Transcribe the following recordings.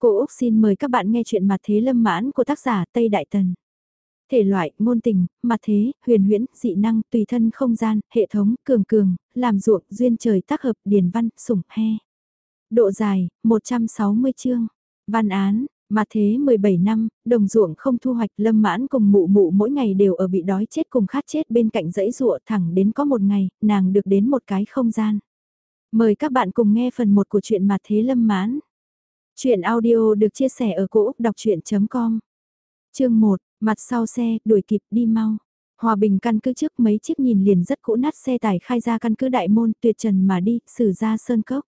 Cô Úc xin mời các bạn nghe chuyện mặt thế lâm mãn của tác giả Tây Đại Tần. Thể loại, Môn tình, mặt thế, huyền huyễn, dị năng, tùy thân không gian, hệ thống, cường cường, làm ruộng, duyên trời tác hợp, điền văn, sủng, he. Độ dài, 160 chương. Văn án, mặt thế 17 năm, đồng ruộng không thu hoạch lâm mãn cùng mụ mụ mỗi ngày đều ở bị đói chết cùng khát chết bên cạnh dãy ruộng thẳng đến có một ngày, nàng được đến một cái không gian. Mời các bạn cùng nghe phần 1 của chuyện mặt thế lâm mãn. Chuyện audio được chia sẻ ở cỗ đọc chuyện.com Chương 1, mặt sau xe, đuổi kịp đi mau. Hòa bình căn cứ trước mấy chiếc nhìn liền rất cũ nát xe tải khai ra căn cứ đại môn tuyệt trần mà đi, xử ra sơn cốc.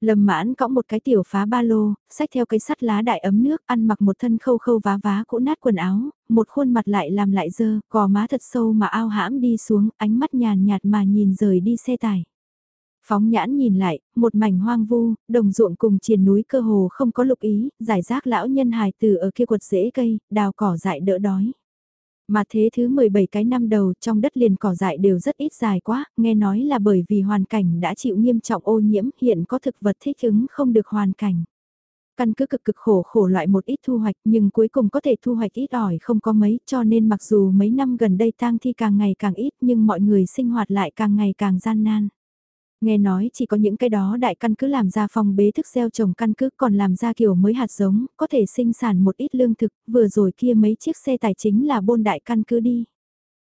Lâm mãn cõng một cái tiểu phá ba lô, xách theo cái sắt lá đại ấm nước, ăn mặc một thân khâu khâu vá vá cũ nát quần áo, một khuôn mặt lại làm lại dơ, gò má thật sâu mà ao hãm đi xuống, ánh mắt nhàn nhạt mà nhìn rời đi xe tải. Phóng nhãn nhìn lại, một mảnh hoang vu, đồng ruộng cùng triền núi cơ hồ không có lục ý, giải rác lão nhân hài từ ở kia quật rễ cây, đào cỏ dại đỡ đói. Mà thế thứ 17 cái năm đầu trong đất liền cỏ dại đều rất ít dài quá, nghe nói là bởi vì hoàn cảnh đã chịu nghiêm trọng ô nhiễm hiện có thực vật thích ứng không được hoàn cảnh. Căn cứ cực cực khổ khổ loại một ít thu hoạch nhưng cuối cùng có thể thu hoạch ít ỏi không có mấy cho nên mặc dù mấy năm gần đây tang thi càng ngày càng ít nhưng mọi người sinh hoạt lại càng ngày càng gian nan. Nghe nói chỉ có những cái đó đại căn cứ làm ra phòng bế thức gieo trồng căn cứ còn làm ra kiểu mới hạt giống, có thể sinh sản một ít lương thực, vừa rồi kia mấy chiếc xe tài chính là bôn đại căn cứ đi.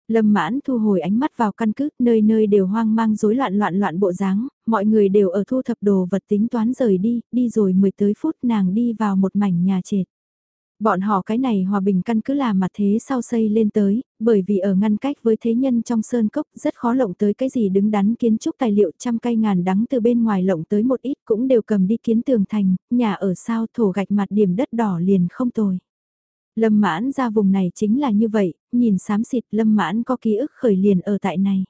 Lâm mãn thu hồi ánh mắt vào căn cứ, nơi nơi đều hoang mang rối loạn loạn loạn bộ dáng, mọi người đều ở thu thập đồ vật tính toán rời đi, đi rồi mười tới phút nàng đi vào một mảnh nhà trệt. Bọn họ cái này hòa bình căn cứ là mặt thế sau xây lên tới, bởi vì ở ngăn cách với thế nhân trong sơn cốc rất khó lộng tới cái gì đứng đắn kiến trúc tài liệu trăm cây ngàn đắng từ bên ngoài lộng tới một ít cũng đều cầm đi kiến tường thành, nhà ở sao thổ gạch mặt điểm đất đỏ liền không tồi. Lâm mãn ra vùng này chính là như vậy, nhìn xám xịt lâm mãn có ký ức khởi liền ở tại này.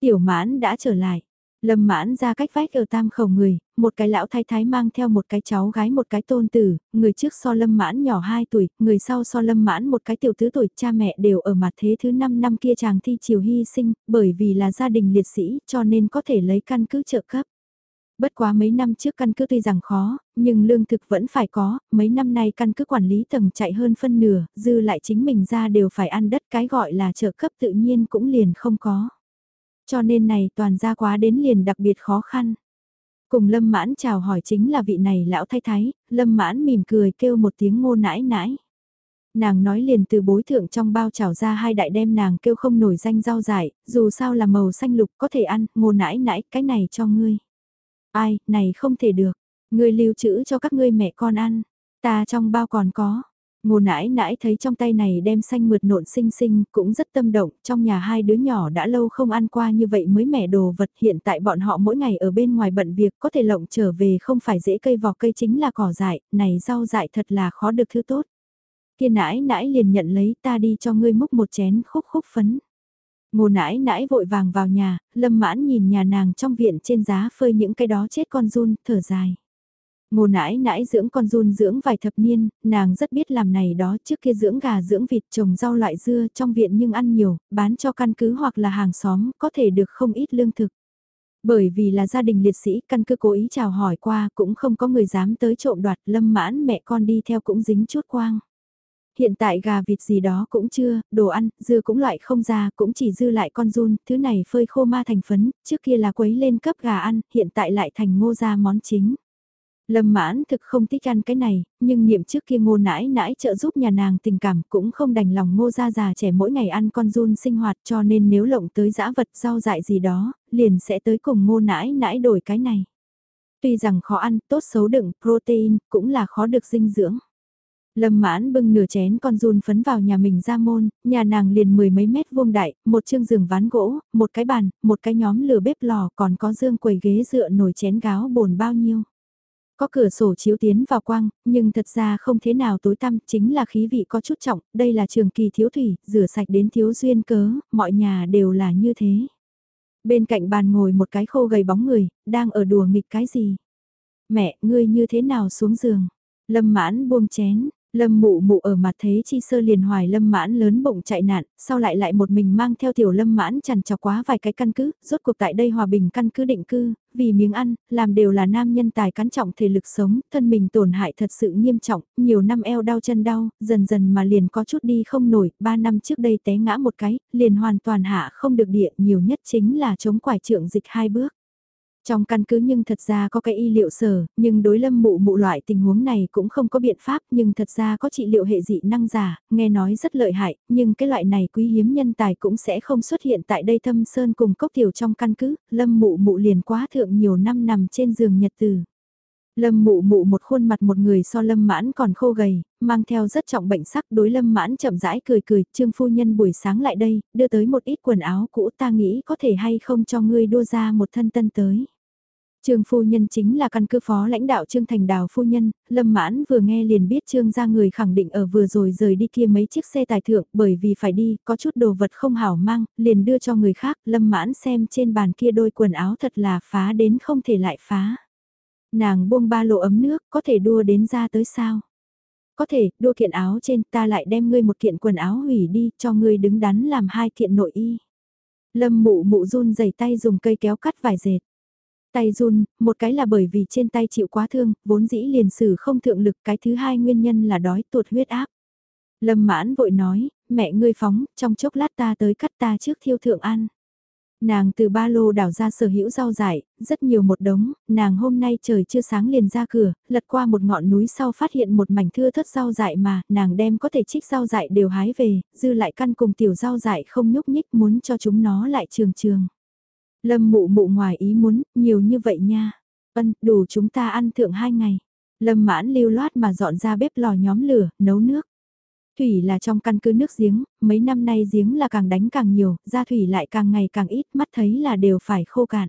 Tiểu mãn đã trở lại, Lâm mãn ra cách vách ở tam khẩu người, một cái lão thái thái mang theo một cái cháu gái một cái tôn tử, người trước so lâm mãn nhỏ 2 tuổi, người sau so lâm mãn một cái tiểu tứ tuổi, cha mẹ đều ở mặt thế thứ 5 năm kia chàng thi chiều hy sinh, bởi vì là gia đình liệt sĩ cho nên có thể lấy căn cứ trợ cấp. Bất quá mấy năm trước căn cứ tuy rằng khó, nhưng lương thực vẫn phải có, mấy năm nay căn cứ quản lý tầng chạy hơn phân nửa, dư lại chính mình ra đều phải ăn đất cái gọi là trợ cấp tự nhiên cũng liền không có. Cho nên này toàn gia quá đến liền đặc biệt khó khăn. Cùng Lâm Mãn chào hỏi chính là vị này lão thái thái, Lâm Mãn mỉm cười kêu một tiếng ngô nãi nãi. Nàng nói liền từ bối thượng trong bao chảo ra hai đại đem nàng kêu không nổi danh rau dại, dù sao là màu xanh lục có thể ăn, ngô nãi nãi, cái này cho ngươi. Ai, này không thể được, ngươi lưu trữ cho các ngươi mẹ con ăn, ta trong bao còn có. Ngô nãi nãi thấy trong tay này đem xanh mượt nộn xinh xinh cũng rất tâm động, trong nhà hai đứa nhỏ đã lâu không ăn qua như vậy mới mẻ đồ vật hiện tại bọn họ mỗi ngày ở bên ngoài bận việc có thể lộng trở về không phải dễ cây vỏ cây chính là cỏ dại, này rau dại thật là khó được thứ tốt. Kia nãi nãi liền nhận lấy ta đi cho ngươi múc một chén khúc khúc phấn. Ngô nãi nãi vội vàng vào nhà, lâm mãn nhìn nhà nàng trong viện trên giá phơi những cái đó chết con run, thở dài. Ngô nãi nãi dưỡng con run dưỡng vài thập niên, nàng rất biết làm này đó trước kia dưỡng gà dưỡng vịt trồng rau loại dưa trong viện nhưng ăn nhiều, bán cho căn cứ hoặc là hàng xóm có thể được không ít lương thực. Bởi vì là gia đình liệt sĩ căn cứ cố ý chào hỏi qua cũng không có người dám tới trộm đoạt lâm mãn mẹ con đi theo cũng dính chút quang. Hiện tại gà vịt gì đó cũng chưa, đồ ăn, dưa cũng loại không ra, cũng chỉ dư lại con run, thứ này phơi khô ma thành phấn, trước kia là quấy lên cấp gà ăn, hiện tại lại thành ngô ra món chính. Lâm mãn thực không thích ăn cái này, nhưng niệm trước kia ngô nãi nãi trợ giúp nhà nàng tình cảm cũng không đành lòng ngô ra già trẻ mỗi ngày ăn con run sinh hoạt cho nên nếu lộng tới dã vật rau dại gì đó, liền sẽ tới cùng ngô nãi nãi đổi cái này. Tuy rằng khó ăn, tốt xấu đựng protein, cũng là khó được dinh dưỡng. Lâm mãn bưng nửa chén con run phấn vào nhà mình ra môn, nhà nàng liền mười mấy mét vuông đại, một chương giường ván gỗ, một cái bàn, một cái nhóm lửa bếp lò còn có dương quầy ghế dựa nồi chén gáo bồn bao nhiêu. Có cửa sổ chiếu tiến vào quang, nhưng thật ra không thế nào tối tăm, chính là khí vị có chút trọng, đây là trường kỳ thiếu thủy, rửa sạch đến thiếu duyên cớ, mọi nhà đều là như thế. Bên cạnh bàn ngồi một cái khô gầy bóng người, đang ở đùa nghịch cái gì. Mẹ, ngươi như thế nào xuống giường? Lâm mãn buông chén, Lâm mụ mụ ở mặt thế chi sơ liền hoài lâm mãn lớn bụng chạy nạn, sau lại lại một mình mang theo tiểu lâm mãn chằn chọc quá vài cái căn cứ, rốt cuộc tại đây hòa bình căn cứ định cư, vì miếng ăn, làm đều là nam nhân tài cắn trọng thể lực sống, thân mình tổn hại thật sự nghiêm trọng, nhiều năm eo đau chân đau, dần dần mà liền có chút đi không nổi, ba năm trước đây té ngã một cái, liền hoàn toàn hạ không được địa, nhiều nhất chính là chống quải trượng dịch hai bước. Trong căn cứ nhưng thật ra có cái y liệu sở, nhưng đối lâm mụ mụ loại tình huống này cũng không có biện pháp nhưng thật ra có trị liệu hệ dị năng giả, nghe nói rất lợi hại, nhưng cái loại này quý hiếm nhân tài cũng sẽ không xuất hiện tại đây thâm sơn cùng cốc tiểu trong căn cứ, lâm mụ mụ liền quá thượng nhiều năm nằm trên giường nhật từ. Lâm mụ mụ một khuôn mặt một người so lâm mãn còn khô gầy, mang theo rất trọng bệnh sắc đối lâm mãn chậm rãi cười cười, trương phu nhân buổi sáng lại đây, đưa tới một ít quần áo cũ ta nghĩ có thể hay không cho ngươi đua ra một thân tân tới. Trương phu nhân chính là căn cứ phó lãnh đạo Trương Thành Đào phu nhân, Lâm Mãn vừa nghe liền biết Trương gia người khẳng định ở vừa rồi rời đi kia mấy chiếc xe tài thượng bởi vì phải đi, có chút đồ vật không hảo mang, liền đưa cho người khác, Lâm Mãn xem trên bàn kia đôi quần áo thật là phá đến không thể lại phá. Nàng buông ba lộ ấm nước, có thể đua đến ra tới sao? Có thể, đua kiện áo trên ta lại đem ngươi một kiện quần áo hủy đi, cho ngươi đứng đắn làm hai kiện nội y. Lâm mụ mụ run dày tay dùng cây kéo cắt vải dệt. Tay run, một cái là bởi vì trên tay chịu quá thương, vốn dĩ liền sử không thượng lực, cái thứ hai nguyên nhân là đói tuột huyết áp. Lâm mãn vội nói, mẹ ngươi phóng, trong chốc lát ta tới cắt ta trước thiêu thượng ăn. Nàng từ ba lô đảo ra sở hữu rau dại, rất nhiều một đống, nàng hôm nay trời chưa sáng liền ra cửa, lật qua một ngọn núi sau phát hiện một mảnh thưa thất rau dại mà, nàng đem có thể trích rau dại đều hái về, dư lại căn cùng tiểu rau dại không nhúc nhích muốn cho chúng nó lại trường trường. Lâm mụ mụ ngoài ý muốn, nhiều như vậy nha. Ân, đủ chúng ta ăn thượng hai ngày. Lâm mãn lưu loát mà dọn ra bếp lò nhóm lửa, nấu nước. Thủy là trong căn cứ nước giếng, mấy năm nay giếng là càng đánh càng nhiều, ra thủy lại càng ngày càng ít, mắt thấy là đều phải khô cạn.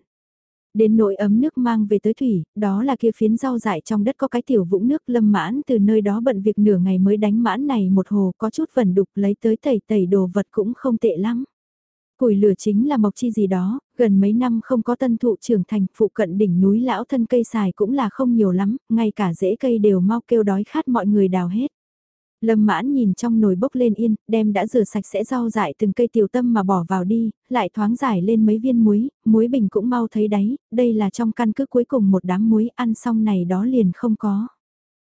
Đến nỗi ấm nước mang về tới thủy, đó là kia phiến rau dại trong đất có cái tiểu vũng nước lâm mãn từ nơi đó bận việc nửa ngày mới đánh mãn này một hồ có chút vẩn đục lấy tới tẩy tẩy đồ vật cũng không tệ lắm. Củi lửa chính là mộc chi gì đó, gần mấy năm không có tân thụ trưởng thành, phụ cận đỉnh núi lão thân cây xài cũng là không nhiều lắm, ngay cả rễ cây đều mau kêu đói khát mọi người đào hết. Lâm mãn nhìn trong nồi bốc lên yên, đem đã rửa sạch sẽ rau dại từng cây tiểu tâm mà bỏ vào đi, lại thoáng giải lên mấy viên muối, muối bình cũng mau thấy đáy, đây là trong căn cứ cuối cùng một đám muối ăn xong này đó liền không có.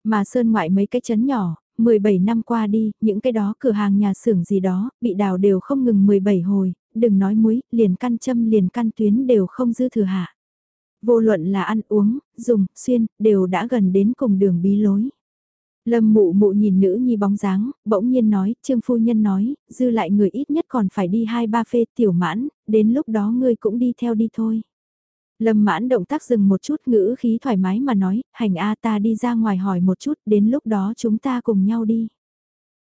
Mà sơn ngoại mấy cái chấn nhỏ, 17 năm qua đi, những cái đó cửa hàng nhà xưởng gì đó, bị đào đều không ngừng 17 hồi, đừng nói muối, liền căn châm liền căn tuyến đều không dư thừa hạ. Vô luận là ăn uống, dùng, xuyên, đều đã gần đến cùng đường bí lối. Lâm mụ mụ nhìn nữ nhi bóng dáng, bỗng nhiên nói, trương phu nhân nói, dư lại người ít nhất còn phải đi hai ba phê tiểu mãn, đến lúc đó ngươi cũng đi theo đi thôi. Lâm mãn động tác dừng một chút ngữ khí thoải mái mà nói, hành A ta đi ra ngoài hỏi một chút, đến lúc đó chúng ta cùng nhau đi.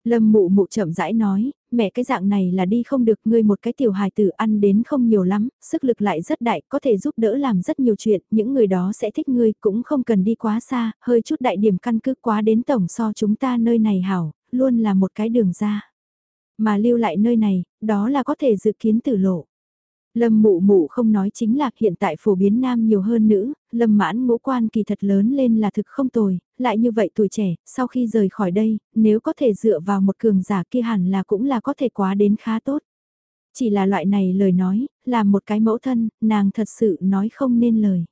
Lâm mụ mụ chậm rãi nói, mẹ cái dạng này là đi không được ngươi một cái tiểu hài tử ăn đến không nhiều lắm, sức lực lại rất đại, có thể giúp đỡ làm rất nhiều chuyện, những người đó sẽ thích ngươi cũng không cần đi quá xa, hơi chút đại điểm căn cứ quá đến tổng so chúng ta nơi này hảo, luôn là một cái đường ra. Mà lưu lại nơi này, đó là có thể dự kiến tử lộ. Lâm mụ mụ không nói chính là hiện tại phổ biến nam nhiều hơn nữ, lâm mãn ngũ quan kỳ thật lớn lên là thực không tồi, lại như vậy tuổi trẻ, sau khi rời khỏi đây, nếu có thể dựa vào một cường giả kia hẳn là cũng là có thể quá đến khá tốt. Chỉ là loại này lời nói, là một cái mẫu thân, nàng thật sự nói không nên lời.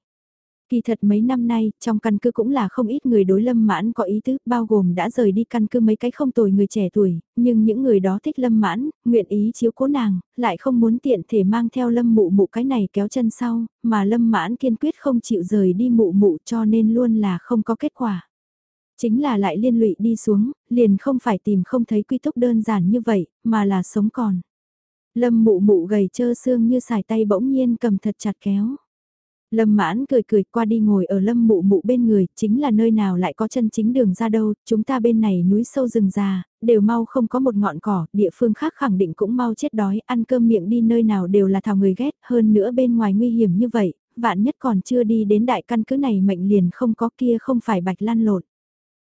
Kỳ thật mấy năm nay, trong căn cứ cũng là không ít người đối lâm mãn có ý tứ, bao gồm đã rời đi căn cứ mấy cái không tồi người trẻ tuổi, nhưng những người đó thích lâm mãn, nguyện ý chiếu cố nàng, lại không muốn tiện thể mang theo lâm mụ mụ cái này kéo chân sau, mà lâm mãn kiên quyết không chịu rời đi mụ mụ cho nên luôn là không có kết quả. Chính là lại liên lụy đi xuống, liền không phải tìm không thấy quy tốc đơn giản như vậy, mà là sống còn. Lâm mụ mụ gầy trơ xương như xài tay bỗng nhiên cầm thật chặt kéo. Lâm mãn cười cười qua đi ngồi ở lâm mụ mụ bên người, chính là nơi nào lại có chân chính đường ra đâu, chúng ta bên này núi sâu rừng già, đều mau không có một ngọn cỏ, địa phương khác khẳng định cũng mau chết đói, ăn cơm miệng đi nơi nào đều là thảo người ghét, hơn nữa bên ngoài nguy hiểm như vậy, vạn nhất còn chưa đi đến đại căn cứ này mệnh liền không có kia không phải bạch lan lộn.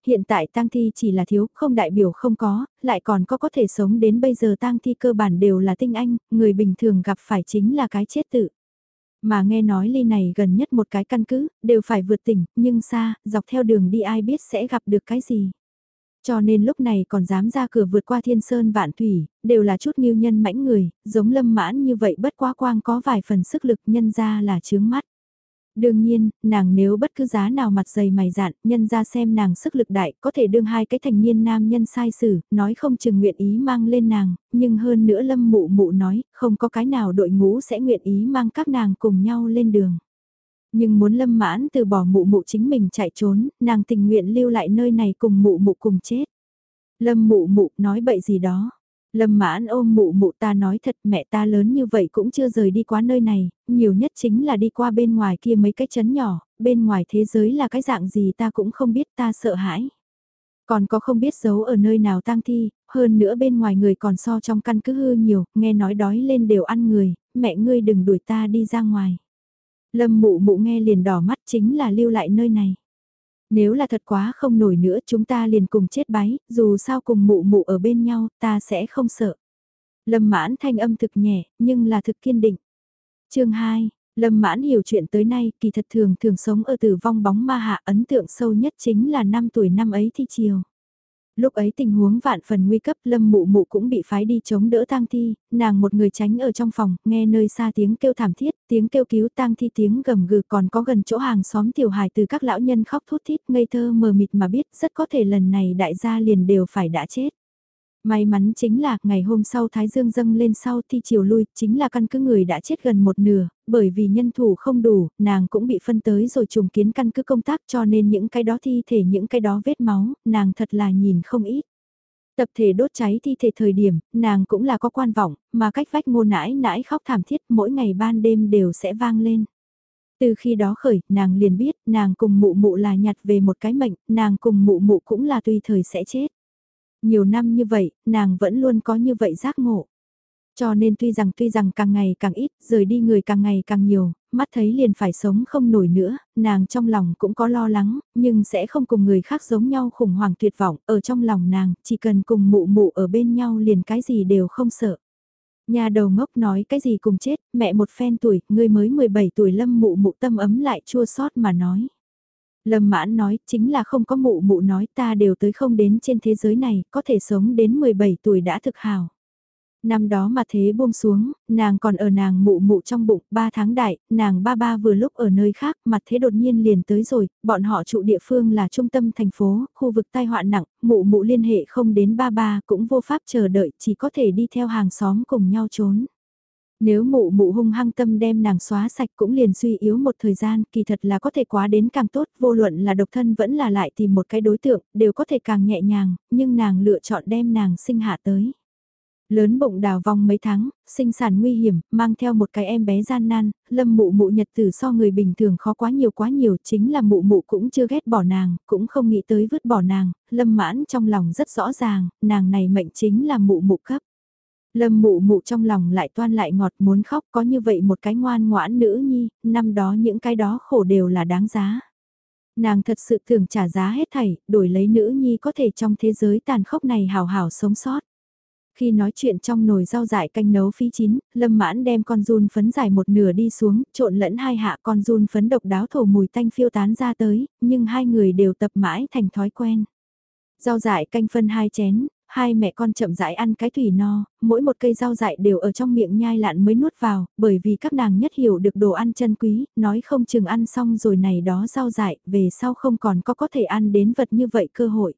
Hiện tại tang thi chỉ là thiếu, không đại biểu không có, lại còn có có thể sống đến bây giờ tang thi cơ bản đều là tinh anh, người bình thường gặp phải chính là cái chết tự. Mà nghe nói ly này gần nhất một cái căn cứ, đều phải vượt tỉnh, nhưng xa, dọc theo đường đi ai biết sẽ gặp được cái gì. Cho nên lúc này còn dám ra cửa vượt qua thiên sơn vạn thủy, đều là chút nghiêu nhân mãnh người, giống lâm mãn như vậy bất quá quang có vài phần sức lực nhân ra là chướng mắt. Đương nhiên, nàng nếu bất cứ giá nào mặt dày mày dạn, nhân ra xem nàng sức lực đại, có thể đương hai cái thành niên nam nhân sai xử, nói không chừng nguyện ý mang lên nàng, nhưng hơn nữa lâm mụ mụ nói, không có cái nào đội ngũ sẽ nguyện ý mang các nàng cùng nhau lên đường. Nhưng muốn lâm mãn từ bỏ mụ mụ chính mình chạy trốn, nàng tình nguyện lưu lại nơi này cùng mụ mụ cùng chết. Lâm mụ mụ nói bậy gì đó. Lâm mãn ôm mụ mụ ta nói thật mẹ ta lớn như vậy cũng chưa rời đi qua nơi này, nhiều nhất chính là đi qua bên ngoài kia mấy cái chấn nhỏ, bên ngoài thế giới là cái dạng gì ta cũng không biết ta sợ hãi. Còn có không biết giấu ở nơi nào tang thi, hơn nữa bên ngoài người còn so trong căn cứ hư nhiều, nghe nói đói lên đều ăn người, mẹ ngươi đừng đuổi ta đi ra ngoài. Lâm mụ mụ nghe liền đỏ mắt chính là lưu lại nơi này. Nếu là thật quá không nổi nữa chúng ta liền cùng chết bái, dù sao cùng mụ mụ ở bên nhau ta sẽ không sợ. Lâm mãn thanh âm thực nhẹ, nhưng là thực kiên định. chương 2, Lâm mãn hiểu chuyện tới nay, kỳ thật thường thường sống ở tử vong bóng ma hạ ấn tượng sâu nhất chính là năm tuổi năm ấy thi chiều. Lúc ấy tình huống vạn phần nguy cấp lâm mụ mụ cũng bị phái đi chống đỡ tang thi, nàng một người tránh ở trong phòng, nghe nơi xa tiếng kêu thảm thiết, tiếng kêu cứu tang thi tiếng gầm gừ còn có gần chỗ hàng xóm tiểu hài từ các lão nhân khóc thút thít ngây thơ mờ mịt mà biết rất có thể lần này đại gia liền đều phải đã chết. May mắn chính là ngày hôm sau Thái Dương dâng lên sau thi chiều lui, chính là căn cứ người đã chết gần một nửa, bởi vì nhân thủ không đủ, nàng cũng bị phân tới rồi trùng kiến căn cứ công tác cho nên những cái đó thi thể những cái đó vết máu, nàng thật là nhìn không ít. Tập thể đốt cháy thi thể thời điểm, nàng cũng là có quan vọng, mà cách vách ngô nãi nãi khóc thảm thiết mỗi ngày ban đêm đều sẽ vang lên. Từ khi đó khởi, nàng liền biết, nàng cùng mụ mụ là nhặt về một cái mệnh, nàng cùng mụ mụ cũng là tùy thời sẽ chết. Nhiều năm như vậy, nàng vẫn luôn có như vậy giác ngộ. Cho nên tuy rằng tuy rằng càng ngày càng ít, rời đi người càng ngày càng nhiều, mắt thấy liền phải sống không nổi nữa, nàng trong lòng cũng có lo lắng, nhưng sẽ không cùng người khác giống nhau khủng hoảng tuyệt vọng, ở trong lòng nàng, chỉ cần cùng mụ mụ ở bên nhau liền cái gì đều không sợ. Nhà đầu ngốc nói cái gì cùng chết, mẹ một phen tuổi, người mới 17 tuổi lâm mụ mụ tâm ấm lại chua xót mà nói. Lâm mãn nói, chính là không có mụ mụ nói ta đều tới không đến trên thế giới này, có thể sống đến 17 tuổi đã thực hào. Năm đó mà thế buông xuống, nàng còn ở nàng mụ mụ trong bụng, 3 tháng đại, nàng ba ba vừa lúc ở nơi khác, mặt thế đột nhiên liền tới rồi, bọn họ trụ địa phương là trung tâm thành phố, khu vực tai họa nặng, mụ mụ liên hệ không đến ba ba cũng vô pháp chờ đợi, chỉ có thể đi theo hàng xóm cùng nhau trốn. Nếu mụ mụ hung hăng tâm đem nàng xóa sạch cũng liền suy yếu một thời gian, kỳ thật là có thể quá đến càng tốt, vô luận là độc thân vẫn là lại tìm một cái đối tượng, đều có thể càng nhẹ nhàng, nhưng nàng lựa chọn đem nàng sinh hạ tới. Lớn bụng đào vong mấy tháng, sinh sản nguy hiểm, mang theo một cái em bé gian nan, lâm mụ mụ nhật tử so người bình thường khó quá nhiều quá nhiều, chính là mụ mụ cũng chưa ghét bỏ nàng, cũng không nghĩ tới vứt bỏ nàng, lâm mãn trong lòng rất rõ ràng, nàng này mệnh chính là mụ mụ cấp. Lâm mụ mụ trong lòng lại toan lại ngọt muốn khóc có như vậy một cái ngoan ngoãn nữ nhi, năm đó những cái đó khổ đều là đáng giá. Nàng thật sự thường trả giá hết thảy, đổi lấy nữ nhi có thể trong thế giới tàn khốc này hào hào sống sót. Khi nói chuyện trong nồi rau dại canh nấu phi chín, Lâm Mãn đem con run phấn dài một nửa đi xuống, trộn lẫn hai hạ con run phấn độc đáo thổ mùi tanh phiêu tán ra tới, nhưng hai người đều tập mãi thành thói quen. Rau dại canh phân hai chén, hai mẹ con chậm rãi ăn cái thủy no, mỗi một cây rau dại đều ở trong miệng nhai lạn mới nuốt vào, bởi vì các nàng nhất hiểu được đồ ăn chân quý, nói không chừng ăn xong rồi này đó rau dại, về sau không còn có có thể ăn đến vật như vậy cơ hội.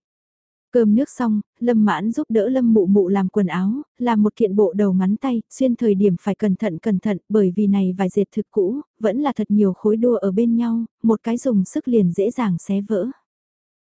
Cơm nước xong, Lâm Mãn giúp đỡ Lâm Mụ Mụ làm quần áo, làm một kiện bộ đầu ngắn tay, xuyên thời điểm phải cẩn thận cẩn thận bởi vì này vài dệt thực cũ, vẫn là thật nhiều khối đua ở bên nhau, một cái dùng sức liền dễ dàng xé vỡ.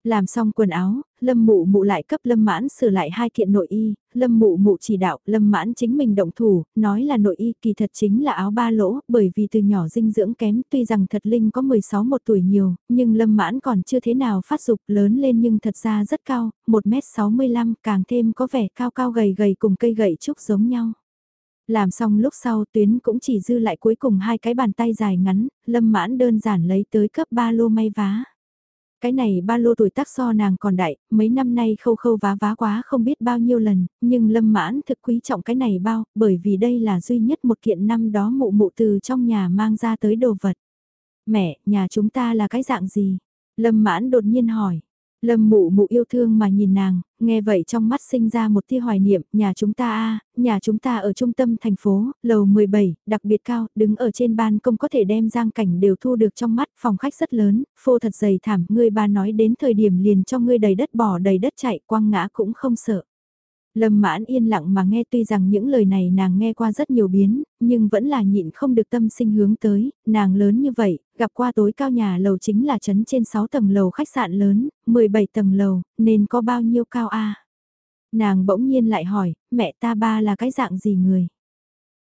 Làm xong quần áo, Lâm Mụ Mụ lại cấp Lâm Mãn sửa lại hai kiện nội y, Lâm Mụ Mụ chỉ đạo, Lâm Mãn chính mình động thủ, nói là nội y kỳ thật chính là áo ba lỗ, bởi vì từ nhỏ dinh dưỡng kém, tuy rằng thật Linh có 16 một tuổi nhiều, nhưng Lâm Mãn còn chưa thế nào phát dục lớn lên nhưng thật ra rất cao, 1m65 càng thêm có vẻ cao cao gầy gầy cùng cây gậy trúc giống nhau. Làm xong lúc sau tuyến cũng chỉ dư lại cuối cùng hai cái bàn tay dài ngắn, Lâm Mãn đơn giản lấy tới cấp ba lô may vá. Cái này ba lô tuổi tác so nàng còn đại, mấy năm nay khâu khâu vá vá quá không biết bao nhiêu lần, nhưng lâm mãn thực quý trọng cái này bao, bởi vì đây là duy nhất một kiện năm đó mụ mụ từ trong nhà mang ra tới đồ vật. Mẹ, nhà chúng ta là cái dạng gì? Lâm mãn đột nhiên hỏi. Lâm mụ mụ yêu thương mà nhìn nàng, nghe vậy trong mắt sinh ra một tia hoài niệm, nhà chúng ta a nhà chúng ta ở trung tâm thành phố, lầu 17, đặc biệt cao, đứng ở trên ban công có thể đem giang cảnh đều thu được trong mắt, phòng khách rất lớn, phô thật dày thảm, người ba nói đến thời điểm liền cho ngươi đầy đất bỏ đầy đất chạy, quăng ngã cũng không sợ. Lâm mãn yên lặng mà nghe tuy rằng những lời này nàng nghe qua rất nhiều biến, nhưng vẫn là nhịn không được tâm sinh hướng tới, nàng lớn như vậy, gặp qua tối cao nhà lầu chính là trấn trên 6 tầng lầu khách sạn lớn, 17 tầng lầu, nên có bao nhiêu cao a Nàng bỗng nhiên lại hỏi, mẹ ta ba là cái dạng gì người?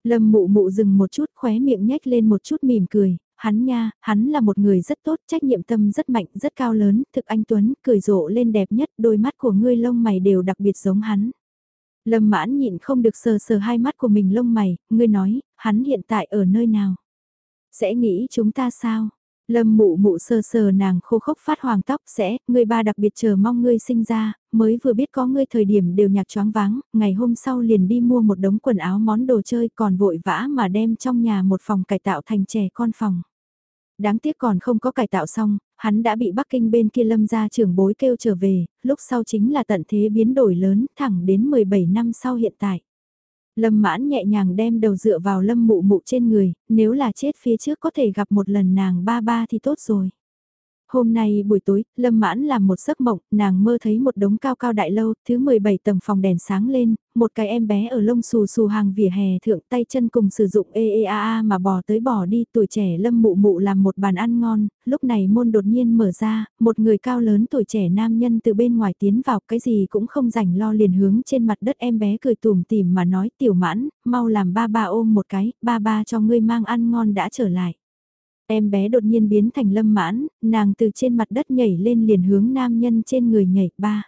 Lâm mụ mụ dừng một chút khóe miệng nhếch lên một chút mỉm cười, hắn nha, hắn là một người rất tốt, trách nhiệm tâm rất mạnh, rất cao lớn, thực anh Tuấn, cười rộ lên đẹp nhất, đôi mắt của ngươi lông mày đều đặc biệt giống hắn. Lâm mãn nhịn không được sờ sờ hai mắt của mình lông mày, ngươi nói, hắn hiện tại ở nơi nào? Sẽ nghĩ chúng ta sao? Lâm mụ mụ sờ sờ nàng khô khốc phát hoàng tóc sẽ, ngươi ba đặc biệt chờ mong ngươi sinh ra, mới vừa biết có ngươi thời điểm đều nhạc choáng váng, ngày hôm sau liền đi mua một đống quần áo món đồ chơi còn vội vã mà đem trong nhà một phòng cải tạo thành trẻ con phòng. Đáng tiếc còn không có cải tạo xong, hắn đã bị Bắc Kinh bên kia lâm gia trưởng bối kêu trở về, lúc sau chính là tận thế biến đổi lớn, thẳng đến 17 năm sau hiện tại. Lâm mãn nhẹ nhàng đem đầu dựa vào lâm mụ mụ trên người, nếu là chết phía trước có thể gặp một lần nàng ba ba thì tốt rồi. Hôm nay buổi tối, Lâm Mãn làm một giấc mộng, nàng mơ thấy một đống cao cao đại lâu, thứ 17 tầng phòng đèn sáng lên, một cái em bé ở lông xù xù hàng vỉa hè thượng tay chân cùng sử dụng ê ê a a mà bò tới bò đi, tuổi trẻ Lâm mụ mụ làm một bàn ăn ngon, lúc này môn đột nhiên mở ra, một người cao lớn tuổi trẻ nam nhân từ bên ngoài tiến vào, cái gì cũng không rảnh lo liền hướng trên mặt đất em bé cười tùm tìm mà nói tiểu mãn, mau làm ba ba ôm một cái, ba ba cho ngươi mang ăn ngon đã trở lại. Em bé đột nhiên biến thành lâm mãn, nàng từ trên mặt đất nhảy lên liền hướng nam nhân trên người nhảy ba.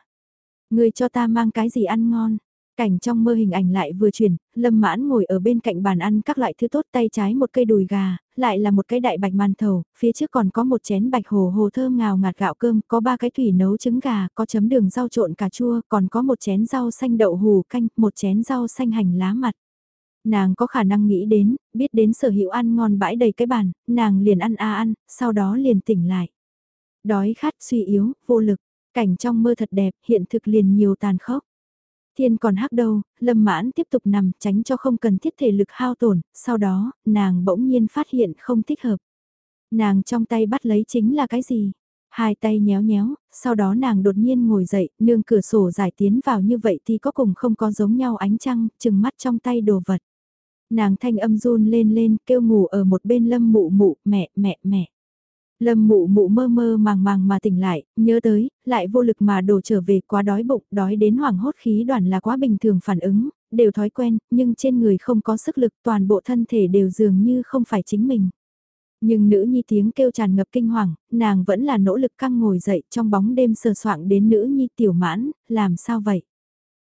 Người cho ta mang cái gì ăn ngon. Cảnh trong mơ hình ảnh lại vừa chuyển, lâm mãn ngồi ở bên cạnh bàn ăn các loại thứ tốt tay trái một cây đùi gà, lại là một cái đại bạch màn thầu, phía trước còn có một chén bạch hồ hồ thơm ngào ngạt gạo cơm, có ba cái thủy nấu trứng gà, có chấm đường rau trộn cà chua, còn có một chén rau xanh đậu hù canh, một chén rau xanh hành lá mặt nàng có khả năng nghĩ đến, biết đến sở hữu ăn ngon bãi đầy cái bàn, nàng liền ăn a ăn, sau đó liền tỉnh lại. Đói khát suy yếu, vô lực, cảnh trong mơ thật đẹp, hiện thực liền nhiều tàn khốc. Thiên còn hắc đâu, lâm mãn tiếp tục nằm tránh cho không cần thiết thể lực hao tổn, sau đó, nàng bỗng nhiên phát hiện không thích hợp. Nàng trong tay bắt lấy chính là cái gì? Hai tay nhéo nhéo, sau đó nàng đột nhiên ngồi dậy, nương cửa sổ giải tiến vào như vậy thì có cùng không có giống nhau ánh trăng, chừng mắt trong tay đồ vật. Nàng thanh âm run lên lên, kêu ngủ ở một bên lâm mụ mụ, mẹ, mẹ, mẹ. Lâm mụ mụ mơ mơ màng màng mà tỉnh lại, nhớ tới, lại vô lực mà đổ trở về quá đói bụng, đói đến hoảng hốt khí đoàn là quá bình thường phản ứng, đều thói quen, nhưng trên người không có sức lực toàn bộ thân thể đều dường như không phải chính mình. Nhưng nữ nhi tiếng kêu tràn ngập kinh hoàng, nàng vẫn là nỗ lực căng ngồi dậy trong bóng đêm sờ soạng đến nữ nhi tiểu mãn, làm sao vậy?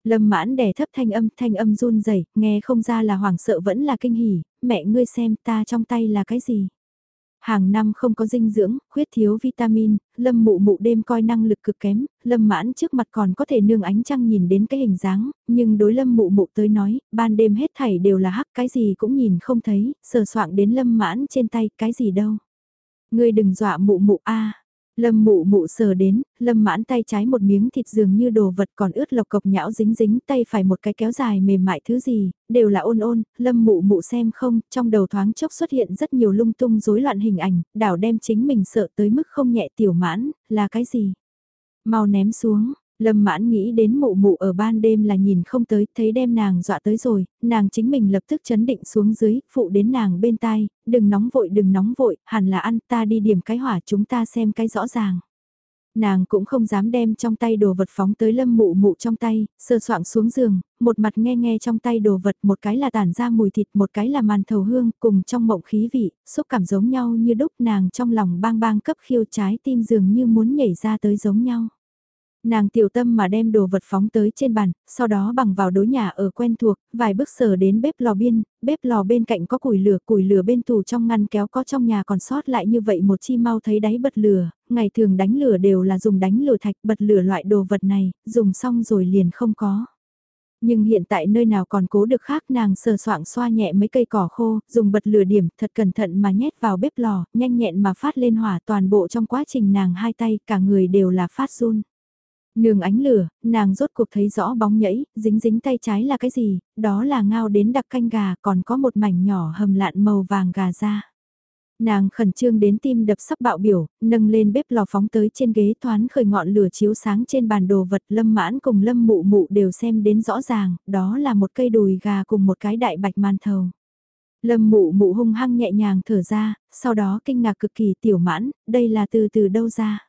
Lâm mãn đè thấp thanh âm, thanh âm run rẩy nghe không ra là hoảng sợ vẫn là kinh hỉ, mẹ ngươi xem ta trong tay là cái gì. Hàng năm không có dinh dưỡng, khuyết thiếu vitamin, lâm mụ mụ đêm coi năng lực cực kém, lâm mãn trước mặt còn có thể nương ánh trăng nhìn đến cái hình dáng, nhưng đối lâm mụ mụ tới nói, ban đêm hết thảy đều là hắc cái gì cũng nhìn không thấy, sờ soạng đến lâm mãn trên tay, cái gì đâu. Ngươi đừng dọa mụ mụ a Lâm mụ mụ sờ đến, lâm mãn tay trái một miếng thịt dường như đồ vật còn ướt lộc cộc nhão dính dính tay phải một cái kéo dài mềm mại thứ gì, đều là ôn ôn, lâm mụ mụ xem không, trong đầu thoáng chốc xuất hiện rất nhiều lung tung rối loạn hình ảnh, đảo đem chính mình sợ tới mức không nhẹ tiểu mãn, là cái gì? Mau ném xuống, Lâm mãn nghĩ đến mụ mụ ở ban đêm là nhìn không tới, thấy đem nàng dọa tới rồi, nàng chính mình lập tức chấn định xuống dưới, phụ đến nàng bên tai, đừng nóng vội đừng nóng vội, hẳn là ăn ta đi điểm cái hỏa chúng ta xem cái rõ ràng. Nàng cũng không dám đem trong tay đồ vật phóng tới lâm mụ mụ trong tay, sơ soạng xuống giường, một mặt nghe nghe trong tay đồ vật, một cái là tản ra mùi thịt, một cái là màn thầu hương, cùng trong mộng khí vị, xúc cảm giống nhau như đúc nàng trong lòng bang bang cấp khiêu trái tim dường như muốn nhảy ra tới giống nhau. Nàng tiểu tâm mà đem đồ vật phóng tới trên bàn, sau đó bằng vào đối nhà ở quen thuộc, vài bước sờ đến bếp lò biên, bếp lò bên cạnh có củi lửa, củi lửa bên tủ trong ngăn kéo có trong nhà còn sót lại như vậy một chi mau thấy đáy bật lửa, ngày thường đánh lửa đều là dùng đánh lửa thạch bật lửa loại đồ vật này, dùng xong rồi liền không có. Nhưng hiện tại nơi nào còn cố được khác nàng sờ soạng xoa nhẹ mấy cây cỏ khô, dùng bật lửa điểm thật cẩn thận mà nhét vào bếp lò, nhanh nhẹn mà phát lên hỏa toàn bộ trong quá trình nàng hai tay cả người đều là phát run. Nương ánh lửa, nàng rốt cuộc thấy rõ bóng nhẫy, dính dính tay trái là cái gì, đó là ngao đến đặc canh gà còn có một mảnh nhỏ hầm lạn màu vàng gà ra. Nàng khẩn trương đến tim đập sắp bạo biểu, nâng lên bếp lò phóng tới trên ghế thoán khởi ngọn lửa chiếu sáng trên bàn đồ vật lâm mãn cùng lâm mụ mụ đều xem đến rõ ràng, đó là một cây đùi gà cùng một cái đại bạch man thầu. Lâm mụ mụ hung hăng nhẹ nhàng thở ra, sau đó kinh ngạc cực kỳ tiểu mãn, đây là từ từ đâu ra.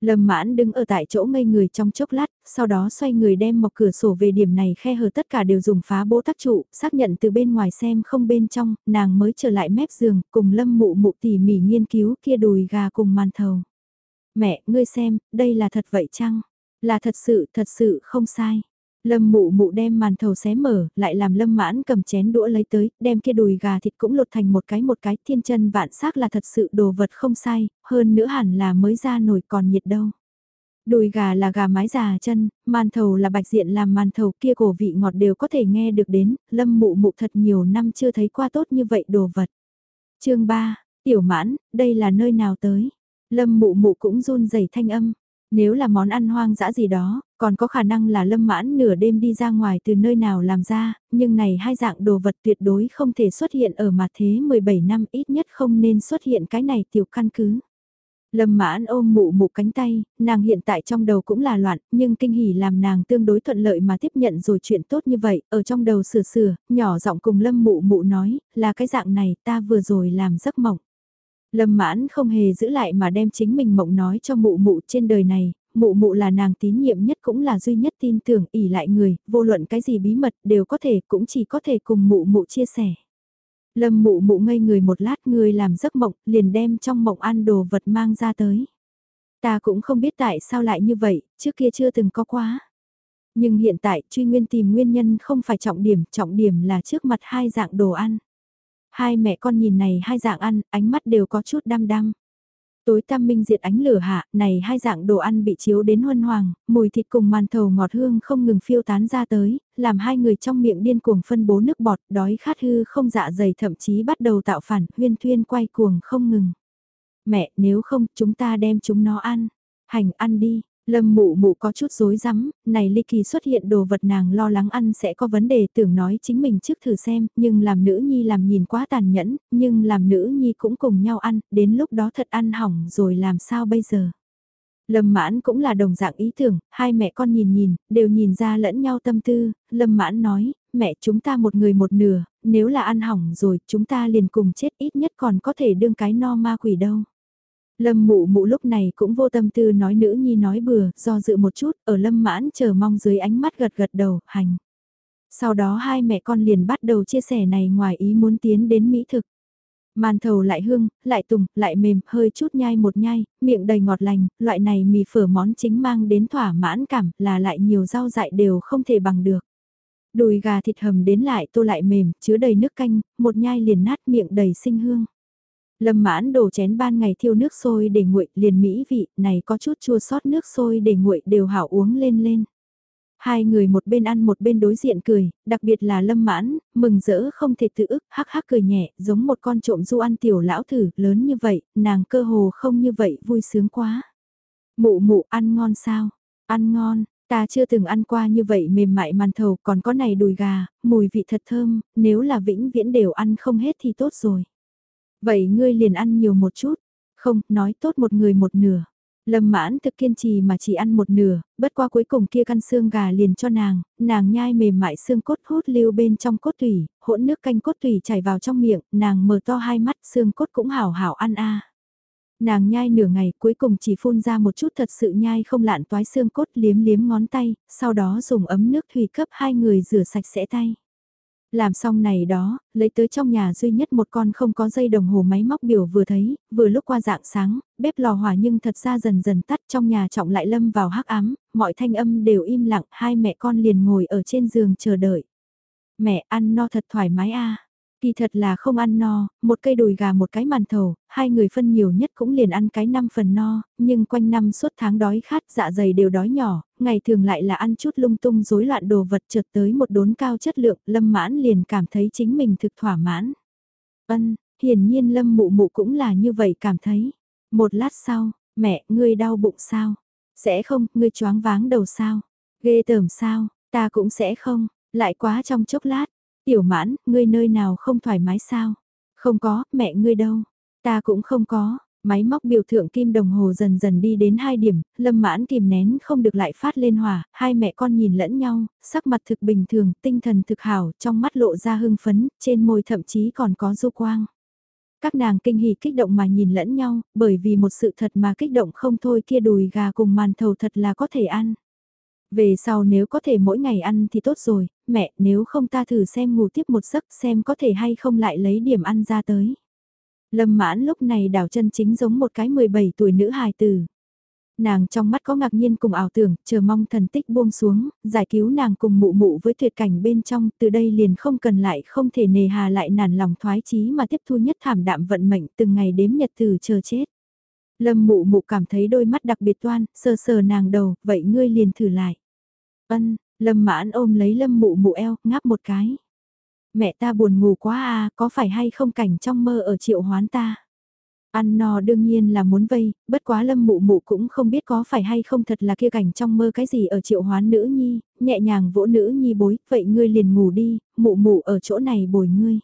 Lâm mãn đứng ở tại chỗ ngây người trong chốc lát, sau đó xoay người đem một cửa sổ về điểm này khe hở tất cả đều dùng phá bố tác trụ, xác nhận từ bên ngoài xem không bên trong, nàng mới trở lại mép giường, cùng lâm mụ mụ tỉ mỉ nghiên cứu kia đùi gà cùng màn thầu. Mẹ, ngươi xem, đây là thật vậy chăng? Là thật sự, thật sự không sai. Lâm mụ mụ đem màn thầu xé mở, lại làm lâm mãn cầm chén đũa lấy tới, đem kia đùi gà thịt cũng lột thành một cái một cái thiên chân vạn xác là thật sự đồ vật không sai, hơn nữa hẳn là mới ra nổi còn nhiệt đâu. Đùi gà là gà mái già chân, màn thầu là bạch diện làm màn thầu kia cổ vị ngọt đều có thể nghe được đến, lâm mụ mụ thật nhiều năm chưa thấy qua tốt như vậy đồ vật. chương 3, tiểu mãn, đây là nơi nào tới? Lâm mụ mụ cũng run rẩy thanh âm, nếu là món ăn hoang dã gì đó, còn có khả năng là lâm mãn nửa đêm đi ra ngoài từ nơi nào làm ra, nhưng này hai dạng đồ vật tuyệt đối không thể xuất hiện ở mặt thế 17 năm ít nhất không nên xuất hiện cái này tiểu căn cứ. Lâm mãn ôm mụ mụ cánh tay, nàng hiện tại trong đầu cũng là loạn, nhưng kinh hỉ làm nàng tương đối thuận lợi mà tiếp nhận rồi chuyện tốt như vậy, ở trong đầu sửa sửa, nhỏ giọng cùng lâm mụ mụ nói, là cái dạng này ta vừa rồi làm giấc mộng. Lâm mãn không hề giữ lại mà đem chính mình mộng nói cho mụ mụ trên đời này, mụ mụ là nàng tín nhiệm nhất cũng là duy nhất tin tưởng ỉ lại người, vô luận cái gì bí mật đều có thể cũng chỉ có thể cùng mụ mụ chia sẻ. Lâm mụ mụ ngây người một lát người làm giấc mộng, liền đem trong mộng ăn đồ vật mang ra tới. Ta cũng không biết tại sao lại như vậy, trước kia chưa từng có quá. Nhưng hiện tại truy nguyên tìm nguyên nhân không phải trọng điểm, trọng điểm là trước mặt hai dạng đồ ăn. Hai mẹ con nhìn này hai dạng ăn, ánh mắt đều có chút đăm đăm. Tối tăm minh diệt ánh lửa hạ, này hai dạng đồ ăn bị chiếu đến huân hoàng, mùi thịt cùng màn thầu ngọt hương không ngừng phiêu tán ra tới, làm hai người trong miệng điên cuồng phân bố nước bọt, đói khát hư không dạ dày thậm chí bắt đầu tạo phản, huyên thuyên quay cuồng không ngừng. Mẹ, nếu không, chúng ta đem chúng nó ăn. Hành ăn đi, Lâm mụ mụ có chút rối rắm, này ly kỳ xuất hiện đồ vật nàng lo lắng ăn sẽ có vấn đề tưởng nói chính mình trước thử xem, nhưng làm nữ nhi làm nhìn quá tàn nhẫn, nhưng làm nữ nhi cũng cùng nhau ăn, đến lúc đó thật ăn hỏng rồi làm sao bây giờ. Lâm mãn cũng là đồng dạng ý tưởng, hai mẹ con nhìn nhìn, đều nhìn ra lẫn nhau tâm tư, Lâm mãn nói, mẹ chúng ta một người một nửa, nếu là ăn hỏng rồi chúng ta liền cùng chết ít nhất còn có thể đương cái no ma quỷ đâu. Lâm mụ mụ lúc này cũng vô tâm tư nói nữ nhi nói bừa, do dự một chút, ở lâm mãn chờ mong dưới ánh mắt gật gật đầu, hành. Sau đó hai mẹ con liền bắt đầu chia sẻ này ngoài ý muốn tiến đến mỹ thực. Màn thầu lại hương, lại tùng, lại mềm, hơi chút nhai một nhai, miệng đầy ngọt lành, loại này mì phở món chính mang đến thỏa mãn cảm là lại nhiều rau dại đều không thể bằng được. Đùi gà thịt hầm đến lại tô lại mềm, chứa đầy nước canh, một nhai liền nát miệng đầy sinh hương. Lâm mãn đổ chén ban ngày thiêu nước sôi để nguội liền mỹ vị, này có chút chua sót nước sôi để nguội đều hảo uống lên lên. Hai người một bên ăn một bên đối diện cười, đặc biệt là lâm mãn, mừng rỡ không thể tự ức, hắc hắc cười nhẹ, giống một con trộm du ăn tiểu lão thử, lớn như vậy, nàng cơ hồ không như vậy, vui sướng quá. Mụ mụ ăn ngon sao? Ăn ngon, ta chưa từng ăn qua như vậy mềm mại màn thầu, còn có này đùi gà, mùi vị thật thơm, nếu là vĩnh viễn đều ăn không hết thì tốt rồi. Vậy ngươi liền ăn nhiều một chút. Không, nói tốt một người một nửa. Lâm mãn thực kiên trì mà chỉ ăn một nửa, bất qua cuối cùng kia căn xương gà liền cho nàng, nàng nhai mềm mại xương cốt hút lưu bên trong cốt tủy, hỗn nước canh cốt tủy chảy vào trong miệng, nàng mở to hai mắt xương cốt cũng hảo hảo ăn a. Nàng nhai nửa ngày cuối cùng chỉ phun ra một chút thật sự nhai không lạn toái xương cốt liếm liếm ngón tay, sau đó dùng ấm nước thủy cấp hai người rửa sạch sẽ tay. Làm xong này đó, lấy tới trong nhà duy nhất một con không có dây đồng hồ máy móc biểu vừa thấy, vừa lúc qua dạng sáng, bếp lò hỏa nhưng thật ra dần dần tắt trong nhà trọng lại lâm vào hắc ám, mọi thanh âm đều im lặng, hai mẹ con liền ngồi ở trên giường chờ đợi. Mẹ ăn no thật thoải mái a Kỳ thật là không ăn no, một cây đùi gà một cái màn thầu, hai người phân nhiều nhất cũng liền ăn cái năm phần no, nhưng quanh năm suốt tháng đói khát dạ dày đều đói nhỏ, ngày thường lại là ăn chút lung tung rối loạn đồ vật chợt tới một đốn cao chất lượng, lâm mãn liền cảm thấy chính mình thực thỏa mãn. Ân, hiển nhiên lâm mụ mụ cũng là như vậy cảm thấy. Một lát sau, mẹ, ngươi đau bụng sao? Sẽ không, ngươi choáng váng đầu sao? Ghê tởm sao? Ta cũng sẽ không, lại quá trong chốc lát. Tiểu mãn, ngươi nơi nào không thoải mái sao? Không có, mẹ ngươi đâu? Ta cũng không có. Máy móc biểu thượng kim đồng hồ dần dần đi đến hai điểm, lâm mãn kìm nén không được lại phát lên hỏa, hai mẹ con nhìn lẫn nhau, sắc mặt thực bình thường, tinh thần thực hảo, trong mắt lộ ra hưng phấn, trên môi thậm chí còn có du quang. Các nàng kinh hỉ kích động mà nhìn lẫn nhau, bởi vì một sự thật mà kích động không thôi kia đùi gà cùng màn thầu thật là có thể ăn. Về sau nếu có thể mỗi ngày ăn thì tốt rồi, mẹ nếu không ta thử xem ngủ tiếp một giấc xem có thể hay không lại lấy điểm ăn ra tới. Lâm mãn lúc này đảo chân chính giống một cái 17 tuổi nữ hài tử. Nàng trong mắt có ngạc nhiên cùng ảo tưởng, chờ mong thần tích buông xuống, giải cứu nàng cùng mụ mụ với tuyệt cảnh bên trong, từ đây liền không cần lại không thể nề hà lại nản lòng thoái chí mà tiếp thu nhất thảm đạm vận mệnh từng ngày đếm nhật từ chờ chết. Lâm mụ mụ cảm thấy đôi mắt đặc biệt toan, sờ sờ nàng đầu, vậy ngươi liền thử lại. Ân, lâm mãn ôm lấy lâm mụ mụ eo, ngáp một cái. Mẹ ta buồn ngủ quá à, có phải hay không cảnh trong mơ ở triệu hoán ta? Ăn no đương nhiên là muốn vây, bất quá lâm mụ mụ cũng không biết có phải hay không thật là kia cảnh trong mơ cái gì ở triệu hoán nữ nhi, nhẹ nhàng vỗ nữ nhi bối, vậy ngươi liền ngủ đi, mụ mụ ở chỗ này bồi ngươi.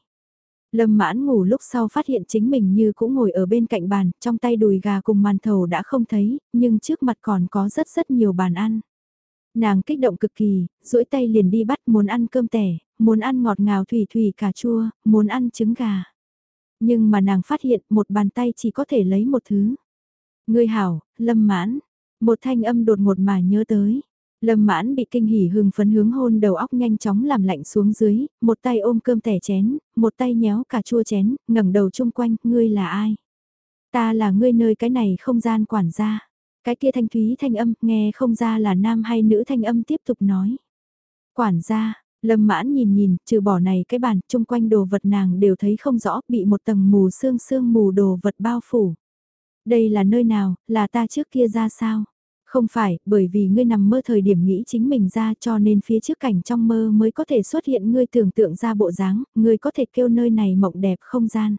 Lâm mãn ngủ lúc sau phát hiện chính mình như cũng ngồi ở bên cạnh bàn, trong tay đùi gà cùng màn thầu đã không thấy, nhưng trước mặt còn có rất rất nhiều bàn ăn. Nàng kích động cực kỳ, duỗi tay liền đi bắt muốn ăn cơm tẻ, muốn ăn ngọt ngào thủy thủy cà chua, muốn ăn trứng gà. Nhưng mà nàng phát hiện một bàn tay chỉ có thể lấy một thứ. Ngươi hảo, lâm mãn, một thanh âm đột ngột mà nhớ tới. Lâm mãn bị kinh hỉ hừng phấn hướng hôn đầu óc nhanh chóng làm lạnh xuống dưới, một tay ôm cơm tẻ chén, một tay nhéo cà chua chén, ngẩng đầu chung quanh, ngươi là ai? Ta là ngươi nơi cái này không gian quản gia. Cái kia thanh thúy thanh âm, nghe không ra là nam hay nữ thanh âm tiếp tục nói. Quản gia, lâm mãn nhìn nhìn, trừ bỏ này cái bàn, chung quanh đồ vật nàng đều thấy không rõ, bị một tầng mù sương sương mù đồ vật bao phủ. Đây là nơi nào, là ta trước kia ra sao? Không phải, bởi vì ngươi nằm mơ thời điểm nghĩ chính mình ra cho nên phía trước cảnh trong mơ mới có thể xuất hiện ngươi tưởng tượng ra bộ dáng, ngươi có thể kêu nơi này mộng đẹp không gian.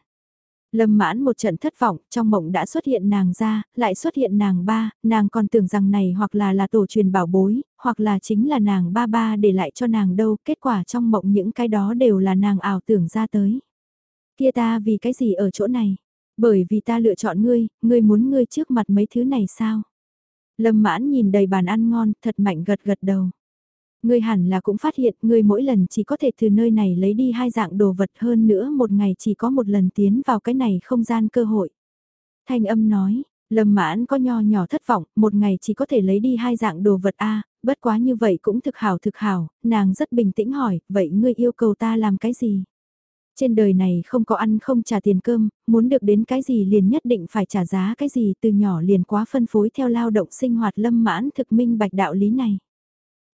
Lâm mãn một trận thất vọng, trong mộng đã xuất hiện nàng ra, lại xuất hiện nàng ba, nàng còn tưởng rằng này hoặc là là tổ truyền bảo bối, hoặc là chính là nàng ba ba để lại cho nàng đâu, kết quả trong mộng những cái đó đều là nàng ảo tưởng ra tới. Kia ta vì cái gì ở chỗ này? Bởi vì ta lựa chọn ngươi, ngươi muốn ngươi trước mặt mấy thứ này sao? Lâm mãn nhìn đầy bàn ăn ngon, thật mạnh gật gật đầu. Ngươi hẳn là cũng phát hiện ngươi mỗi lần chỉ có thể từ nơi này lấy đi hai dạng đồ vật hơn nữa một ngày chỉ có một lần tiến vào cái này không gian cơ hội. Thanh âm nói, Lâm mãn có nho nhỏ thất vọng, một ngày chỉ có thể lấy đi hai dạng đồ vật A, bất quá như vậy cũng thực hảo thực hảo, nàng rất bình tĩnh hỏi, vậy ngươi yêu cầu ta làm cái gì? Trên đời này không có ăn không trả tiền cơm, muốn được đến cái gì liền nhất định phải trả giá cái gì từ nhỏ liền quá phân phối theo lao động sinh hoạt lâm mãn thực minh bạch đạo lý này.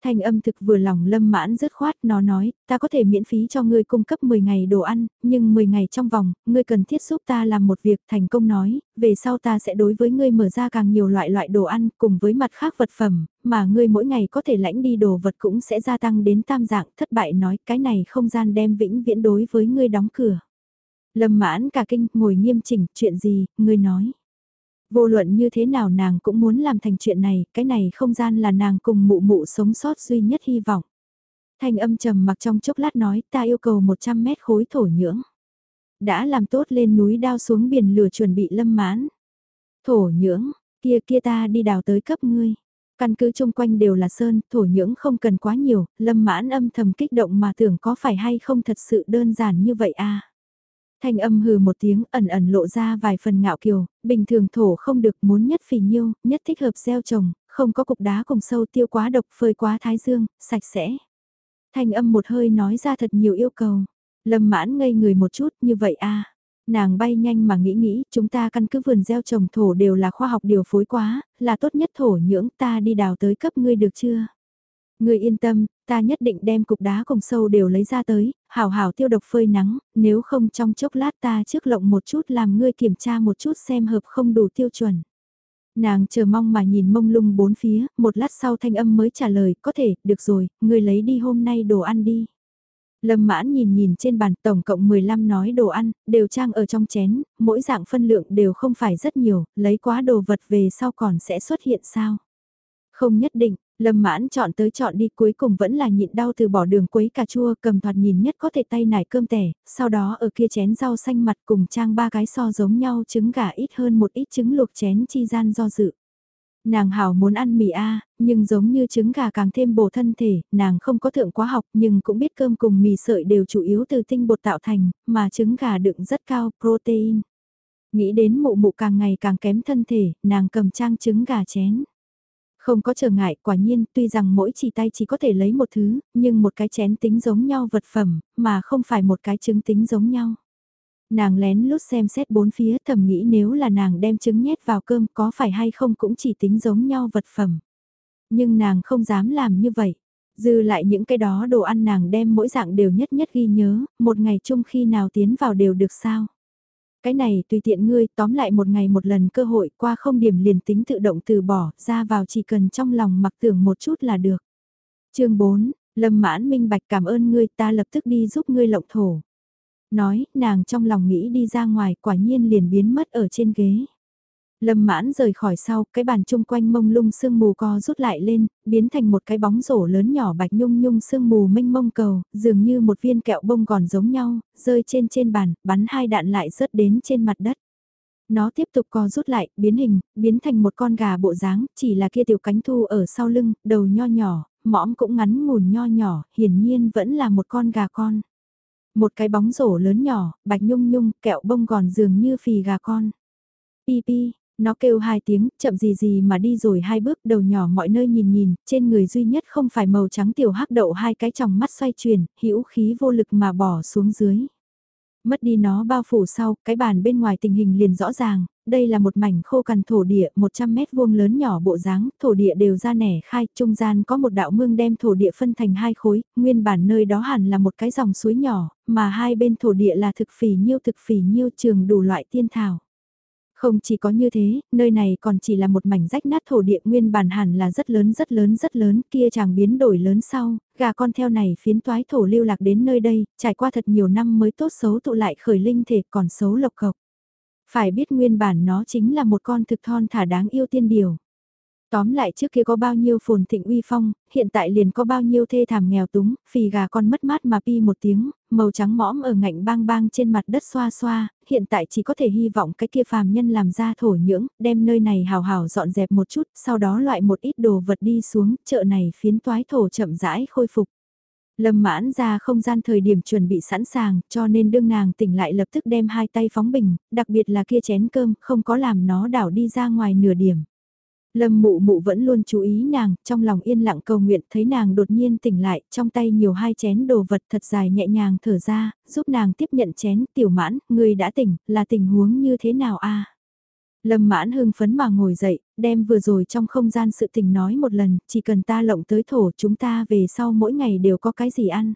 Thanh âm thực vừa lòng lâm mãn dứt khoát nó nói, ta có thể miễn phí cho ngươi cung cấp 10 ngày đồ ăn, nhưng 10 ngày trong vòng, ngươi cần thiết giúp ta làm một việc thành công nói, về sau ta sẽ đối với ngươi mở ra càng nhiều loại loại đồ ăn cùng với mặt khác vật phẩm, mà ngươi mỗi ngày có thể lãnh đi đồ vật cũng sẽ gia tăng đến tam dạng thất bại nói cái này không gian đem vĩnh viễn đối với ngươi đóng cửa. Lâm mãn cả kinh ngồi nghiêm chỉnh chuyện gì, ngươi nói. Vô luận như thế nào nàng cũng muốn làm thành chuyện này, cái này không gian là nàng cùng mụ mụ sống sót duy nhất hy vọng. Thanh âm trầm mặc trong chốc lát nói ta yêu cầu 100 mét khối thổ nhưỡng. Đã làm tốt lên núi đao xuống biển lửa chuẩn bị lâm mãn. Thổ nhưỡng, kia kia ta đi đào tới cấp ngươi. Căn cứ chung quanh đều là sơn, thổ nhưỡng không cần quá nhiều, lâm mãn âm thầm kích động mà tưởng có phải hay không thật sự đơn giản như vậy à. Thanh âm hừ một tiếng ẩn ẩn lộ ra vài phần ngạo kiều, bình thường thổ không được muốn nhất phì nhiêu, nhất thích hợp gieo trồng, không có cục đá cùng sâu tiêu quá độc phơi quá thái dương, sạch sẽ. Thanh âm một hơi nói ra thật nhiều yêu cầu. Lâm mãn ngây người một chút như vậy a à. Nàng bay nhanh mà nghĩ nghĩ, chúng ta căn cứ vườn gieo trồng thổ đều là khoa học điều phối quá, là tốt nhất thổ nhưỡng ta đi đào tới cấp ngươi được chưa? Ngươi yên tâm, ta nhất định đem cục đá cùng sâu đều lấy ra tới, hảo hảo tiêu độc phơi nắng, nếu không trong chốc lát ta trước lộng một chút làm ngươi kiểm tra một chút xem hợp không đủ tiêu chuẩn. Nàng chờ mong mà nhìn mông lung bốn phía, một lát sau thanh âm mới trả lời, có thể, được rồi, ngươi lấy đi hôm nay đồ ăn đi. Lâm mãn nhìn nhìn trên bàn tổng cộng 15 nói đồ ăn, đều trang ở trong chén, mỗi dạng phân lượng đều không phải rất nhiều, lấy quá đồ vật về sau còn sẽ xuất hiện sao. Không nhất định, Lâm mãn chọn tới chọn đi cuối cùng vẫn là nhịn đau từ bỏ đường quấy cà chua cầm thoạt nhìn nhất có thể tay nải cơm tẻ, sau đó ở kia chén rau xanh mặt cùng trang ba cái so giống nhau trứng gà ít hơn một ít trứng luộc chén chi gian do dự. Nàng hảo muốn ăn mì A, nhưng giống như trứng gà càng thêm bổ thân thể, nàng không có thượng quá học nhưng cũng biết cơm cùng mì sợi đều chủ yếu từ tinh bột tạo thành, mà trứng gà đựng rất cao protein. Nghĩ đến mụ mụ càng ngày càng kém thân thể, nàng cầm trang trứng gà chén. Không có trở ngại, quả nhiên, tuy rằng mỗi chỉ tay chỉ có thể lấy một thứ, nhưng một cái chén tính giống nhau vật phẩm, mà không phải một cái trứng tính giống nhau. Nàng lén lút xem xét bốn phía thầm nghĩ nếu là nàng đem trứng nhét vào cơm có phải hay không cũng chỉ tính giống nhau vật phẩm. Nhưng nàng không dám làm như vậy. Dư lại những cái đó đồ ăn nàng đem mỗi dạng đều nhất nhất ghi nhớ, một ngày chung khi nào tiến vào đều được sao. Cái này tùy tiện ngươi tóm lại một ngày một lần cơ hội qua không điểm liền tính tự động từ bỏ ra vào chỉ cần trong lòng mặc tưởng một chút là được. chương 4, Lâm mãn minh bạch cảm ơn ngươi ta lập tức đi giúp ngươi lộng thổ. Nói, nàng trong lòng nghĩ đi ra ngoài quả nhiên liền biến mất ở trên ghế. Lâm mãn rời khỏi sau, cái bàn chung quanh mông lung sương mù co rút lại lên, biến thành một cái bóng rổ lớn nhỏ bạch nhung nhung sương mù mênh mông cầu, dường như một viên kẹo bông gòn giống nhau, rơi trên trên bàn, bắn hai đạn lại rớt đến trên mặt đất. Nó tiếp tục co rút lại, biến hình, biến thành một con gà bộ dáng, chỉ là kia tiểu cánh thu ở sau lưng, đầu nho nhỏ, mõm cũng ngắn ngủn nho nhỏ, hiển nhiên vẫn là một con gà con. Một cái bóng rổ lớn nhỏ, bạch nhung nhung, kẹo bông gòn dường như phì gà con. Pi pi, nó kêu hai tiếng, chậm gì gì mà đi rồi hai bước đầu nhỏ mọi nơi nhìn nhìn, trên người duy nhất không phải màu trắng tiểu hắc đậu hai cái tròng mắt xoay chuyển, hữu khí vô lực mà bỏ xuống dưới. Mất đi nó bao phủ sau, cái bàn bên ngoài tình hình liền rõ ràng, đây là một mảnh khô cằn thổ địa 100 mét vuông lớn nhỏ bộ dáng, thổ địa đều ra nẻ khai, trung gian có một đạo mương đem thổ địa phân thành hai khối, nguyên bản nơi đó hẳn là một cái dòng suối nhỏ, mà hai bên thổ địa là thực phỉ nhiêu thực phỉ nhiêu trường đủ loại tiên thảo. Không chỉ có như thế, nơi này còn chỉ là một mảnh rách nát thổ địa nguyên bản hẳn là rất lớn rất lớn rất lớn, kia chàng biến đổi lớn sau, gà con theo này phiến toái thổ lưu lạc đến nơi đây, trải qua thật nhiều năm mới tốt xấu tụ lại khởi linh thể còn xấu lộc cộc. Phải biết nguyên bản nó chính là một con thực thon thả đáng yêu tiên điều. Tóm lại trước kia có bao nhiêu phồn thịnh uy phong, hiện tại liền có bao nhiêu thê thảm nghèo túng, phì gà con mất mát mà pi một tiếng, màu trắng mõm ở ngạnh bang bang trên mặt đất xoa xoa, hiện tại chỉ có thể hy vọng cái kia phàm nhân làm ra thổ nhưỡng, đem nơi này hào hào dọn dẹp một chút, sau đó loại một ít đồ vật đi xuống, chợ này phiến toái thổ chậm rãi khôi phục. Lâm mãn ra không gian thời điểm chuẩn bị sẵn sàng, cho nên đương nàng tỉnh lại lập tức đem hai tay phóng bình, đặc biệt là kia chén cơm, không có làm nó đảo đi ra ngoài nửa điểm. Lâm mụ mụ vẫn luôn chú ý nàng, trong lòng yên lặng cầu nguyện thấy nàng đột nhiên tỉnh lại, trong tay nhiều hai chén đồ vật thật dài nhẹ nhàng thở ra, giúp nàng tiếp nhận chén, tiểu mãn, người đã tỉnh, là tình huống như thế nào a Lâm mãn hưng phấn mà ngồi dậy, đem vừa rồi trong không gian sự tình nói một lần, chỉ cần ta lộng tới thổ chúng ta về sau mỗi ngày đều có cái gì ăn.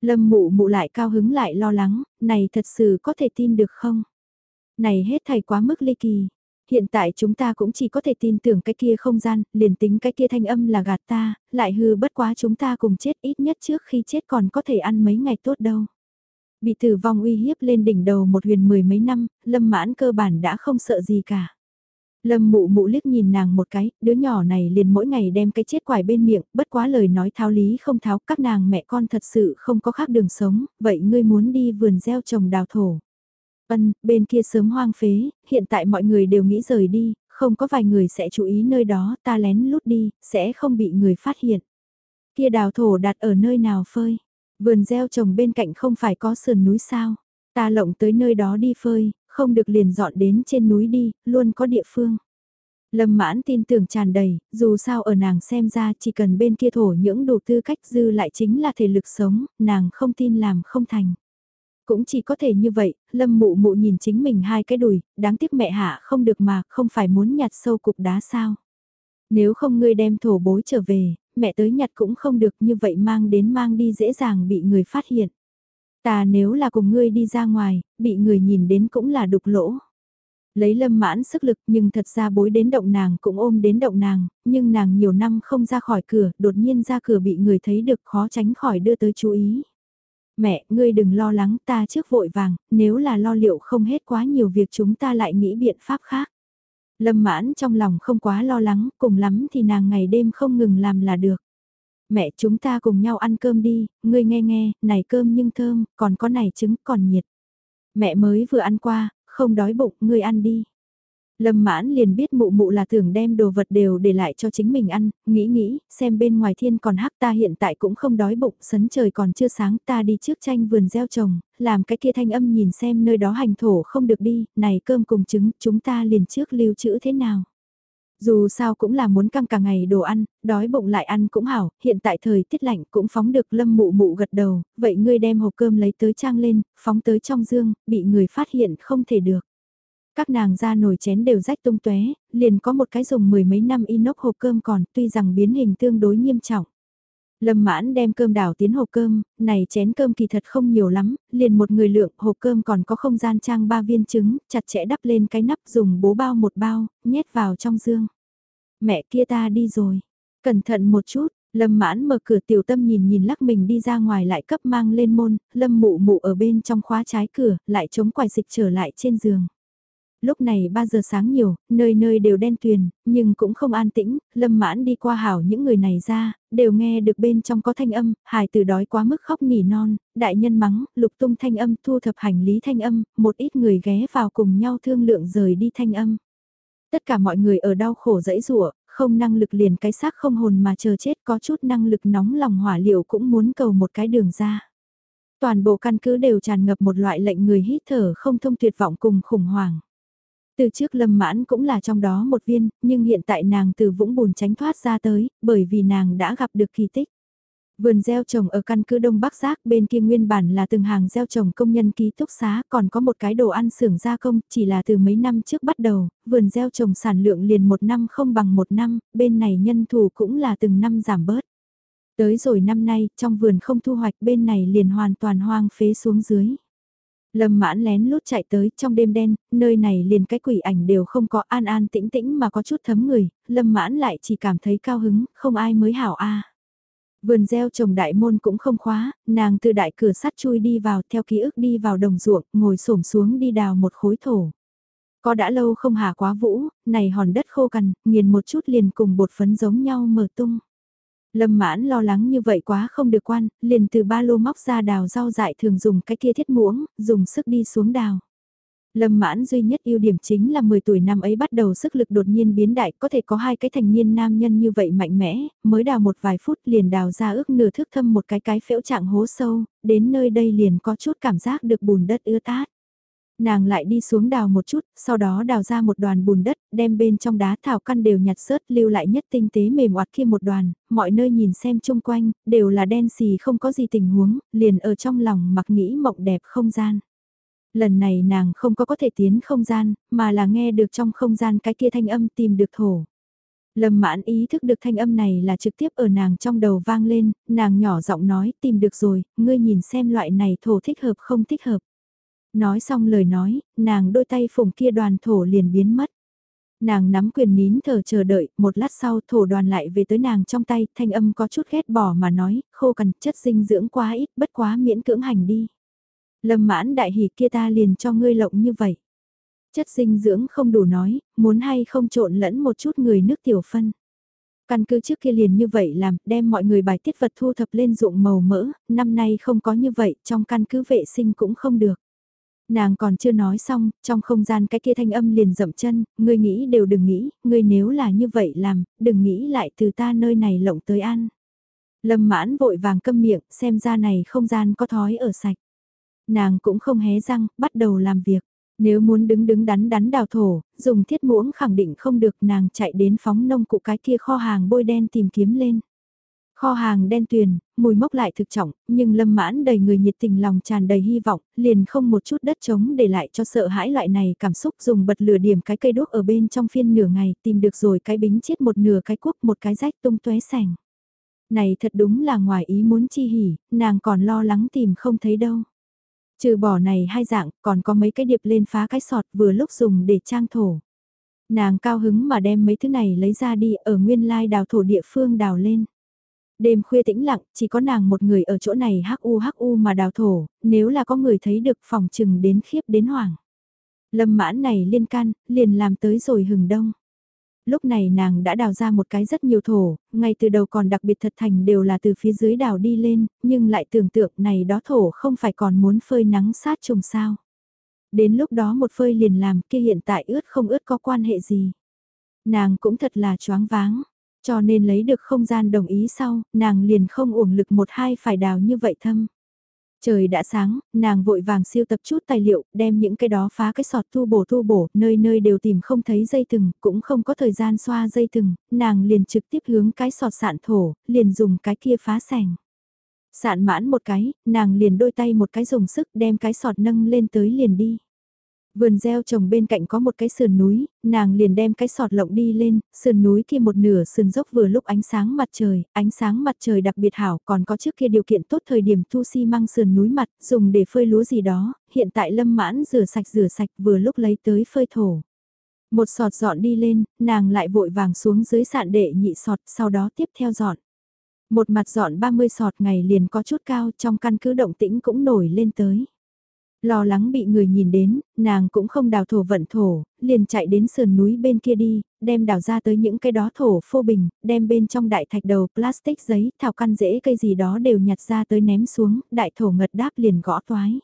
Lâm mụ mụ lại cao hứng lại lo lắng, này thật sự có thể tin được không? Này hết thầy quá mức ly kỳ, hiện tại chúng ta cũng chỉ có thể tin tưởng cái kia không gian, liền tính cái kia thanh âm là gạt ta, lại hư bất quá chúng ta cùng chết ít nhất trước khi chết còn có thể ăn mấy ngày tốt đâu. Bị tử vong uy hiếp lên đỉnh đầu một huyền mười mấy năm, lâm mãn cơ bản đã không sợ gì cả. Lâm mụ mụ liếc nhìn nàng một cái, đứa nhỏ này liền mỗi ngày đem cái chết quải bên miệng, bất quá lời nói tháo lý không tháo, các nàng mẹ con thật sự không có khác đường sống, vậy ngươi muốn đi vườn gieo trồng đào thổ. Ân, bên kia sớm hoang phế, hiện tại mọi người đều nghĩ rời đi, không có vài người sẽ chú ý nơi đó, ta lén lút đi, sẽ không bị người phát hiện. Kia đào thổ đặt ở nơi nào phơi? Vườn gieo trồng bên cạnh không phải có sườn núi sao? Ta lộng tới nơi đó đi phơi, không được liền dọn đến trên núi đi, luôn có địa phương. Lâm mãn tin tưởng tràn đầy, dù sao ở nàng xem ra chỉ cần bên kia thổ những đủ tư cách dư lại chính là thể lực sống, nàng không tin làm không thành. Cũng chỉ có thể như vậy, lâm mụ mụ nhìn chính mình hai cái đùi, đáng tiếc mẹ hạ không được mà, không phải muốn nhặt sâu cục đá sao. Nếu không ngươi đem thổ bối trở về, mẹ tới nhặt cũng không được như vậy mang đến mang đi dễ dàng bị người phát hiện. Ta nếu là cùng ngươi đi ra ngoài, bị người nhìn đến cũng là đục lỗ. Lấy lâm mãn sức lực nhưng thật ra bối đến động nàng cũng ôm đến động nàng, nhưng nàng nhiều năm không ra khỏi cửa, đột nhiên ra cửa bị người thấy được khó tránh khỏi đưa tới chú ý. Mẹ, ngươi đừng lo lắng ta trước vội vàng, nếu là lo liệu không hết quá nhiều việc chúng ta lại nghĩ biện pháp khác. Lâm mãn trong lòng không quá lo lắng, cùng lắm thì nàng ngày đêm không ngừng làm là được. Mẹ chúng ta cùng nhau ăn cơm đi, ngươi nghe nghe, này cơm nhưng thơm, còn có này trứng còn nhiệt. Mẹ mới vừa ăn qua, không đói bụng, ngươi ăn đi. Lâm mãn liền biết mụ mụ là tưởng đem đồ vật đều để lại cho chính mình ăn, nghĩ nghĩ, xem bên ngoài thiên còn hắc ta hiện tại cũng không đói bụng, sấn trời còn chưa sáng ta đi trước tranh vườn gieo trồng, làm cái kia thanh âm nhìn xem nơi đó hành thổ không được đi, này cơm cùng trứng, chúng ta liền trước lưu trữ thế nào. Dù sao cũng là muốn căng cả ngày đồ ăn, đói bụng lại ăn cũng hảo, hiện tại thời tiết lạnh cũng phóng được lâm mụ mụ gật đầu, vậy ngươi đem hộp cơm lấy tới trang lên, phóng tới trong dương, bị người phát hiện không thể được. Các nàng ra nồi chén đều rách tung tóe, liền có một cái dùng mười mấy năm inox hộp cơm còn tuy rằng biến hình tương đối nghiêm trọng. Lâm mãn đem cơm đảo tiến hộp cơm, này chén cơm kỳ thật không nhiều lắm, liền một người lượng hộp cơm còn có không gian trang ba viên trứng, chặt chẽ đắp lên cái nắp dùng bố bao một bao, nhét vào trong dương. Mẹ kia ta đi rồi, cẩn thận một chút, Lâm mãn mở cửa tiểu tâm nhìn nhìn lắc mình đi ra ngoài lại cấp mang lên môn, lâm mụ mụ ở bên trong khóa trái cửa, lại chống quài dịch trở lại trên giường lúc này 3 giờ sáng nhiều, nơi nơi đều đen tuyền, nhưng cũng không an tĩnh, lâm mãn đi qua hảo những người này ra, đều nghe được bên trong có thanh âm, hài từ đói quá mức khóc nỉ non, đại nhân mắng, lục tung thanh âm, thu thập hành lý thanh âm, một ít người ghé vào cùng nhau thương lượng rời đi thanh âm. Tất cả mọi người ở đau khổ dẫy rủa không năng lực liền cái xác không hồn mà chờ chết có chút năng lực nóng lòng hỏa liệu cũng muốn cầu một cái đường ra. Toàn bộ căn cứ đều tràn ngập một loại lệnh người hít thở không thông tuyệt vọng cùng khủng hoảng. Từ trước lâm mãn cũng là trong đó một viên, nhưng hiện tại nàng từ vũng bùn tránh thoát ra tới, bởi vì nàng đã gặp được kỳ tích. Vườn gieo trồng ở căn cứ Đông Bắc Giác bên kia nguyên bản là từng hàng gieo trồng công nhân ký túc xá còn có một cái đồ ăn xưởng gia công chỉ là từ mấy năm trước bắt đầu, vườn gieo trồng sản lượng liền một năm không bằng một năm, bên này nhân thủ cũng là từng năm giảm bớt. Tới rồi năm nay, trong vườn không thu hoạch bên này liền hoàn toàn hoang phế xuống dưới. Lâm mãn lén lút chạy tới trong đêm đen, nơi này liền cái quỷ ảnh đều không có an an tĩnh tĩnh mà có chút thấm người, lâm mãn lại chỉ cảm thấy cao hứng, không ai mới hảo a Vườn gieo trồng đại môn cũng không khóa, nàng từ đại cửa sắt chui đi vào theo ký ức đi vào đồng ruộng, ngồi xổm xuống đi đào một khối thổ. Có đã lâu không hà quá vũ, này hòn đất khô cằn, nghiền một chút liền cùng bột phấn giống nhau mở tung. Lâm mãn lo lắng như vậy quá không được quan, liền từ ba lô móc ra đào rau dại thường dùng cái kia thiết muỗng, dùng sức đi xuống đào. Lâm mãn duy nhất ưu điểm chính là 10 tuổi năm ấy bắt đầu sức lực đột nhiên biến đại có thể có hai cái thành niên nam nhân như vậy mạnh mẽ, mới đào một vài phút liền đào ra ước nửa thước thâm một cái cái phễu trạng hố sâu, đến nơi đây liền có chút cảm giác được bùn đất ưa tát. Nàng lại đi xuống đào một chút, sau đó đào ra một đoàn bùn đất, đem bên trong đá thảo căn đều nhặt sớt lưu lại nhất tinh tế mềm oặt kia một đoàn, mọi nơi nhìn xem chung quanh, đều là đen xì không có gì tình huống, liền ở trong lòng mặc nghĩ mộng đẹp không gian. Lần này nàng không có có thể tiến không gian, mà là nghe được trong không gian cái kia thanh âm tìm được thổ. Lâm mãn ý thức được thanh âm này là trực tiếp ở nàng trong đầu vang lên, nàng nhỏ giọng nói tìm được rồi, ngươi nhìn xem loại này thổ thích hợp không thích hợp. Nói xong lời nói, nàng đôi tay phùng kia đoàn thổ liền biến mất. Nàng nắm quyền nín thở chờ đợi, một lát sau thổ đoàn lại về tới nàng trong tay, thanh âm có chút ghét bỏ mà nói, khô cằn chất dinh dưỡng quá ít, bất quá miễn cưỡng hành đi. Lâm mãn đại hỉ kia ta liền cho ngươi lộng như vậy. Chất dinh dưỡng không đủ nói, muốn hay không trộn lẫn một chút người nước tiểu phân. Căn cứ trước kia liền như vậy làm, đem mọi người bài tiết vật thu thập lên ruộng màu mỡ, năm nay không có như vậy, trong căn cứ vệ sinh cũng không được. Nàng còn chưa nói xong, trong không gian cái kia thanh âm liền dậm chân, ngươi nghĩ đều đừng nghĩ, ngươi nếu là như vậy làm, đừng nghĩ lại từ ta nơi này lộng tới ăn. Lâm mãn vội vàng câm miệng, xem ra này không gian có thói ở sạch. Nàng cũng không hé răng, bắt đầu làm việc. Nếu muốn đứng đứng đắn đắn đào thổ, dùng thiết muỗng khẳng định không được nàng chạy đến phóng nông cụ cái kia kho hàng bôi đen tìm kiếm lên. Kho hàng đen tuyền, mùi mốc lại thực trọng, nhưng lâm mãn đầy người nhiệt tình lòng tràn đầy hy vọng, liền không một chút đất trống để lại cho sợ hãi loại này cảm xúc dùng bật lửa điểm cái cây đốt ở bên trong phiên nửa ngày tìm được rồi cái bính chết một nửa cái cuốc một cái rách tung tóe sành. Này thật đúng là ngoài ý muốn chi hỉ, nàng còn lo lắng tìm không thấy đâu. Trừ bỏ này hai dạng, còn có mấy cái điệp lên phá cái sọt vừa lúc dùng để trang thổ. Nàng cao hứng mà đem mấy thứ này lấy ra đi ở nguyên lai đào thổ địa phương đào lên. Đêm khuya tĩnh lặng, chỉ có nàng một người ở chỗ này hắc u hắc u mà đào thổ, nếu là có người thấy được phòng trừng đến khiếp đến hoảng. Lâm mãn này liên can, liền làm tới rồi hừng đông. Lúc này nàng đã đào ra một cái rất nhiều thổ, ngay từ đầu còn đặc biệt thật thành đều là từ phía dưới đào đi lên, nhưng lại tưởng tượng này đó thổ không phải còn muốn phơi nắng sát trùng sao. Đến lúc đó một phơi liền làm kia hiện tại ướt không ướt có quan hệ gì. Nàng cũng thật là choáng váng, cho nên lấy được không gian đồng ý sau, nàng liền không uổng lực một hai phải đào như vậy thâm. Trời đã sáng, nàng vội vàng siêu tập chút tài liệu, đem những cái đó phá cái sọt thu bổ thu bổ, nơi nơi đều tìm không thấy dây thừng, cũng không có thời gian xoa dây thừng, nàng liền trực tiếp hướng cái sọt sạn thổ, liền dùng cái kia phá sành. Sạn mãn một cái, nàng liền đôi tay một cái dùng sức đem cái sọt nâng lên tới liền đi. Vườn gieo trồng bên cạnh có một cái sườn núi, nàng liền đem cái sọt lộng đi lên, sườn núi kia một nửa sườn dốc vừa lúc ánh sáng mặt trời, ánh sáng mặt trời đặc biệt hảo, còn có trước kia điều kiện tốt thời điểm thu xi si măng sườn núi mặt, dùng để phơi lúa gì đó, hiện tại lâm mãn rửa sạch rửa sạch vừa lúc lấy tới phơi thổ. Một sọt dọn đi lên, nàng lại vội vàng xuống dưới sạn đệ nhị sọt, sau đó tiếp theo dọn. Một mặt dọn 30 sọt ngày liền có chút cao trong căn cứ động tĩnh cũng nổi lên tới. Lo lắng bị người nhìn đến, nàng cũng không đào thổ vận thổ, liền chạy đến sườn núi bên kia đi, đem đào ra tới những cái đó thổ phô bình, đem bên trong đại thạch đầu plastic giấy, thảo căn rễ cây gì đó đều nhặt ra tới ném xuống, đại thổ ngật đáp liền gõ toái.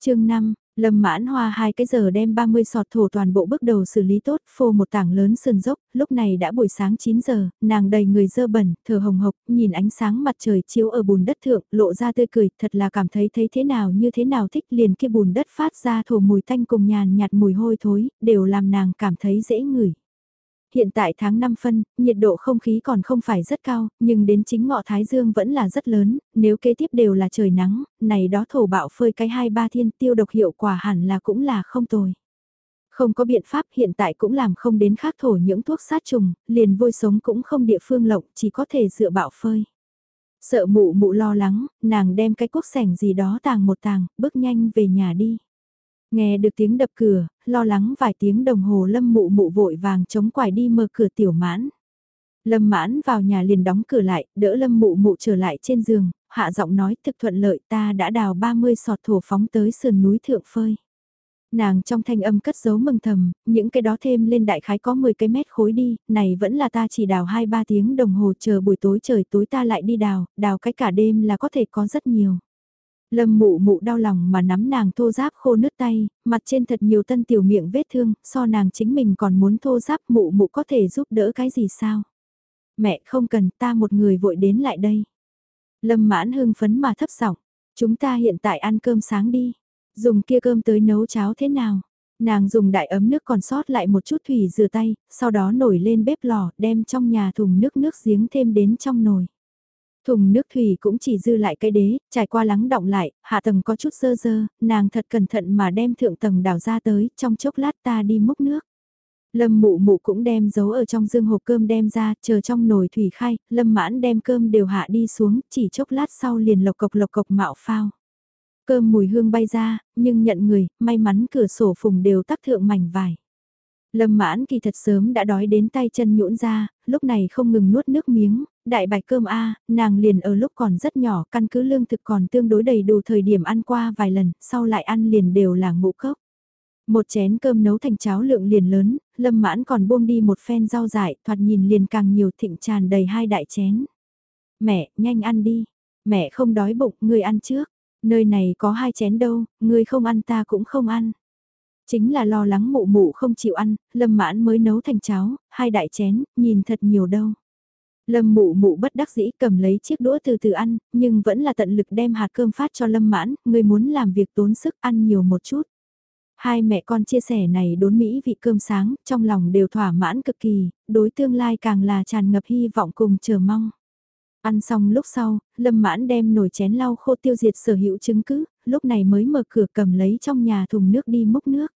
chương 5, Lâm mãn hoa hai cái giờ đem 30 sọt thổ toàn bộ bước đầu xử lý tốt, phô một tảng lớn sườn dốc, lúc này đã buổi sáng 9 giờ, nàng đầy người dơ bẩn, thở hồng hộc, nhìn ánh sáng mặt trời chiếu ở bùn đất thượng, lộ ra tươi cười, thật là cảm thấy thấy thế nào như thế nào thích liền kia bùn đất phát ra thổ mùi thanh cùng nhàn nhạt mùi hôi thối, đều làm nàng cảm thấy dễ ngửi hiện tại tháng 5 phân, nhiệt độ không khí còn không phải rất cao, nhưng đến chính ngọ Thái Dương vẫn là rất lớn, nếu kế tiếp đều là trời nắng, này đó thổ bạo phơi cái hai ba thiên tiêu độc hiệu quả hẳn là cũng là không tồi. Không có biện pháp hiện tại cũng làm không đến khác thổ những thuốc sát trùng, liền vôi sống cũng không địa phương lộng, chỉ có thể dựa bạo phơi. Sợ mụ mụ lo lắng, nàng đem cái cuốc sẻng gì đó tàng một tàng, bước nhanh về nhà đi. Nghe được tiếng đập cửa, lo lắng vài tiếng đồng hồ lâm mụ mụ vội vàng chống quải đi mở cửa tiểu mãn. Lâm mãn vào nhà liền đóng cửa lại, đỡ lâm mụ mụ trở lại trên giường, hạ giọng nói thực thuận lợi ta đã đào 30 sọt thổ phóng tới sườn núi thượng phơi. Nàng trong thanh âm cất giấu mừng thầm, những cái đó thêm lên đại khái có 10 cái mét khối đi, này vẫn là ta chỉ đào 2-3 tiếng đồng hồ chờ buổi tối trời tối ta lại đi đào, đào cái cả đêm là có thể có rất nhiều. Lâm mụ mụ đau lòng mà nắm nàng thô giáp khô nứt tay, mặt trên thật nhiều tân tiểu miệng vết thương, so nàng chính mình còn muốn thô giáp mụ mụ có thể giúp đỡ cái gì sao? Mẹ không cần ta một người vội đến lại đây. Lâm mãn hưng phấn mà thấp giọng chúng ta hiện tại ăn cơm sáng đi, dùng kia cơm tới nấu cháo thế nào? Nàng dùng đại ấm nước còn sót lại một chút thủy rửa tay, sau đó nổi lên bếp lò, đem trong nhà thùng nước nước giếng thêm đến trong nồi. Thùng nước thủy cũng chỉ dư lại cái đế, trải qua lắng động lại, hạ tầng có chút sơ dơ, nàng thật cẩn thận mà đem thượng tầng đảo ra tới, trong chốc lát ta đi múc nước. Lâm mụ mụ cũng đem giấu ở trong dương hộp cơm đem ra, chờ trong nồi thủy khai, lâm mãn đem cơm đều hạ đi xuống, chỉ chốc lát sau liền lộc cộc lộc cộc mạo phao. Cơm mùi hương bay ra, nhưng nhận người, may mắn cửa sổ phùng đều tắc thượng mảnh vải. Lâm mãn kỳ thật sớm đã đói đến tay chân nhũn ra, lúc này không ngừng nuốt nước miếng, đại bạch cơm A, nàng liền ở lúc còn rất nhỏ, căn cứ lương thực còn tương đối đầy đủ thời điểm ăn qua vài lần, sau lại ăn liền đều là ngũ cốc. Một chén cơm nấu thành cháo lượng liền lớn, lâm mãn còn buông đi một phen rau dại, thoạt nhìn liền càng nhiều thịnh tràn đầy hai đại chén. Mẹ, nhanh ăn đi. Mẹ không đói bụng, ngươi ăn trước. Nơi này có hai chén đâu, ngươi không ăn ta cũng không ăn. Chính là lo lắng mụ mụ không chịu ăn, lâm mãn mới nấu thành cháo, hai đại chén, nhìn thật nhiều đâu. Lâm mụ mụ bất đắc dĩ cầm lấy chiếc đũa từ từ ăn, nhưng vẫn là tận lực đem hạt cơm phát cho lâm mãn, người muốn làm việc tốn sức ăn nhiều một chút. Hai mẹ con chia sẻ này đốn mỹ vị cơm sáng, trong lòng đều thỏa mãn cực kỳ, đối tương lai càng là tràn ngập hy vọng cùng chờ mong. Ăn xong lúc sau, lâm mãn đem nồi chén lau khô tiêu diệt sở hữu chứng cứ, lúc này mới mở cửa cầm lấy trong nhà thùng nước đi múc nước.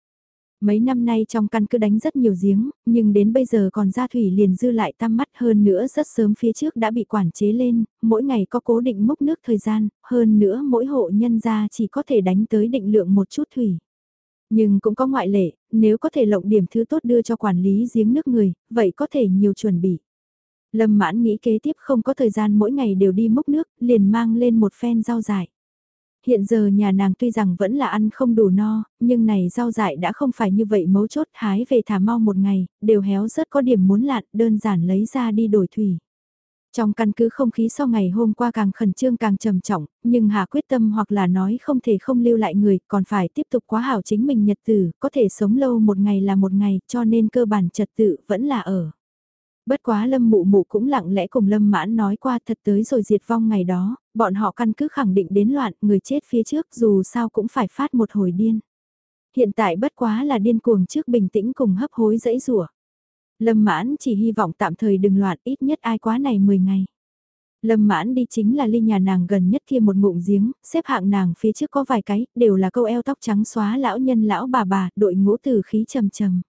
Mấy năm nay trong căn cứ đánh rất nhiều giếng, nhưng đến bây giờ còn ra thủy liền dư lại tăm mắt hơn nữa rất sớm phía trước đã bị quản chế lên, mỗi ngày có cố định múc nước thời gian, hơn nữa mỗi hộ nhân gia chỉ có thể đánh tới định lượng một chút thủy. Nhưng cũng có ngoại lệ, nếu có thể lộng điểm thứ tốt đưa cho quản lý giếng nước người, vậy có thể nhiều chuẩn bị. Lâm mãn nghĩ kế tiếp không có thời gian mỗi ngày đều đi múc nước, liền mang lên một phen rau dại. Hiện giờ nhà nàng tuy rằng vẫn là ăn không đủ no, nhưng này rau dại đã không phải như vậy mấu chốt hái về thả mau một ngày, đều héo rất có điểm muốn lạn, đơn giản lấy ra đi đổi thủy. Trong căn cứ không khí sau ngày hôm qua càng khẩn trương càng trầm trọng, nhưng Hà quyết tâm hoặc là nói không thể không lưu lại người, còn phải tiếp tục quá hảo chính mình nhật tử, có thể sống lâu một ngày là một ngày, cho nên cơ bản trật tự vẫn là ở. Bất quá lâm mụ mụ cũng lặng lẽ cùng lâm mãn nói qua thật tới rồi diệt vong ngày đó, bọn họ căn cứ khẳng định đến loạn, người chết phía trước dù sao cũng phải phát một hồi điên. Hiện tại bất quá là điên cuồng trước bình tĩnh cùng hấp hối dẫy rủa Lâm mãn chỉ hy vọng tạm thời đừng loạn ít nhất ai quá này 10 ngày. Lâm mãn đi chính là ly nhà nàng gần nhất kia một ngụm giếng, xếp hạng nàng phía trước có vài cái, đều là câu eo tóc trắng xóa lão nhân lão bà bà, đội ngũ từ khí trầm trầm.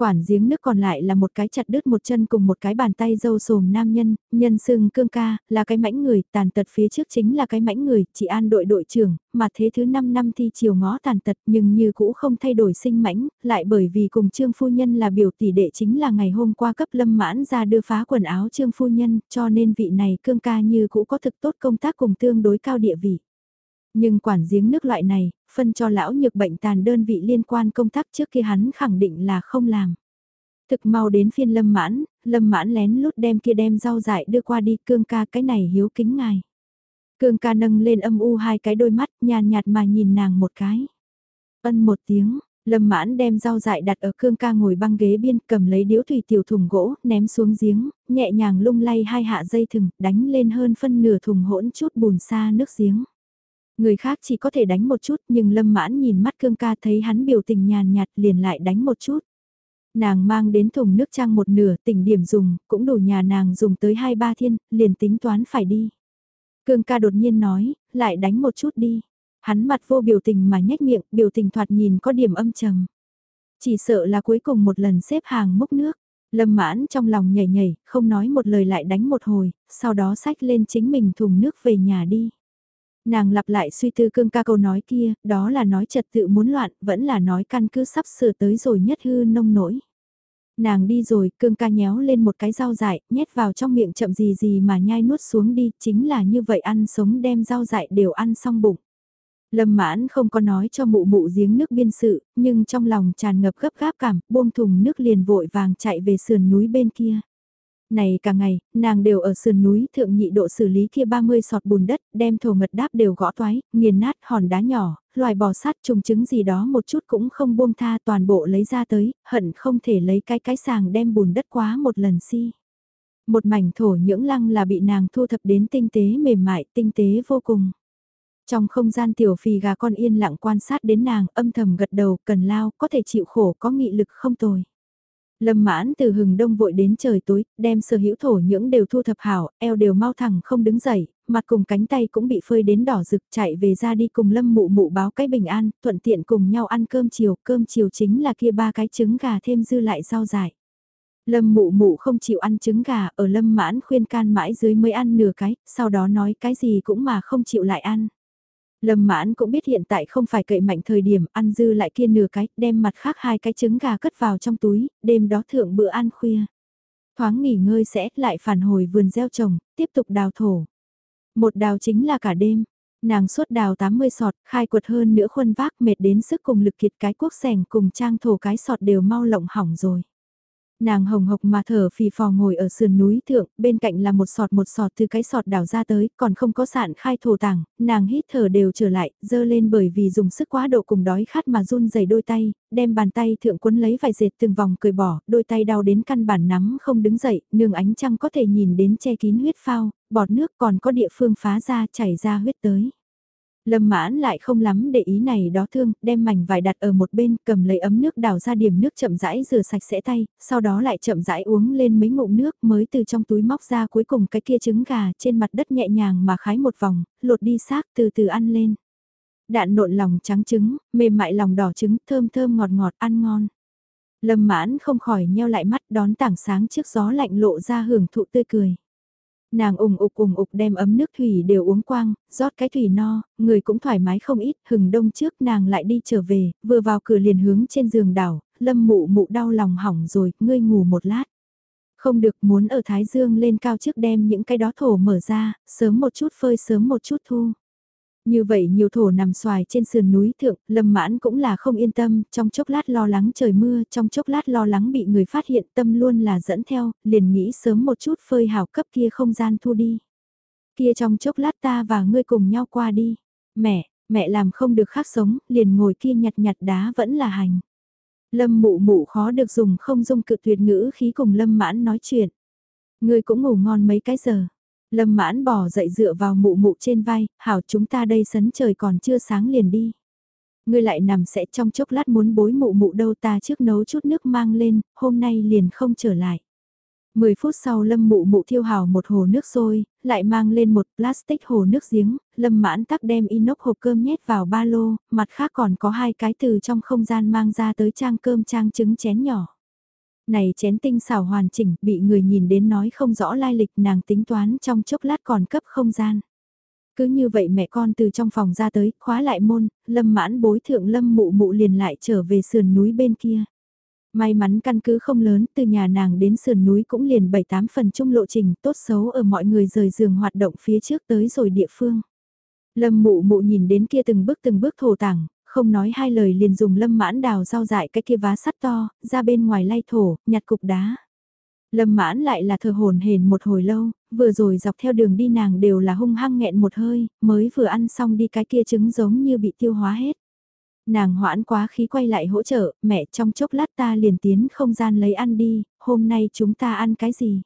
Quản giếng nước còn lại là một cái chặt đứt một chân cùng một cái bàn tay dâu sồm nam nhân, nhân sưng cương ca, là cái mãnh người, tàn tật phía trước chính là cái mãnh người, chỉ an đội đội trưởng, mà thế thứ 5 năm thi chiều ngó tàn tật nhưng như cũ không thay đổi sinh mãnh, lại bởi vì cùng trương phu nhân là biểu tỷ đệ chính là ngày hôm qua cấp lâm mãn ra đưa phá quần áo trương phu nhân, cho nên vị này cương ca như cũ có thực tốt công tác cùng tương đối cao địa vị. Nhưng quản giếng nước loại này, phân cho lão nhược bệnh tàn đơn vị liên quan công tác trước kia hắn khẳng định là không làm. Thực mau đến phiên lâm mãn, lâm mãn lén lút đem kia đem rau dại đưa qua đi cương ca cái này hiếu kính ngài. Cương ca nâng lên âm u hai cái đôi mắt nhàn nhạt mà nhìn nàng một cái. Ân một tiếng, lâm mãn đem rau dại đặt ở cương ca ngồi băng ghế biên cầm lấy điếu thủy tiểu thùng gỗ ném xuống giếng, nhẹ nhàng lung lay hai hạ dây thừng đánh lên hơn phân nửa thùng hỗn chút bùn xa nước giếng. Người khác chỉ có thể đánh một chút nhưng lâm mãn nhìn mắt cương ca thấy hắn biểu tình nhàn nhạt liền lại đánh một chút. Nàng mang đến thùng nước trang một nửa tỉnh điểm dùng, cũng đủ nhà nàng dùng tới hai ba thiên, liền tính toán phải đi. Cương ca đột nhiên nói, lại đánh một chút đi. Hắn mặt vô biểu tình mà nhếch miệng, biểu tình thoạt nhìn có điểm âm trầm. Chỉ sợ là cuối cùng một lần xếp hàng múc nước. Lâm mãn trong lòng nhảy nhảy, không nói một lời lại đánh một hồi, sau đó xách lên chính mình thùng nước về nhà đi. Nàng lặp lại suy tư cương ca câu nói kia, đó là nói trật tự muốn loạn, vẫn là nói căn cứ sắp sửa tới rồi nhất hư nông nổi. Nàng đi rồi, cương ca nhéo lên một cái rau dại, nhét vào trong miệng chậm gì gì mà nhai nuốt xuống đi, chính là như vậy ăn sống đem rau dại đều ăn xong bụng. Lâm mãn không có nói cho mụ mụ giếng nước biên sự, nhưng trong lòng tràn ngập gấp gáp cảm, buông thùng nước liền vội vàng chạy về sườn núi bên kia. Này cả ngày, nàng đều ở sườn núi thượng nhị độ xử lý kia 30 sọt bùn đất, đem thổ ngật đáp đều gõ toái, nghiền nát hòn đá nhỏ, loài bò sát trùng trứng gì đó một chút cũng không buông tha toàn bộ lấy ra tới, hận không thể lấy cái cái sàng đem bùn đất quá một lần si. Một mảnh thổ nhưỡng lăng là bị nàng thu thập đến tinh tế mềm mại, tinh tế vô cùng. Trong không gian tiểu phì gà con yên lặng quan sát đến nàng, âm thầm gật đầu, cần lao, có thể chịu khổ, có nghị lực không tồi. Lâm mãn từ hừng đông vội đến trời tối, đem sở hữu thổ nhưỡng đều thu thập hảo, eo đều mau thẳng không đứng dậy, mặt cùng cánh tay cũng bị phơi đến đỏ rực chạy về ra đi cùng lâm mụ mụ báo cái bình an, thuận tiện cùng nhau ăn cơm chiều, cơm chiều chính là kia ba cái trứng gà thêm dư lại rau dại. Lâm mụ mụ không chịu ăn trứng gà, ở lâm mãn khuyên can mãi dưới mới ăn nửa cái, sau đó nói cái gì cũng mà không chịu lại ăn. Lâm mãn cũng biết hiện tại không phải cậy mạnh thời điểm ăn dư lại kia nửa cái, đem mặt khác hai cái trứng gà cất vào trong túi, đêm đó thượng bữa ăn khuya. Thoáng nghỉ ngơi sẽ lại phản hồi vườn gieo trồng, tiếp tục đào thổ. Một đào chính là cả đêm, nàng suốt đào 80 sọt, khai quật hơn nữa khuôn vác mệt đến sức cùng lực kiệt cái cuốc sẻng cùng trang thổ cái sọt đều mau lộng hỏng rồi. Nàng hồng hộc mà thở phì phò ngồi ở sườn núi thượng, bên cạnh là một sọt một sọt từ cái sọt đào ra tới, còn không có sạn khai thổ tảng, nàng hít thở đều trở lại, dơ lên bởi vì dùng sức quá độ cùng đói khát mà run dày đôi tay, đem bàn tay thượng quấn lấy vài dệt từng vòng cười bỏ, đôi tay đau đến căn bản nắm không đứng dậy, nương ánh trăng có thể nhìn đến che kín huyết phao, bọt nước còn có địa phương phá ra chảy ra huyết tới. Lâm mãn lại không lắm để ý này đó thương, đem mảnh vải đặt ở một bên, cầm lấy ấm nước đảo ra điểm nước chậm rãi rửa sạch sẽ tay, sau đó lại chậm rãi uống lên mấy ngụm nước mới từ trong túi móc ra cuối cùng cái kia trứng gà trên mặt đất nhẹ nhàng mà khái một vòng, lột đi xác từ từ ăn lên. Đạn nộn lòng trắng trứng, mềm mại lòng đỏ trứng, thơm thơm ngọt ngọt ăn ngon. Lâm mãn không khỏi nheo lại mắt đón tảng sáng trước gió lạnh lộ ra hưởng thụ tươi cười. Nàng ủng ục ủng ục đem ấm nước thủy đều uống quang, rót cái thủy no, người cũng thoải mái không ít, hừng đông trước nàng lại đi trở về, vừa vào cửa liền hướng trên giường đảo, lâm mụ mụ đau lòng hỏng rồi, ngươi ngủ một lát. Không được muốn ở Thái Dương lên cao trước đem những cái đó thổ mở ra, sớm một chút phơi sớm một chút thu. Như vậy nhiều thổ nằm xoài trên sườn núi thượng, lâm mãn cũng là không yên tâm, trong chốc lát lo lắng trời mưa, trong chốc lát lo lắng bị người phát hiện tâm luôn là dẫn theo, liền nghĩ sớm một chút phơi hào cấp kia không gian thu đi. Kia trong chốc lát ta và ngươi cùng nhau qua đi. Mẹ, mẹ làm không được khác sống, liền ngồi kia nhặt nhặt đá vẫn là hành. Lâm mụ mụ khó được dùng không dung cự tuyệt ngữ khí cùng lâm mãn nói chuyện. Ngươi cũng ngủ ngon mấy cái giờ. Lâm mãn bỏ dậy dựa vào mụ mụ trên vai, hảo chúng ta đây sấn trời còn chưa sáng liền đi. Ngươi lại nằm sẽ trong chốc lát muốn bối mụ mụ đâu ta trước nấu chút nước mang lên, hôm nay liền không trở lại. 10 phút sau lâm mụ mụ thiêu hào một hồ nước sôi, lại mang lên một plastic hồ nước giếng, lâm mãn tắc đem inox hộp cơm nhét vào ba lô, mặt khác còn có hai cái từ trong không gian mang ra tới trang cơm trang trứng chén nhỏ. Này chén tinh xảo hoàn chỉnh, bị người nhìn đến nói không rõ lai lịch nàng tính toán trong chốc lát còn cấp không gian. Cứ như vậy mẹ con từ trong phòng ra tới, khóa lại môn, lâm mãn bối thượng lâm mụ mụ liền lại trở về sườn núi bên kia. May mắn căn cứ không lớn, từ nhà nàng đến sườn núi cũng liền 7-8 phần chung lộ trình tốt xấu ở mọi người rời giường hoạt động phía trước tới rồi địa phương. Lâm mụ mụ nhìn đến kia từng bước từng bước thổ tảng, không nói hai lời liền dùng lâm mãn đào rau dại cái kia vá sắt to, ra bên ngoài lay thổ, nhặt cục đá. Lâm mãn lại là thờ hồn hền một hồi lâu, vừa rồi dọc theo đường đi nàng đều là hung hăng nghẹn một hơi, mới vừa ăn xong đi cái kia trứng giống như bị tiêu hóa hết. Nàng hoãn quá khí quay lại hỗ trợ, mẹ trong chốc lát ta liền tiến không gian lấy ăn đi, hôm nay chúng ta ăn cái gì?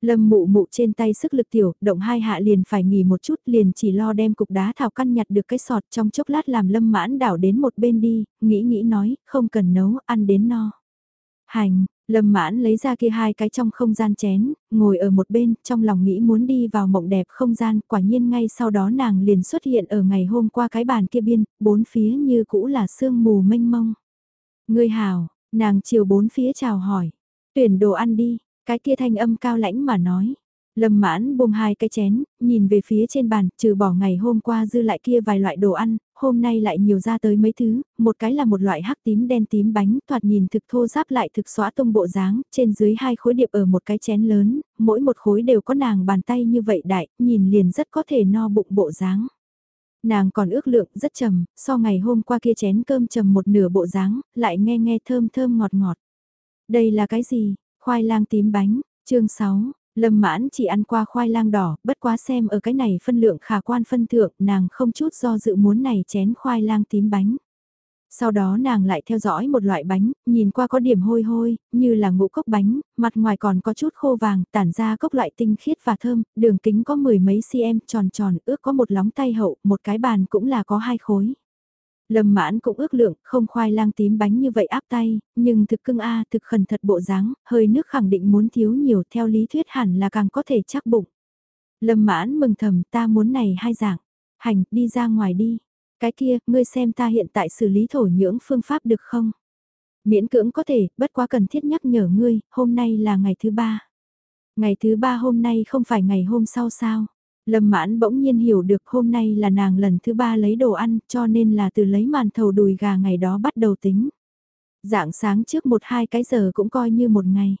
Lâm mụ mụ trên tay sức lực tiểu, động hai hạ liền phải nghỉ một chút liền chỉ lo đem cục đá thảo căn nhặt được cái sọt trong chốc lát làm lâm mãn đảo đến một bên đi, nghĩ nghĩ nói, không cần nấu, ăn đến no. Hành, lâm mãn lấy ra kia hai cái trong không gian chén, ngồi ở một bên, trong lòng nghĩ muốn đi vào mộng đẹp không gian, quả nhiên ngay sau đó nàng liền xuất hiện ở ngày hôm qua cái bàn kia biên, bốn phía như cũ là sương mù mênh mông. Ngươi hào, nàng chiều bốn phía chào hỏi, tuyển đồ ăn đi, cái kia thanh âm cao lãnh mà nói. Lâm mãn buông hai cái chén, nhìn về phía trên bàn, trừ bỏ ngày hôm qua dư lại kia vài loại đồ ăn, hôm nay lại nhiều ra tới mấy thứ, một cái là một loại hắc tím đen tím bánh, thoạt nhìn thực thô giáp lại thực xóa tung bộ dáng, trên dưới hai khối điệp ở một cái chén lớn, mỗi một khối đều có nàng bàn tay như vậy đại, nhìn liền rất có thể no bụng bộ dáng. Nàng còn ước lượng rất trầm, so ngày hôm qua kia chén cơm trầm một nửa bộ dáng, lại nghe nghe thơm thơm ngọt ngọt. Đây là cái gì? Khoai lang tím bánh, chương 6, Lâm mãn chỉ ăn qua khoai lang đỏ, bất quá xem ở cái này phân lượng khả quan phân thượng, nàng không chút do dự muốn này chén khoai lang tím bánh. Sau đó nàng lại theo dõi một loại bánh, nhìn qua có điểm hôi hôi, như là ngũ cốc bánh, mặt ngoài còn có chút khô vàng, tản ra cốc loại tinh khiết và thơm, đường kính có mười mấy cm tròn tròn, ước có một lóng tay hậu, một cái bàn cũng là có hai khối. Lâm mãn cũng ước lượng, không khoai lang tím bánh như vậy áp tay, nhưng thực cưng A thực khẩn thật bộ dáng, hơi nước khẳng định muốn thiếu nhiều theo lý thuyết hẳn là càng có thể chắc bụng. Lâm mãn mừng thầm ta muốn này hai dạng, hành, đi ra ngoài đi. Cái kia, ngươi xem ta hiện tại xử lý thổ nhưỡng phương pháp được không? Miễn cưỡng có thể, bất quá cần thiết nhắc nhở ngươi, hôm nay là ngày thứ ba. Ngày thứ ba hôm nay không phải ngày hôm sau sao? Lâm mãn bỗng nhiên hiểu được hôm nay là nàng lần thứ ba lấy đồ ăn cho nên là từ lấy màn thầu đùi gà ngày đó bắt đầu tính. Dạng sáng trước một hai cái giờ cũng coi như một ngày.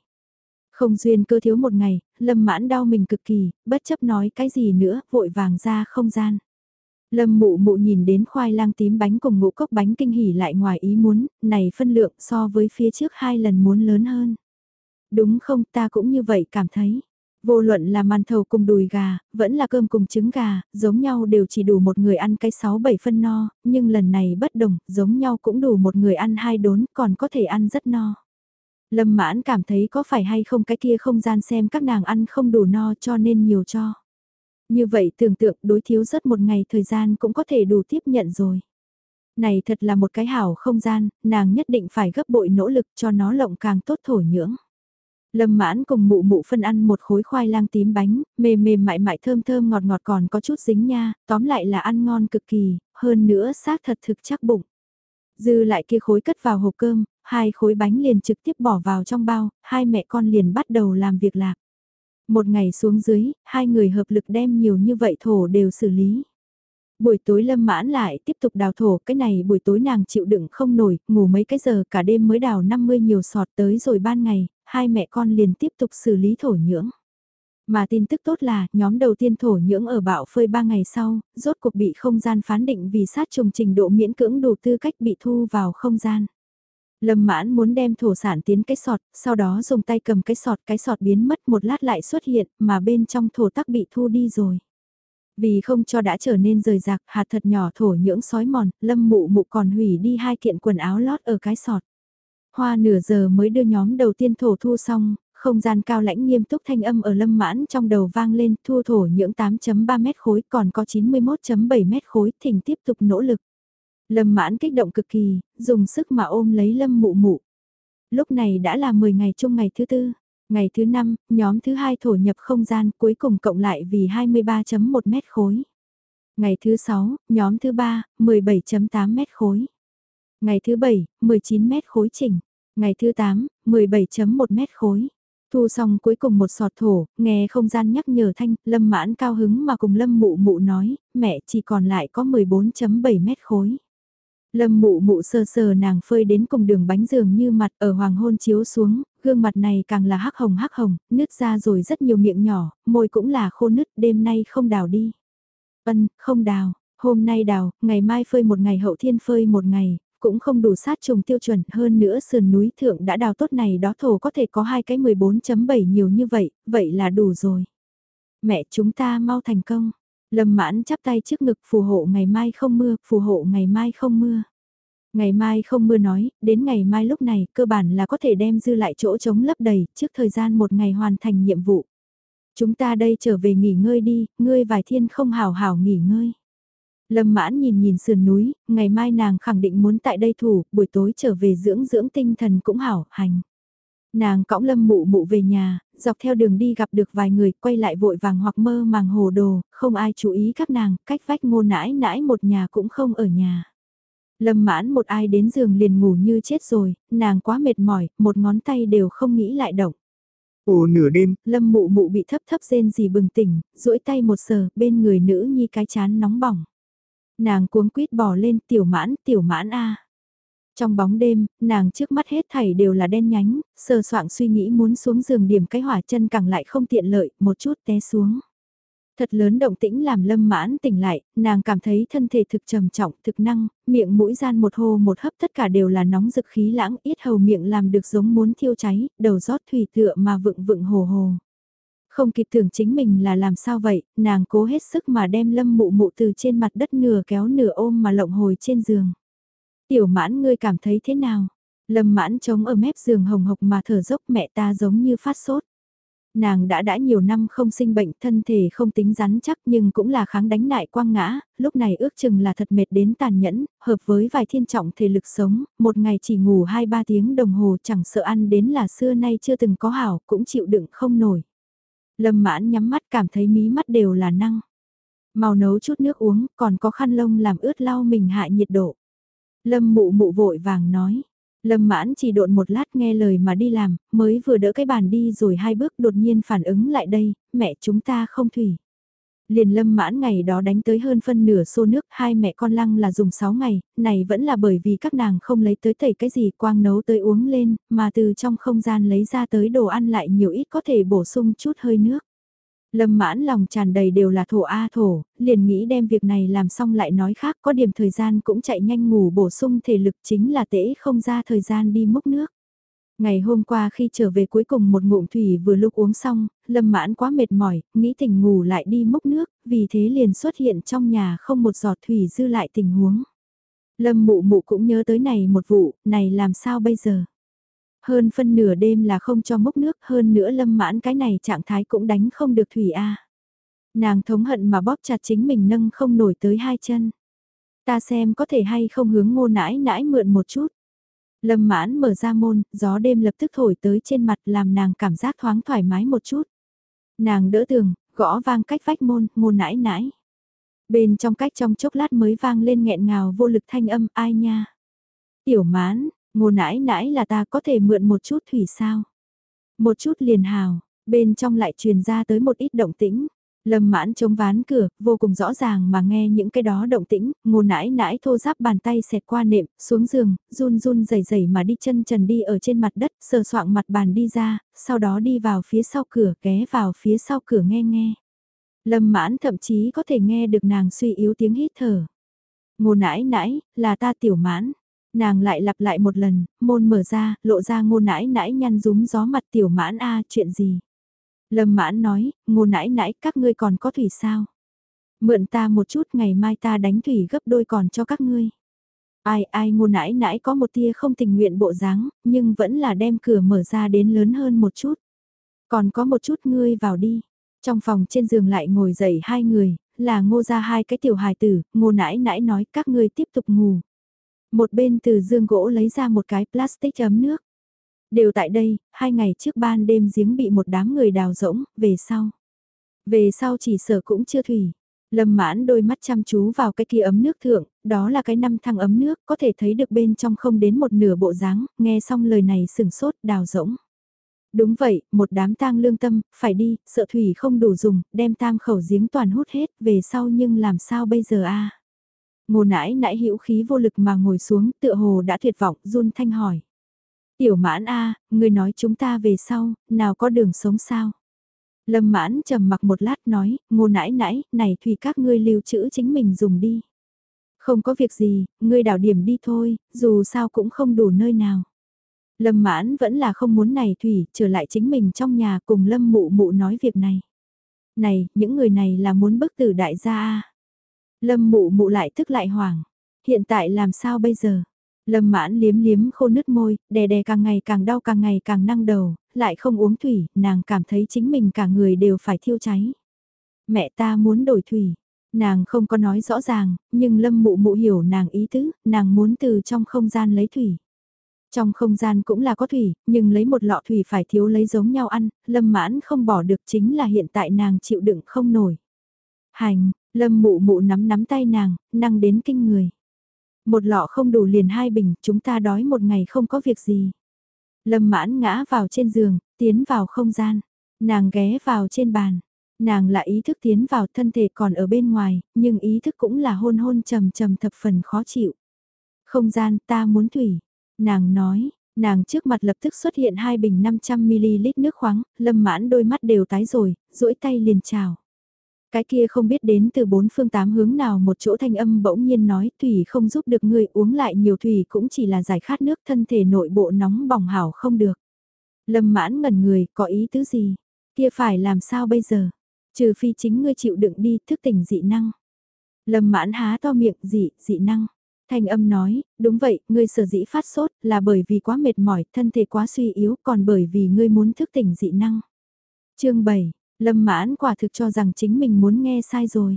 Không duyên cơ thiếu một ngày, lâm mãn đau mình cực kỳ, bất chấp nói cái gì nữa, vội vàng ra không gian. Lâm mụ mụ nhìn đến khoai lang tím bánh cùng ngũ cốc bánh kinh hỉ lại ngoài ý muốn, này phân lượng so với phía trước hai lần muốn lớn hơn. Đúng không ta cũng như vậy cảm thấy. Vô luận là màn thầu cùng đùi gà, vẫn là cơm cùng trứng gà, giống nhau đều chỉ đủ một người ăn cái 6-7 phân no, nhưng lần này bất đồng, giống nhau cũng đủ một người ăn hai đốn, còn có thể ăn rất no. Lâm mãn cảm thấy có phải hay không cái kia không gian xem các nàng ăn không đủ no cho nên nhiều cho. Như vậy tưởng tượng đối thiếu rất một ngày thời gian cũng có thể đủ tiếp nhận rồi. Này thật là một cái hảo không gian, nàng nhất định phải gấp bội nỗ lực cho nó lộng càng tốt thổ nhưỡng. Lâm mãn cùng mụ mụ phân ăn một khối khoai lang tím bánh, mềm mềm mại mại thơm thơm ngọt ngọt còn có chút dính nha, tóm lại là ăn ngon cực kỳ, hơn nữa xác thật thực chắc bụng. Dư lại kia khối cất vào hộp cơm, hai khối bánh liền trực tiếp bỏ vào trong bao, hai mẹ con liền bắt đầu làm việc lạc. Một ngày xuống dưới, hai người hợp lực đem nhiều như vậy thổ đều xử lý. Buổi tối lâm mãn lại tiếp tục đào thổ, cái này buổi tối nàng chịu đựng không nổi, ngủ mấy cái giờ cả đêm mới đào 50 nhiều sọt tới rồi ban ngày, hai mẹ con liền tiếp tục xử lý thổ nhưỡng. Mà tin tức tốt là, nhóm đầu tiên thổ nhưỡng ở bạo phơi 3 ngày sau, rốt cuộc bị không gian phán định vì sát trùng trình độ miễn cưỡng đủ tư cách bị thu vào không gian. Lâm mãn muốn đem thổ sản tiến cái sọt, sau đó dùng tay cầm cái sọt, cái sọt biến mất một lát lại xuất hiện, mà bên trong thổ tắc bị thu đi rồi. Vì không cho đã trở nên rời rạc, hạt thật nhỏ thổ nhưỡng sói mòn, lâm mụ mụ còn hủy đi hai kiện quần áo lót ở cái sọt. Hoa nửa giờ mới đưa nhóm đầu tiên thổ thu xong, không gian cao lãnh nghiêm túc thanh âm ở lâm mãn trong đầu vang lên thu thổ nhưỡng 8.3 mét khối còn có 91.7 mét khối thỉnh tiếp tục nỗ lực. Lâm mãn kích động cực kỳ, dùng sức mà ôm lấy lâm mụ mụ. Lúc này đã là 10 ngày chung ngày thứ tư. Ngày thứ 5, nhóm thứ 2 thổ nhập không gian cuối cùng cộng lại vì 23.1 mét khối. Ngày thứ 6, nhóm thứ 3, 17.8 mét khối. Ngày thứ 7, 19 mét khối chỉnh. Ngày thứ 8, 17.1 mét khối. Thu xong cuối cùng một sọt thổ, nghe không gian nhắc nhở thanh, lâm mãn cao hứng mà cùng lâm mụ mụ nói, mẹ chỉ còn lại có 14.7 mét khối. Lâm mụ mụ sơ sờ nàng phơi đến cùng đường bánh dường như mặt ở hoàng hôn chiếu xuống, gương mặt này càng là hắc hồng hắc hồng, nứt ra rồi rất nhiều miệng nhỏ, môi cũng là khô nứt, đêm nay không đào đi. Vân, không đào, hôm nay đào, ngày mai phơi một ngày hậu thiên phơi một ngày, cũng không đủ sát trùng tiêu chuẩn hơn nữa sườn núi thượng đã đào tốt này đó thổ có thể có hai cái 14.7 nhiều như vậy, vậy là đủ rồi. Mẹ chúng ta mau thành công. Lâm mãn chắp tay trước ngực phù hộ ngày mai không mưa, phù hộ ngày mai không mưa. Ngày mai không mưa nói, đến ngày mai lúc này cơ bản là có thể đem dư lại chỗ trống lấp đầy trước thời gian một ngày hoàn thành nhiệm vụ. Chúng ta đây trở về nghỉ ngơi đi, ngươi vài thiên không hào hào nghỉ ngơi. Lâm mãn nhìn nhìn sườn núi, ngày mai nàng khẳng định muốn tại đây thủ, buổi tối trở về dưỡng dưỡng tinh thần cũng hảo, hành. Nàng cõng lâm mụ mụ về nhà, dọc theo đường đi gặp được vài người quay lại vội vàng hoặc mơ màng hồ đồ, không ai chú ý các nàng, cách vách ngô nãi nãi một nhà cũng không ở nhà. Lâm mãn một ai đến giường liền ngủ như chết rồi, nàng quá mệt mỏi, một ngón tay đều không nghĩ lại động. Ồ nửa đêm, Lâm mụ mụ bị thấp thấp rên gì bừng tỉnh, duỗi tay một sờ, bên người nữ nhi cái chán nóng bỏng. Nàng cuống quýt bỏ lên tiểu mãn, tiểu mãn a Trong bóng đêm, nàng trước mắt hết thảy đều là đen nhánh, sờ soạng suy nghĩ muốn xuống giường điểm cái hỏa chân càng lại không tiện lợi, một chút té xuống. Thật lớn động tĩnh làm lâm mãn tỉnh lại, nàng cảm thấy thân thể thực trầm trọng, thực năng, miệng mũi gian một hô một hấp tất cả đều là nóng rực khí lãng, ít hầu miệng làm được giống muốn thiêu cháy, đầu rót thủy tựa mà vựng vựng hồ hồ. Không kịp tưởng chính mình là làm sao vậy, nàng cố hết sức mà đem lâm mụ mụ từ trên mặt đất nửa kéo nửa ôm mà lộng hồi trên giường. Tiểu mãn ngươi cảm thấy thế nào? Lâm mãn trống ở mép giường hồng hộc mà thở dốc mẹ ta giống như phát sốt. Nàng đã đã nhiều năm không sinh bệnh thân thể không tính rắn chắc nhưng cũng là kháng đánh nại quang ngã, lúc này ước chừng là thật mệt đến tàn nhẫn, hợp với vài thiên trọng thể lực sống, một ngày chỉ ngủ 2-3 tiếng đồng hồ chẳng sợ ăn đến là xưa nay chưa từng có hảo cũng chịu đựng không nổi. Lâm mãn nhắm mắt cảm thấy mí mắt đều là năng. Màu nấu chút nước uống, còn có khăn lông làm ướt lau mình hạ nhiệt độ. Lâm mụ mụ vội vàng nói. Lâm mãn chỉ độn một lát nghe lời mà đi làm, mới vừa đỡ cái bàn đi rồi hai bước đột nhiên phản ứng lại đây, mẹ chúng ta không thủy. Liền lâm mãn ngày đó đánh tới hơn phân nửa xô nước, hai mẹ con lăng là dùng 6 ngày, này vẫn là bởi vì các nàng không lấy tới tẩy cái gì quang nấu tới uống lên, mà từ trong không gian lấy ra tới đồ ăn lại nhiều ít có thể bổ sung chút hơi nước. Lâm mãn lòng tràn đầy đều là thổ A thổ, liền nghĩ đem việc này làm xong lại nói khác có điểm thời gian cũng chạy nhanh ngủ bổ sung thể lực chính là tễ không ra thời gian đi múc nước. Ngày hôm qua khi trở về cuối cùng một ngụm thủy vừa lúc uống xong, lâm mãn quá mệt mỏi, nghĩ tỉnh ngủ lại đi múc nước, vì thế liền xuất hiện trong nhà không một giọt thủy dư lại tình huống. Lâm mụ mụ cũng nhớ tới này một vụ, này làm sao bây giờ? Hơn phân nửa đêm là không cho múc nước, hơn nữa lâm mãn cái này trạng thái cũng đánh không được thủy a Nàng thống hận mà bóp chặt chính mình nâng không nổi tới hai chân. Ta xem có thể hay không hướng ngô nãi nãi mượn một chút. Lâm mãn mở ra môn, gió đêm lập tức thổi tới trên mặt làm nàng cảm giác thoáng thoải mái một chút. Nàng đỡ tường, gõ vang cách vách môn, ngô nãi nãi. Bên trong cách trong chốc lát mới vang lên nghẹn ngào vô lực thanh âm ai nha. Tiểu mãn, ngô nãi nãi là ta có thể mượn một chút thủy sao. Một chút liền hào, bên trong lại truyền ra tới một ít động tĩnh. Lâm mãn chống ván cửa, vô cùng rõ ràng mà nghe những cái đó động tĩnh, ngô nãi nãi thô giáp bàn tay xẹt qua nệm, xuống giường, run run rẩy rẩy mà đi chân trần đi ở trên mặt đất, sờ soạng mặt bàn đi ra, sau đó đi vào phía sau cửa, ghé vào phía sau cửa nghe nghe. Lâm mãn thậm chí có thể nghe được nàng suy yếu tiếng hít thở. Ngô nãi nãi, là ta tiểu mãn. Nàng lại lặp lại một lần, môn mở ra, lộ ra ngô nãi nãi nhăn rúng gió mặt tiểu mãn a chuyện gì. Lâm mãn nói, ngô nãi nãi các ngươi còn có thủy sao? Mượn ta một chút ngày mai ta đánh thủy gấp đôi còn cho các ngươi. Ai ai ngô nãi nãi có một tia không tình nguyện bộ dáng, nhưng vẫn là đem cửa mở ra đến lớn hơn một chút. Còn có một chút ngươi vào đi. Trong phòng trên giường lại ngồi dậy hai người, là ngô ra hai cái tiểu hài tử, ngô nãi nãi nói các ngươi tiếp tục ngủ. Một bên từ dương gỗ lấy ra một cái plastic ấm nước. Đều tại đây, hai ngày trước ban đêm giếng bị một đám người đào rỗng, về sau. Về sau chỉ sợ cũng chưa thủy. Lâm mãn đôi mắt chăm chú vào cái kia ấm nước thượng, đó là cái năm thăng ấm nước, có thể thấy được bên trong không đến một nửa bộ dáng, nghe xong lời này sừng sốt đào rỗng. Đúng vậy, một đám tang lương tâm, phải đi, sợ thủy không đủ dùng, đem tam khẩu giếng toàn hút hết, về sau nhưng làm sao bây giờ a Ngô nãi nãi hữu khí vô lực mà ngồi xuống, tựa hồ đã tuyệt vọng, run thanh hỏi. Tiểu mãn a người nói chúng ta về sau, nào có đường sống sao? Lâm mãn trầm mặc một lát nói, ngô nãi nãi, này thủy các ngươi lưu trữ chính mình dùng đi. Không có việc gì, ngươi đảo điểm đi thôi, dù sao cũng không đủ nơi nào. Lâm mãn vẫn là không muốn này thủy, trở lại chính mình trong nhà cùng lâm mụ mụ nói việc này. Này, những người này là muốn bức tử đại gia a Lâm mụ mụ lại tức lại hoảng. Hiện tại làm sao bây giờ? Lâm mãn liếm liếm khô nứt môi, đè đè càng ngày càng đau càng ngày càng năng đầu, lại không uống thủy, nàng cảm thấy chính mình cả người đều phải thiêu cháy. Mẹ ta muốn đổi thủy. Nàng không có nói rõ ràng, nhưng lâm mụ mụ hiểu nàng ý tứ, nàng muốn từ trong không gian lấy thủy. Trong không gian cũng là có thủy, nhưng lấy một lọ thủy phải thiếu lấy giống nhau ăn, lâm mãn không bỏ được chính là hiện tại nàng chịu đựng không nổi. Hành, lâm mụ mụ nắm nắm tay nàng, năng đến kinh người. Một lọ không đủ liền hai bình, chúng ta đói một ngày không có việc gì. Lâm mãn ngã vào trên giường, tiến vào không gian. Nàng ghé vào trên bàn. Nàng là ý thức tiến vào thân thể còn ở bên ngoài, nhưng ý thức cũng là hôn hôn trầm trầm thập phần khó chịu. Không gian ta muốn thủy. Nàng nói, nàng trước mặt lập tức xuất hiện hai bình 500ml nước khoáng, lâm mãn đôi mắt đều tái rồi, duỗi tay liền chào. Cái kia không biết đến từ bốn phương tám hướng nào một chỗ thanh âm bỗng nhiên nói thủy không giúp được người uống lại nhiều thủy cũng chỉ là giải khát nước thân thể nội bộ nóng bỏng hảo không được. Lâm mãn ngẩn người có ý tứ gì, kia phải làm sao bây giờ, trừ phi chính ngươi chịu đựng đi thức tỉnh dị năng. Lâm mãn há to miệng dị, dị năng. Thanh âm nói, đúng vậy, ngươi sở dĩ phát sốt là bởi vì quá mệt mỏi, thân thể quá suy yếu, còn bởi vì ngươi muốn thức tỉnh dị năng. chương 7, Lâm mãn quả thực cho rằng chính mình muốn nghe sai rồi.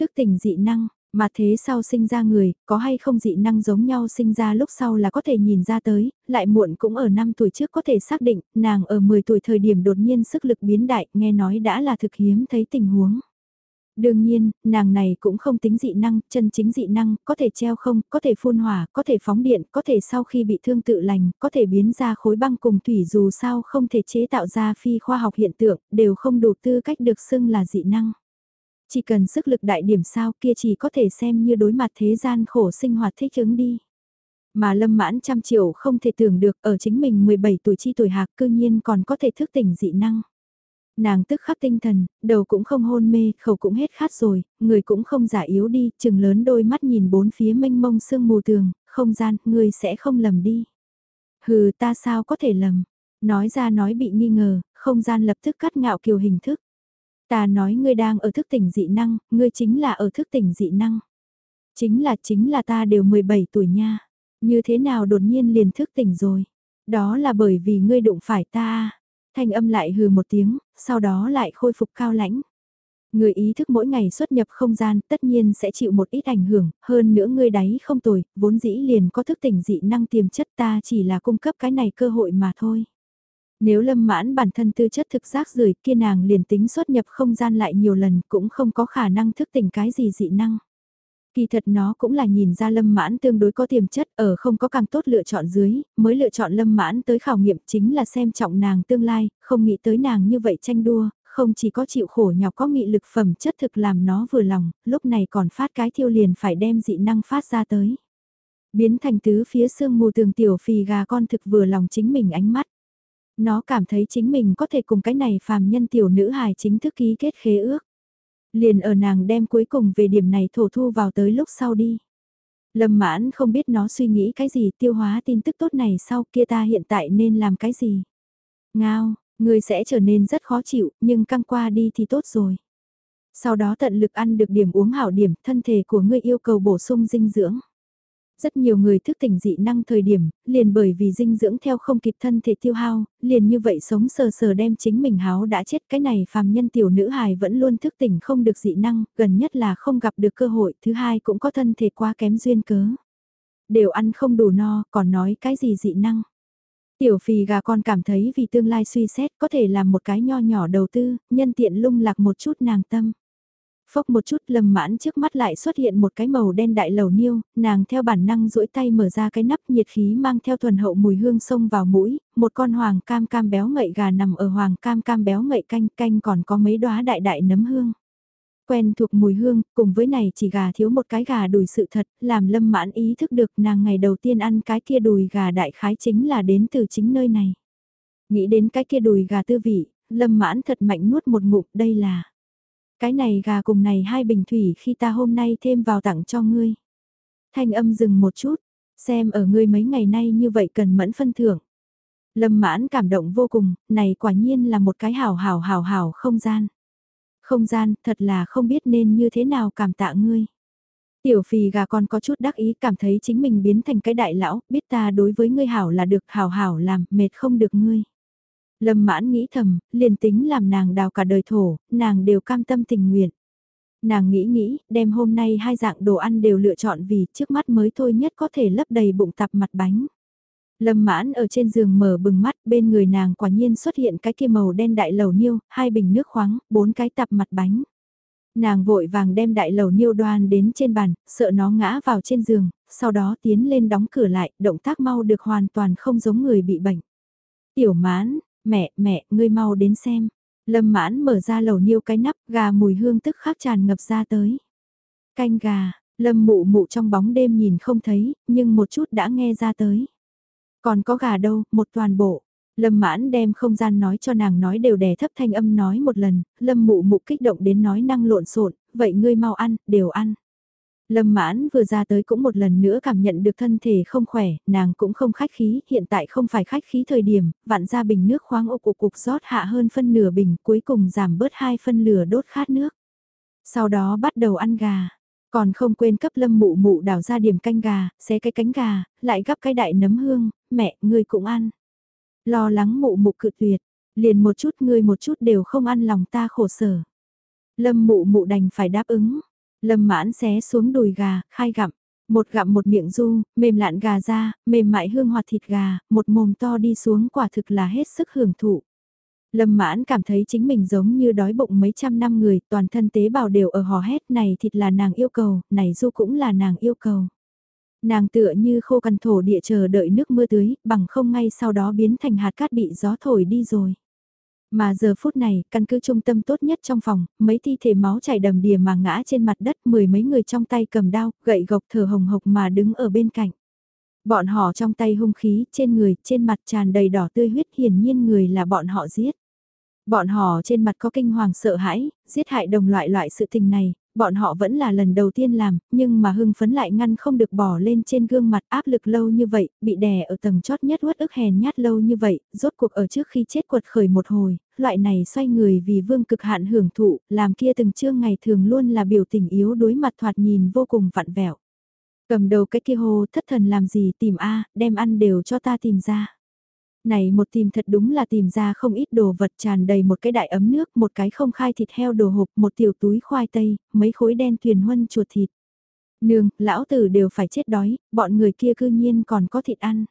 Thức tỉnh dị năng, mà thế sau sinh ra người, có hay không dị năng giống nhau sinh ra lúc sau là có thể nhìn ra tới, lại muộn cũng ở 5 tuổi trước có thể xác định, nàng ở 10 tuổi thời điểm đột nhiên sức lực biến đại, nghe nói đã là thực hiếm thấy tình huống. Đương nhiên, nàng này cũng không tính dị năng, chân chính dị năng, có thể treo không, có thể phun hỏa, có thể phóng điện, có thể sau khi bị thương tự lành, có thể biến ra khối băng cùng thủy dù sao không thể chế tạo ra phi khoa học hiện tượng, đều không đủ tư cách được xưng là dị năng. Chỉ cần sức lực đại điểm sao kia chỉ có thể xem như đối mặt thế gian khổ sinh hoạt thích ứng đi. Mà lâm mãn trăm triệu không thể tưởng được ở chính mình 17 tuổi chi tuổi hạc cư nhiên còn có thể thức tỉnh dị năng. Nàng tức khắc tinh thần, đầu cũng không hôn mê, khẩu cũng hết khát rồi, người cũng không giả yếu đi, chừng lớn đôi mắt nhìn bốn phía mênh mông sương mù tường, không gian, người sẽ không lầm đi. Hừ ta sao có thể lầm, nói ra nói bị nghi ngờ, không gian lập tức cắt ngạo kiều hình thức. Ta nói ngươi đang ở thức tỉnh dị năng, ngươi chính là ở thức tỉnh dị năng. Chính là chính là ta đều 17 tuổi nha, như thế nào đột nhiên liền thức tỉnh rồi. Đó là bởi vì ngươi đụng phải ta Thanh âm lại hừ một tiếng, sau đó lại khôi phục cao lãnh. Người ý thức mỗi ngày xuất nhập không gian tất nhiên sẽ chịu một ít ảnh hưởng, hơn nữa người đáy không tồi, vốn dĩ liền có thức tỉnh dị năng tiềm chất ta chỉ là cung cấp cái này cơ hội mà thôi. Nếu lâm mãn bản thân tư chất thực giác rời kia nàng liền tính xuất nhập không gian lại nhiều lần cũng không có khả năng thức tỉnh cái gì dị năng. Kỳ thật nó cũng là nhìn ra lâm mãn tương đối có tiềm chất ở không có càng tốt lựa chọn dưới, mới lựa chọn lâm mãn tới khảo nghiệm chính là xem trọng nàng tương lai, không nghĩ tới nàng như vậy tranh đua, không chỉ có chịu khổ nhọc có nghị lực phẩm chất thực làm nó vừa lòng, lúc này còn phát cái thiêu liền phải đem dị năng phát ra tới. Biến thành tứ phía sương mù tường tiểu phì gà con thực vừa lòng chính mình ánh mắt. Nó cảm thấy chính mình có thể cùng cái này phàm nhân tiểu nữ hài chính thức ký kết khế ước. Liền ở nàng đem cuối cùng về điểm này thổ thu vào tới lúc sau đi. Lâm mãn không biết nó suy nghĩ cái gì tiêu hóa tin tức tốt này sau kia ta hiện tại nên làm cái gì. Ngao, người sẽ trở nên rất khó chịu, nhưng căng qua đi thì tốt rồi. Sau đó tận lực ăn được điểm uống hảo điểm, thân thể của ngươi yêu cầu bổ sung dinh dưỡng. Rất nhiều người thức tỉnh dị năng thời điểm, liền bởi vì dinh dưỡng theo không kịp thân thể tiêu hao, liền như vậy sống sờ sờ đem chính mình háo đã chết. Cái này phàm nhân tiểu nữ hài vẫn luôn thức tỉnh không được dị năng, gần nhất là không gặp được cơ hội, thứ hai cũng có thân thể quá kém duyên cớ. Đều ăn không đủ no, còn nói cái gì dị năng. Tiểu phì gà con cảm thấy vì tương lai suy xét có thể làm một cái nho nhỏ đầu tư, nhân tiện lung lạc một chút nàng tâm. Phốc một chút lâm mãn trước mắt lại xuất hiện một cái màu đen đại lầu niêu, nàng theo bản năng duỗi tay mở ra cái nắp nhiệt khí mang theo thuần hậu mùi hương sông vào mũi, một con hoàng cam cam béo ngậy gà nằm ở hoàng cam cam béo ngậy canh canh còn có mấy đóa đại đại nấm hương. Quen thuộc mùi hương, cùng với này chỉ gà thiếu một cái gà đùi sự thật, làm lâm mãn ý thức được nàng ngày đầu tiên ăn cái kia đùi gà đại khái chính là đến từ chính nơi này. Nghĩ đến cái kia đùi gà tư vị, lâm mãn thật mạnh nuốt một ngụm đây là cái này gà cùng này hai bình thủy khi ta hôm nay thêm vào tặng cho ngươi. Thanh âm dừng một chút, xem ở ngươi mấy ngày nay như vậy cần mẫn phân thưởng. Lâm mãn cảm động vô cùng, này quả nhiên là một cái hảo hảo hảo hảo không gian. Không gian, thật là không biết nên như thế nào cảm tạ ngươi. Tiểu phì gà con có chút đắc ý cảm thấy chính mình biến thành cái đại lão, biết ta đối với ngươi hảo là được hảo hảo làm, mệt không được ngươi. Lâm mãn nghĩ thầm, liền tính làm nàng đào cả đời thổ, nàng đều cam tâm tình nguyện. Nàng nghĩ nghĩ, đem hôm nay hai dạng đồ ăn đều lựa chọn vì trước mắt mới thôi nhất có thể lấp đầy bụng tạp mặt bánh. Lâm mãn ở trên giường mở bừng mắt, bên người nàng quả nhiên xuất hiện cái kia màu đen đại lầu niêu, hai bình nước khoáng, bốn cái tạp mặt bánh. Nàng vội vàng đem đại lầu niêu đoan đến trên bàn, sợ nó ngã vào trên giường, sau đó tiến lên đóng cửa lại, động tác mau được hoàn toàn không giống người bị bệnh. Tiểu mãn, Mẹ, mẹ, ngươi mau đến xem. Lâm mãn mở ra lầu niêu cái nắp, gà mùi hương tức khắc tràn ngập ra tới. Canh gà, lâm mụ mụ trong bóng đêm nhìn không thấy, nhưng một chút đã nghe ra tới. Còn có gà đâu, một toàn bộ. Lâm mãn đem không gian nói cho nàng nói đều đè thấp thanh âm nói một lần, lâm mụ mụ kích động đến nói năng lộn xộn vậy ngươi mau ăn, đều ăn. Lâm mãn vừa ra tới cũng một lần nữa cảm nhận được thân thể không khỏe, nàng cũng không khách khí, hiện tại không phải khách khí thời điểm, vặn ra bình nước khoáng ốc cục cục rót hạ hơn phân nửa bình, cuối cùng giảm bớt hai phân lửa đốt khát nước. Sau đó bắt đầu ăn gà, còn không quên cấp lâm mụ mụ đảo ra điểm canh gà, xé cái cánh gà, lại gắp cái đại nấm hương, mẹ, ngươi cũng ăn. Lo lắng mụ mụ cự tuyệt, liền một chút ngươi một chút đều không ăn lòng ta khổ sở. Lâm mụ mụ đành phải đáp ứng Lâm mãn xé xuống đùi gà, khai gặm. Một gặm một miệng du, mềm lạn gà ra, mềm mại hương hoạt thịt gà, một mồm to đi xuống quả thực là hết sức hưởng thụ. Lâm mãn cảm thấy chính mình giống như đói bụng mấy trăm năm người, toàn thân tế bào đều ở hò hét này thịt là nàng yêu cầu, này du cũng là nàng yêu cầu. Nàng tựa như khô cằn thổ địa chờ đợi nước mưa tưới, bằng không ngay sau đó biến thành hạt cát bị gió thổi đi rồi. Mà giờ phút này, căn cứ trung tâm tốt nhất trong phòng, mấy thi thể máu chảy đầm đìa mà ngã trên mặt đất, mười mấy người trong tay cầm đao, gậy gộc thở hồng hộc mà đứng ở bên cạnh. Bọn họ trong tay hung khí, trên người, trên mặt tràn đầy đỏ tươi huyết hiển nhiên người là bọn họ giết. Bọn họ trên mặt có kinh hoàng sợ hãi, giết hại đồng loại loại sự tình này, bọn họ vẫn là lần đầu tiên làm, nhưng mà hưng phấn lại ngăn không được bỏ lên trên gương mặt áp lực lâu như vậy, bị đè ở tầng chót nhất uất ức hèn nhát lâu như vậy, rốt cuộc ở trước khi chết quật khởi một hồi, loại này xoay người vì vương cực hạn hưởng thụ, làm kia từng chương ngày thường luôn là biểu tình yếu đối mặt thoạt nhìn vô cùng vặn vẹo. Cầm đầu cái kia hồ thất thần làm gì tìm a đem ăn đều cho ta tìm ra. Này một tìm thật đúng là tìm ra không ít đồ vật tràn đầy một cái đại ấm nước, một cái không khai thịt heo đồ hộp, một tiểu túi khoai tây, mấy khối đen thuyền huân chuột thịt. Nương, lão tử đều phải chết đói, bọn người kia cư nhiên còn có thịt ăn.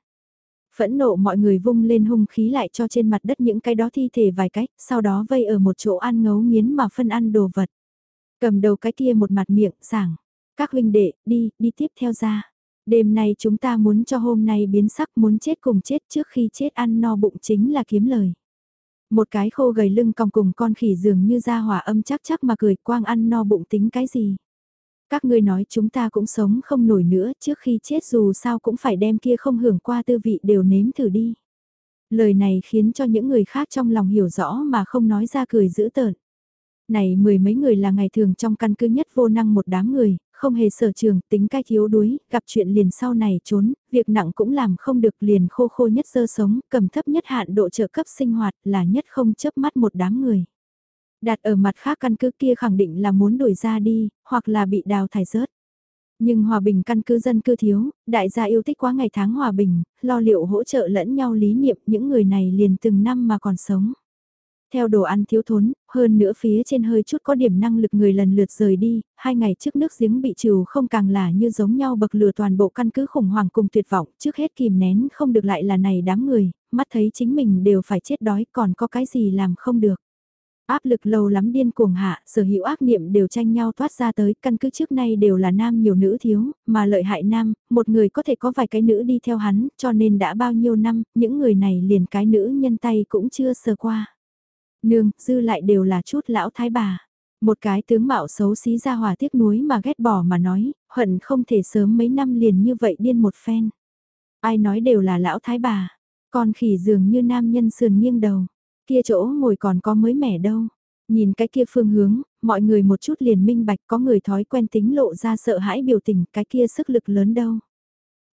Phẫn nộ mọi người vung lên hung khí lại cho trên mặt đất những cái đó thi thể vài cách, sau đó vây ở một chỗ ăn ngấu nghiến mà phân ăn đồ vật. Cầm đầu cái kia một mặt miệng, sảng. Các huynh đệ, đi, đi tiếp theo ra. Đêm nay chúng ta muốn cho hôm nay biến sắc muốn chết cùng chết trước khi chết ăn no bụng chính là kiếm lời. Một cái khô gầy lưng còng cùng con khỉ dường như ra hỏa âm chắc chắc mà cười quang ăn no bụng tính cái gì. Các ngươi nói chúng ta cũng sống không nổi nữa trước khi chết dù sao cũng phải đem kia không hưởng qua tư vị đều nếm thử đi. Lời này khiến cho những người khác trong lòng hiểu rõ mà không nói ra cười dữ tợn. Này mười mấy người là ngày thường trong căn cứ nhất vô năng một đám người, không hề sở trường, tính cách thiếu đuối, gặp chuyện liền sau này trốn, việc nặng cũng làm không được liền khô khô nhất sơ sống, cầm thấp nhất hạn độ trợ cấp sinh hoạt là nhất không chấp mắt một đám người. Đặt ở mặt khác căn cứ kia khẳng định là muốn đuổi ra đi, hoặc là bị đào thải rớt. Nhưng hòa bình căn cứ dân cư thiếu, đại gia yêu thích quá ngày tháng hòa bình, lo liệu hỗ trợ lẫn nhau lý niệm những người này liền từng năm mà còn sống. Theo đồ ăn thiếu thốn, hơn nữa phía trên hơi chút có điểm năng lực người lần lượt rời đi, hai ngày trước nước giếng bị trừ không càng là như giống nhau bậc lừa toàn bộ căn cứ khủng hoảng cùng tuyệt vọng, trước hết kìm nén không được lại là này đám người, mắt thấy chính mình đều phải chết đói còn có cái gì làm không được. Áp lực lâu lắm điên cuồng hạ, sở hữu ác niệm đều tranh nhau thoát ra tới, căn cứ trước nay đều là nam nhiều nữ thiếu, mà lợi hại nam, một người có thể có vài cái nữ đi theo hắn, cho nên đã bao nhiêu năm, những người này liền cái nữ nhân tay cũng chưa sờ qua. Nương, dư lại đều là chút lão thái bà. Một cái tướng mạo xấu xí ra hòa tiếc nuối mà ghét bỏ mà nói, hận không thể sớm mấy năm liền như vậy điên một phen. Ai nói đều là lão thái bà, con khỉ dường như nam nhân sườn nghiêng đầu Kia chỗ ngồi còn có mới mẻ đâu. Nhìn cái kia phương hướng, mọi người một chút liền minh bạch có người thói quen tính lộ ra sợ hãi biểu tình cái kia sức lực lớn đâu.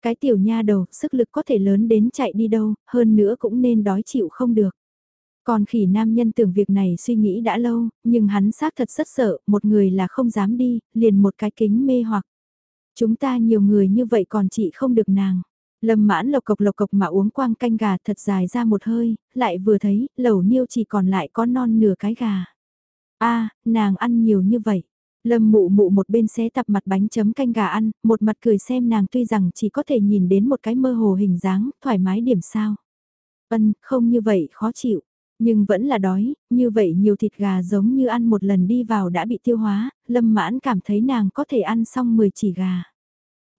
Cái tiểu nha đầu, sức lực có thể lớn đến chạy đi đâu, hơn nữa cũng nên đói chịu không được. Còn khỉ nam nhân tưởng việc này suy nghĩ đã lâu, nhưng hắn xác thật rất sợ, một người là không dám đi, liền một cái kính mê hoặc. Chúng ta nhiều người như vậy còn chị không được nàng. Lâm mãn lộc cộc lộc cộc mà uống quang canh gà thật dài ra một hơi, lại vừa thấy, lẩu niêu chỉ còn lại có non nửa cái gà. a nàng ăn nhiều như vậy. Lâm mụ mụ một bên xé tập mặt bánh chấm canh gà ăn, một mặt cười xem nàng tuy rằng chỉ có thể nhìn đến một cái mơ hồ hình dáng, thoải mái điểm sao. Ân, không như vậy khó chịu, nhưng vẫn là đói, như vậy nhiều thịt gà giống như ăn một lần đi vào đã bị tiêu hóa, lâm mãn cảm thấy nàng có thể ăn xong 10 chỉ gà.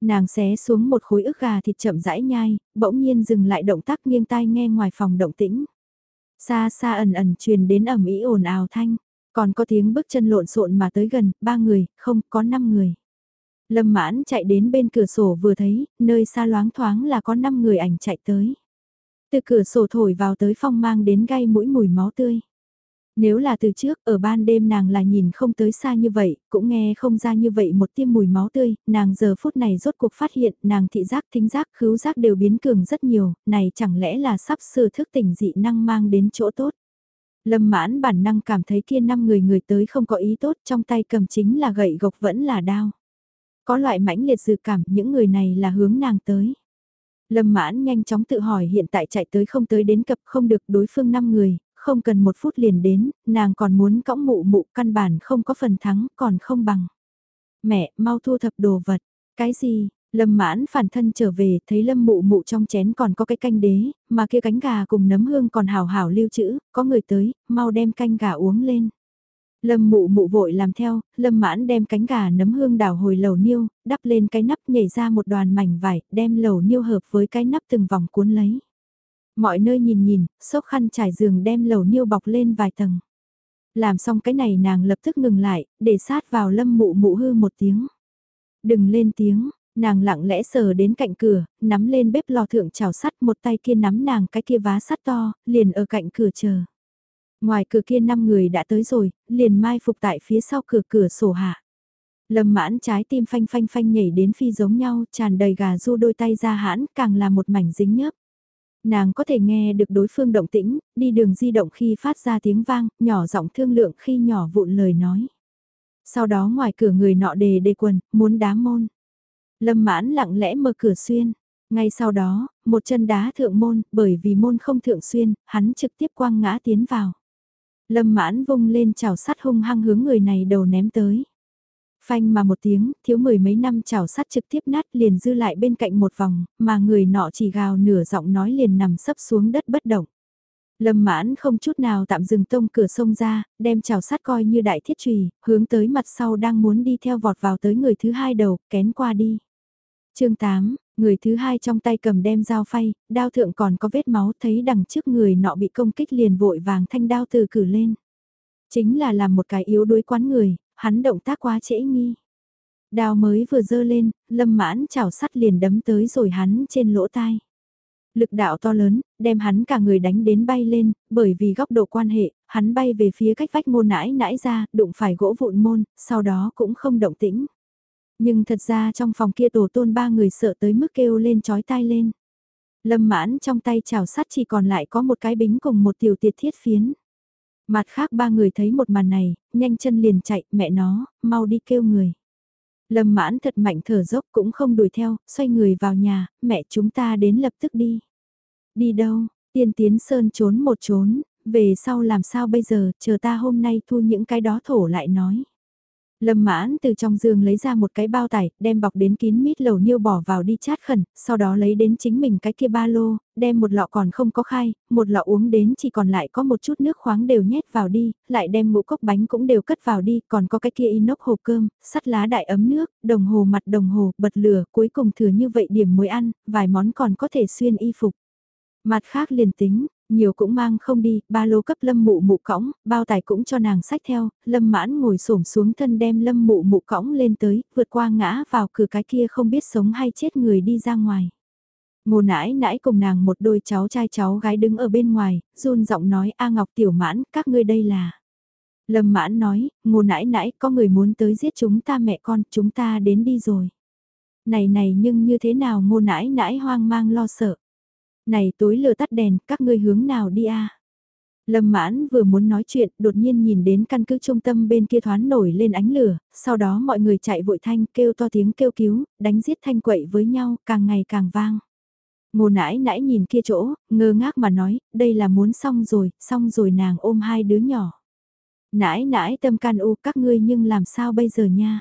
Nàng xé xuống một khối ức gà thịt chậm rãi nhai, bỗng nhiên dừng lại động tác nghiêng tai nghe ngoài phòng động tĩnh. Xa xa ẩn ẩn truyền đến ẩm ý ồn ào thanh, còn có tiếng bước chân lộn xộn mà tới gần, ba người, không, có năm người. Lâm mãn chạy đến bên cửa sổ vừa thấy, nơi xa loáng thoáng là có năm người ảnh chạy tới. Từ cửa sổ thổi vào tới phong mang đến gai mũi mùi máu tươi. Nếu là từ trước, ở ban đêm nàng là nhìn không tới xa như vậy, cũng nghe không ra như vậy một tiêm mùi máu tươi, nàng giờ phút này rốt cuộc phát hiện, nàng thị giác, thính giác, khứu giác đều biến cường rất nhiều, này chẳng lẽ là sắp sửa thức tỉnh dị năng mang đến chỗ tốt. Lâm mãn bản năng cảm thấy kia năm người người tới không có ý tốt trong tay cầm chính là gậy gộc vẫn là đao. Có loại mãnh liệt dự cảm những người này là hướng nàng tới. Lâm mãn nhanh chóng tự hỏi hiện tại chạy tới không tới đến cập không được đối phương 5 người, không cần một phút liền đến, nàng còn muốn cõng mụ mụ căn bản không có phần thắng, còn không bằng. Mẹ, mau thu thập đồ vật, cái gì? Lâm mãn phản thân trở về, thấy lâm mụ mụ trong chén còn có cái canh đế, mà kia cánh gà cùng nấm hương còn hào hào lưu trữ, có người tới, mau đem canh gà uống lên. Lâm mụ mụ vội làm theo, lâm mãn đem cánh gà nấm hương đảo hồi lầu niêu, đắp lên cái nắp nhảy ra một đoàn mảnh vải, đem lầu niêu hợp với cái nắp từng vòng cuốn lấy. Mọi nơi nhìn nhìn, sốc khăn trải giường đem lầu niêu bọc lên vài tầng. Làm xong cái này nàng lập tức ngừng lại, để sát vào lâm mụ mụ hư một tiếng. Đừng lên tiếng, nàng lặng lẽ sờ đến cạnh cửa, nắm lên bếp lò thượng chảo sắt một tay kia nắm nàng cái kia vá sắt to, liền ở cạnh cửa chờ. Ngoài cửa kia năm người đã tới rồi, liền mai phục tại phía sau cửa cửa sổ hạ. Lâm mãn trái tim phanh phanh phanh nhảy đến phi giống nhau, tràn đầy gà du đôi tay ra hãn, càng là một mảnh dính nhớp. Nàng có thể nghe được đối phương động tĩnh, đi đường di động khi phát ra tiếng vang, nhỏ giọng thương lượng khi nhỏ vụn lời nói. Sau đó ngoài cửa người nọ đề đề quần, muốn đá môn. Lâm mãn lặng lẽ mở cửa xuyên. Ngay sau đó, một chân đá thượng môn, bởi vì môn không thượng xuyên, hắn trực tiếp quăng ngã tiến vào. Lâm mãn vung lên chảo sắt hung hăng hướng người này đầu ném tới. Phanh mà một tiếng, thiếu mười mấy năm chảo sắt trực tiếp nát liền dư lại bên cạnh một vòng, mà người nọ chỉ gào nửa giọng nói liền nằm sấp xuống đất bất động. Lâm mãn không chút nào tạm dừng tông cửa sông ra, đem chảo sắt coi như đại thiết trùy, hướng tới mặt sau đang muốn đi theo vọt vào tới người thứ hai đầu, kén qua đi. chương 8, Người thứ hai trong tay cầm đem dao phay, đao thượng còn có vết máu thấy đằng trước người nọ bị công kích liền vội vàng thanh đao từ cử lên. Chính là làm một cái yếu đuối quán người, hắn động tác quá trễ nghi. Đao mới vừa dơ lên, lâm mãn chảo sắt liền đấm tới rồi hắn trên lỗ tai. Lực đạo to lớn, đem hắn cả người đánh đến bay lên, bởi vì góc độ quan hệ, hắn bay về phía cách vách môn nãi nãi ra, đụng phải gỗ vụn môn, sau đó cũng không động tĩnh. Nhưng thật ra trong phòng kia tổ tôn ba người sợ tới mức kêu lên chói tai lên. Lâm mãn trong tay chảo sắt chỉ còn lại có một cái bính cùng một tiểu tiệt thiết phiến. Mặt khác ba người thấy một màn này, nhanh chân liền chạy, mẹ nó, mau đi kêu người. Lâm mãn thật mạnh thở dốc cũng không đuổi theo, xoay người vào nhà, mẹ chúng ta đến lập tức đi. Đi đâu, tiên tiến sơn trốn một trốn, về sau làm sao bây giờ, chờ ta hôm nay thu những cái đó thổ lại nói. Lâm mãn từ trong giường lấy ra một cái bao tải, đem bọc đến kín mít lầu niêu bỏ vào đi chát khẩn, sau đó lấy đến chính mình cái kia ba lô, đem một lọ còn không có khai, một lọ uống đến chỉ còn lại có một chút nước khoáng đều nhét vào đi, lại đem ngũ cốc bánh cũng đều cất vào đi, còn có cái kia inox hộp cơm, sắt lá đại ấm nước, đồng hồ mặt đồng hồ, bật lửa, cuối cùng thừa như vậy điểm muối ăn, vài món còn có thể xuyên y phục. Mặt khác liền tính, nhiều cũng mang không đi, ba lô cấp lâm mụ mụ cõng, bao tải cũng cho nàng sách theo, lâm mãn ngồi xổm xuống thân đem lâm mụ mụ cõng lên tới, vượt qua ngã vào cửa cái kia không biết sống hay chết người đi ra ngoài. Ngô nãi nãi cùng nàng một đôi cháu trai cháu gái đứng ở bên ngoài, run giọng nói A Ngọc Tiểu Mãn, các ngươi đây là... Lâm mãn nói, ngô nãi nãi có người muốn tới giết chúng ta mẹ con, chúng ta đến đi rồi. Này này nhưng như thế nào ngô nãi nãi hoang mang lo sợ. Này tối lừa tắt đèn, các ngươi hướng nào đi a? Lâm mãn vừa muốn nói chuyện, đột nhiên nhìn đến căn cứ trung tâm bên kia thoáng nổi lên ánh lửa, sau đó mọi người chạy vội thanh kêu to tiếng kêu cứu, đánh giết thanh quậy với nhau, càng ngày càng vang. Ngô nãi nãi nhìn kia chỗ, ngơ ngác mà nói, đây là muốn xong rồi, xong rồi nàng ôm hai đứa nhỏ. Nãi nãi tâm can u các ngươi nhưng làm sao bây giờ nha?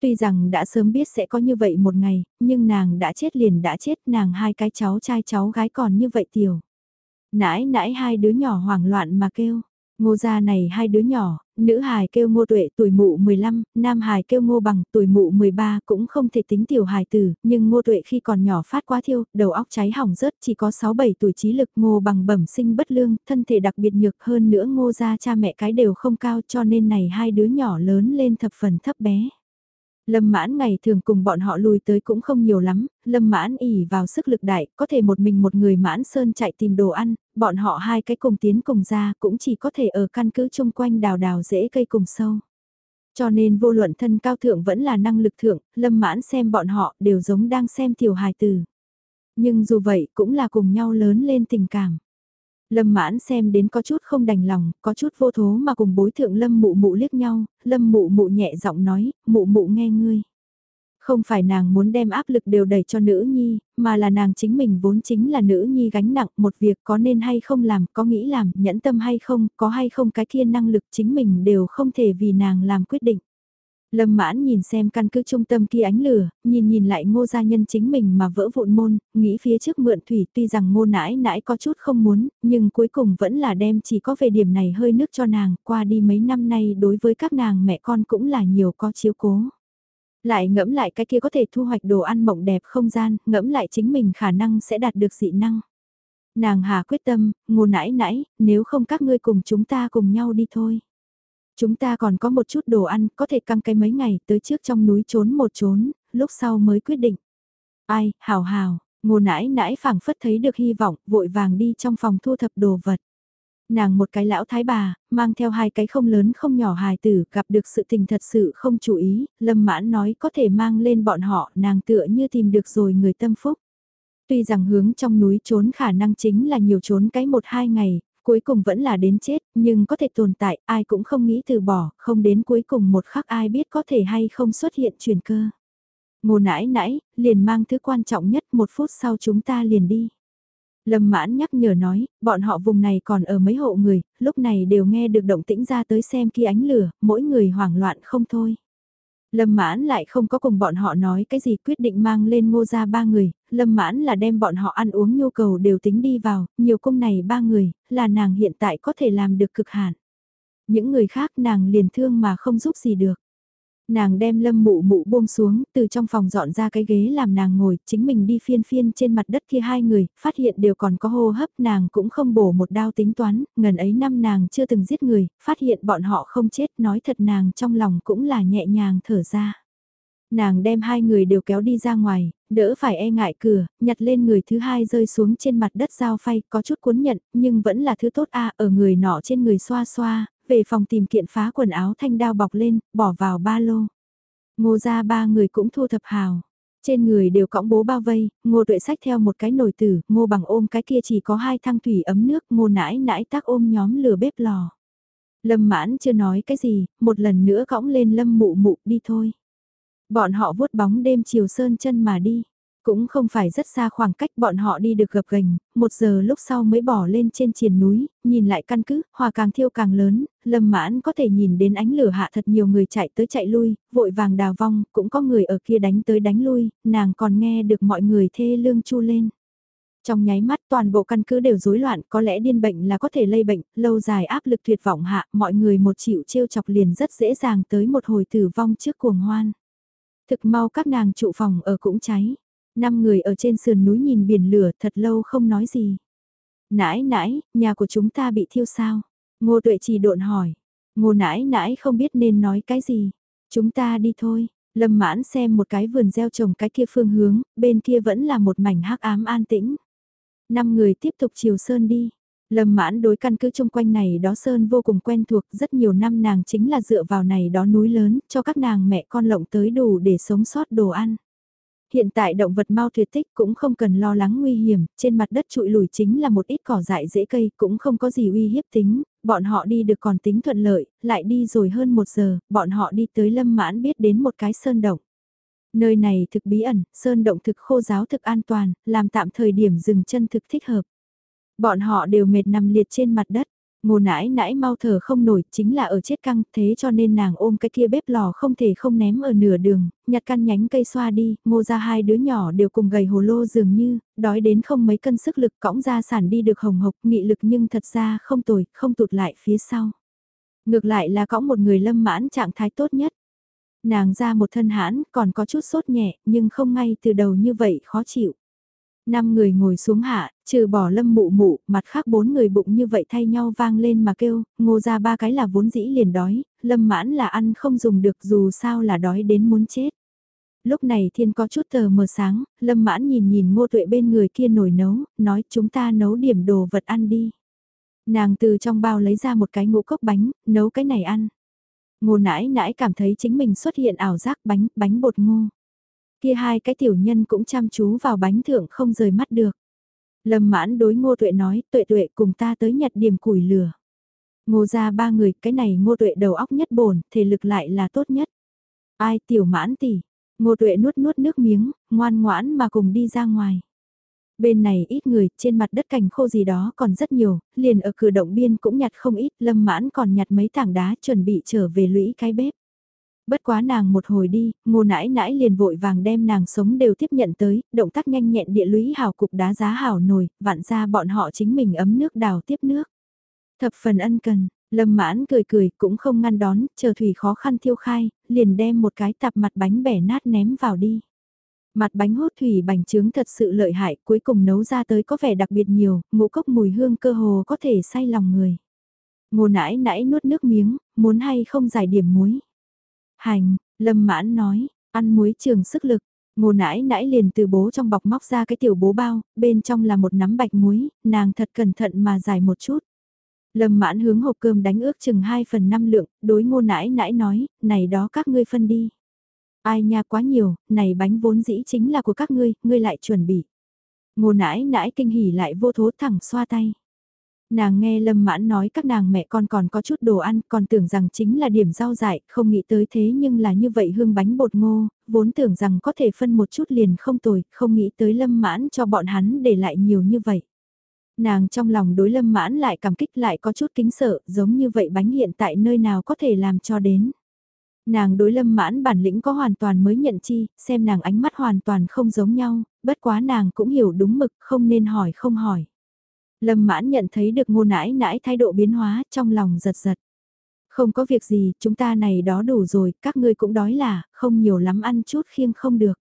Tuy rằng đã sớm biết sẽ có như vậy một ngày, nhưng nàng đã chết liền đã chết nàng hai cái cháu trai cháu gái còn như vậy tiểu. Nãi nãi hai đứa nhỏ hoảng loạn mà kêu. Ngô gia này hai đứa nhỏ, nữ hài kêu ngô tuệ tuổi mụ 15, nam hài kêu ngô bằng tuổi mụ 13 cũng không thể tính tiểu hài tử, nhưng ngô tuệ khi còn nhỏ phát quá thiêu, đầu óc cháy hỏng rớt chỉ có 6-7 tuổi trí lực ngô bằng bẩm sinh bất lương, thân thể đặc biệt nhược hơn nữa ngô gia cha mẹ cái đều không cao cho nên này hai đứa nhỏ lớn lên thập phần thấp bé. Lâm mãn ngày thường cùng bọn họ lùi tới cũng không nhiều lắm, lâm mãn ỉ vào sức lực đại, có thể một mình một người mãn sơn chạy tìm đồ ăn, bọn họ hai cái cùng tiến cùng ra cũng chỉ có thể ở căn cứ chung quanh đào đào dễ cây cùng sâu. Cho nên vô luận thân cao thượng vẫn là năng lực thượng, lâm mãn xem bọn họ đều giống đang xem tiểu hài tử. Nhưng dù vậy cũng là cùng nhau lớn lên tình cảm. Lâm mãn xem đến có chút không đành lòng, có chút vô thố mà cùng bối thượng lâm mụ mụ liếc nhau, lâm mụ mụ nhẹ giọng nói, mụ mụ nghe ngươi. Không phải nàng muốn đem áp lực đều đẩy cho nữ nhi, mà là nàng chính mình vốn chính là nữ nhi gánh nặng một việc có nên hay không làm, có nghĩ làm, nhẫn tâm hay không, có hay không cái kia năng lực chính mình đều không thể vì nàng làm quyết định. Lâm mãn nhìn xem căn cứ trung tâm kia ánh lửa, nhìn nhìn lại ngô gia nhân chính mình mà vỡ vụn môn, nghĩ phía trước mượn thủy tuy rằng ngô nãi nãi có chút không muốn, nhưng cuối cùng vẫn là đem chỉ có về điểm này hơi nước cho nàng, qua đi mấy năm nay đối với các nàng mẹ con cũng là nhiều có chiếu cố. Lại ngẫm lại cái kia có thể thu hoạch đồ ăn mộng đẹp không gian, ngẫm lại chính mình khả năng sẽ đạt được dị năng. Nàng hà quyết tâm, ngô nãi nãi, nếu không các ngươi cùng chúng ta cùng nhau đi thôi. Chúng ta còn có một chút đồ ăn, có thể căng cái mấy ngày tới trước trong núi trốn một trốn, lúc sau mới quyết định. Ai, hào hào, ngô nãi nãi phảng phất thấy được hy vọng, vội vàng đi trong phòng thu thập đồ vật. Nàng một cái lão thái bà, mang theo hai cái không lớn không nhỏ hài tử, gặp được sự tình thật sự không chú ý, lâm mãn nói có thể mang lên bọn họ, nàng tựa như tìm được rồi người tâm phúc. Tuy rằng hướng trong núi trốn khả năng chính là nhiều trốn cái một hai ngày, cuối cùng vẫn là đến chết, nhưng có thể tồn tại, ai cũng không nghĩ từ bỏ, không đến cuối cùng một khắc ai biết có thể hay không xuất hiện chuyển cơ. Ngô nãi nãi, liền mang thứ quan trọng nhất một phút sau chúng ta liền đi. Lâm mãn nhắc nhở nói, bọn họ vùng này còn ở mấy hộ người, lúc này đều nghe được động tĩnh ra tới xem kia ánh lửa, mỗi người hoảng loạn không thôi. Lâm mãn lại không có cùng bọn họ nói cái gì quyết định mang lên ngô ra ba người, lâm mãn là đem bọn họ ăn uống nhu cầu đều tính đi vào, nhiều cung này ba người, là nàng hiện tại có thể làm được cực hạn. Những người khác nàng liền thương mà không giúp gì được. Nàng đem lâm mụ mụ buông xuống, từ trong phòng dọn ra cái ghế làm nàng ngồi, chính mình đi phiên phiên trên mặt đất kia hai người, phát hiện đều còn có hô hấp, nàng cũng không bổ một đao tính toán, ngần ấy năm nàng chưa từng giết người, phát hiện bọn họ không chết, nói thật nàng trong lòng cũng là nhẹ nhàng thở ra. Nàng đem hai người đều kéo đi ra ngoài, đỡ phải e ngại cửa, nhặt lên người thứ hai rơi xuống trên mặt đất dao phay, có chút cuốn nhận, nhưng vẫn là thứ tốt a ở người nọ trên người xoa xoa, về phòng tìm kiện phá quần áo thanh đao bọc lên, bỏ vào ba lô. Ngô ra ba người cũng thu thập hào. Trên người đều cõng bố bao vây, ngô tuệ sách theo một cái nồi tử, ngô bằng ôm cái kia chỉ có hai thăng thủy ấm nước, ngô nãi nãi tác ôm nhóm lửa bếp lò. Lâm mãn chưa nói cái gì, một lần nữa cõng lên lâm mụ mụ đi thôi. Bọn họ vuốt bóng đêm chiều sơn chân mà đi. Cũng không phải rất xa khoảng cách bọn họ đi được gập gành, một giờ lúc sau mới bỏ lên trên triền núi, nhìn lại căn cứ, hòa càng thiêu càng lớn, lâm mãn có thể nhìn đến ánh lửa hạ thật nhiều người chạy tới chạy lui, vội vàng đào vong, cũng có người ở kia đánh tới đánh lui, nàng còn nghe được mọi người thê lương chu lên. Trong nháy mắt toàn bộ căn cứ đều rối loạn, có lẽ điên bệnh là có thể lây bệnh, lâu dài áp lực tuyệt vọng hạ, mọi người một chịu trêu chọc liền rất dễ dàng tới một hồi tử vong trước cuồng hoan. Thực mau các nàng trụ phòng ở cũng cháy. Năm người ở trên sườn núi nhìn biển lửa thật lâu không nói gì. Nãi nãi, nhà của chúng ta bị thiêu sao? Ngô tuệ chỉ độn hỏi. Ngô nãi nãi không biết nên nói cái gì. Chúng ta đi thôi. Lâm mãn xem một cái vườn gieo trồng cái kia phương hướng, bên kia vẫn là một mảnh hắc ám an tĩnh. Năm người tiếp tục chiều sơn đi. Lâm mãn đối căn cứ chung quanh này đó Sơn vô cùng quen thuộc, rất nhiều năm nàng chính là dựa vào này đó núi lớn, cho các nàng mẹ con lộng tới đủ để sống sót đồ ăn. Hiện tại động vật mau tuyệt tích cũng không cần lo lắng nguy hiểm, trên mặt đất trụi lùi chính là một ít cỏ dại dễ cây cũng không có gì uy hiếp tính, bọn họ đi được còn tính thuận lợi, lại đi rồi hơn một giờ, bọn họ đi tới lâm mãn biết đến một cái sơn động. Nơi này thực bí ẩn, sơn động thực khô giáo thực an toàn, làm tạm thời điểm dừng chân thực thích hợp. Bọn họ đều mệt nằm liệt trên mặt đất. Ngô nãi nãi mau thở không nổi, chính là ở chết căng, thế cho nên nàng ôm cái kia bếp lò không thể không ném ở nửa đường, nhặt căn nhánh cây xoa đi, ngô ra hai đứa nhỏ đều cùng gầy hồ lô dường như, đói đến không mấy cân sức lực cõng ra sản đi được hồng hộc, nghị lực nhưng thật ra không tồi, không tụt lại phía sau. Ngược lại là cõng một người lâm mãn trạng thái tốt nhất. Nàng ra một thân hãn, còn có chút sốt nhẹ, nhưng không ngay từ đầu như vậy khó chịu. Năm người ngồi xuống hạ, trừ bỏ lâm mụ mụ, mặt khác bốn người bụng như vậy thay nhau vang lên mà kêu, ngô ra ba cái là vốn dĩ liền đói, lâm mãn là ăn không dùng được dù sao là đói đến muốn chết. Lúc này thiên có chút tờ mờ sáng, lâm mãn nhìn nhìn ngô tuệ bên người kia nổi nấu, nói chúng ta nấu điểm đồ vật ăn đi. Nàng từ trong bao lấy ra một cái ngũ cốc bánh, nấu cái này ăn. Ngô nãi nãi cảm thấy chính mình xuất hiện ảo giác bánh, bánh bột ngô. Kia hai cái tiểu nhân cũng chăm chú vào bánh thượng không rời mắt được. Lâm mãn đối ngô tuệ nói, tuệ tuệ cùng ta tới nhặt điểm củi lửa. Ngô ra ba người, cái này ngô tuệ đầu óc nhất bổn, thể lực lại là tốt nhất. Ai tiểu mãn tỷ, ngô tuệ nuốt nuốt nước miếng, ngoan ngoãn mà cùng đi ra ngoài. Bên này ít người, trên mặt đất cành khô gì đó còn rất nhiều, liền ở cửa động biên cũng nhặt không ít, lâm mãn còn nhặt mấy tảng đá chuẩn bị trở về lũy cái bếp. Bất quá nàng một hồi đi, ngô nãi nãi liền vội vàng đem nàng sống đều tiếp nhận tới, động tác nhanh nhẹn địa lũy hào cục đá giá hào nồi, vặn ra bọn họ chính mình ấm nước đào tiếp nước. Thập phần ân cần, lâm mãn cười cười cũng không ngăn đón, chờ thủy khó khăn thiêu khai, liền đem một cái tạp mặt bánh bẻ nát ném vào đi. Mặt bánh hốt thủy bánh trứng thật sự lợi hại, cuối cùng nấu ra tới có vẻ đặc biệt nhiều, ngũ cốc mùi hương cơ hồ có thể say lòng người. Ngô nãi nãi nuốt nước miếng, muốn hay không giải điểm muối. Hành, Lâm Mãn nói, ăn muối trường sức lực. Ngô nãi nãi liền từ bố trong bọc móc ra cái tiểu bố bao, bên trong là một nắm bạch muối, nàng thật cẩn thận mà giải một chút. Lâm mãn hướng hộp cơm đánh ước chừng 2 phần 5 lượng, đối ngô nãi nãi nói, này đó các ngươi phân đi. Ai nha quá nhiều, này bánh vốn dĩ chính là của các ngươi, ngươi lại chuẩn bị. Ngô nãi nãi kinh hỉ lại vô thố thẳng xoa tay. Nàng nghe Lâm Mãn nói các nàng mẹ con còn có chút đồ ăn, còn tưởng rằng chính là điểm rau dại, không nghĩ tới thế nhưng là như vậy hương bánh bột ngô, vốn tưởng rằng có thể phân một chút liền không tồi, không nghĩ tới Lâm Mãn cho bọn hắn để lại nhiều như vậy. Nàng trong lòng đối Lâm Mãn lại cảm kích lại có chút kính sợ, giống như vậy bánh hiện tại nơi nào có thể làm cho đến. Nàng đối Lâm Mãn bản lĩnh có hoàn toàn mới nhận chi, xem nàng ánh mắt hoàn toàn không giống nhau, bất quá nàng cũng hiểu đúng mực, không nên hỏi không hỏi. Lâm mãn nhận thấy được ngô nãi nãi thái độ biến hóa trong lòng giật giật. Không có việc gì, chúng ta này đó đủ rồi, các ngươi cũng đói là, không nhiều lắm ăn chút khiêng không được.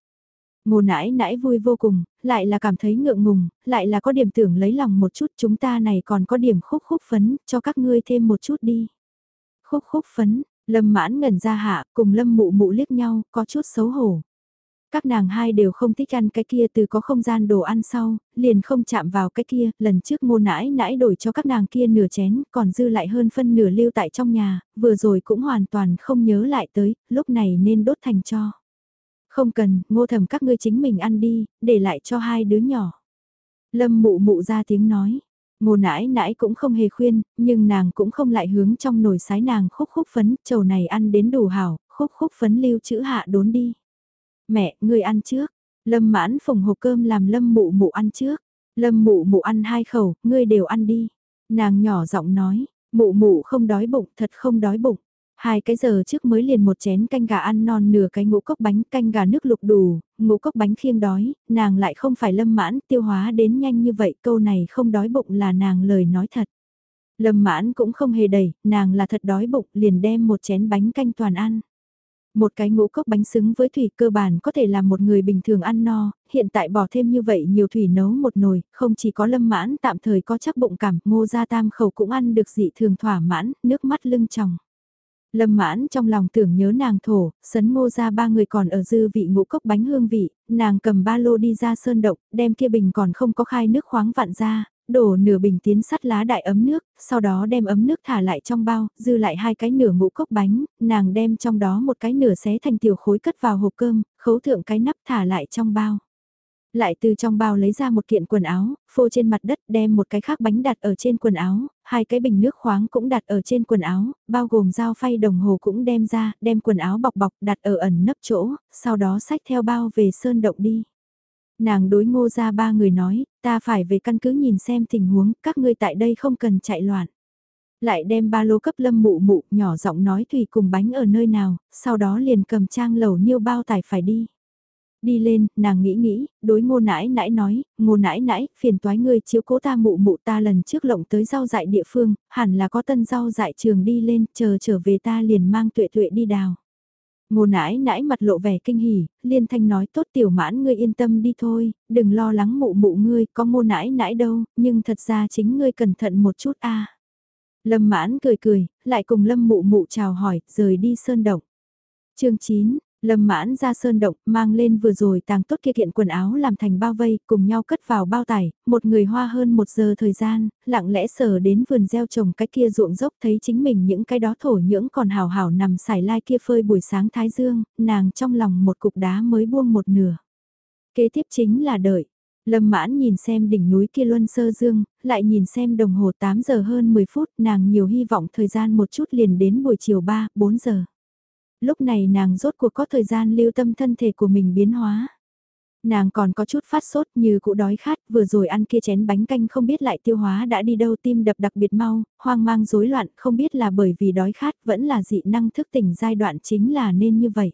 Ngô nãi nãi vui vô cùng, lại là cảm thấy ngượng ngùng, lại là có điểm tưởng lấy lòng một chút chúng ta này còn có điểm khúc khúc phấn, cho các ngươi thêm một chút đi. Khúc khúc phấn, lâm mãn ngẩn ra hạ, cùng lâm mụ mụ liếc nhau, có chút xấu hổ. Các nàng hai đều không thích ăn cái kia từ có không gian đồ ăn sau, liền không chạm vào cái kia, lần trước ngô nãi nãi đổi cho các nàng kia nửa chén, còn dư lại hơn phân nửa lưu tại trong nhà, vừa rồi cũng hoàn toàn không nhớ lại tới, lúc này nên đốt thành cho. Không cần, ngô thầm các ngươi chính mình ăn đi, để lại cho hai đứa nhỏ. Lâm mụ mụ ra tiếng nói. Ngô nãi nãi cũng không hề khuyên, nhưng nàng cũng không lại hướng trong nồi sái nàng khúc khúc phấn, chầu này ăn đến đủ hảo, khúc khúc phấn lưu chữ hạ đốn đi. Mẹ, ngươi ăn trước. Lâm mãn phùng hộp cơm làm lâm mụ mụ ăn trước. Lâm mụ mụ ăn hai khẩu, ngươi đều ăn đi. Nàng nhỏ giọng nói, mụ mụ không đói bụng, thật không đói bụng. Hai cái giờ trước mới liền một chén canh gà ăn non nửa cái ngũ cốc bánh canh gà nước lục đủ, ngũ cốc bánh khiêng đói, nàng lại không phải lâm mãn tiêu hóa đến nhanh như vậy câu này không đói bụng là nàng lời nói thật. Lâm mãn cũng không hề đầy, nàng là thật đói bụng liền đem một chén bánh canh toàn ăn. Một cái ngũ cốc bánh xứng với thủy cơ bản có thể làm một người bình thường ăn no, hiện tại bỏ thêm như vậy nhiều thủy nấu một nồi, không chỉ có lâm mãn tạm thời có chắc bụng cảm, ngô gia tam khẩu cũng ăn được dị thường thỏa mãn, nước mắt lưng tròng. Lâm mãn trong lòng tưởng nhớ nàng thổ, sấn ngô ra ba người còn ở dư vị ngũ cốc bánh hương vị, nàng cầm ba lô đi ra sơn động, đem kia bình còn không có khai nước khoáng vặn ra, đổ nửa bình tiến sắt lá đại ấm nước, sau đó đem ấm nước thả lại trong bao, dư lại hai cái nửa ngũ cốc bánh, nàng đem trong đó một cái nửa xé thành tiểu khối cất vào hộp cơm, khấu thượng cái nắp thả lại trong bao. Lại từ trong bao lấy ra một kiện quần áo, phô trên mặt đất đem một cái khác bánh đặt ở trên quần áo, hai cái bình nước khoáng cũng đặt ở trên quần áo, bao gồm dao phay đồng hồ cũng đem ra, đem quần áo bọc bọc đặt ở ẩn nấp chỗ, sau đó xách theo bao về sơn động đi. Nàng đối ngô ra ba người nói, ta phải về căn cứ nhìn xem tình huống, các ngươi tại đây không cần chạy loạn. Lại đem ba lô cấp lâm mụ mụ, nhỏ giọng nói tùy cùng bánh ở nơi nào, sau đó liền cầm trang lầu niêu bao tải phải đi. Đi lên, nàng nghĩ nghĩ, đối ngô nãi nãi nói, ngô nãi nãi, phiền toái ngươi chiếu cố ta mụ mụ ta lần trước lộng tới rau dại địa phương, hẳn là có tân rau dại trường đi lên, chờ trở về ta liền mang tuệ tuệ đi đào. Ngô nãi nãi mặt lộ vẻ kinh hỉ, liên thanh nói tốt tiểu mãn ngươi yên tâm đi thôi, đừng lo lắng mụ mụ ngươi, có ngô nãi nãi đâu, nhưng thật ra chính ngươi cẩn thận một chút a. Lâm mãn cười cười, lại cùng lâm mụ mụ chào hỏi, rời đi sơn động. chương 9, Lâm mãn ra sơn động, mang lên vừa rồi tàng tốt kia kiện quần áo làm thành bao vây, cùng nhau cất vào bao tải, một người hoa hơn một giờ thời gian, lặng lẽ sờ đến vườn gieo trồng cái kia ruộng dốc thấy chính mình những cái đó thổ nhưỡng còn hào hảo nằm xài lai kia phơi buổi sáng thái dương, nàng trong lòng một cục đá mới buông một nửa. Kế tiếp chính là đợi. Lâm mãn nhìn xem đỉnh núi kia luân sơ dương, lại nhìn xem đồng hồ 8 giờ hơn 10 phút, nàng nhiều hy vọng thời gian một chút liền đến buổi chiều 3, 4 giờ. Lúc này nàng rốt cuộc có thời gian lưu tâm thân thể của mình biến hóa. Nàng còn có chút phát sốt như cụ đói khát, vừa rồi ăn kia chén bánh canh không biết lại tiêu hóa đã đi đâu tim đập đặc biệt mau, hoang mang rối loạn, không biết là bởi vì đói khát vẫn là dị năng thức tỉnh giai đoạn chính là nên như vậy.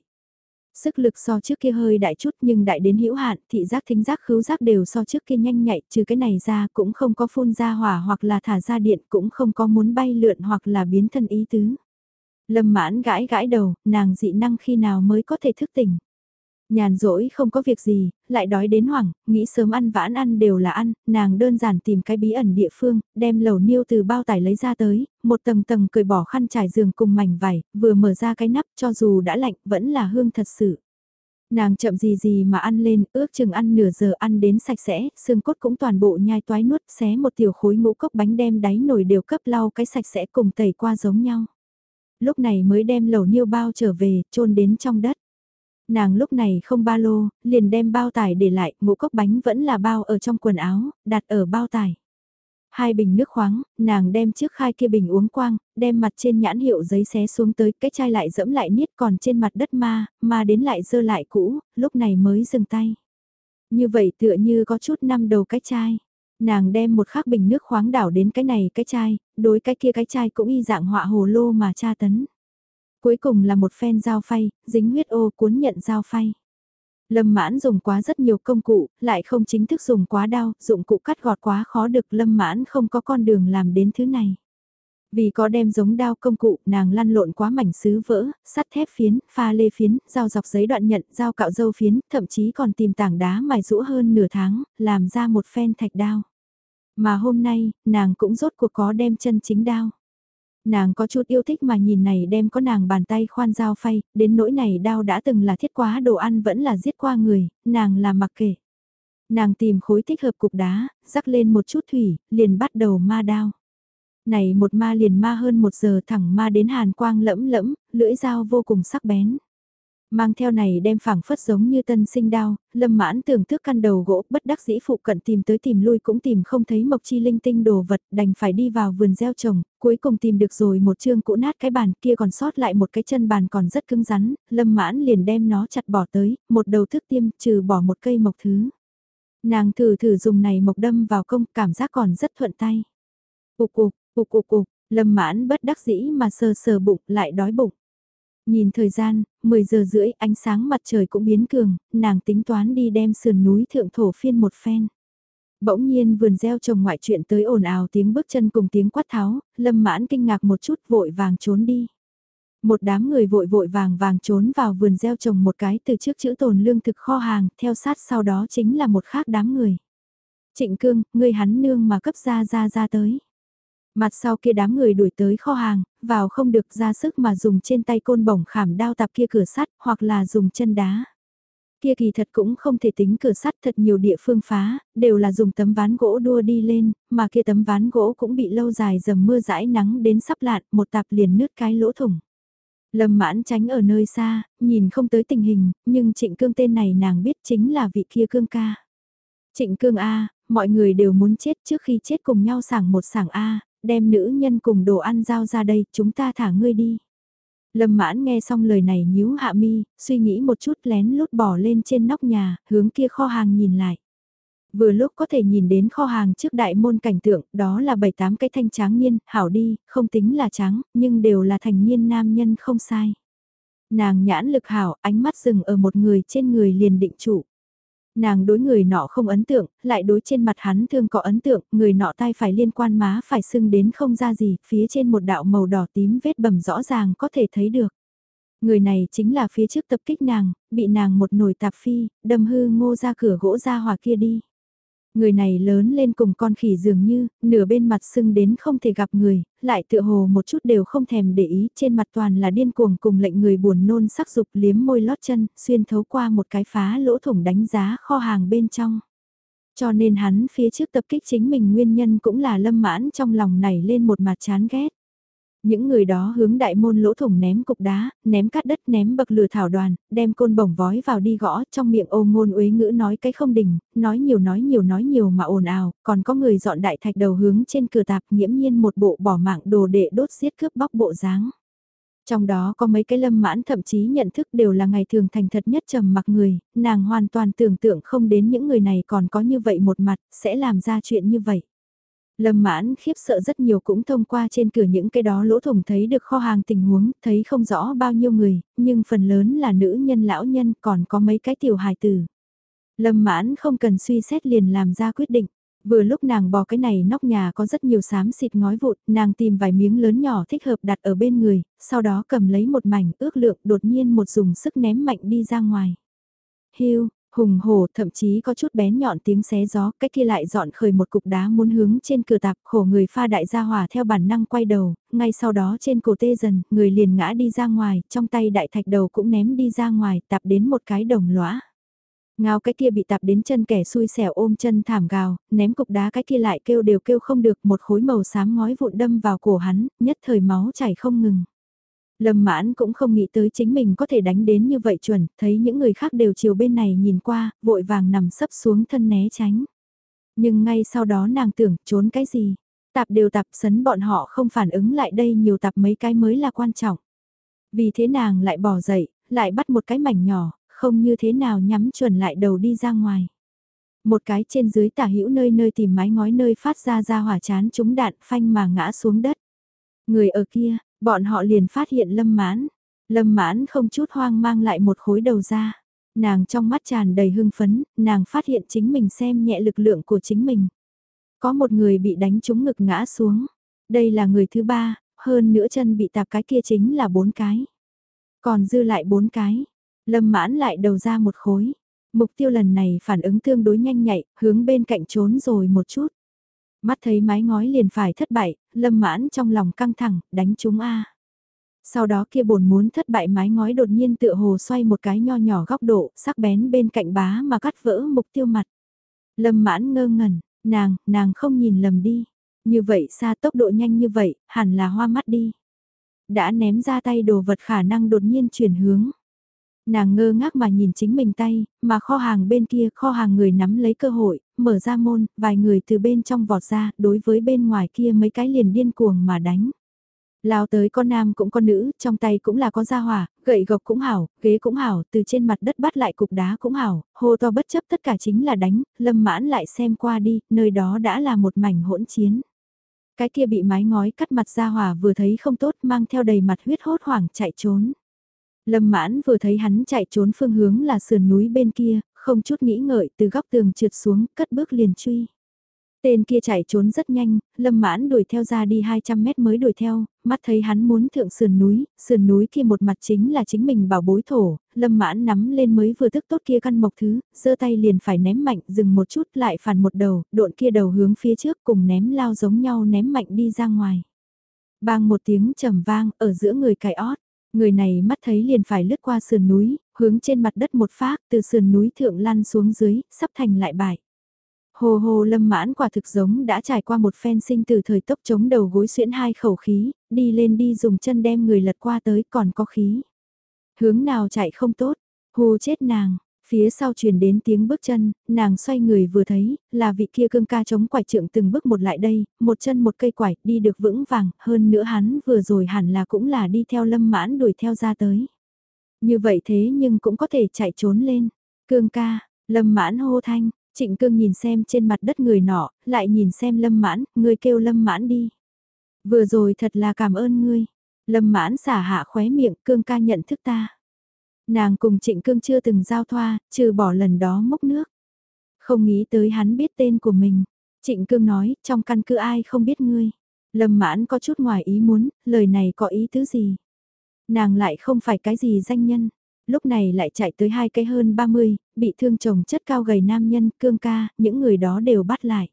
Sức lực so trước kia hơi đại chút nhưng đại đến hữu hạn, thị giác thính giác khứu giác đều so trước kia nhanh nhạy, trừ cái này ra cũng không có phun ra hỏa hoặc là thả ra điện cũng không có muốn bay lượn hoặc là biến thân ý tứ. Lâm mãn gãi gãi đầu, nàng dị năng khi nào mới có thể thức tỉnh. Nhàn rỗi không có việc gì, lại đói đến hoảng, nghĩ sớm ăn vãn ăn đều là ăn, nàng đơn giản tìm cái bí ẩn địa phương, đem lầu niêu từ bao tải lấy ra tới, một tầng tầng cười bỏ khăn trải giường cùng mảnh vải, vừa mở ra cái nắp cho dù đã lạnh vẫn là hương thật sự. Nàng chậm gì gì mà ăn lên, ước chừng ăn nửa giờ ăn đến sạch sẽ, xương cốt cũng toàn bộ nhai toái nuốt, xé một tiểu khối ngũ cốc bánh đem đáy nồi đều cấp lau cái sạch sẽ cùng tẩy qua giống nhau lúc này mới đem lẩu niêu bao trở về, trôn đến trong đất. Nàng lúc này không ba lô, liền đem bao tải để lại, ngũ cốc bánh vẫn là bao ở trong quần áo, đặt ở bao tải. Hai bình nước khoáng, nàng đem trước khai kia bình uống quang, đem mặt trên nhãn hiệu giấy xé xuống tới, cái chai lại dẫm lại niết còn trên mặt đất ma, ma đến lại dơ lại cũ, lúc này mới dừng tay. Như vậy tựa như có chút năm đầu cái chai. Nàng đem một khắc bình nước khoáng đảo đến cái này cái chai, đối cái kia cái chai cũng y dạng họa hồ lô mà tra tấn. Cuối cùng là một phen dao phay, dính huyết ô cuốn nhận dao phay. Lâm mãn dùng quá rất nhiều công cụ, lại không chính thức dùng quá đau, dụng cụ cắt gọt quá khó được lâm mãn không có con đường làm đến thứ này. Vì có đem giống đao công cụ, nàng lăn lộn quá mảnh sứ vỡ, sắt thép phiến, pha lê phiến, dao dọc giấy đoạn nhận, dao cạo dâu phiến, thậm chí còn tìm tảng đá mài rũ hơn nửa tháng, làm ra một phen thạch đao. Mà hôm nay, nàng cũng rốt cuộc có đem chân chính đao. Nàng có chút yêu thích mà nhìn này đem có nàng bàn tay khoan dao phay, đến nỗi này đao đã từng là thiết quá đồ ăn vẫn là giết qua người, nàng là mặc kệ. Nàng tìm khối thích hợp cục đá, rắc lên một chút thủy, liền bắt đầu ma đao. Này một ma liền ma hơn một giờ thẳng ma đến hàn quang lẫm lẫm, lưỡi dao vô cùng sắc bén. Mang theo này đem phẳng phất giống như tân sinh đao, lâm mãn tưởng thức căn đầu gỗ bất đắc dĩ phụ cận tìm tới tìm lui cũng tìm không thấy mộc chi linh tinh đồ vật đành phải đi vào vườn gieo trồng, cuối cùng tìm được rồi một chương cũ nát cái bàn kia còn sót lại một cái chân bàn còn rất cứng rắn, lâm mãn liền đem nó chặt bỏ tới, một đầu thức tiêm trừ bỏ một cây mộc thứ. Nàng thử thử dùng này mộc đâm vào công cảm giác còn rất thuận tay. Ục ục, ục ục ục, lâm mãn bất đắc dĩ mà sờ sờ bụng lại đói bụng. Nhìn thời gian, 10 giờ rưỡi ánh sáng mặt trời cũng biến cường, nàng tính toán đi đem sườn núi thượng thổ phiên một phen. Bỗng nhiên vườn gieo trồng ngoại chuyện tới ồn ào tiếng bước chân cùng tiếng quát tháo, lâm mãn kinh ngạc một chút vội vàng trốn đi. Một đám người vội vội vàng vàng trốn vào vườn gieo trồng một cái từ trước chữ tồn lương thực kho hàng, theo sát sau đó chính là một khác đám người. Trịnh cương, người hắn nương mà cấp ra ra ra tới. Mặt sau kia đám người đuổi tới kho hàng, vào không được ra sức mà dùng trên tay côn bổng khảm đao tạp kia cửa sắt hoặc là dùng chân đá. Kia kỳ thật cũng không thể tính cửa sắt thật nhiều địa phương phá, đều là dùng tấm ván gỗ đua đi lên, mà kia tấm ván gỗ cũng bị lâu dài dầm mưa rãi nắng đến sắp lạn, một tạp liền nứt cái lỗ thủng. Lâm mãn tránh ở nơi xa, nhìn không tới tình hình, nhưng trịnh cương tên này nàng biết chính là vị kia cương ca. Trịnh cương A, mọi người đều muốn chết trước khi chết cùng nhau sảng một sảng A, đem nữ nhân cùng đồ ăn giao ra đây, chúng ta thả ngươi đi. Lâm mãn nghe xong lời này nhíu hạ mi, suy nghĩ một chút lén lút bỏ lên trên nóc nhà, hướng kia kho hàng nhìn lại. Vừa lúc có thể nhìn đến kho hàng trước đại môn cảnh tượng, đó là bảy tám cái thanh tráng niên, hảo đi, không tính là trắng, nhưng đều là thành niên nam nhân không sai. Nàng nhãn lực hảo, ánh mắt dừng ở một người trên người liền định trụ. Nàng đối người nọ không ấn tượng, lại đối trên mặt hắn thương có ấn tượng, người nọ tai phải liên quan má phải sưng đến không ra gì, phía trên một đạo màu đỏ tím vết bầm rõ ràng có thể thấy được. Người này chính là phía trước tập kích nàng, bị nàng một nồi tạp phi, đâm hư ngô ra cửa gỗ ra hòa kia đi. Người này lớn lên cùng con khỉ dường như, nửa bên mặt sưng đến không thể gặp người, lại tựa hồ một chút đều không thèm để ý, trên mặt toàn là điên cuồng cùng lệnh người buồn nôn sắc dục liếm môi lót chân, xuyên thấu qua một cái phá lỗ thủng đánh giá kho hàng bên trong. Cho nên hắn phía trước tập kích chính mình nguyên nhân cũng là lâm mãn trong lòng nảy lên một mặt chán ghét. Những người đó hướng đại môn lỗ thủng ném cục đá, ném cát đất ném bậc lửa thảo đoàn, đem côn bổng vói vào đi gõ trong miệng ô ngôn uế ngữ nói cái không đỉnh, nói nhiều nói nhiều nói nhiều mà ồn ào, còn có người dọn đại thạch đầu hướng trên cửa tạp nhiễm nhiên một bộ bỏ mạng đồ đệ đốt giết cướp bóc bộ dáng. Trong đó có mấy cái lâm mãn thậm chí nhận thức đều là ngày thường thành thật nhất trầm mặc người, nàng hoàn toàn tưởng tượng không đến những người này còn có như vậy một mặt, sẽ làm ra chuyện như vậy. Lâm mãn khiếp sợ rất nhiều cũng thông qua trên cửa những cái đó lỗ thủng thấy được kho hàng tình huống, thấy không rõ bao nhiêu người, nhưng phần lớn là nữ nhân lão nhân còn có mấy cái tiểu hài tử. Lâm mãn không cần suy xét liền làm ra quyết định. Vừa lúc nàng bò cái này nóc nhà có rất nhiều xám xịt ngói vụt, nàng tìm vài miếng lớn nhỏ thích hợp đặt ở bên người, sau đó cầm lấy một mảnh ước lượng đột nhiên một dùng sức ném mạnh đi ra ngoài. Hiu, hùng hổ thậm chí có chút bén nhọn tiếng xé gió, cách kia lại dọn khởi một cục đá muốn hướng trên cửa tạp khổ người pha đại gia hỏa theo bản năng quay đầu, ngay sau đó trên cổ tê dần, người liền ngã đi ra ngoài, trong tay đại thạch đầu cũng ném đi ra ngoài, tạp đến một cái đồng lõa. Ngao cái kia bị tạp đến chân kẻ xui xẻo ôm chân thảm gào, ném cục đá cái kia lại kêu đều kêu không được một khối màu xám ngói vụn đâm vào cổ hắn, nhất thời máu chảy không ngừng. Lâm mãn cũng không nghĩ tới chính mình có thể đánh đến như vậy chuẩn, thấy những người khác đều chiều bên này nhìn qua, vội vàng nằm sấp xuống thân né tránh. Nhưng ngay sau đó nàng tưởng trốn cái gì, tạp đều tạp sấn bọn họ không phản ứng lại đây nhiều tạp mấy cái mới là quan trọng. Vì thế nàng lại bỏ dậy, lại bắt một cái mảnh nhỏ, không như thế nào nhắm chuẩn lại đầu đi ra ngoài. Một cái trên dưới tả hữu nơi nơi tìm mái ngói nơi phát ra ra hỏa chán trúng đạn phanh mà ngã xuống đất. Người ở kia, Bọn họ liền phát hiện lâm mãn. Lâm mãn không chút hoang mang lại một khối đầu ra. Nàng trong mắt tràn đầy hưng phấn, nàng phát hiện chính mình xem nhẹ lực lượng của chính mình. Có một người bị đánh trúng ngực ngã xuống. Đây là người thứ ba, hơn nữa chân bị tạp cái kia chính là bốn cái. Còn dư lại bốn cái, lâm mãn lại đầu ra một khối. Mục tiêu lần này phản ứng tương đối nhanh nhạy, hướng bên cạnh trốn rồi một chút. Mắt thấy mái ngói liền phải thất bại, lâm mãn trong lòng căng thẳng, đánh chúng A. Sau đó kia bồn muốn thất bại mái ngói đột nhiên tựa hồ xoay một cái nho nhỏ góc độ, sắc bén bên cạnh bá mà cắt vỡ mục tiêu mặt. Lâm mãn ngơ ngẩn, nàng, nàng không nhìn lầm đi. Như vậy xa tốc độ nhanh như vậy, hẳn là hoa mắt đi. Đã ném ra tay đồ vật khả năng đột nhiên chuyển hướng. Nàng ngơ ngác mà nhìn chính mình tay, mà kho hàng bên kia kho hàng người nắm lấy cơ hội, mở ra môn, vài người từ bên trong vọt ra, đối với bên ngoài kia mấy cái liền điên cuồng mà đánh. Lao tới con nam cũng con nữ, trong tay cũng là có gia hỏa, gậy gộc cũng hảo, ghế cũng hảo, từ trên mặt đất bắt lại cục đá cũng hảo, hô to bất chấp tất cả chính là đánh, lâm mãn lại xem qua đi, nơi đó đã là một mảnh hỗn chiến. Cái kia bị mái ngói cắt mặt gia hỏa vừa thấy không tốt mang theo đầy mặt huyết hốt hoảng chạy trốn. Lâm mãn vừa thấy hắn chạy trốn phương hướng là sườn núi bên kia, không chút nghĩ ngợi từ góc tường trượt xuống, cất bước liền truy. Tên kia chạy trốn rất nhanh, lâm mãn đuổi theo ra đi 200 mét mới đuổi theo, mắt thấy hắn muốn thượng sườn núi, sườn núi kia một mặt chính là chính mình bảo bối thổ, lâm mãn nắm lên mới vừa thức tốt kia căn mộc thứ, giơ tay liền phải ném mạnh, dừng một chút lại phản một đầu, độn kia đầu hướng phía trước cùng ném lao giống nhau ném mạnh đi ra ngoài. Bang một tiếng trầm vang ở giữa người cài ót, người này mắt thấy liền phải lướt qua sườn núi, hướng trên mặt đất một phát từ sườn núi thượng lăn xuống dưới, sắp thành lại bại. Hồ hồ lâm mãn quả thực giống đã trải qua một phen sinh từ thời tốc chống đầu gối xuyễn hai khẩu khí, đi lên đi dùng chân đem người lật qua tới còn có khí. Hướng nào chạy không tốt, hù chết nàng, phía sau truyền đến tiếng bước chân, nàng xoay người vừa thấy, là vị kia cương ca chống quải trượng từng bước một lại đây, một chân một cây quải, đi được vững vàng, hơn nữa hắn vừa rồi hẳn là cũng là đi theo lâm mãn đuổi theo ra tới. Như vậy thế nhưng cũng có thể chạy trốn lên, cương ca, lâm mãn hô thanh, Trịnh cương nhìn xem trên mặt đất người nọ, lại nhìn xem lâm mãn, người kêu lâm mãn đi. Vừa rồi thật là cảm ơn ngươi. Lâm mãn xả hạ khóe miệng, cương ca nhận thức ta. Nàng cùng trịnh cương chưa từng giao thoa, trừ bỏ lần đó mốc nước. Không nghĩ tới hắn biết tên của mình. Trịnh cương nói, trong căn cứ ai không biết ngươi. Lâm mãn có chút ngoài ý muốn, lời này có ý tứ gì. Nàng lại không phải cái gì danh nhân lúc này lại chạy tới hai cái hơn 30, bị thương chồng chất cao gầy nam nhân, cương ca, những người đó đều bắt lại.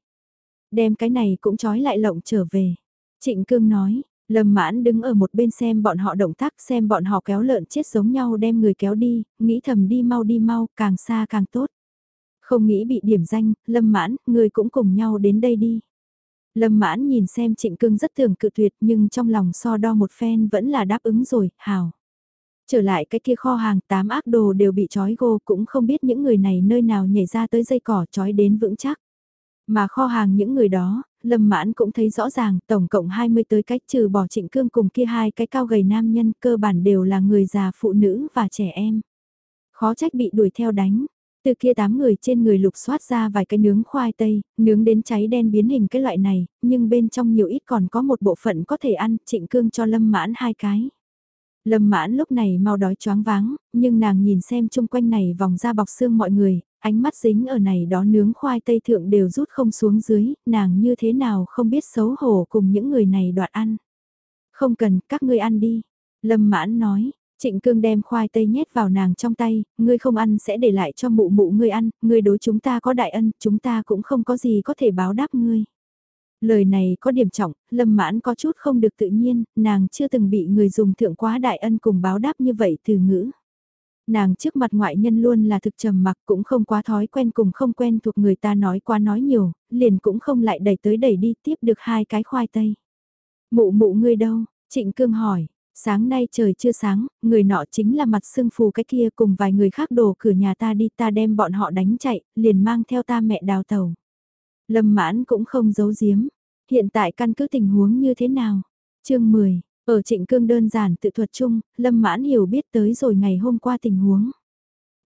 Đem cái này cũng trói lại lộng trở về. Trịnh cương nói, Lâm mãn đứng ở một bên xem bọn họ động tác xem bọn họ kéo lợn chết giống nhau đem người kéo đi, nghĩ thầm đi mau đi mau, càng xa càng tốt. Không nghĩ bị điểm danh, lâm mãn, người cũng cùng nhau đến đây đi. Lâm mãn nhìn xem trịnh cương rất thường cự tuyệt nhưng trong lòng so đo một phen vẫn là đáp ứng rồi, hào. Trở lại cái kia kho hàng tám ác đồ đều bị trói gô cũng không biết những người này nơi nào nhảy ra tới dây cỏ trói đến vững chắc. Mà kho hàng những người đó, Lâm Mãn cũng thấy rõ ràng tổng cộng 20 tới cách trừ bỏ trịnh cương cùng kia hai cái cao gầy nam nhân cơ bản đều là người già phụ nữ và trẻ em. Khó trách bị đuổi theo đánh. Từ kia tám người trên người lục xoát ra vài cái nướng khoai tây, nướng đến cháy đen biến hình cái loại này, nhưng bên trong nhiều ít còn có một bộ phận có thể ăn, trịnh cương cho lâm mãn hai cái. Lâm mãn lúc này mau đói choáng váng, nhưng nàng nhìn xem chung quanh này vòng ra bọc xương mọi người, ánh mắt dính ở này đó nướng khoai tây thượng đều rút không xuống dưới, nàng như thế nào không biết xấu hổ cùng những người này đoạt ăn. Không cần, các ngươi ăn đi. Lâm mãn nói, Trịnh cương đem khoai tây nhét vào nàng trong tay, ngươi không ăn sẽ để lại cho mụ mụ ngươi ăn, ngươi đối chúng ta có đại ân, chúng ta cũng không có gì có thể báo đáp ngươi. Lời này có điểm trọng, lâm mãn có chút không được tự nhiên, nàng chưa từng bị người dùng thượng quá đại ân cùng báo đáp như vậy từ ngữ. Nàng trước mặt ngoại nhân luôn là thực trầm mặc cũng không quá thói quen cùng không quen thuộc người ta nói quá nói nhiều, liền cũng không lại đẩy tới đẩy đi tiếp được hai cái khoai tây. Mụ mụ ngươi đâu? Trịnh cương hỏi, sáng nay trời chưa sáng, người nọ chính là mặt sưng phù cái kia cùng vài người khác đổ cửa nhà ta đi ta đem bọn họ đánh chạy, liền mang theo ta mẹ đào tàu. Lâm mãn cũng không giấu giếm. Hiện tại căn cứ tình huống như thế nào? chương 10, ở trịnh cương đơn giản tự thuật chung, Lâm mãn hiểu biết tới rồi ngày hôm qua tình huống.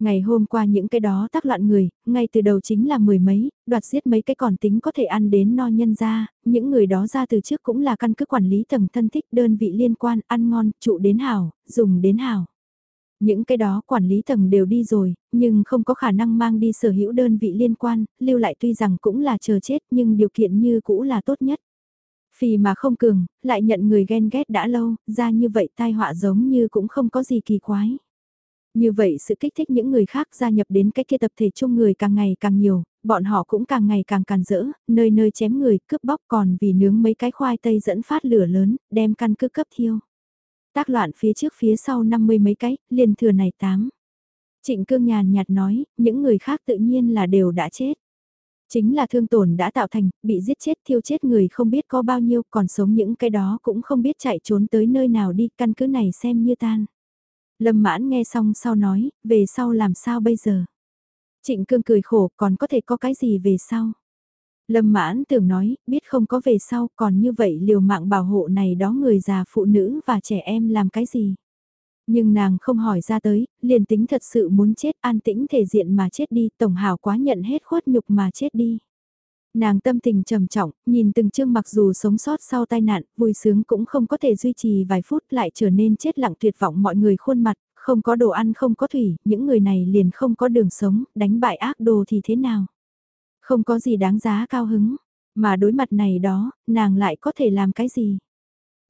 Ngày hôm qua những cái đó tác loạn người, ngay từ đầu chính là mười mấy, đoạt giết mấy cái còn tính có thể ăn đến no nhân ra, những người đó ra từ trước cũng là căn cứ quản lý tầng thân thích đơn vị liên quan, ăn ngon, trụ đến hảo, dùng đến hảo. Những cái đó quản lý tầng đều đi rồi, nhưng không có khả năng mang đi sở hữu đơn vị liên quan, lưu lại tuy rằng cũng là chờ chết nhưng điều kiện như cũ là tốt nhất. Phì mà không cường, lại nhận người ghen ghét đã lâu, ra như vậy tai họa giống như cũng không có gì kỳ quái. Như vậy sự kích thích những người khác gia nhập đến cái kia tập thể chung người càng ngày càng nhiều, bọn họ cũng càng ngày càng càn rỡ, nơi nơi chém người, cướp bóc còn vì nướng mấy cái khoai tây dẫn phát lửa lớn, đem căn cứ cấp thiêu. Tác loạn phía trước phía sau năm mươi mấy cái, liền thừa này tám. Trịnh cương nhàn nhạt nói, những người khác tự nhiên là đều đã chết. Chính là thương tổn đã tạo thành, bị giết chết thiêu chết người không biết có bao nhiêu, còn sống những cái đó cũng không biết chạy trốn tới nơi nào đi, căn cứ này xem như tan. Lâm mãn nghe xong sau nói, về sau làm sao bây giờ? Trịnh cương cười khổ, còn có thể có cái gì về sau? Lâm mãn tưởng nói, biết không có về sau, còn như vậy liều mạng bảo hộ này đó người già phụ nữ và trẻ em làm cái gì? Nhưng nàng không hỏi ra tới, liền tính thật sự muốn chết an tĩnh thể diện mà chết đi, tổng hảo quá nhận hết khuất nhục mà chết đi. Nàng tâm tình trầm trọng, nhìn từng chương mặc dù sống sót sau tai nạn, vui sướng cũng không có thể duy trì vài phút lại trở nên chết lặng tuyệt vọng mọi người khuôn mặt, không có đồ ăn không có thủy, những người này liền không có đường sống, đánh bại ác đồ thì thế nào? Không có gì đáng giá cao hứng, mà đối mặt này đó, nàng lại có thể làm cái gì?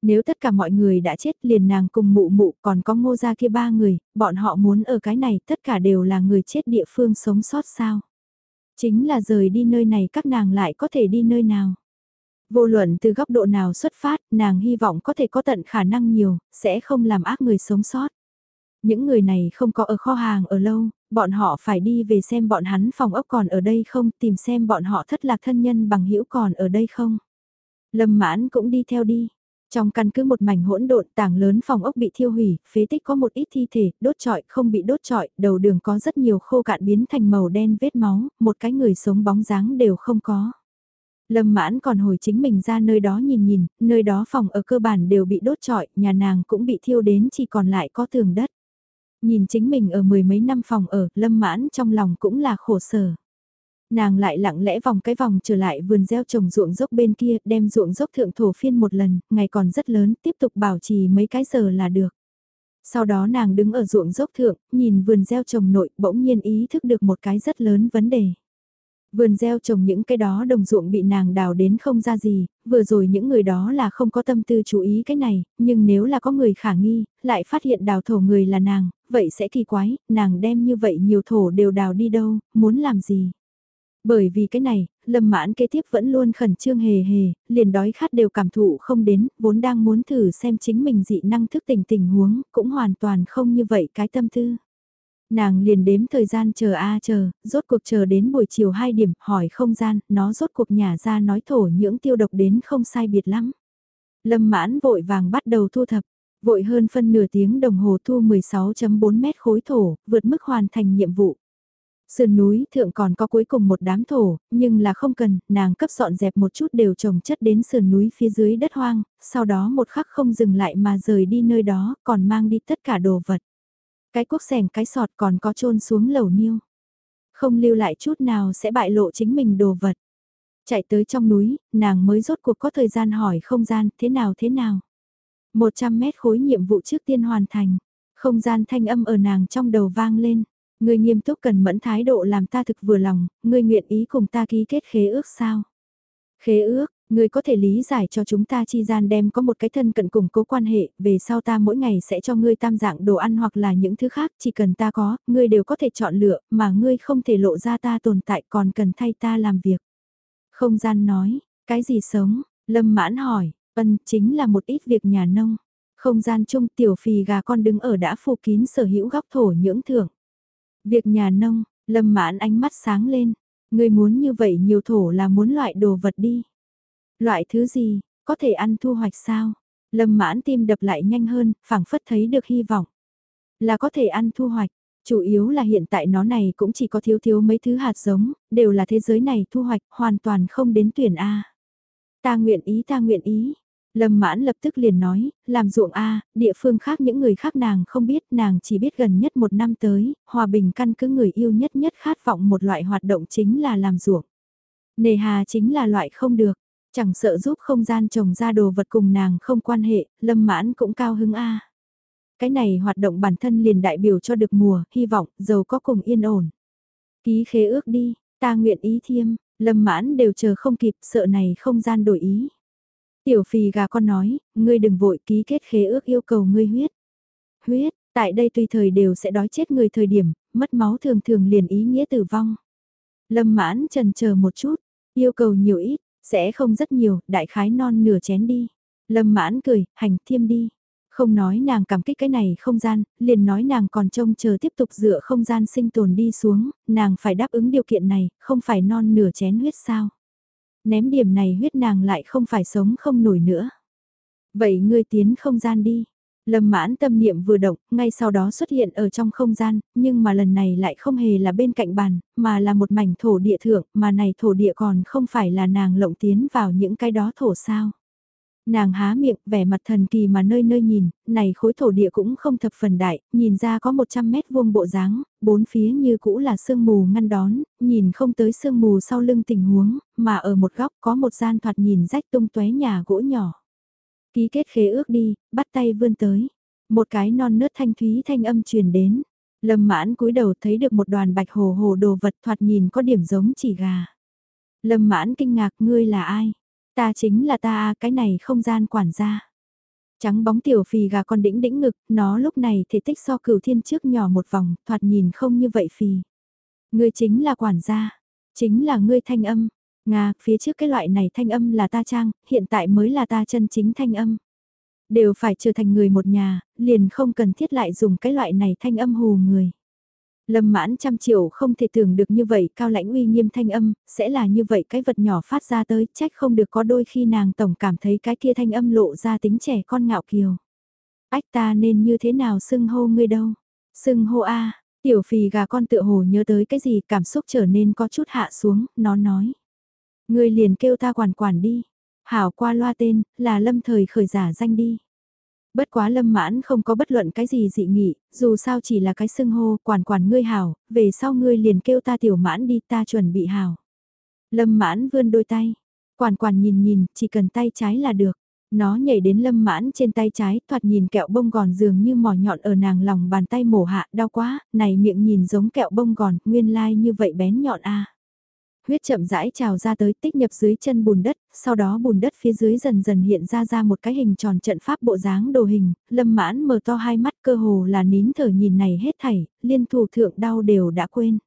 Nếu tất cả mọi người đã chết liền nàng cùng mụ mụ còn có ngô gia kia ba người, bọn họ muốn ở cái này tất cả đều là người chết địa phương sống sót sao? Chính là rời đi nơi này các nàng lại có thể đi nơi nào? Vô luận từ góc độ nào xuất phát, nàng hy vọng có thể có tận khả năng nhiều, sẽ không làm ác người sống sót. Những người này không có ở kho hàng ở lâu, bọn họ phải đi về xem bọn hắn phòng ốc còn ở đây không, tìm xem bọn họ thất lạc thân nhân bằng hữu còn ở đây không. Lâm mãn cũng đi theo đi. Trong căn cứ một mảnh hỗn độn tảng lớn phòng ốc bị thiêu hủy, phế tích có một ít thi thể, đốt trọi không bị đốt trọi, đầu đường có rất nhiều khô cạn biến thành màu đen vết máu, một cái người sống bóng dáng đều không có. Lâm mãn còn hồi chính mình ra nơi đó nhìn nhìn, nơi đó phòng ở cơ bản đều bị đốt trọi, nhà nàng cũng bị thiêu đến chỉ còn lại có tường đất. Nhìn chính mình ở mười mấy năm phòng ở, lâm mãn trong lòng cũng là khổ sở. Nàng lại lặng lẽ vòng cái vòng trở lại vườn gieo trồng ruộng dốc bên kia, đem ruộng dốc thượng thổ phiên một lần, ngày còn rất lớn, tiếp tục bảo trì mấy cái giờ là được. Sau đó nàng đứng ở ruộng dốc thượng, nhìn vườn gieo trồng nội, bỗng nhiên ý thức được một cái rất lớn vấn đề. Vườn gieo trồng những cái đó đồng ruộng bị nàng đào đến không ra gì, vừa rồi những người đó là không có tâm tư chú ý cái này, nhưng nếu là có người khả nghi, lại phát hiện đào thổ người là nàng, vậy sẽ kỳ quái, nàng đem như vậy nhiều thổ đều đào đi đâu, muốn làm gì. Bởi vì cái này, lâm mãn kế tiếp vẫn luôn khẩn trương hề hề, liền đói khát đều cảm thụ không đến, vốn đang muốn thử xem chính mình dị năng thức tình tình huống, cũng hoàn toàn không như vậy cái tâm tư. Nàng liền đếm thời gian chờ a chờ, rốt cuộc chờ đến buổi chiều 2 điểm, hỏi không gian, nó rốt cuộc nhả ra nói thổ những tiêu độc đến không sai biệt lắm. Lâm mãn vội vàng bắt đầu thu thập, vội hơn phân nửa tiếng đồng hồ thu 16.4 mét khối thổ, vượt mức hoàn thành nhiệm vụ. Sườn núi thượng còn có cuối cùng một đám thổ, nhưng là không cần, nàng cấp dọn dẹp một chút đều trồng chất đến sườn núi phía dưới đất hoang, sau đó một khắc không dừng lại mà rời đi nơi đó, còn mang đi tất cả đồ vật. Cái cuốc sẻng cái sọt còn có trôn xuống lầu niêu. Không lưu lại chút nào sẽ bại lộ chính mình đồ vật. Chạy tới trong núi, nàng mới rốt cuộc có thời gian hỏi không gian thế nào thế nào. 100 mét khối nhiệm vụ trước tiên hoàn thành. Không gian thanh âm ở nàng trong đầu vang lên. Ngươi nghiêm túc cần mẫn thái độ làm ta thực vừa lòng, ngươi nguyện ý cùng ta ký kết khế ước sao? Khế ước, ngươi có thể lý giải cho chúng ta chi gian đem có một cái thân cận cùng cố quan hệ, về sau ta mỗi ngày sẽ cho ngươi tam dạng đồ ăn hoặc là những thứ khác, chỉ cần ta có, ngươi đều có thể chọn lựa, mà ngươi không thể lộ ra ta tồn tại còn cần thay ta làm việc. Không gian nói, cái gì sống, lâm mãn hỏi, ân chính là một ít việc nhà nông. Không gian chung tiểu phì gà con đứng ở đã phủ kín sở hữu góc thổ nhưỡng thưởng. Việc nhà nông, lâm mãn ánh mắt sáng lên, ngươi muốn như vậy nhiều thổ là muốn loại đồ vật đi. Loại thứ gì, có thể ăn thu hoạch sao? Lâm mãn tim đập lại nhanh hơn, phảng phất thấy được hy vọng. Là có thể ăn thu hoạch, chủ yếu là hiện tại nó này cũng chỉ có thiếu thiếu mấy thứ hạt giống, đều là thế giới này thu hoạch, hoàn toàn không đến tuyển A. Ta nguyện ý ta nguyện ý, Lâm mãn lập tức liền nói, làm ruộng A, địa phương khác những người khác nàng không biết, nàng chỉ biết gần nhất một năm tới, hòa bình căn cứ người yêu nhất nhất khát vọng một loại hoạt động chính là làm ruộng. Nề hà chính là loại không được, chẳng sợ giúp không gian trồng ra đồ vật cùng nàng không quan hệ, lâm mãn cũng cao hứng A. Cái này hoạt động bản thân liền đại biểu cho được mùa, hy vọng, giàu có cùng yên ổn. Ký khế ước đi, ta nguyện ý thiêm, lâm mãn đều chờ không kịp, sợ này không gian đổi ý. Tiểu phì gà con nói, ngươi đừng vội ký kết khế ước yêu cầu ngươi huyết. Huyết, tại đây tùy thời đều sẽ đói chết người thời điểm, mất máu thường thường liền ý nghĩa tử vong. Lâm mãn trần chờ một chút, yêu cầu nhiều ít, sẽ không rất nhiều, đại khái non nửa chén đi. Lâm mãn cười, hành thiêm đi. Không nói nàng cảm kích cái này không gian, liền nói nàng còn trông chờ tiếp tục dựa không gian sinh tồn đi xuống, nàng phải đáp ứng điều kiện này, không phải non nửa chén huyết sao. Ném điểm này huyết nàng lại không phải sống không nổi nữa. Vậy ngươi tiến không gian đi. Lâm mãn tâm niệm vừa động, ngay sau đó xuất hiện ở trong không gian, nhưng mà lần này lại không hề là bên cạnh bàn, mà là một mảnh thổ địa thượng, mà này thổ địa còn không phải là nàng lộng tiến vào những cái đó thổ sao. Nàng há miệng, vẻ mặt thần kỳ mà nơi nơi nhìn, này khối thổ địa cũng không thập phần đại, nhìn ra có 100 mét vuông bộ dáng, bốn phía như cũ là sương mù ngăn đón, nhìn không tới sương mù sau lưng tình huống, mà ở một góc có một gian thoạt nhìn rách tung tóe nhà gỗ nhỏ. Ký kết khế ước đi, bắt tay vươn tới. Một cái non nớt thanh thúy thanh âm truyền đến. Lâm mãn cúi đầu thấy được một đoàn bạch hồ hồ đồ vật thoạt nhìn có điểm giống chỉ gà. Lâm mãn kinh ngạc ngươi là ai? Ta chính là ta cái này không gian quản gia. Trắng bóng tiểu phì gà con đĩnh đĩnh ngực, nó lúc này thể tích so cửu thiên trước nhỏ một vòng, thoạt nhìn không như vậy phì. Ngươi chính là quản gia, chính là ngươi thanh âm. Nga, phía trước cái loại này thanh âm là ta trang, hiện tại mới là ta chân chính thanh âm. Đều phải trở thành người một nhà, liền không cần thiết lại dùng cái loại này thanh âm hù người. Lâm mãn trăm triệu không thể tưởng được như vậy cao lãnh uy nghiêm thanh âm, sẽ là như vậy cái vật nhỏ phát ra tới, trách không được có đôi khi nàng tổng cảm thấy cái kia thanh âm lộ ra tính trẻ con ngạo kiều. Ách ta nên như thế nào xưng hô ngươi đâu? Xưng hô a tiểu phì gà con tựa hồ nhớ tới cái gì cảm xúc trở nên có chút hạ xuống, nó nói. Ngươi liền kêu ta quản quản đi. Hảo qua loa tên, là lâm thời khởi giả danh đi. Bất quá lâm mãn không có bất luận cái gì dị nghị, dù sao chỉ là cái xưng hô, quản quản ngươi hảo, về sau ngươi liền kêu ta tiểu mãn đi ta chuẩn bị hảo. Lâm mãn vươn đôi tay, quản quản nhìn nhìn, chỉ cần tay trái là được. Nó nhảy đến lâm mãn trên tay trái, thoạt nhìn kẹo bông gòn dường như mỏ nhọn ở nàng lòng bàn tay mổ hạ, đau quá, này miệng nhìn giống kẹo bông gòn, nguyên lai like như vậy bén nhọn a huyết chậm rãi trào ra tới tích nhập dưới chân bùn đất, sau đó bùn đất phía dưới dần dần hiện ra ra một cái hình tròn trận pháp bộ dáng đồ hình, lâm mãn mở to hai mắt cơ hồ là nín thở nhìn này hết thảy, liên thủ thượng đau đều đã quên.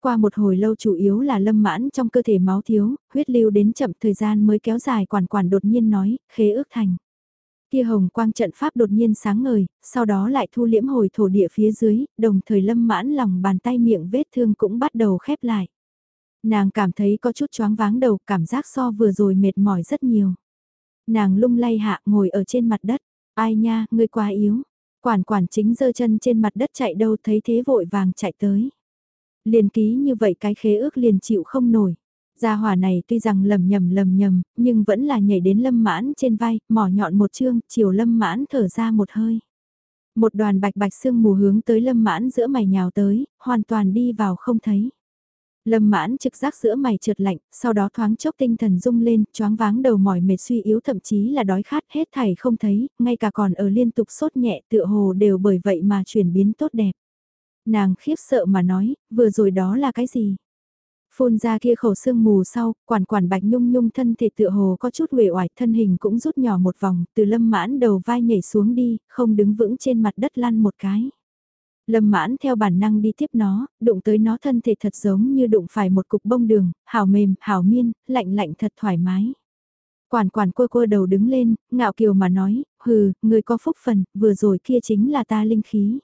Qua một hồi lâu chủ yếu là lâm mãn trong cơ thể máu thiếu, huyết lưu đến chậm thời gian mới kéo dài quản quản đột nhiên nói, khế ước thành. Kia hồng quang trận pháp đột nhiên sáng ngời, sau đó lại thu liễm hồi thổ địa phía dưới, đồng thời lâm mãn lòng bàn tay miệng vết thương cũng bắt đầu khép lại. Nàng cảm thấy có chút choáng váng đầu, cảm giác so vừa rồi mệt mỏi rất nhiều. Nàng lung lay hạ ngồi ở trên mặt đất, ai nha, ngươi quá yếu. Quản quản chính giơ chân trên mặt đất chạy đâu thấy thế vội vàng chạy tới. Liền ký như vậy cái khế ước liền chịu không nổi. Gia hỏa này tuy rằng lầm nhầm lầm nhầm, nhưng vẫn là nhảy đến lâm mãn trên vai, mỏ nhọn một chương, chiều lâm mãn thở ra một hơi. Một đoàn bạch bạch sương mù hướng tới lâm mãn giữa mày nhào tới, hoàn toàn đi vào không thấy. Lâm mãn trực giác giữa mày trượt lạnh, sau đó thoáng chốc tinh thần rung lên, choáng váng đầu mỏi mệt suy yếu thậm chí là đói khát hết thảy không thấy, ngay cả còn ở liên tục sốt nhẹ tựa hồ đều bởi vậy mà chuyển biến tốt đẹp. Nàng khiếp sợ mà nói, vừa rồi đó là cái gì? Phun ra kia khẩu sương mù sau, quản quản bạch nhung nhung thân thể tựa hồ có chút uể oải thân hình cũng rút nhỏ một vòng, từ lâm mãn đầu vai nhảy xuống đi, không đứng vững trên mặt đất lăn một cái. Lâm mãn theo bản năng đi tiếp nó, đụng tới nó thân thể thật giống như đụng phải một cục bông đường, hào mềm, hào miên, lạnh lạnh thật thoải mái. Quản quản quơ quơ đầu đứng lên, ngạo kiều mà nói, hừ, người có phúc phần, vừa rồi kia chính là ta linh khí.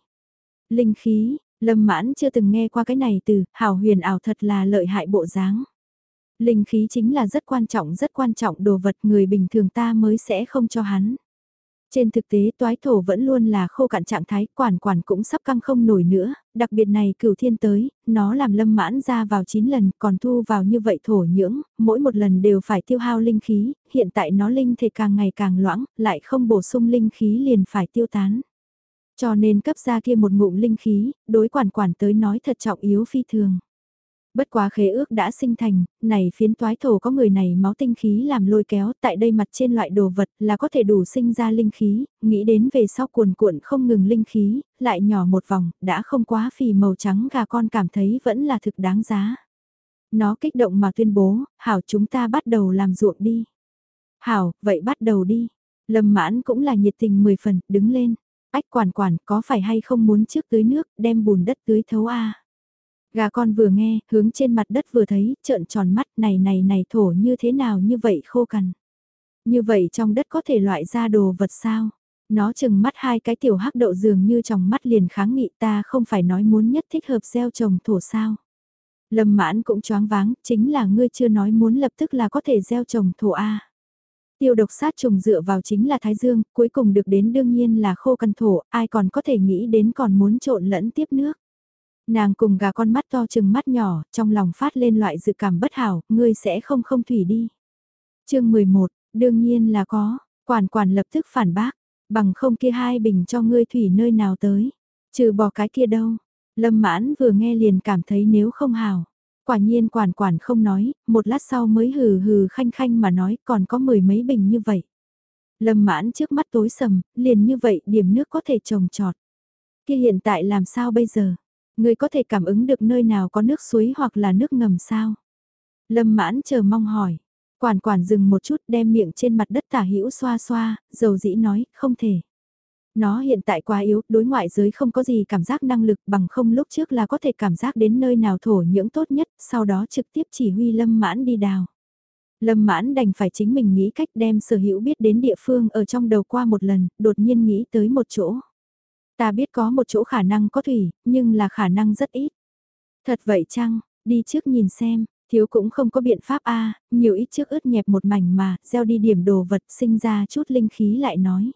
Linh khí, lâm mãn chưa từng nghe qua cái này từ, hào huyền ảo thật là lợi hại bộ dáng. Linh khí chính là rất quan trọng rất quan trọng đồ vật người bình thường ta mới sẽ không cho hắn. Trên thực tế toái thổ vẫn luôn là khô cạn trạng thái, quản quản cũng sắp căng không nổi nữa, đặc biệt này cửu thiên tới, nó làm lâm mãn ra vào 9 lần, còn thu vào như vậy thổ nhưỡng, mỗi một lần đều phải tiêu hao linh khí, hiện tại nó linh thể càng ngày càng loãng, lại không bổ sung linh khí liền phải tiêu tán. Cho nên cấp ra kia một ngụm linh khí, đối quản quản tới nói thật trọng yếu phi thường. Bất quá khế ước đã sinh thành, này phiến toái thổ có người này máu tinh khí làm lôi kéo tại đây mặt trên loại đồ vật là có thể đủ sinh ra linh khí, nghĩ đến về sau cuồn cuộn không ngừng linh khí, lại nhỏ một vòng, đã không quá phì màu trắng gà con cảm thấy vẫn là thực đáng giá. Nó kích động mà tuyên bố, hảo chúng ta bắt đầu làm ruộng đi. Hảo, vậy bắt đầu đi. Lâm mãn cũng là nhiệt tình mười phần, đứng lên. Ách quản quản có phải hay không muốn trước tưới nước, đem bùn đất tưới thấu a Gà con vừa nghe, hướng trên mặt đất vừa thấy, trợn tròn mắt này này này thổ như thế nào như vậy khô cằn. Như vậy trong đất có thể loại ra đồ vật sao? Nó chừng mắt hai cái tiểu hắc đậu dường như trong mắt liền kháng nghị ta không phải nói muốn nhất thích hợp gieo trồng thổ sao. Lâm mãn cũng choáng váng, chính là ngươi chưa nói muốn lập tức là có thể gieo trồng thổ A. Tiêu độc sát trùng dựa vào chính là Thái Dương, cuối cùng được đến đương nhiên là khô căn thổ, ai còn có thể nghĩ đến còn muốn trộn lẫn tiếp nước. Nàng cùng gà con mắt to chừng mắt nhỏ, trong lòng phát lên loại dự cảm bất hảo, ngươi sẽ không không thủy đi. chương 11, đương nhiên là có, quản quản lập tức phản bác, bằng không kia hai bình cho ngươi thủy nơi nào tới, trừ bỏ cái kia đâu. Lâm mãn vừa nghe liền cảm thấy nếu không hào. Quả nhiên quản quản không nói, một lát sau mới hừ hừ khanh khanh mà nói còn có mười mấy bình như vậy. Lâm mãn trước mắt tối sầm, liền như vậy điểm nước có thể trồng trọt. Kia hiện tại làm sao bây giờ? Người có thể cảm ứng được nơi nào có nước suối hoặc là nước ngầm sao? Lâm mãn chờ mong hỏi. Quản quản dừng một chút đem miệng trên mặt đất tả hữu xoa xoa, dầu dĩ nói, không thể. Nó hiện tại quá yếu, đối ngoại giới không có gì cảm giác năng lực bằng không lúc trước là có thể cảm giác đến nơi nào thổ nhưỡng tốt nhất, sau đó trực tiếp chỉ huy lâm mãn đi đào. Lâm mãn đành phải chính mình nghĩ cách đem sở hữu biết đến địa phương ở trong đầu qua một lần, đột nhiên nghĩ tới một chỗ. Ta biết có một chỗ khả năng có thủy, nhưng là khả năng rất ít. Thật vậy chăng, đi trước nhìn xem, thiếu cũng không có biện pháp a nhiều ít trước ướt nhẹp một mảnh mà, gieo đi điểm đồ vật sinh ra chút linh khí lại nói.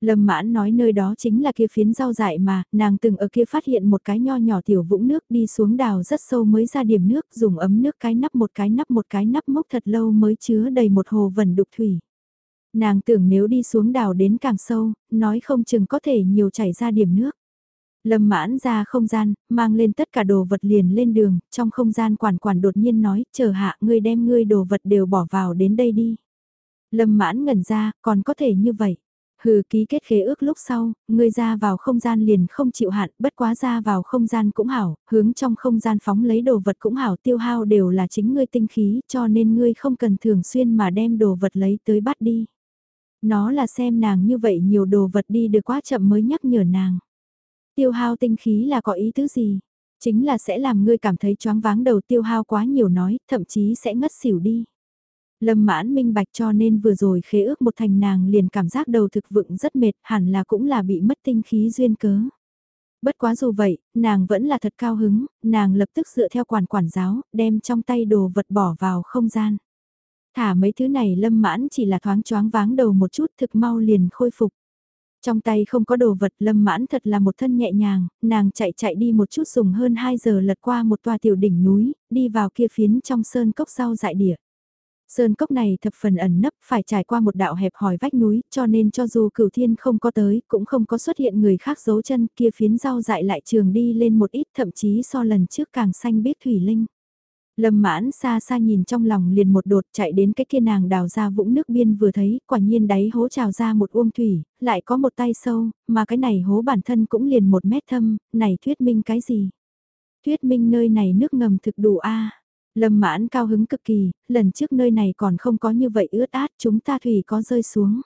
Lâm mãn nói nơi đó chính là kia phiến rau dại mà, nàng từng ở kia phát hiện một cái nho nhỏ tiểu vũng nước đi xuống đào rất sâu mới ra điểm nước, dùng ấm nước cái nắp một cái nắp một cái nắp mốc thật lâu mới chứa đầy một hồ vần đục thủy. Nàng tưởng nếu đi xuống đào đến càng sâu, nói không chừng có thể nhiều chảy ra điểm nước. Lâm mãn ra không gian, mang lên tất cả đồ vật liền lên đường, trong không gian quản quản đột nhiên nói, chờ hạ ngươi đem ngươi đồ vật đều bỏ vào đến đây đi. Lâm mãn ngẩn ra, còn có thể như vậy. Hừ ký kết khế ước lúc sau, ngươi ra vào không gian liền không chịu hạn, bất quá ra vào không gian cũng hảo, hướng trong không gian phóng lấy đồ vật cũng hảo, tiêu hao đều là chính ngươi tinh khí, cho nên ngươi không cần thường xuyên mà đem đồ vật lấy tới bắt đi. Nó là xem nàng như vậy nhiều đồ vật đi được quá chậm mới nhắc nhở nàng. Tiêu hao tinh khí là có ý tứ gì? Chính là sẽ làm ngươi cảm thấy choáng váng đầu tiêu hao quá nhiều nói, thậm chí sẽ ngất xỉu đi. Lâm mãn minh bạch cho nên vừa rồi khế ước một thành nàng liền cảm giác đầu thực vựng rất mệt, hẳn là cũng là bị mất tinh khí duyên cớ. Bất quá dù vậy, nàng vẫn là thật cao hứng, nàng lập tức dựa theo quản quản giáo, đem trong tay đồ vật bỏ vào không gian. Thả mấy thứ này lâm mãn chỉ là thoáng choáng váng đầu một chút thực mau liền khôi phục. Trong tay không có đồ vật lâm mãn thật là một thân nhẹ nhàng, nàng chạy chạy đi một chút dùng hơn 2 giờ lật qua một tòa tiểu đỉnh núi, đi vào kia phiến trong sơn cốc rau dại địa. Sơn cốc này thập phần ẩn nấp phải trải qua một đạo hẹp hòi vách núi cho nên cho dù cửu thiên không có tới cũng không có xuất hiện người khác giấu chân kia phiến rau dại lại trường đi lên một ít thậm chí so lần trước càng xanh biết thủy linh. Lâm mãn xa xa nhìn trong lòng liền một đột chạy đến cái kia nàng đào ra vũng nước biên vừa thấy, quả nhiên đáy hố trào ra một uông thủy, lại có một tay sâu, mà cái này hố bản thân cũng liền một mét thâm, này thuyết minh cái gì? Thuyết minh nơi này nước ngầm thực đủ a Lâm mãn cao hứng cực kỳ, lần trước nơi này còn không có như vậy ướt át chúng ta thủy có rơi xuống.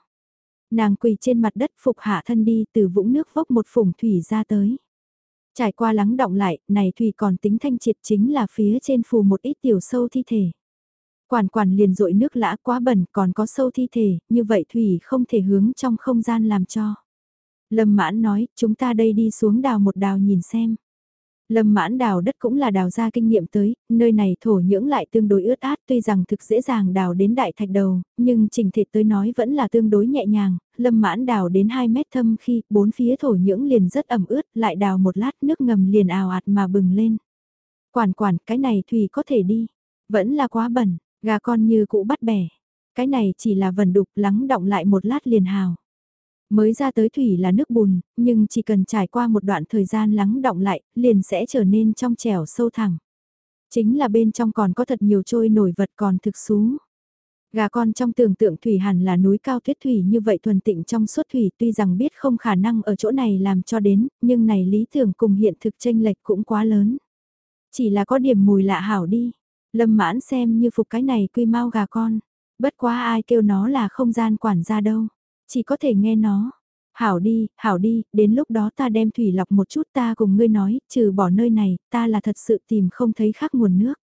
Nàng quỳ trên mặt đất phục hạ thân đi từ vũng nước vốc một phủng thủy ra tới. Trải qua lắng động lại, này thủy còn tính thanh triệt chính là phía trên phù một ít tiểu sâu thi thể. Quản quản liền rội nước lã quá bẩn còn có sâu thi thể, như vậy thủy không thể hướng trong không gian làm cho. Lâm mãn nói, chúng ta đây đi xuống đào một đào nhìn xem. Lâm mãn đào đất cũng là đào ra kinh nghiệm tới, nơi này thổ nhưỡng lại tương đối ướt át tuy rằng thực dễ dàng đào đến đại thạch đầu, nhưng trình thể tới nói vẫn là tương đối nhẹ nhàng, lâm mãn đào đến 2 mét thâm khi bốn phía thổ nhưỡng liền rất ẩm ướt, lại đào một lát nước ngầm liền ào ạt mà bừng lên. Quản quản, cái này thủy có thể đi, vẫn là quá bẩn, gà con như cũ bắt bẻ, cái này chỉ là vần đục lắng động lại một lát liền hào. Mới ra tới thủy là nước bùn, nhưng chỉ cần trải qua một đoạn thời gian lắng động lại, liền sẽ trở nên trong trẻo sâu thẳng. Chính là bên trong còn có thật nhiều trôi nổi vật còn thực xú. Gà con trong tưởng tượng thủy hẳn là núi cao tuyết thủy như vậy thuần tịnh trong suốt thủy tuy rằng biết không khả năng ở chỗ này làm cho đến, nhưng này lý tưởng cùng hiện thực tranh lệch cũng quá lớn. Chỉ là có điểm mùi lạ hảo đi, lâm mãn xem như phục cái này quy mau gà con. Bất quá ai kêu nó là không gian quản gia đâu, chỉ có thể nghe nó. Hảo đi, hảo đi, đến lúc đó ta đem thủy lọc một chút ta cùng ngươi nói, trừ bỏ nơi này, ta là thật sự tìm không thấy khác nguồn nước.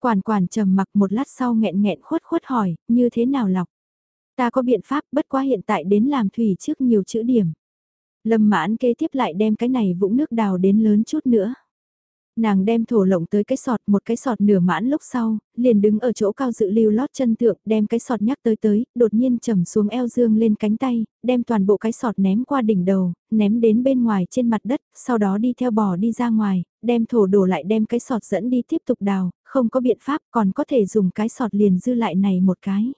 Quản quản trầm mặc một lát sau nghẹn nghẹn khuất khuất hỏi, như thế nào lọc? Ta có biện pháp bất quá hiện tại đến làm thủy trước nhiều chữ điểm. Lâm mãn kế tiếp lại đem cái này vũng nước đào đến lớn chút nữa. Nàng đem thổ lộng tới cái sọt một cái sọt nửa mãn lúc sau, liền đứng ở chỗ cao dự lưu lót chân thượng, đem cái sọt nhắc tới tới, đột nhiên trầm xuống eo dương lên cánh tay, đem toàn bộ cái sọt ném qua đỉnh đầu, ném đến bên ngoài trên mặt đất, sau đó đi theo bò đi ra ngoài, đem thổ đổ lại đem cái sọt dẫn đi tiếp tục đào, không có biện pháp còn có thể dùng cái sọt liền dư lại này một cái.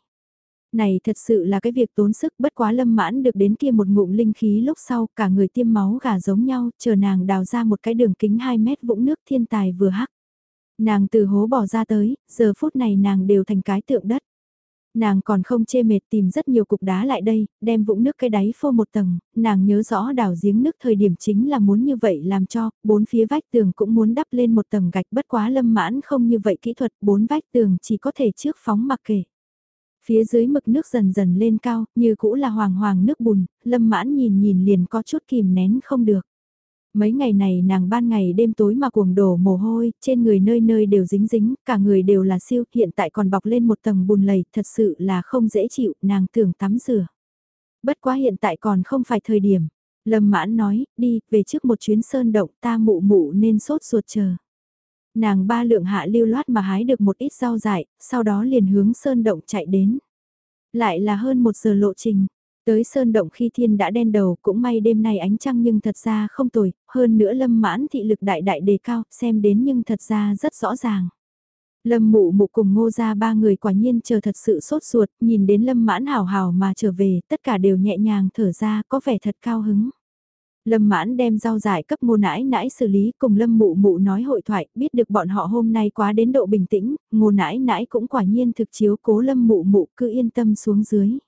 Này thật sự là cái việc tốn sức bất quá lâm mãn được đến kia một ngụm linh khí lúc sau cả người tiêm máu gà giống nhau chờ nàng đào ra một cái đường kính 2 mét vũng nước thiên tài vừa hắc. Nàng từ hố bỏ ra tới, giờ phút này nàng đều thành cái tượng đất. Nàng còn không chê mệt tìm rất nhiều cục đá lại đây, đem vũng nước cái đáy phô một tầng, nàng nhớ rõ đào giếng nước thời điểm chính là muốn như vậy làm cho, bốn phía vách tường cũng muốn đắp lên một tầng gạch bất quá lâm mãn không như vậy kỹ thuật, bốn vách tường chỉ có thể trước phóng mặc kể. Phía dưới mực nước dần dần lên cao, như cũ là hoàng hoàng nước bùn, lâm mãn nhìn nhìn liền có chút kìm nén không được. Mấy ngày này nàng ban ngày đêm tối mà cuồng đổ mồ hôi, trên người nơi nơi đều dính dính, cả người đều là siêu, hiện tại còn bọc lên một tầng bùn lầy, thật sự là không dễ chịu, nàng tưởng tắm rửa. Bất quá hiện tại còn không phải thời điểm. Lâm mãn nói, đi, về trước một chuyến sơn động ta mụ mụ nên sốt ruột chờ. Nàng ba lượng hạ lưu loát mà hái được một ít rau dại, sau đó liền hướng sơn động chạy đến. Lại là hơn một giờ lộ trình. Tới sơn động khi thiên đã đen đầu cũng may đêm nay ánh trăng nhưng thật ra không tồi, hơn nữa lâm mãn thị lực đại đại đề cao, xem đến nhưng thật ra rất rõ ràng. Lâm mụ mụ cùng ngô ra ba người quả nhiên chờ thật sự sốt ruột, nhìn đến lâm mãn hào hào mà trở về, tất cả đều nhẹ nhàng thở ra, có vẻ thật cao hứng. Lâm mãn đem rau dại cấp ngô nãi nãi xử lý cùng lâm mụ mụ nói hội thoại, biết được bọn họ hôm nay quá đến độ bình tĩnh, ngô nãi nãi cũng quả nhiên thực chiếu cố lâm mụ mụ cứ yên tâm xuống dưới.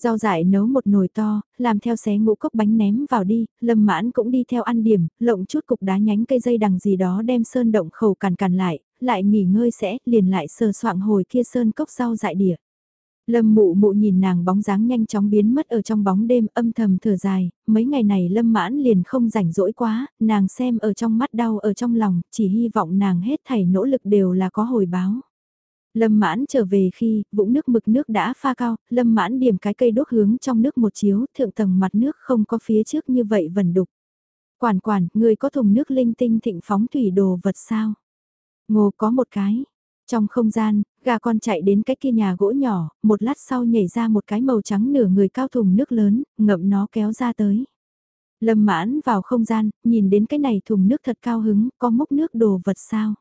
Rau dại nấu một nồi to, làm theo xé ngũ cốc bánh ném vào đi, lâm mãn cũng đi theo ăn điểm, lộng chút cục đá nhánh cây dây đằng gì đó đem sơn động khẩu cằn cằn lại, lại nghỉ ngơi sẽ, liền lại sờ soạng hồi kia sơn cốc rau dại đỉa. Lâm mụ mụ nhìn nàng bóng dáng nhanh chóng biến mất ở trong bóng đêm âm thầm thở dài, mấy ngày này lâm mãn liền không rảnh rỗi quá, nàng xem ở trong mắt đau ở trong lòng, chỉ hy vọng nàng hết thảy nỗ lực đều là có hồi báo. Lâm mãn trở về khi, vũng nước mực nước đã pha cao, lâm mãn điểm cái cây đốt hướng trong nước một chiếu, thượng tầng mặt nước không có phía trước như vậy vần đục. Quản quản, người có thùng nước linh tinh thịnh phóng thủy đồ vật sao? Ngô có một cái. Trong không gian, gà con chạy đến cái kia nhà gỗ nhỏ, một lát sau nhảy ra một cái màu trắng nửa người cao thùng nước lớn, ngậm nó kéo ra tới. Lâm mãn vào không gian, nhìn đến cái này thùng nước thật cao hứng, có múc nước đồ vật sao?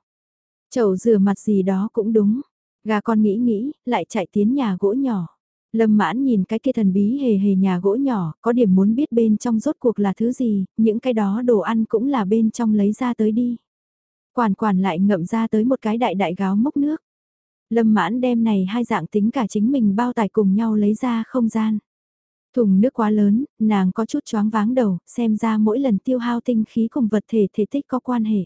Chậu rửa mặt gì đó cũng đúng. Gà con nghĩ nghĩ, lại chạy tiến nhà gỗ nhỏ. Lâm mãn nhìn cái kia thần bí hề hề nhà gỗ nhỏ, có điểm muốn biết bên trong rốt cuộc là thứ gì, những cái đó đồ ăn cũng là bên trong lấy ra tới đi. Quản quản lại ngậm ra tới một cái đại đại gáo mốc nước. Lâm mãn đem này hai dạng tính cả chính mình bao tải cùng nhau lấy ra không gian. Thùng nước quá lớn, nàng có chút choáng váng đầu, xem ra mỗi lần tiêu hao tinh khí cùng vật thể thể tích có quan hệ.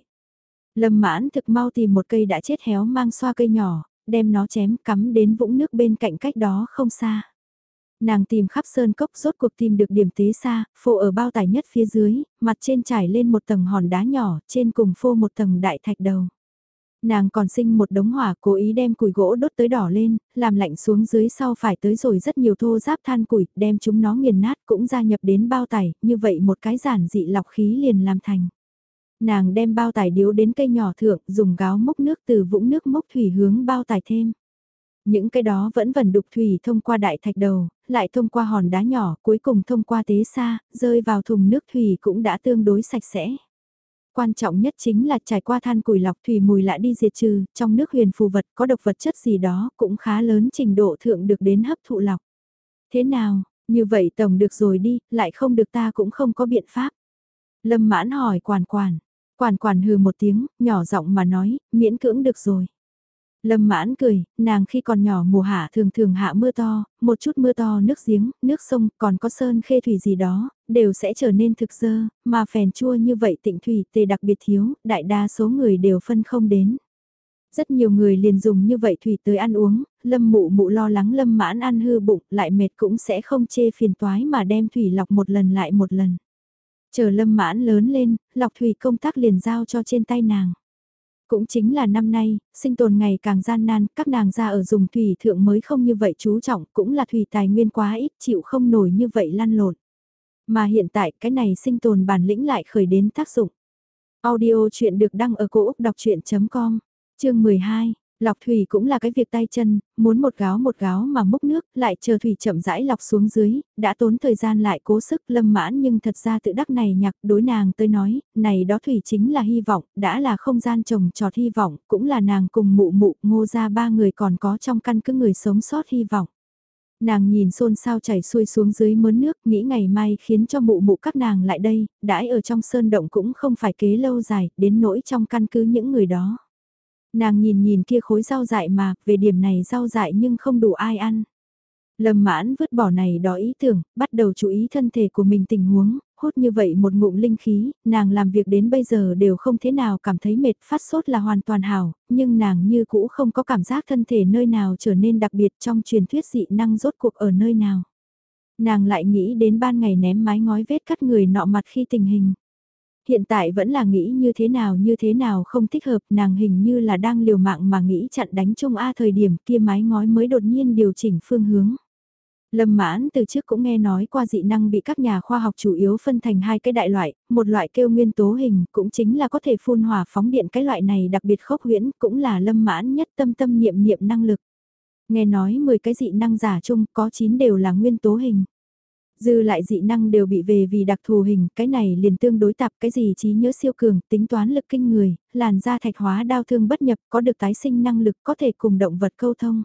Lâm mãn thực mau tìm một cây đã chết héo mang xoa cây nhỏ, đem nó chém cắm đến vũng nước bên cạnh cách đó không xa. Nàng tìm khắp sơn cốc rốt cuộc tìm được điểm tế xa, phô ở bao tải nhất phía dưới, mặt trên trải lên một tầng hòn đá nhỏ, trên cùng phô một tầng đại thạch đầu. Nàng còn sinh một đống hỏa cố ý đem củi gỗ đốt tới đỏ lên, làm lạnh xuống dưới sau phải tới rồi rất nhiều thô giáp than củi, đem chúng nó nghiền nát cũng gia nhập đến bao tải, như vậy một cái giản dị lọc khí liền làm thành nàng đem bao tải điếu đến cây nhỏ thượng, dùng gáo mốc nước từ vũng nước mốc thủy hướng bao tải thêm. Những cái đó vẫn vẫn đục thủy thông qua đại thạch đầu, lại thông qua hòn đá nhỏ, cuối cùng thông qua tế xa, rơi vào thùng nước thủy cũng đã tương đối sạch sẽ. Quan trọng nhất chính là trải qua than củi lọc thủy mùi lại đi diệt trừ, trong nước huyền phù vật có độc vật chất gì đó cũng khá lớn trình độ thượng được đến hấp thụ lọc. Thế nào, như vậy tổng được rồi đi, lại không được ta cũng không có biện pháp. Lâm mãn hỏi quản quản, Quản quản hừ một tiếng, nhỏ giọng mà nói, miễn cưỡng được rồi. Lâm mãn cười, nàng khi còn nhỏ mùa hạ thường thường hạ mưa to, một chút mưa to nước giếng, nước sông, còn có sơn khê thủy gì đó, đều sẽ trở nên thực dơ, mà phèn chua như vậy tịnh thủy tề đặc biệt thiếu, đại đa số người đều phân không đến. Rất nhiều người liền dùng như vậy thủy tới ăn uống, lâm mụ mụ lo lắng lâm mãn ăn hư bụng lại mệt cũng sẽ không chê phiền toái mà đem thủy lọc một lần lại một lần. Chờ lâm mãn lớn lên, lọc thủy công tác liền giao cho trên tay nàng. Cũng chính là năm nay, sinh tồn ngày càng gian nan, các nàng ra ở dùng thủy thượng mới không như vậy chú trọng, cũng là thủy tài nguyên quá ít chịu không nổi như vậy lăn lộn. Mà hiện tại cái này sinh tồn bản lĩnh lại khởi đến tác dụng. Audio chuyện được đăng ở cổ Úc đọc chuyện.com, chương 12. Lọc thủy cũng là cái việc tay chân, muốn một gáo một gáo mà múc nước, lại chờ thủy chậm rãi lọc xuống dưới, đã tốn thời gian lại cố sức lâm mãn nhưng thật ra tự đắc này nhạc đối nàng tới nói, này đó thủy chính là hy vọng, đã là không gian trồng trọt hy vọng, cũng là nàng cùng mụ mụ ngô ra ba người còn có trong căn cứ người sống sót hy vọng. Nàng nhìn xôn xao chảy xuôi xuống dưới mớn nước, nghĩ ngày mai khiến cho mụ mụ các nàng lại đây, đãi ở trong sơn động cũng không phải kế lâu dài, đến nỗi trong căn cứ những người đó. Nàng nhìn nhìn kia khối rau dại mà, về điểm này rau dại nhưng không đủ ai ăn. Lâm mãn vứt bỏ này đó ý tưởng, bắt đầu chú ý thân thể của mình tình huống, hút như vậy một ngụm linh khí, nàng làm việc đến bây giờ đều không thế nào cảm thấy mệt phát sốt là hoàn toàn hảo, nhưng nàng như cũ không có cảm giác thân thể nơi nào trở nên đặc biệt trong truyền thuyết dị năng rốt cuộc ở nơi nào. Nàng lại nghĩ đến ban ngày ném mái ngói vết cắt người nọ mặt khi tình hình. Hiện tại vẫn là nghĩ như thế nào như thế nào không thích hợp nàng hình như là đang liều mạng mà nghĩ chặn đánh Trung A thời điểm kia mái ngói mới đột nhiên điều chỉnh phương hướng. Lâm mãn từ trước cũng nghe nói qua dị năng bị các nhà khoa học chủ yếu phân thành hai cái đại loại, một loại kêu nguyên tố hình cũng chính là có thể phun hỏa phóng điện cái loại này đặc biệt khốc huyễn cũng là lâm mãn nhất tâm tâm niệm niệm năng lực. Nghe nói 10 cái dị năng giả chung có 9 đều là nguyên tố hình. Dư lại dị năng đều bị về vì đặc thù hình, cái này liền tương đối tạp cái gì trí nhớ siêu cường, tính toán lực kinh người, làn da thạch hóa đau thương bất nhập, có được tái sinh năng lực có thể cùng động vật câu thông.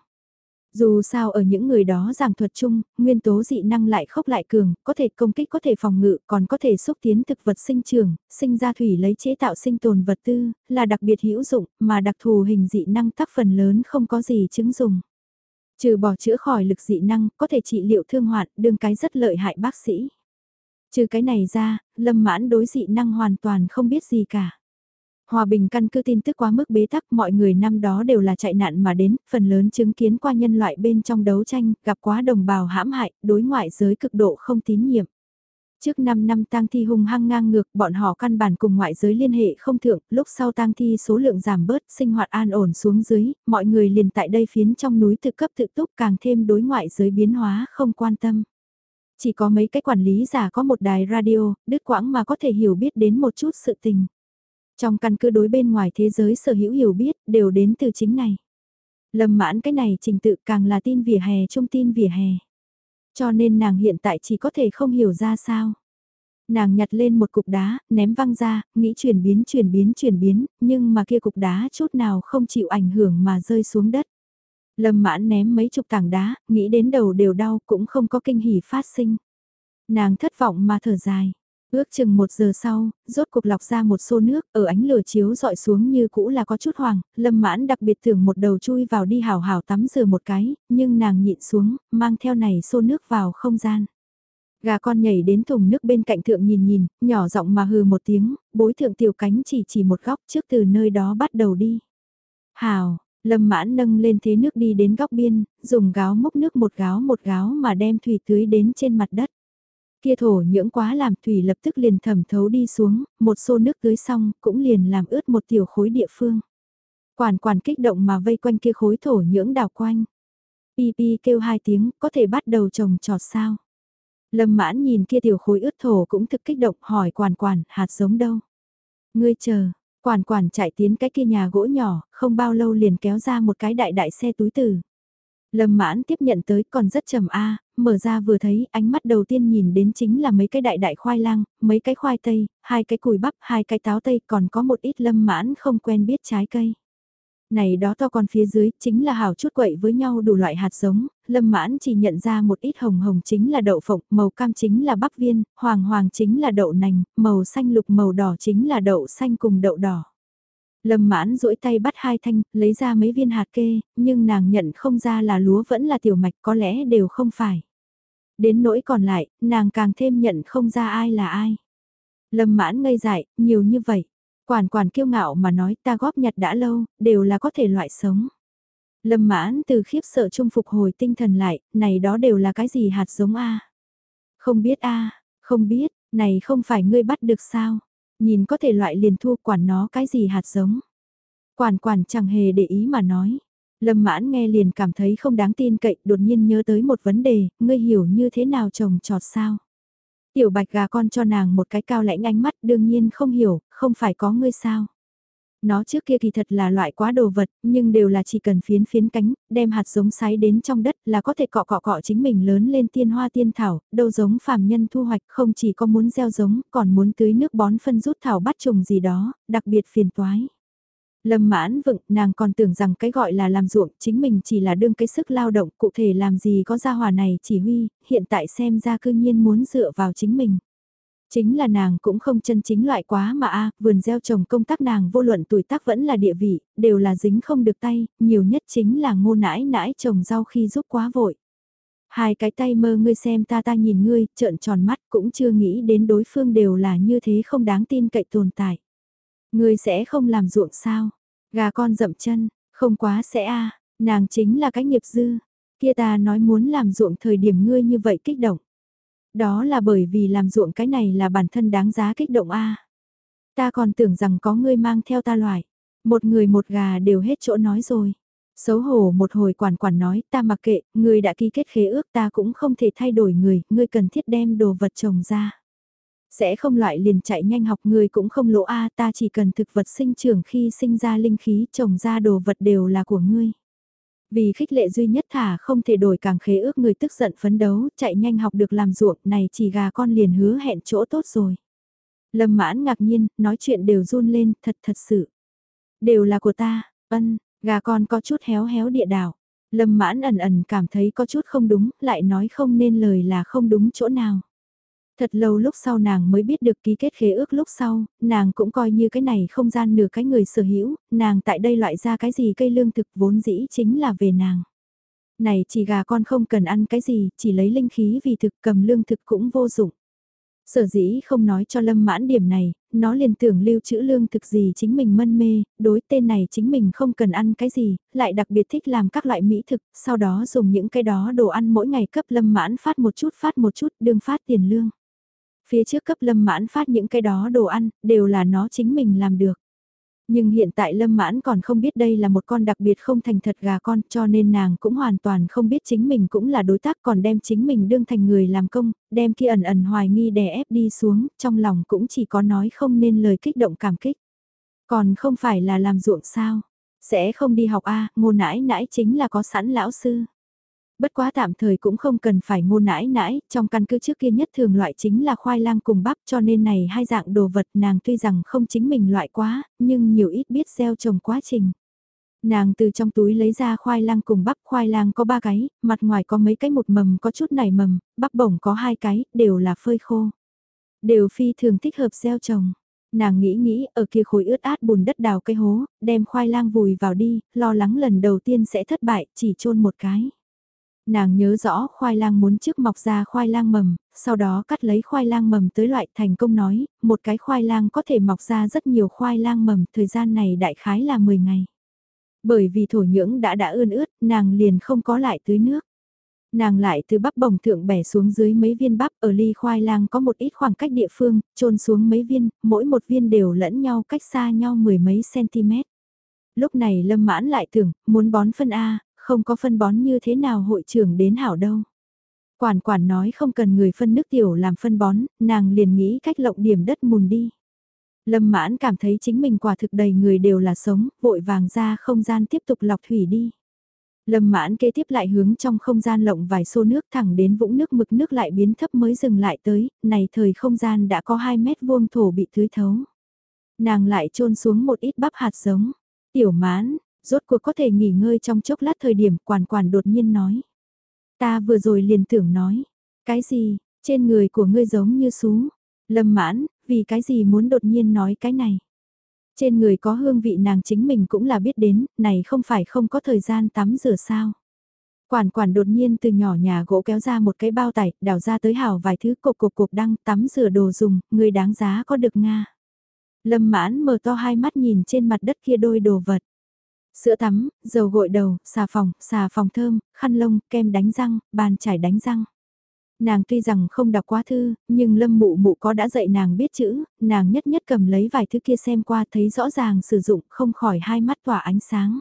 Dù sao ở những người đó giảng thuật chung, nguyên tố dị năng lại khốc lại cường, có thể công kích có thể phòng ngự, còn có thể xúc tiến thực vật sinh trường, sinh ra thủy lấy chế tạo sinh tồn vật tư, là đặc biệt hữu dụng, mà đặc thù hình dị năng tác phần lớn không có gì chứng dùng. Trừ bỏ chữa khỏi lực dị năng, có thể trị liệu thương hoạn, đương cái rất lợi hại bác sĩ. Trừ cái này ra, lâm mãn đối dị năng hoàn toàn không biết gì cả. Hòa bình căn cứ tin tức quá mức bế tắc mọi người năm đó đều là chạy nạn mà đến, phần lớn chứng kiến qua nhân loại bên trong đấu tranh, gặp quá đồng bào hãm hại, đối ngoại giới cực độ không tín nhiệm. Trước 5 năm tang thi hung hăng ngang ngược, bọn họ căn bản cùng ngoại giới liên hệ không thượng, lúc sau tang thi số lượng giảm bớt, sinh hoạt an ổn xuống dưới, mọi người liền tại đây phiến trong núi tự cấp tự túc càng thêm đối ngoại giới biến hóa không quan tâm. Chỉ có mấy cái quản lý giả có một đài radio, đứt quãng mà có thể hiểu biết đến một chút sự tình. Trong căn cứ đối bên ngoài thế giới sở hữu hiểu biết, đều đến từ chính này. Lâm mãn cái này trình tự càng là tin vỉa hè trung tin vỉa hè. Cho nên nàng hiện tại chỉ có thể không hiểu ra sao. Nàng nhặt lên một cục đá, ném văng ra, nghĩ chuyển biến chuyển biến chuyển biến, nhưng mà kia cục đá chút nào không chịu ảnh hưởng mà rơi xuống đất. Lâm mãn ném mấy chục tảng đá, nghĩ đến đầu đều đau cũng không có kinh hỉ phát sinh. Nàng thất vọng mà thở dài. Ước chừng một giờ sau, rốt cuộc lọc ra một xô nước, ở ánh lửa chiếu dọi xuống như cũ là có chút hoàng, lâm mãn đặc biệt tưởng một đầu chui vào đi hào hào tắm rửa một cái, nhưng nàng nhịn xuống, mang theo này xô nước vào không gian. Gà con nhảy đến thùng nước bên cạnh thượng nhìn nhìn, nhỏ giọng mà hừ một tiếng, bối thượng tiểu cánh chỉ chỉ một góc trước từ nơi đó bắt đầu đi. Hào, lâm mãn nâng lên thế nước đi đến góc biên, dùng gáo múc nước một gáo một gáo mà đem thủy tưới đến trên mặt đất. Kia thổ nhưỡng quá làm thủy lập tức liền thẩm thấu đi xuống, một xô nước tưới xong cũng liền làm ướt một tiểu khối địa phương. Quản quản kích động mà vây quanh kia khối thổ nhưỡng đào quanh. Pi pi kêu hai tiếng, có thể bắt đầu trồng trọt sao. Lâm mãn nhìn kia tiểu khối ướt thổ cũng thực kích động hỏi quản quản, hạt giống đâu. Ngươi chờ, quản quản chạy tiến cái kia nhà gỗ nhỏ, không bao lâu liền kéo ra một cái đại đại xe túi tử. Lâm mãn tiếp nhận tới còn rất trầm a mở ra vừa thấy ánh mắt đầu tiên nhìn đến chính là mấy cái đại đại khoai lang, mấy cái khoai tây, hai cái cùi bắp, hai cái táo tây còn có một ít lâm mãn không quen biết trái cây. Này đó to còn phía dưới chính là hào chút quậy với nhau đủ loại hạt giống, lâm mãn chỉ nhận ra một ít hồng hồng chính là đậu phộng, màu cam chính là bắp viên, hoàng hoàng chính là đậu nành, màu xanh lục màu đỏ chính là đậu xanh cùng đậu đỏ. Lâm mãn duỗi tay bắt hai thanh, lấy ra mấy viên hạt kê, nhưng nàng nhận không ra là lúa vẫn là tiểu mạch có lẽ đều không phải. Đến nỗi còn lại, nàng càng thêm nhận không ra ai là ai. Lâm mãn ngây dại, nhiều như vậy. Quản quản kiêu ngạo mà nói ta góp nhặt đã lâu, đều là có thể loại sống. Lâm mãn từ khiếp sợ trung phục hồi tinh thần lại, này đó đều là cái gì hạt giống a Không biết a không biết, này không phải ngươi bắt được sao? Nhìn có thể loại liền thu quản nó cái gì hạt giống. Quản quản chẳng hề để ý mà nói. Lâm mãn nghe liền cảm thấy không đáng tin cậy, đột nhiên nhớ tới một vấn đề, ngươi hiểu như thế nào trồng trọt sao? Tiểu bạch gà con cho nàng một cái cao lãnh ánh mắt đương nhiên không hiểu, không phải có ngươi sao? Nó trước kia kỳ thật là loại quá đồ vật, nhưng đều là chỉ cần phiến phiến cánh, đem hạt giống sái đến trong đất là có thể cọ cọ cọ chính mình lớn lên tiên hoa tiên thảo, đâu giống phàm nhân thu hoạch không chỉ có muốn gieo giống, còn muốn tưới nước bón phân rút thảo bắt trùng gì đó, đặc biệt phiền toái. Lâm mãn vựng, nàng còn tưởng rằng cái gọi là làm ruộng, chính mình chỉ là đương cái sức lao động, cụ thể làm gì có gia hòa này chỉ huy, hiện tại xem ra cư nhiên muốn dựa vào chính mình. Chính là nàng cũng không chân chính loại quá mà a vườn gieo trồng công tác nàng vô luận tuổi tác vẫn là địa vị, đều là dính không được tay, nhiều nhất chính là ngô nãi nãi trồng rau khi giúp quá vội. Hai cái tay mơ ngươi xem ta ta nhìn ngươi, trợn tròn mắt cũng chưa nghĩ đến đối phương đều là như thế không đáng tin cậy tồn tại. Ngươi sẽ không làm ruộng sao? Gà con dậm chân, không quá sẽ a nàng chính là cái nghiệp dư. Kia ta nói muốn làm ruộng thời điểm ngươi như vậy kích động. Đó là bởi vì làm ruộng cái này là bản thân đáng giá kích động a. Ta còn tưởng rằng có ngươi mang theo ta loại. Một người một gà đều hết chỗ nói rồi. Xấu hổ một hồi quản quản nói ta mặc kệ, ngươi đã ký kết khế ước ta cũng không thể thay đổi người, ngươi cần thiết đem đồ vật trồng ra. Sẽ không loại liền chạy nhanh học người cũng không lỗ a ta chỉ cần thực vật sinh trưởng khi sinh ra linh khí trồng ra đồ vật đều là của ngươi. Vì khích lệ duy nhất thả không thể đổi càng khế ước người tức giận phấn đấu, chạy nhanh học được làm ruộng này chỉ gà con liền hứa hẹn chỗ tốt rồi. Lâm mãn ngạc nhiên, nói chuyện đều run lên, thật thật sự. Đều là của ta, ân, gà con có chút héo héo địa đảo. Lâm mãn ẩn ẩn cảm thấy có chút không đúng, lại nói không nên lời là không đúng chỗ nào. Thật lâu lúc sau nàng mới biết được ký kết khế ước lúc sau, nàng cũng coi như cái này không gian nửa cái người sở hữu, nàng tại đây loại ra cái gì cây lương thực vốn dĩ chính là về nàng. Này chỉ gà con không cần ăn cái gì, chỉ lấy linh khí vì thực cầm lương thực cũng vô dụng. Sở dĩ không nói cho lâm mãn điểm này, nó liền tưởng lưu trữ lương thực gì chính mình mân mê, đối tên này chính mình không cần ăn cái gì, lại đặc biệt thích làm các loại mỹ thực, sau đó dùng những cái đó đồ ăn mỗi ngày cấp lâm mãn phát một chút phát một chút đương phát tiền lương. Phía trước cấp lâm mãn phát những cái đó đồ ăn, đều là nó chính mình làm được. Nhưng hiện tại Lâm Mãn còn không biết đây là một con đặc biệt không thành thật gà con cho nên nàng cũng hoàn toàn không biết chính mình cũng là đối tác còn đem chính mình đương thành người làm công, đem kia ẩn ẩn hoài nghi đè ép đi xuống, trong lòng cũng chỉ có nói không nên lời kích động cảm kích. Còn không phải là làm ruộng sao, sẽ không đi học a à, ngô nãi nãi chính là có sẵn lão sư. Bất quá tạm thời cũng không cần phải ngô nãi nãi, trong căn cứ trước kia nhất thường loại chính là khoai lang cùng bắp cho nên này hai dạng đồ vật nàng tuy rằng không chính mình loại quá, nhưng nhiều ít biết gieo trồng quá trình. Nàng từ trong túi lấy ra khoai lang cùng bắp khoai lang có ba cái, mặt ngoài có mấy cái một mầm có chút nảy mầm, bắp bổng có hai cái, đều là phơi khô. Đều phi thường thích hợp gieo trồng. Nàng nghĩ nghĩ ở kia khối ướt át bùn đất đào cây hố, đem khoai lang vùi vào đi, lo lắng lần đầu tiên sẽ thất bại, chỉ chôn một cái. Nàng nhớ rõ khoai lang muốn trước mọc ra khoai lang mầm, sau đó cắt lấy khoai lang mầm tới loại thành công nói, một cái khoai lang có thể mọc ra rất nhiều khoai lang mầm, thời gian này đại khái là 10 ngày. Bởi vì thổ nhưỡng đã đã ươn ướt, nàng liền không có lại tưới nước. Nàng lại từ bắp bồng thượng bẻ xuống dưới mấy viên bắp ở ly khoai lang có một ít khoảng cách địa phương, trôn xuống mấy viên, mỗi một viên đều lẫn nhau cách xa nhau mười mấy cm. Lúc này lâm mãn lại tưởng, muốn bón phân A, không có phân bón như thế nào hội trưởng đến hảo đâu. Quản quản nói không cần người phân nước tiểu làm phân bón, nàng liền nghĩ cách lộng điểm đất mùn đi. Lâm mãn cảm thấy chính mình quả thực đầy người đều là sống, vội vàng ra không gian tiếp tục lọc thủy đi. Lâm mãn kế tiếp lại hướng trong không gian lộng vài xô nước thẳng đến vũng nước mực nước lại biến thấp mới dừng lại tới, này thời không gian đã có 2 mét vuông thổ bị tưới thấu. Nàng lại trôn xuống một ít bắp hạt giống. Tiểu mãn, rốt cuộc có thể nghỉ ngơi trong chốc lát thời điểm quản quản đột nhiên nói. Ta vừa rồi liền tưởng nói, cái gì, trên người của ngươi giống như sú, lâm mãn, vì cái gì muốn đột nhiên nói cái này. Trên người có hương vị nàng chính mình cũng là biết đến, này không phải không có thời gian tắm rửa sao. Quản quản đột nhiên từ nhỏ nhà gỗ kéo ra một cái bao tải, đào ra tới hảo vài thứ cục cục cục đăng tắm rửa đồ dùng, người đáng giá có được Nga. Lâm mãn mở to hai mắt nhìn trên mặt đất kia đôi đồ vật. Sữa tắm, dầu gội đầu, xà phòng, xà phòng thơm, khăn lông, kem đánh răng, bàn chải đánh răng. Nàng tuy rằng không đọc quá thư, nhưng lâm mụ mụ có đã dạy nàng biết chữ, nàng nhất nhất cầm lấy vài thứ kia xem qua thấy rõ ràng sử dụng không khỏi hai mắt tỏa ánh sáng.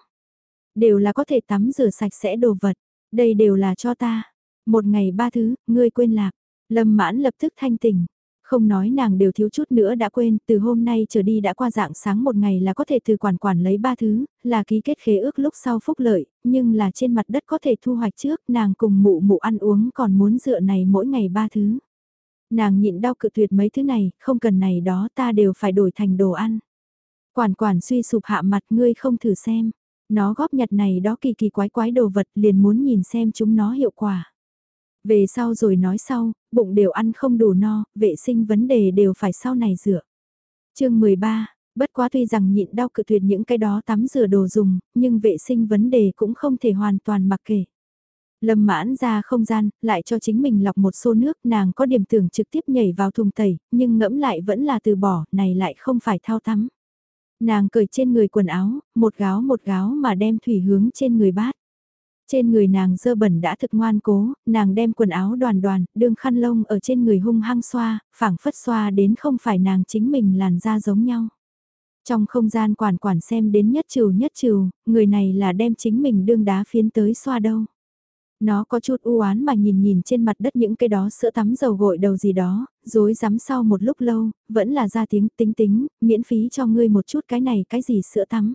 Đều là có thể tắm rửa sạch sẽ đồ vật, đây đều là cho ta. Một ngày ba thứ, ngươi quên lạc, lâm mãn lập tức thanh tỉnh. Không nói nàng đều thiếu chút nữa đã quên, từ hôm nay trở đi đã qua dạng sáng một ngày là có thể từ quản quản lấy ba thứ, là ký kết khế ước lúc sau phúc lợi, nhưng là trên mặt đất có thể thu hoạch trước, nàng cùng mụ mụ ăn uống còn muốn dựa này mỗi ngày ba thứ. Nàng nhịn đau cự tuyệt mấy thứ này, không cần này đó ta đều phải đổi thành đồ ăn. Quản quản suy sụp hạ mặt ngươi không thử xem, nó góp nhặt này đó kỳ kỳ quái quái đồ vật liền muốn nhìn xem chúng nó hiệu quả. Về sau rồi nói sau, bụng đều ăn không đủ no, vệ sinh vấn đề đều phải sau này rửa. chương 13, bất quá tuy rằng nhịn đau cự tuyệt những cái đó tắm rửa đồ dùng, nhưng vệ sinh vấn đề cũng không thể hoàn toàn mặc kệ. Lâm mãn ra không gian, lại cho chính mình lọc một xô nước, nàng có điểm tưởng trực tiếp nhảy vào thùng tẩy, nhưng ngẫm lại vẫn là từ bỏ, này lại không phải thao tắm. Nàng cởi trên người quần áo, một gáo một gáo mà đem thủy hướng trên người bát. Trên người nàng dơ bẩn đã thực ngoan cố, nàng đem quần áo đoàn đoàn, đương khăn lông ở trên người hung hăng xoa, phảng phất xoa đến không phải nàng chính mình làn da giống nhau. Trong không gian quản quản xem đến nhất trừ nhất trừ, người này là đem chính mình đương đá phiến tới xoa đâu. Nó có chút u oán mà nhìn nhìn trên mặt đất những cái đó sữa tắm dầu gội đầu gì đó, dối rắm sau một lúc lâu, vẫn là ra tiếng tính tính, miễn phí cho ngươi một chút cái này cái gì sữa tắm.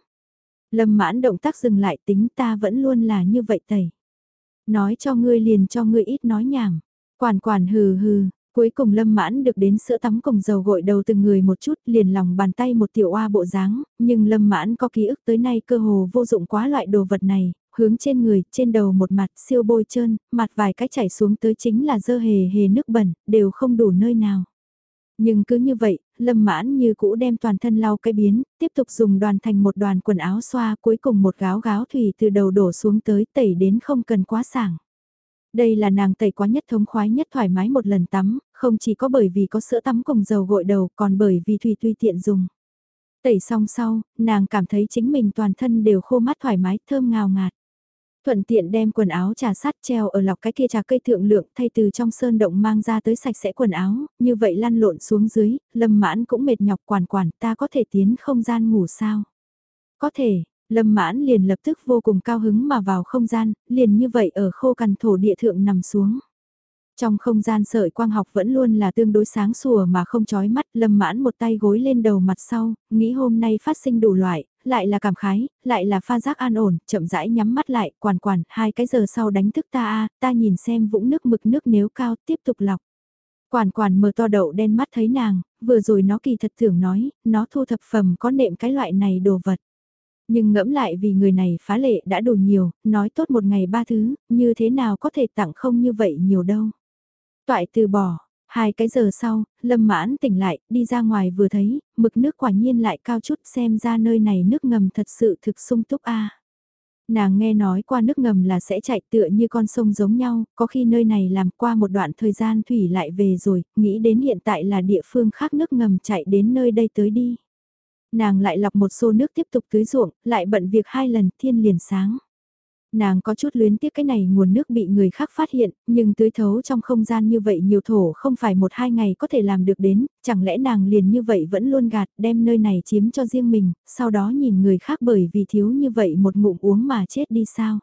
Lâm mãn động tác dừng lại tính ta vẫn luôn là như vậy tẩy. Nói cho ngươi liền cho ngươi ít nói nhảm. Quản quản hừ hừ, cuối cùng lâm mãn được đến sữa tắm cùng dầu gội đầu từng người một chút liền lòng bàn tay một tiểu oa bộ dáng, nhưng lâm mãn có ký ức tới nay cơ hồ vô dụng quá loại đồ vật này, hướng trên người, trên đầu một mặt siêu bôi trơn, mặt vài cái chảy xuống tới chính là dơ hề hề nước bẩn, đều không đủ nơi nào. Nhưng cứ như vậy, lâm mãn như cũ đem toàn thân lau cái biến, tiếp tục dùng đoàn thành một đoàn quần áo xoa cuối cùng một gáo gáo thủy từ đầu đổ xuống tới tẩy đến không cần quá sảng. Đây là nàng tẩy quá nhất thống khoái nhất thoải mái một lần tắm, không chỉ có bởi vì có sữa tắm cùng dầu gội đầu còn bởi vì thủy tùy tiện dùng. Tẩy xong sau, nàng cảm thấy chính mình toàn thân đều khô mát thoải mái thơm ngào ngạt. Thuận tiện đem quần áo trà sát treo ở lọc cái kia trà cây thượng lượng thay từ trong sơn động mang ra tới sạch sẽ quần áo, như vậy lăn lộn xuống dưới, lâm mãn cũng mệt nhọc quản quản ta có thể tiến không gian ngủ sao. Có thể, lâm mãn liền lập tức vô cùng cao hứng mà vào không gian, liền như vậy ở khô cằn thổ địa thượng nằm xuống. Trong không gian sợi quang học vẫn luôn là tương đối sáng sủa mà không chói mắt, lâm mãn một tay gối lên đầu mặt sau, nghĩ hôm nay phát sinh đủ loại, lại là cảm khái, lại là pha giác an ổn, chậm rãi nhắm mắt lại, quản quản, hai cái giờ sau đánh thức ta a ta nhìn xem vũng nước mực nước nếu cao, tiếp tục lọc. Quản quản mở to đậu đen mắt thấy nàng, vừa rồi nó kỳ thật tưởng nói, nó thu thập phẩm có nệm cái loại này đồ vật. Nhưng ngẫm lại vì người này phá lệ đã đủ nhiều, nói tốt một ngày ba thứ, như thế nào có thể tặng không như vậy nhiều đâu. Toại từ bỏ, hai cái giờ sau, lâm mãn tỉnh lại, đi ra ngoài vừa thấy, mực nước quả nhiên lại cao chút xem ra nơi này nước ngầm thật sự thực sung túc a Nàng nghe nói qua nước ngầm là sẽ chạy tựa như con sông giống nhau, có khi nơi này làm qua một đoạn thời gian thủy lại về rồi, nghĩ đến hiện tại là địa phương khác nước ngầm chạy đến nơi đây tới đi. Nàng lại lọc một xô nước tiếp tục tưới ruộng, lại bận việc hai lần thiên liền sáng. Nàng có chút luyến tiếc cái này nguồn nước bị người khác phát hiện, nhưng tưới thấu trong không gian như vậy nhiều thổ không phải một hai ngày có thể làm được đến, chẳng lẽ nàng liền như vậy vẫn luôn gạt đem nơi này chiếm cho riêng mình, sau đó nhìn người khác bởi vì thiếu như vậy một ngụm uống mà chết đi sao?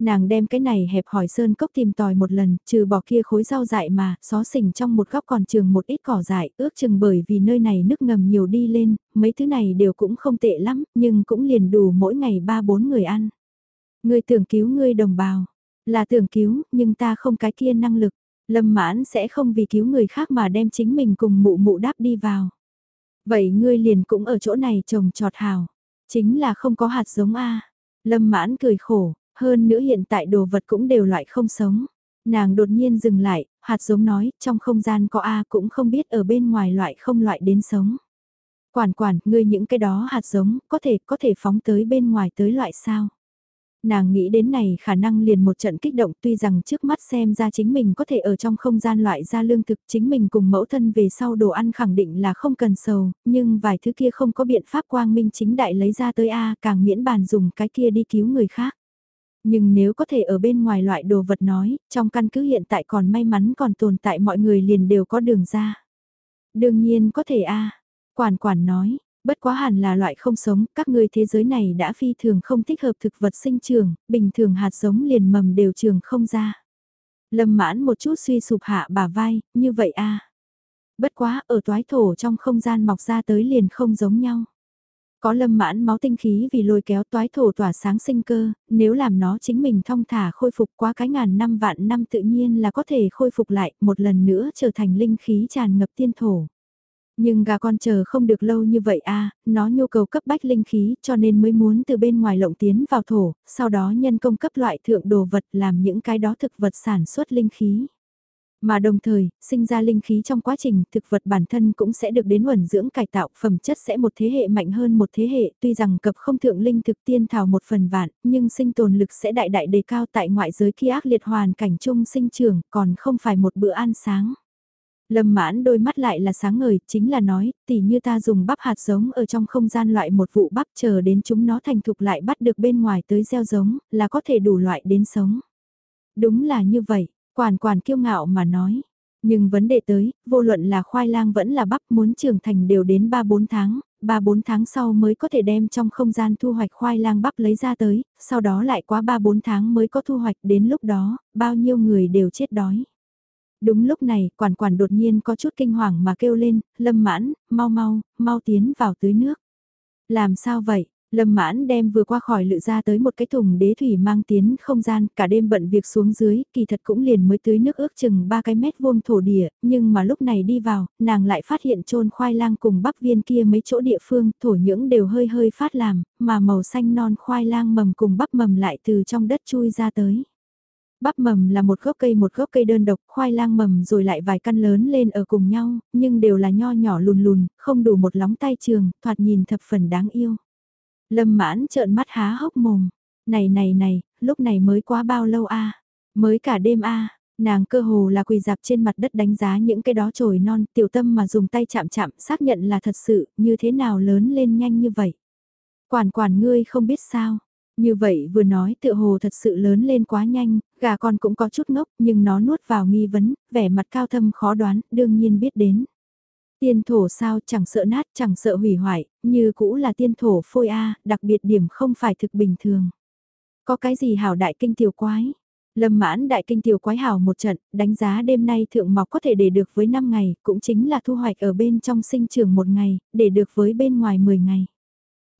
Nàng đem cái này hẹp hỏi sơn cốc tìm tòi một lần, trừ bỏ kia khối rau dại mà, xó xỉnh trong một góc còn trường một ít cỏ dại, ước chừng bởi vì nơi này nước ngầm nhiều đi lên, mấy thứ này đều cũng không tệ lắm, nhưng cũng liền đủ mỗi ngày ba bốn người ăn. Ngươi tưởng cứu ngươi đồng bào, là tưởng cứu, nhưng ta không cái kia năng lực. Lâm mãn sẽ không vì cứu người khác mà đem chính mình cùng mụ mụ đáp đi vào. Vậy ngươi liền cũng ở chỗ này trồng trọt hào. Chính là không có hạt giống A. Lâm mãn cười khổ, hơn nữa hiện tại đồ vật cũng đều loại không sống. Nàng đột nhiên dừng lại, hạt giống nói, trong không gian có A cũng không biết ở bên ngoài loại không loại đến sống. Quản quản, ngươi những cái đó hạt giống, có thể, có thể phóng tới bên ngoài tới loại sao? Nàng nghĩ đến này khả năng liền một trận kích động tuy rằng trước mắt xem ra chính mình có thể ở trong không gian loại ra lương thực chính mình cùng mẫu thân về sau đồ ăn khẳng định là không cần sầu, nhưng vài thứ kia không có biện pháp quang minh chính đại lấy ra tới A càng miễn bàn dùng cái kia đi cứu người khác. Nhưng nếu có thể ở bên ngoài loại đồ vật nói, trong căn cứ hiện tại còn may mắn còn tồn tại mọi người liền đều có đường ra. Đương nhiên có thể A, quản quản nói, Bất quá hẳn là loại không sống, các ngươi thế giới này đã phi thường không thích hợp thực vật sinh trường, bình thường hạt giống liền mầm đều trường không ra. Lâm mãn một chút suy sụp hạ bà vai, như vậy a Bất quá, ở toái thổ trong không gian mọc ra tới liền không giống nhau. Có lâm mãn máu tinh khí vì lôi kéo toái thổ tỏa sáng sinh cơ, nếu làm nó chính mình thong thả khôi phục qua cái ngàn năm vạn năm tự nhiên là có thể khôi phục lại một lần nữa trở thành linh khí tràn ngập tiên thổ. Nhưng gà con chờ không được lâu như vậy a nó nhu cầu cấp bách linh khí cho nên mới muốn từ bên ngoài lộng tiến vào thổ, sau đó nhân công cấp loại thượng đồ vật làm những cái đó thực vật sản xuất linh khí. Mà đồng thời, sinh ra linh khí trong quá trình thực vật bản thân cũng sẽ được đến uẩn dưỡng cải tạo phẩm chất sẽ một thế hệ mạnh hơn một thế hệ tuy rằng cập không thượng linh thực tiên thảo một phần vạn nhưng sinh tồn lực sẽ đại đại đề cao tại ngoại giới khi ác liệt hoàn cảnh chung sinh trưởng còn không phải một bữa ăn sáng. Lâm mãn đôi mắt lại là sáng ngời, chính là nói, tỉ như ta dùng bắp hạt giống ở trong không gian loại một vụ bắp chờ đến chúng nó thành thục lại bắt được bên ngoài tới gieo giống, là có thể đủ loại đến sống. Đúng là như vậy, quản quản kiêu ngạo mà nói. Nhưng vấn đề tới, vô luận là khoai lang vẫn là bắp muốn trưởng thành đều đến 3-4 tháng, 3-4 tháng sau mới có thể đem trong không gian thu hoạch khoai lang bắp lấy ra tới, sau đó lại quá 3-4 tháng mới có thu hoạch đến lúc đó, bao nhiêu người đều chết đói. Đúng lúc này, quản quản đột nhiên có chút kinh hoàng mà kêu lên, lâm mãn, mau mau, mau tiến vào tưới nước. Làm sao vậy? Lâm mãn đem vừa qua khỏi lự ra tới một cái thùng đế thủy mang tiến không gian, cả đêm bận việc xuống dưới, kỳ thật cũng liền mới tưới nước ước chừng 3 cái mét vuông thổ địa, nhưng mà lúc này đi vào, nàng lại phát hiện trôn khoai lang cùng bắp viên kia mấy chỗ địa phương, thổ nhưỡng đều hơi hơi phát làm, mà màu xanh non khoai lang mầm cùng bắp mầm lại từ trong đất chui ra tới. Bắp mầm là một gốc cây một gốc cây đơn độc, khoai lang mầm rồi lại vài căn lớn lên ở cùng nhau, nhưng đều là nho nhỏ lùn lùn, không đủ một lóng tay trường, thoạt nhìn thập phần đáng yêu. Lâm mãn trợn mắt há hốc mồm. Này này này, lúc này mới quá bao lâu a Mới cả đêm a Nàng cơ hồ là quỳ dạp trên mặt đất đánh giá những cái đó trồi non, tiểu tâm mà dùng tay chạm chạm xác nhận là thật sự, như thế nào lớn lên nhanh như vậy. Quản quản ngươi không biết sao, như vậy vừa nói tựa hồ thật sự lớn lên quá nhanh, gà con cũng có chút ngốc nhưng nó nuốt vào nghi vấn, vẻ mặt cao thâm khó đoán, đương nhiên biết đến. Tiên thổ sao chẳng sợ nát chẳng sợ hủy hoại, như cũ là tiên thổ phôi A, đặc biệt điểm không phải thực bình thường. Có cái gì hảo đại kinh tiểu quái? Lâm mãn đại kinh tiểu quái hảo một trận, đánh giá đêm nay thượng mọc có thể để được với 5 ngày, cũng chính là thu hoạch ở bên trong sinh trường một ngày, để được với bên ngoài 10 ngày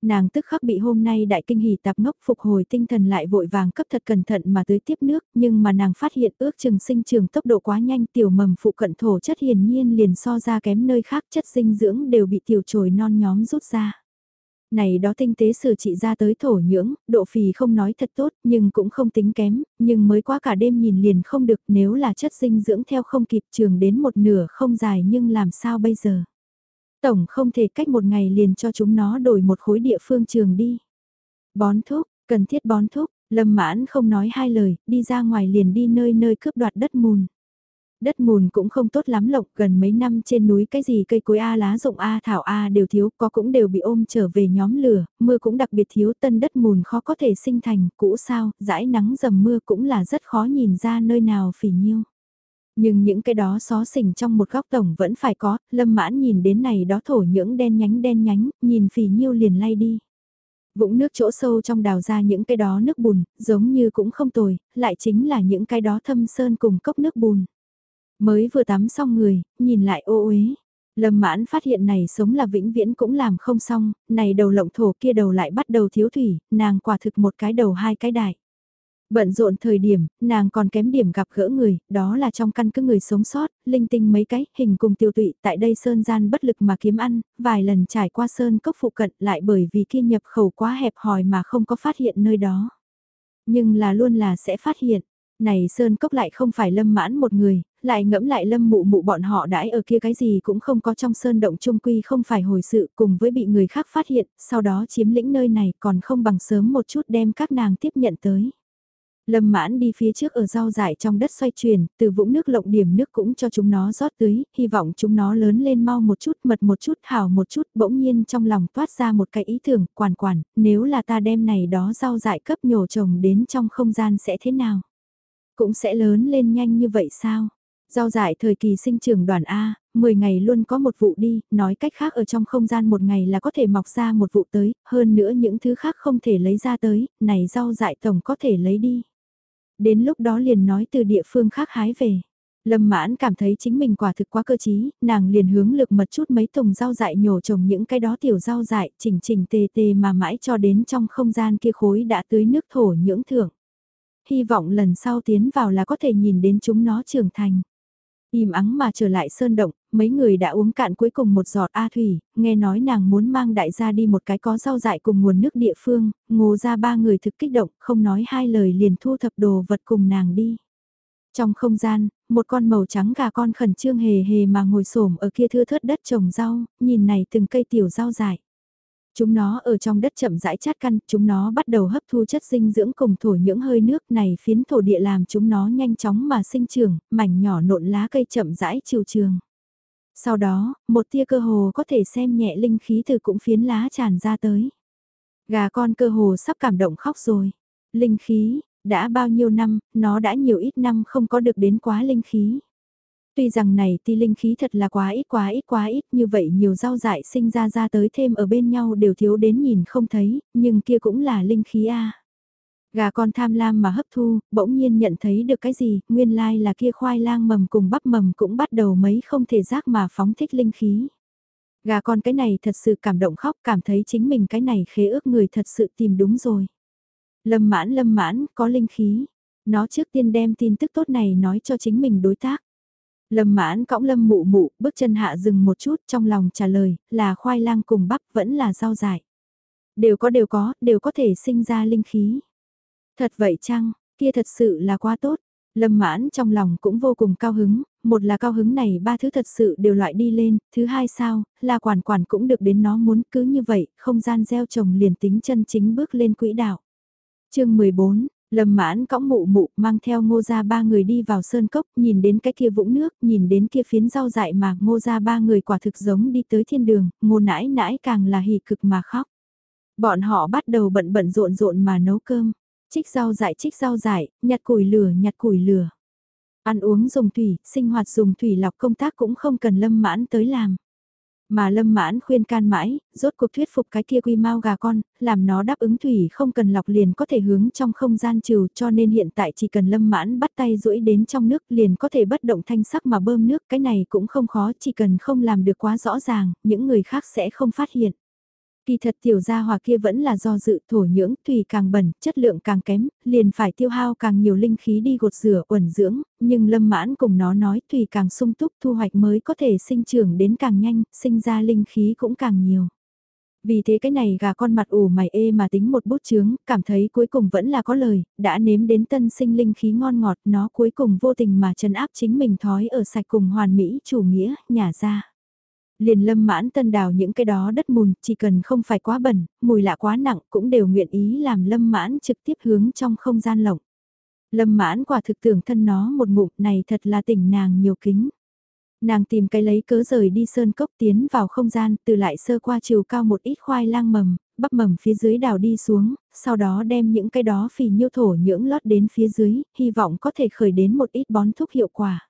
nàng tức khắc bị hôm nay đại kinh hỉ tạp ngốc phục hồi tinh thần lại vội vàng cấp thật cẩn thận mà tới tiếp nước, nhưng mà nàng phát hiện ước chừng sinh trường tốc độ quá nhanh tiểu mầm phụ cận thổ chất hiển nhiên liền so ra kém nơi khác chất dinh dưỡng đều bị tiểu trồi non nhóm rút ra. Này đó tinh tế xử trị ra tới thổ nhưỡng, độ phì không nói thật tốt nhưng cũng không tính kém, nhưng mới qua cả đêm nhìn liền không được nếu là chất dinh dưỡng theo không kịp trường đến một nửa không dài nhưng làm sao bây giờ. Tổng không thể cách một ngày liền cho chúng nó đổi một khối địa phương trường đi. Bón thuốc, cần thiết bón thuốc, lâm mãn không nói hai lời, đi ra ngoài liền đi nơi nơi cướp đoạt đất mùn. Đất mùn cũng không tốt lắm lộc, gần mấy năm trên núi cái gì cây cối A lá rộng A thảo A đều thiếu, có cũng đều bị ôm trở về nhóm lửa, mưa cũng đặc biệt thiếu, tân đất mùn khó có thể sinh thành, cũ sao, dãi nắng dầm mưa cũng là rất khó nhìn ra nơi nào phỉ nhiêu. Nhưng những cái đó xó xỉnh trong một góc tổng vẫn phải có, lâm mãn nhìn đến này đó thổ những đen nhánh đen nhánh, nhìn phì nhiêu liền lay đi. Vũng nước chỗ sâu trong đào ra những cái đó nước bùn, giống như cũng không tồi, lại chính là những cái đó thâm sơn cùng cốc nước bùn. Mới vừa tắm xong người, nhìn lại ô uế. Lâm mãn phát hiện này sống là vĩnh viễn cũng làm không xong, này đầu lộng thổ kia đầu lại bắt đầu thiếu thủy, nàng quả thực một cái đầu hai cái đại. Bận rộn thời điểm, nàng còn kém điểm gặp gỡ người, đó là trong căn cứ người sống sót, linh tinh mấy cái, hình cùng tiêu tụy, tại đây sơn gian bất lực mà kiếm ăn, vài lần trải qua sơn cốc phụ cận lại bởi vì kia nhập khẩu quá hẹp hòi mà không có phát hiện nơi đó. Nhưng là luôn là sẽ phát hiện, Này Sơn Cốc lại không phải lâm mãn một người, lại ngẫm lại lâm mụ mụ bọn họ đãi ở kia cái gì cũng không có trong Sơn Động Trung Quy không phải hồi sự cùng với bị người khác phát hiện, sau đó chiếm lĩnh nơi này còn không bằng sớm một chút đem các nàng tiếp nhận tới. Lâm mãn đi phía trước ở rau dại trong đất xoay chuyển, từ vũng nước lộng điểm nước cũng cho chúng nó rót tưới, hy vọng chúng nó lớn lên mau một chút, mật một chút, hảo một chút, bỗng nhiên trong lòng toát ra một cái ý tưởng, quản quản, nếu là ta đem này đó rau dại cấp nhổ trồng đến trong không gian sẽ thế nào? Cũng sẽ lớn lên nhanh như vậy sao? Rau dại thời kỳ sinh trưởng đoàn A, 10 ngày luôn có một vụ đi, nói cách khác ở trong không gian một ngày là có thể mọc ra một vụ tới, hơn nữa những thứ khác không thể lấy ra tới, này rau dại tổng có thể lấy đi. Đến lúc đó liền nói từ địa phương khác hái về. Lâm mãn cảm thấy chính mình quả thực quá cơ trí, nàng liền hướng lực mật chút mấy tùng rau dại nhổ trồng những cái đó tiểu rau dại chỉnh chỉnh tề tề mà mãi cho đến trong không gian kia khối đã tưới nước thổ nhưỡng thưởng. Hy vọng lần sau tiến vào là có thể nhìn đến chúng nó trưởng thành. Im ắng mà trở lại sơn động, mấy người đã uống cạn cuối cùng một giọt A Thủy, nghe nói nàng muốn mang đại gia đi một cái có rau dại cùng nguồn nước địa phương, ngô ra ba người thực kích động, không nói hai lời liền thu thập đồ vật cùng nàng đi. Trong không gian, một con màu trắng gà con khẩn trương hề hề mà ngồi xổm ở kia thưa thớt đất trồng rau, nhìn này từng cây tiểu rau dại. Chúng nó ở trong đất chậm rãi chát căn, chúng nó bắt đầu hấp thu chất dinh dưỡng cùng thổ những hơi nước này phiến thổ địa làm chúng nó nhanh chóng mà sinh trưởng, mảnh nhỏ nộn lá cây chậm rãi chiều trường. Sau đó, một tia cơ hồ có thể xem nhẹ linh khí từ cũng phiến lá tràn ra tới. Gà con cơ hồ sắp cảm động khóc rồi. Linh khí, đã bao nhiêu năm, nó đã nhiều ít năm không có được đến quá linh khí. Tuy rằng này ti linh khí thật là quá ít quá ít quá ít như vậy nhiều rau dại sinh ra ra tới thêm ở bên nhau đều thiếu đến nhìn không thấy, nhưng kia cũng là linh khí a. Gà con tham lam mà hấp thu, bỗng nhiên nhận thấy được cái gì, nguyên lai là kia khoai lang mầm cùng bắp mầm cũng bắt đầu mấy không thể giác mà phóng thích linh khí. Gà con cái này thật sự cảm động khóc, cảm thấy chính mình cái này khế ước người thật sự tìm đúng rồi. Lâm mãn lâm mãn, có linh khí. Nó trước tiên đem tin tức tốt này nói cho chính mình đối tác. Lâm mãn cõng lâm mụ mụ, bước chân hạ dừng một chút trong lòng trả lời, là khoai lang cùng bắp vẫn là rau dại. Đều có đều có, đều có thể sinh ra linh khí. Thật vậy chăng, kia thật sự là quá tốt. Lâm mãn trong lòng cũng vô cùng cao hứng, một là cao hứng này ba thứ thật sự đều loại đi lên, thứ hai sao, là quản quản cũng được đến nó muốn cứ như vậy, không gian gieo trồng liền tính chân chính bước lên quỹ đạo. chương 14, Lâm mãn cõng mụ mụ mang theo ngô ra ba người đi vào sơn cốc, nhìn đến cái kia vũng nước, nhìn đến kia phiến rau dại mà ngô ra ba người quả thực giống đi tới thiên đường, ngô nãi nãi càng là hỉ cực mà khóc. Bọn họ bắt đầu bận bận rộn rộn mà nấu cơm, trích rau dại trích rau dại, nhặt củi lửa nhặt củi lửa. Ăn uống dùng thủy, sinh hoạt dùng thủy lọc công tác cũng không cần lâm mãn tới làm. Mà lâm mãn khuyên can mãi, rốt cuộc thuyết phục cái kia quy mau gà con, làm nó đáp ứng thủy không cần lọc liền có thể hướng trong không gian trừ cho nên hiện tại chỉ cần lâm mãn bắt tay duỗi đến trong nước liền có thể bất động thanh sắc mà bơm nước, cái này cũng không khó, chỉ cần không làm được quá rõ ràng, những người khác sẽ không phát hiện. Kỳ thật tiểu gia hòa kia vẫn là do dự thổ nhưỡng thủy càng bẩn, chất lượng càng kém, liền phải tiêu hao càng nhiều linh khí đi gột rửa uẩn dưỡng, nhưng lâm mãn cùng nó nói thủy càng sung túc thu hoạch mới có thể sinh trưởng đến càng nhanh, sinh ra linh khí cũng càng nhiều. Vì thế cái này gà con mặt ủ mày ê mà tính một bút chướng, cảm thấy cuối cùng vẫn là có lời, đã nếm đến tân sinh linh khí ngon ngọt nó cuối cùng vô tình mà trấn áp chính mình thói ở sạch cùng hoàn mỹ chủ nghĩa, nhà ra liền lâm mãn tân đào những cái đó đất mùn, chỉ cần không phải quá bẩn, mùi lạ quá nặng cũng đều nguyện ý làm lâm mãn trực tiếp hướng trong không gian lộng. Lâm mãn quả thực tưởng thân nó một ngụm này thật là tỉnh nàng nhiều kính. Nàng tìm cái lấy cớ rời đi sơn cốc tiến vào không gian từ lại sơ qua chiều cao một ít khoai lang mầm, bắp mầm phía dưới đào đi xuống, sau đó đem những cái đó phì nhiêu thổ nhưỡng lót đến phía dưới, hy vọng có thể khởi đến một ít bón thúc hiệu quả.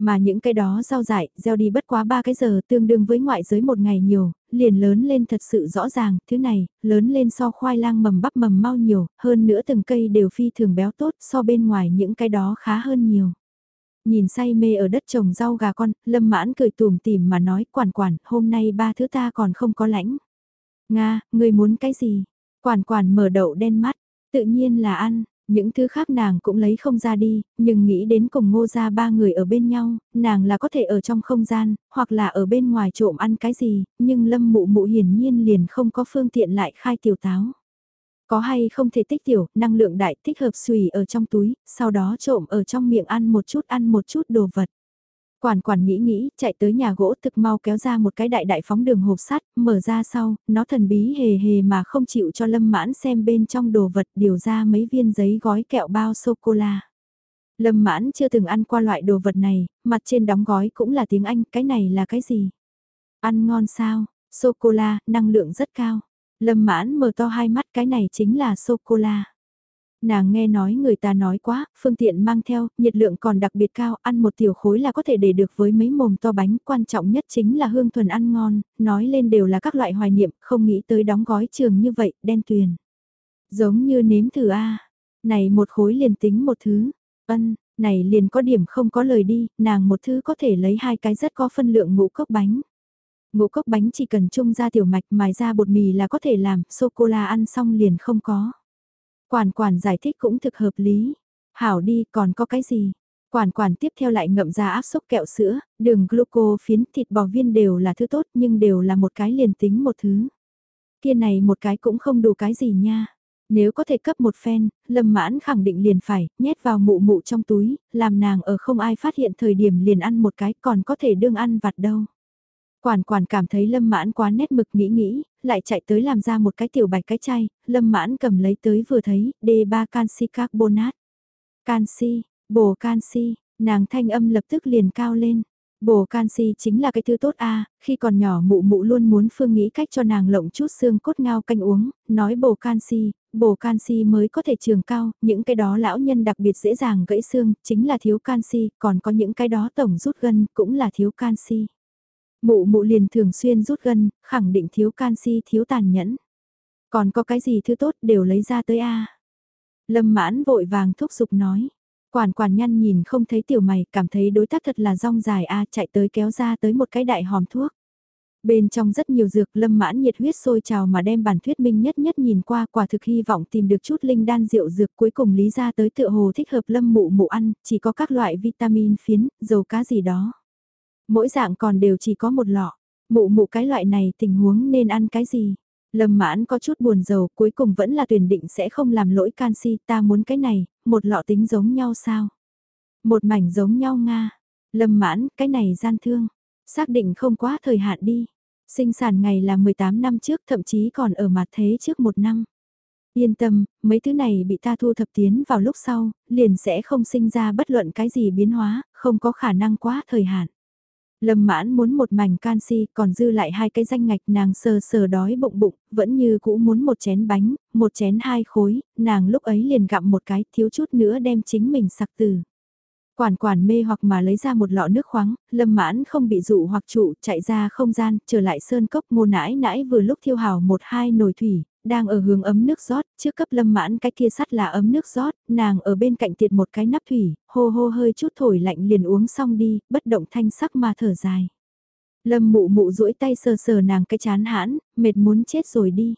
Mà những cái đó rau dại, gieo đi bất quá 3 cái giờ tương đương với ngoại giới một ngày nhiều, liền lớn lên thật sự rõ ràng, thứ này, lớn lên so khoai lang mầm bắp mầm mau nhiều, hơn nữa từng cây đều phi thường béo tốt so bên ngoài những cái đó khá hơn nhiều. Nhìn say mê ở đất trồng rau gà con, lâm mãn cười tùm tìm mà nói quản quản, hôm nay ba thứ ta còn không có lãnh. Nga, người muốn cái gì? Quản quản mở đậu đen mắt, tự nhiên là ăn, những thứ khác nàng cũng lấy không ra đi, nhưng nghĩ đến cùng ngô ra ba người ở bên nhau, nàng là có thể ở trong không gian, hoặc là ở bên ngoài trộm ăn cái gì, nhưng lâm mụ mụ hiển nhiên liền không có phương tiện lại khai tiểu táo. Có hay không thể tích tiểu, năng lượng đại tích hợp xùy ở trong túi, sau đó trộm ở trong miệng ăn một chút ăn một chút đồ vật. Quản quản nghĩ nghĩ, chạy tới nhà gỗ thực mau kéo ra một cái đại đại phóng đường hộp sắt, mở ra sau, nó thần bí hề hề mà không chịu cho lâm mãn xem bên trong đồ vật điều ra mấy viên giấy gói kẹo bao sô-cô-la. Lâm mãn chưa từng ăn qua loại đồ vật này, mặt trên đóng gói cũng là tiếng Anh, cái này là cái gì? Ăn ngon sao? Sô-cô-la, năng lượng rất cao. Lâm mãn mở to hai mắt cái này chính là sô-cô-la. Nàng nghe nói người ta nói quá, phương tiện mang theo, nhiệt lượng còn đặc biệt cao, ăn một tiểu khối là có thể để được với mấy mồm to bánh, quan trọng nhất chính là hương thuần ăn ngon, nói lên đều là các loại hoài niệm, không nghĩ tới đóng gói trường như vậy, đen tuyền. Giống như nếm thử A, này một khối liền tính một thứ, ân, này liền có điểm không có lời đi, nàng một thứ có thể lấy hai cái rất có phân lượng ngũ cốc bánh. Ngũ cốc bánh chỉ cần chung ra tiểu mạch mài ra bột mì là có thể làm, sô-cô-la ăn xong liền không có. Quản quản giải thích cũng thực hợp lý. Hảo đi, còn có cái gì? Quản quản tiếp theo lại ngậm ra áp xúc kẹo sữa, đường gluco phiến thịt bò viên đều là thứ tốt nhưng đều là một cái liền tính một thứ. Kia này một cái cũng không đủ cái gì nha. Nếu có thể cấp một phen, lâm mãn khẳng định liền phải, nhét vào mụ mụ trong túi, làm nàng ở không ai phát hiện thời điểm liền ăn một cái còn có thể đương ăn vặt đâu. Quản quản cảm thấy lâm mãn quá nét mực nghĩ nghĩ, lại chạy tới làm ra một cái tiểu bạch cái chai, lâm mãn cầm lấy tới vừa thấy, D3 canxi carbonate. Canxi, bổ canxi, nàng thanh âm lập tức liền cao lên. Bổ canxi chính là cái thứ tốt a khi còn nhỏ mụ mụ luôn muốn phương nghĩ cách cho nàng lộng chút xương cốt ngao canh uống, nói bổ canxi, bổ canxi mới có thể trường cao, những cái đó lão nhân đặc biệt dễ dàng gãy xương, chính là thiếu canxi, còn có những cái đó tổng rút gân, cũng là thiếu canxi. Mụ mụ liền thường xuyên rút gân, khẳng định thiếu canxi thiếu tàn nhẫn. Còn có cái gì thứ tốt đều lấy ra tới a Lâm mãn vội vàng thúc giục nói. Quản quản nhăn nhìn không thấy tiểu mày, cảm thấy đối tác thật là rong dài a chạy tới kéo ra tới một cái đại hòm thuốc. Bên trong rất nhiều dược lâm mãn nhiệt huyết sôi trào mà đem bản thuyết minh nhất nhất nhìn qua quả thực hy vọng tìm được chút linh đan rượu dược cuối cùng lý ra tới tựa hồ thích hợp lâm mụ mụ ăn, chỉ có các loại vitamin phiến, dầu cá gì đó. Mỗi dạng còn đều chỉ có một lọ. Mụ mụ cái loại này tình huống nên ăn cái gì? Lâm mãn có chút buồn rầu cuối cùng vẫn là tuyển định sẽ không làm lỗi canxi ta muốn cái này, một lọ tính giống nhau sao? Một mảnh giống nhau Nga. Lâm mãn, cái này gian thương. Xác định không quá thời hạn đi. Sinh sản ngày là 18 năm trước thậm chí còn ở mặt thế trước một năm. Yên tâm, mấy thứ này bị ta thu thập tiến vào lúc sau, liền sẽ không sinh ra bất luận cái gì biến hóa, không có khả năng quá thời hạn. Lâm mãn muốn một mảnh canxi, còn dư lại hai cái danh ngạch nàng sờ sờ đói bụng bụng, vẫn như cũ muốn một chén bánh, một chén hai khối, nàng lúc ấy liền gặm một cái, thiếu chút nữa đem chính mình sặc từ. Quản quản mê hoặc mà lấy ra một lọ nước khoáng, lâm mãn không bị dụ hoặc trụ, chạy ra không gian, trở lại sơn cốc ngô nãi nãi vừa lúc thiêu hào một hai nồi thủy, đang ở hướng ấm nước rót, trước cấp lâm mãn cái kia sắt là ấm nước rót, nàng ở bên cạnh tiệt một cái nắp thủy, hô hô hơi chút thổi lạnh liền uống xong đi, bất động thanh sắc mà thở dài. Lâm mụ mụ duỗi tay sờ sờ nàng cái chán hãn, mệt muốn chết rồi đi.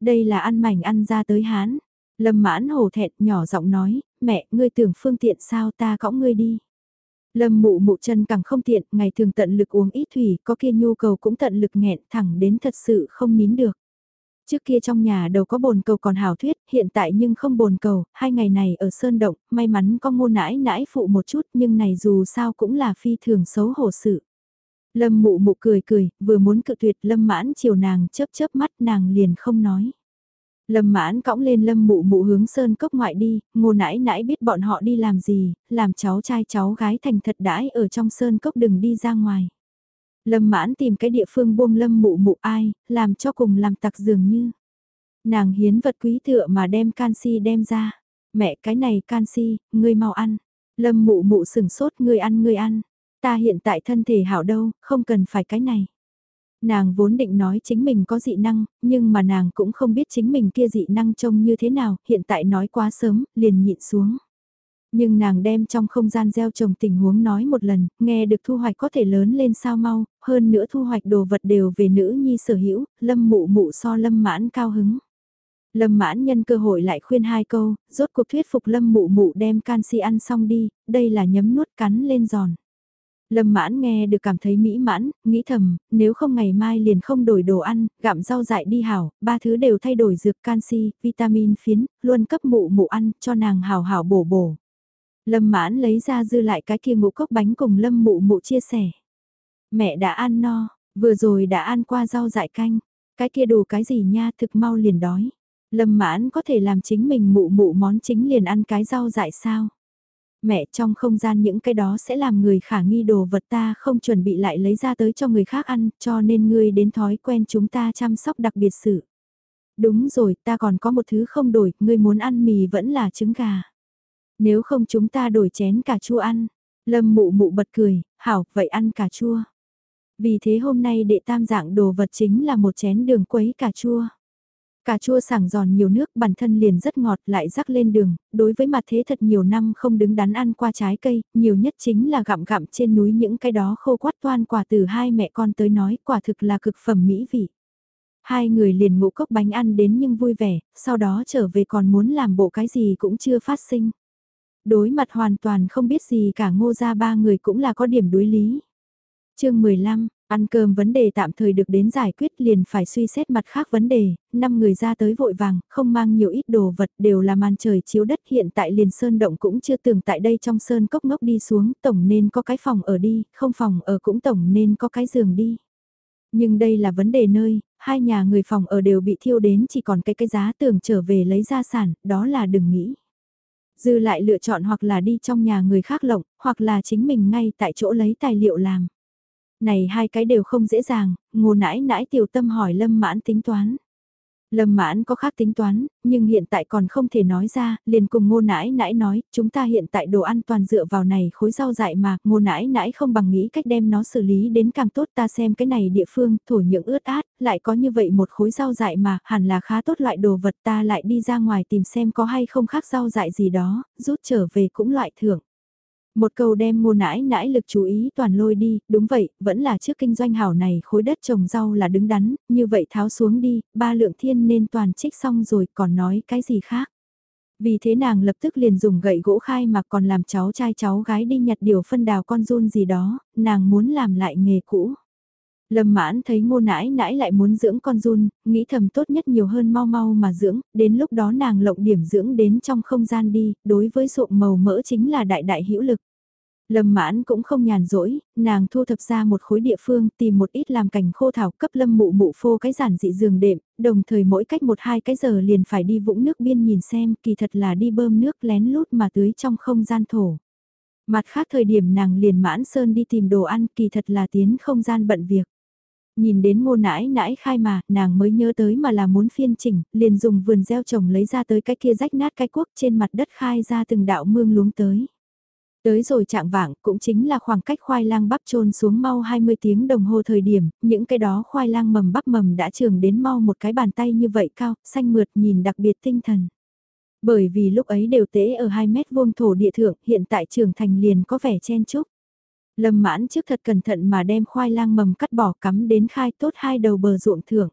Đây là ăn mảnh ăn ra tới hán. Lâm mãn hổ thẹn nhỏ giọng nói, mẹ, ngươi tưởng phương tiện sao ta cõng ngươi đi. Lâm mụ mụ chân càng không tiện, ngày thường tận lực uống ít thủy, có kia nhu cầu cũng tận lực nghẹn thẳng đến thật sự không nín được. Trước kia trong nhà đầu có bồn cầu còn hảo thuyết, hiện tại nhưng không bồn cầu, hai ngày này ở Sơn Động, may mắn có ngô nãi nãi phụ một chút nhưng này dù sao cũng là phi thường xấu hổ sự. Lâm mụ mụ cười cười, vừa muốn cự tuyệt lâm mãn chiều nàng chớp chớp mắt nàng liền không nói. Lâm mãn cõng lên lâm mụ mụ hướng sơn cốc ngoại đi, ngô nãi nãi biết bọn họ đi làm gì, làm cháu trai cháu gái thành thật đãi ở trong sơn cốc đừng đi ra ngoài. Lâm mãn tìm cái địa phương buông lâm mụ mụ ai, làm cho cùng làm tặc dường như. Nàng hiến vật quý tựa mà đem canxi đem ra. Mẹ cái này canxi, ngươi mau ăn. Lâm mụ mụ sừng sốt ngươi ăn ngươi ăn. Ta hiện tại thân thể hảo đâu, không cần phải cái này. Nàng vốn định nói chính mình có dị năng, nhưng mà nàng cũng không biết chính mình kia dị năng trông như thế nào, hiện tại nói quá sớm, liền nhịn xuống. Nhưng nàng đem trong không gian gieo trồng tình huống nói một lần, nghe được thu hoạch có thể lớn lên sao mau, hơn nữa thu hoạch đồ vật đều về nữ nhi sở hữu, lâm mụ mụ so lâm mãn cao hứng. Lâm mãn nhân cơ hội lại khuyên hai câu, rốt cuộc thuyết phục lâm mụ mụ đem canxi ăn xong đi, đây là nhấm nuốt cắn lên giòn. Lâm mãn nghe được cảm thấy mỹ mãn, nghĩ thầm, nếu không ngày mai liền không đổi đồ ăn, gặm rau dại đi hảo, ba thứ đều thay đổi dược canxi, vitamin phiến, luôn cấp mụ mụ ăn, cho nàng hảo hảo bổ bổ. Lâm mãn lấy ra dư lại cái kia ngũ cốc bánh cùng lâm mụ mụ chia sẻ. Mẹ đã ăn no, vừa rồi đã ăn qua rau dại canh, cái kia đủ cái gì nha thực mau liền đói. Lâm mãn có thể làm chính mình mụ mụ món chính liền ăn cái rau dại sao? Mẹ trong không gian những cái đó sẽ làm người khả nghi đồ vật ta không chuẩn bị lại lấy ra tới cho người khác ăn cho nên ngươi đến thói quen chúng ta chăm sóc đặc biệt sự. Đúng rồi ta còn có một thứ không đổi, ngươi muốn ăn mì vẫn là trứng gà. Nếu không chúng ta đổi chén cà chua ăn. Lâm mụ mụ bật cười, hảo vậy ăn cà chua. Vì thế hôm nay đệ tam dạng đồ vật chính là một chén đường quấy cà chua. Cà chua sảng giòn nhiều nước bản thân liền rất ngọt lại rắc lên đường, đối với mặt thế thật nhiều năm không đứng đắn ăn qua trái cây, nhiều nhất chính là gặm gặm trên núi những cái đó khô quát toan quả từ hai mẹ con tới nói quả thực là cực phẩm mỹ vị. Hai người liền ngũ cốc bánh ăn đến nhưng vui vẻ, sau đó trở về còn muốn làm bộ cái gì cũng chưa phát sinh. Đối mặt hoàn toàn không biết gì cả ngô ra ba người cũng là có điểm đối lý. chương 15, Ăn cơm vấn đề tạm thời được đến giải quyết liền phải suy xét mặt khác vấn đề, năm người ra tới vội vàng, không mang nhiều ít đồ vật đều là màn trời chiếu đất hiện tại liền sơn động cũng chưa từng tại đây trong sơn cốc ngốc đi xuống, tổng nên có cái phòng ở đi, không phòng ở cũng tổng nên có cái giường đi. Nhưng đây là vấn đề nơi, hai nhà người phòng ở đều bị thiêu đến chỉ còn cái cái giá tường trở về lấy gia sản, đó là đừng nghĩ. Dư lại lựa chọn hoặc là đi trong nhà người khác lộng, hoặc là chính mình ngay tại chỗ lấy tài liệu làm. Này hai cái đều không dễ dàng, ngô nãi nãi tiểu tâm hỏi lâm mãn tính toán. Lâm mãn có khác tính toán, nhưng hiện tại còn không thể nói ra, liền cùng ngô nãi nãi nói, chúng ta hiện tại đồ ăn toàn dựa vào này khối rau dại mà, ngô nãi nãi không bằng nghĩ cách đem nó xử lý đến càng tốt ta xem cái này địa phương, thổ những ướt át, lại có như vậy một khối rau dại mà, hẳn là khá tốt loại đồ vật ta lại đi ra ngoài tìm xem có hay không khác rau dại gì đó, rút trở về cũng loại thưởng. Một câu đem mua nãi nãi lực chú ý toàn lôi đi, đúng vậy, vẫn là trước kinh doanh hảo này khối đất trồng rau là đứng đắn, như vậy tháo xuống đi, ba lượng thiên nên toàn trích xong rồi còn nói cái gì khác. Vì thế nàng lập tức liền dùng gậy gỗ khai mà còn làm cháu trai cháu gái đi nhặt điều phân đào con run gì đó, nàng muốn làm lại nghề cũ. Lâm mãn thấy ngô nãi nãi lại muốn dưỡng con run, nghĩ thầm tốt nhất nhiều hơn mau mau mà dưỡng, đến lúc đó nàng lộng điểm dưỡng đến trong không gian đi, đối với ruộng màu mỡ chính là đại đại hữu lực. Lâm mãn cũng không nhàn rỗi, nàng thu thập ra một khối địa phương tìm một ít làm cảnh khô thảo cấp lâm mụ mụ phô cái giản dị giường đệm, đồng thời mỗi cách một hai cái giờ liền phải đi vũng nước biên nhìn xem kỳ thật là đi bơm nước lén lút mà tưới trong không gian thổ. Mặt khác thời điểm nàng liền mãn sơn đi tìm đồ ăn kỳ thật là tiến không gian bận việc. Nhìn đến ngô nãi nãi khai mà, nàng mới nhớ tới mà là muốn phiên chỉnh, liền dùng vườn gieo trồng lấy ra tới cái kia rách nát cái quốc trên mặt đất khai ra từng đạo mương luống tới. Tới rồi trạng vạng cũng chính là khoảng cách khoai lang bắp trôn xuống mau 20 tiếng đồng hồ thời điểm, những cái đó khoai lang mầm bắp mầm đã trường đến mau một cái bàn tay như vậy cao, xanh mượt nhìn đặc biệt tinh thần. Bởi vì lúc ấy đều tế ở 2 mét vuông thổ địa thượng, hiện tại trường thành liền có vẻ chen chúc. Lâm mãn trước thật cẩn thận mà đem khoai lang mầm cắt bỏ cắm đến khai tốt hai đầu bờ ruộng thượng.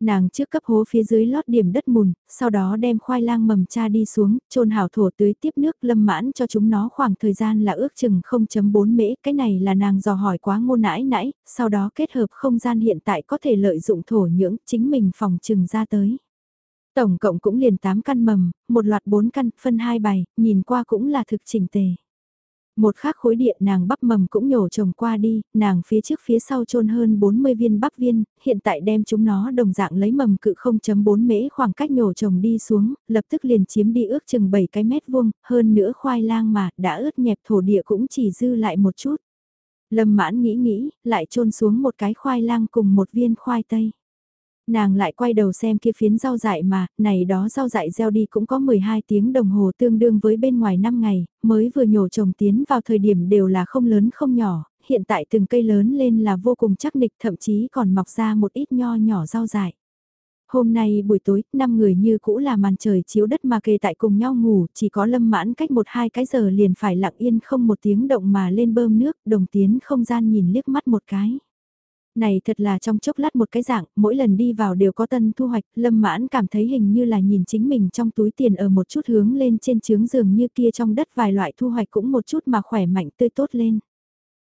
Nàng trước cấp hố phía dưới lót điểm đất mùn, sau đó đem khoai lang mầm cha đi xuống, trôn hảo thổ tưới tiếp nước lâm mãn cho chúng nó khoảng thời gian là ước chừng 0.4 mễ, cái này là nàng dò hỏi quá ngô nãi nãi, sau đó kết hợp không gian hiện tại có thể lợi dụng thổ nhưỡng chính mình phòng trừng ra tới. Tổng cộng cũng liền 8 căn mầm, một loạt 4 căn, phân hai bài, nhìn qua cũng là thực chỉnh tề. Một khác khối địa nàng bắp mầm cũng nhổ trồng qua đi, nàng phía trước phía sau trôn hơn 40 viên bắp viên, hiện tại đem chúng nó đồng dạng lấy mầm cự 0.4 mễ khoảng cách nhổ trồng đi xuống, lập tức liền chiếm đi ước chừng 7 cái mét vuông, hơn nữa khoai lang mà, đã ướt nhẹp thổ địa cũng chỉ dư lại một chút. Lâm mãn nghĩ nghĩ, lại trôn xuống một cái khoai lang cùng một viên khoai tây. Nàng lại quay đầu xem kia phiến rau dại mà, này đó rau dại gieo đi cũng có 12 tiếng đồng hồ tương đương với bên ngoài 5 ngày, mới vừa nhổ trồng tiến vào thời điểm đều là không lớn không nhỏ, hiện tại từng cây lớn lên là vô cùng chắc nịch thậm chí còn mọc ra một ít nho nhỏ rau dại. Hôm nay buổi tối, năm người như cũ là màn trời chiếu đất mà kề tại cùng nhau ngủ, chỉ có lâm mãn cách một hai cái giờ liền phải lặng yên không một tiếng động mà lên bơm nước, đồng tiến không gian nhìn liếc mắt một cái. Này thật là trong chốc lát một cái dạng, mỗi lần đi vào đều có tân thu hoạch, lâm mãn cảm thấy hình như là nhìn chính mình trong túi tiền ở một chút hướng lên trên trướng giường như kia trong đất vài loại thu hoạch cũng một chút mà khỏe mạnh tươi tốt lên.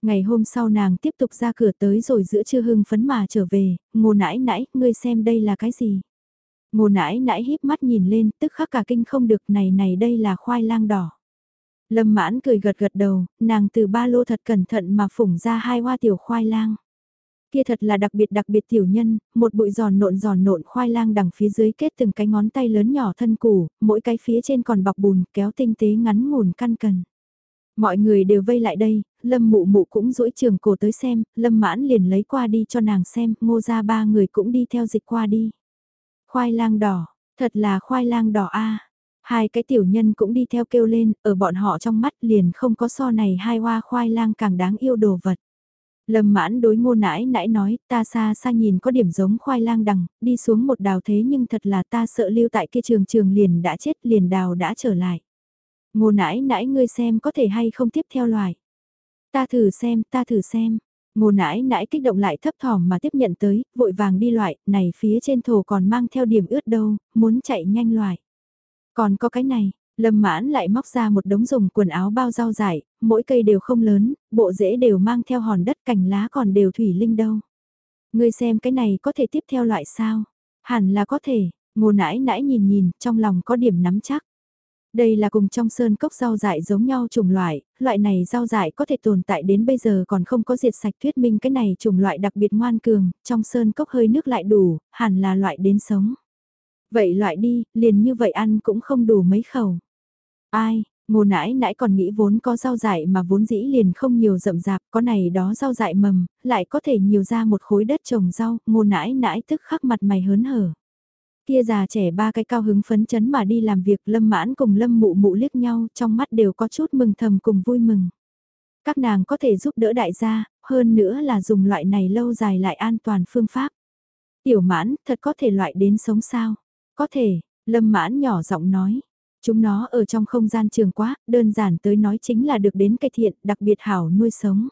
Ngày hôm sau nàng tiếp tục ra cửa tới rồi giữa trưa hưng phấn mà trở về, ngô nãi nãi, ngươi xem đây là cái gì? Ngô nãi nãi híp mắt nhìn lên, tức khắc cả kinh không được này này đây là khoai lang đỏ. Lâm mãn cười gật gật đầu, nàng từ ba lô thật cẩn thận mà phủng ra hai hoa tiểu khoai lang. Kia thật là đặc biệt đặc biệt tiểu nhân, một bụi giòn nộn giòn nộn khoai lang đằng phía dưới kết từng cái ngón tay lớn nhỏ thân củ, mỗi cái phía trên còn bọc bùn kéo tinh tế ngắn ngủn căn cần. Mọi người đều vây lại đây, lâm mụ mụ cũng duỗi trường cổ tới xem, lâm mãn liền lấy qua đi cho nàng xem, ngô ra ba người cũng đi theo dịch qua đi. Khoai lang đỏ, thật là khoai lang đỏ a Hai cái tiểu nhân cũng đi theo kêu lên, ở bọn họ trong mắt liền không có so này hai hoa khoai lang càng đáng yêu đồ vật. Lâm mãn đối ngô nãi nãi nói, ta xa xa nhìn có điểm giống khoai lang đằng, đi xuống một đào thế nhưng thật là ta sợ lưu tại kia trường trường liền đã chết liền đào đã trở lại. Ngô nãi nãi ngươi xem có thể hay không tiếp theo loài. Ta thử xem, ta thử xem. Ngô nãi nãi kích động lại thấp thỏm mà tiếp nhận tới, vội vàng đi loại, này phía trên thổ còn mang theo điểm ướt đâu, muốn chạy nhanh loại. Còn có cái này, lâm mãn lại móc ra một đống dùng quần áo bao rau dại, mỗi cây đều không lớn, bộ rễ đều mang theo hòn đất cành lá còn đều thủy linh đâu. Ngươi xem cái này có thể tiếp theo loại sao? Hẳn là có thể, ngô nãi nãi nhìn nhìn, trong lòng có điểm nắm chắc. Đây là cùng trong sơn cốc rau dại giống nhau chủng loại, loại này rau dại có thể tồn tại đến bây giờ còn không có diệt sạch thuyết minh cái này chủng loại đặc biệt ngoan cường, trong sơn cốc hơi nước lại đủ, hẳn là loại đến sống. Vậy loại đi, liền như vậy ăn cũng không đủ mấy khẩu. Ai, ngô nãi nãi còn nghĩ vốn có rau dại mà vốn dĩ liền không nhiều rậm rạp, có này đó rau dại mầm, lại có thể nhiều ra một khối đất trồng rau, ngô nãi nãi tức khắc mặt mày hớn hở. Kia già trẻ ba cái cao hứng phấn chấn mà đi làm việc lâm mãn cùng lâm mụ mụ liếc nhau trong mắt đều có chút mừng thầm cùng vui mừng. Các nàng có thể giúp đỡ đại gia, hơn nữa là dùng loại này lâu dài lại an toàn phương pháp. Tiểu mãn thật có thể loại đến sống sao. Có thể, lâm mãn nhỏ giọng nói. Chúng nó ở trong không gian trường quá, đơn giản tới nói chính là được đến cây thiện, đặc biệt hảo nuôi sống.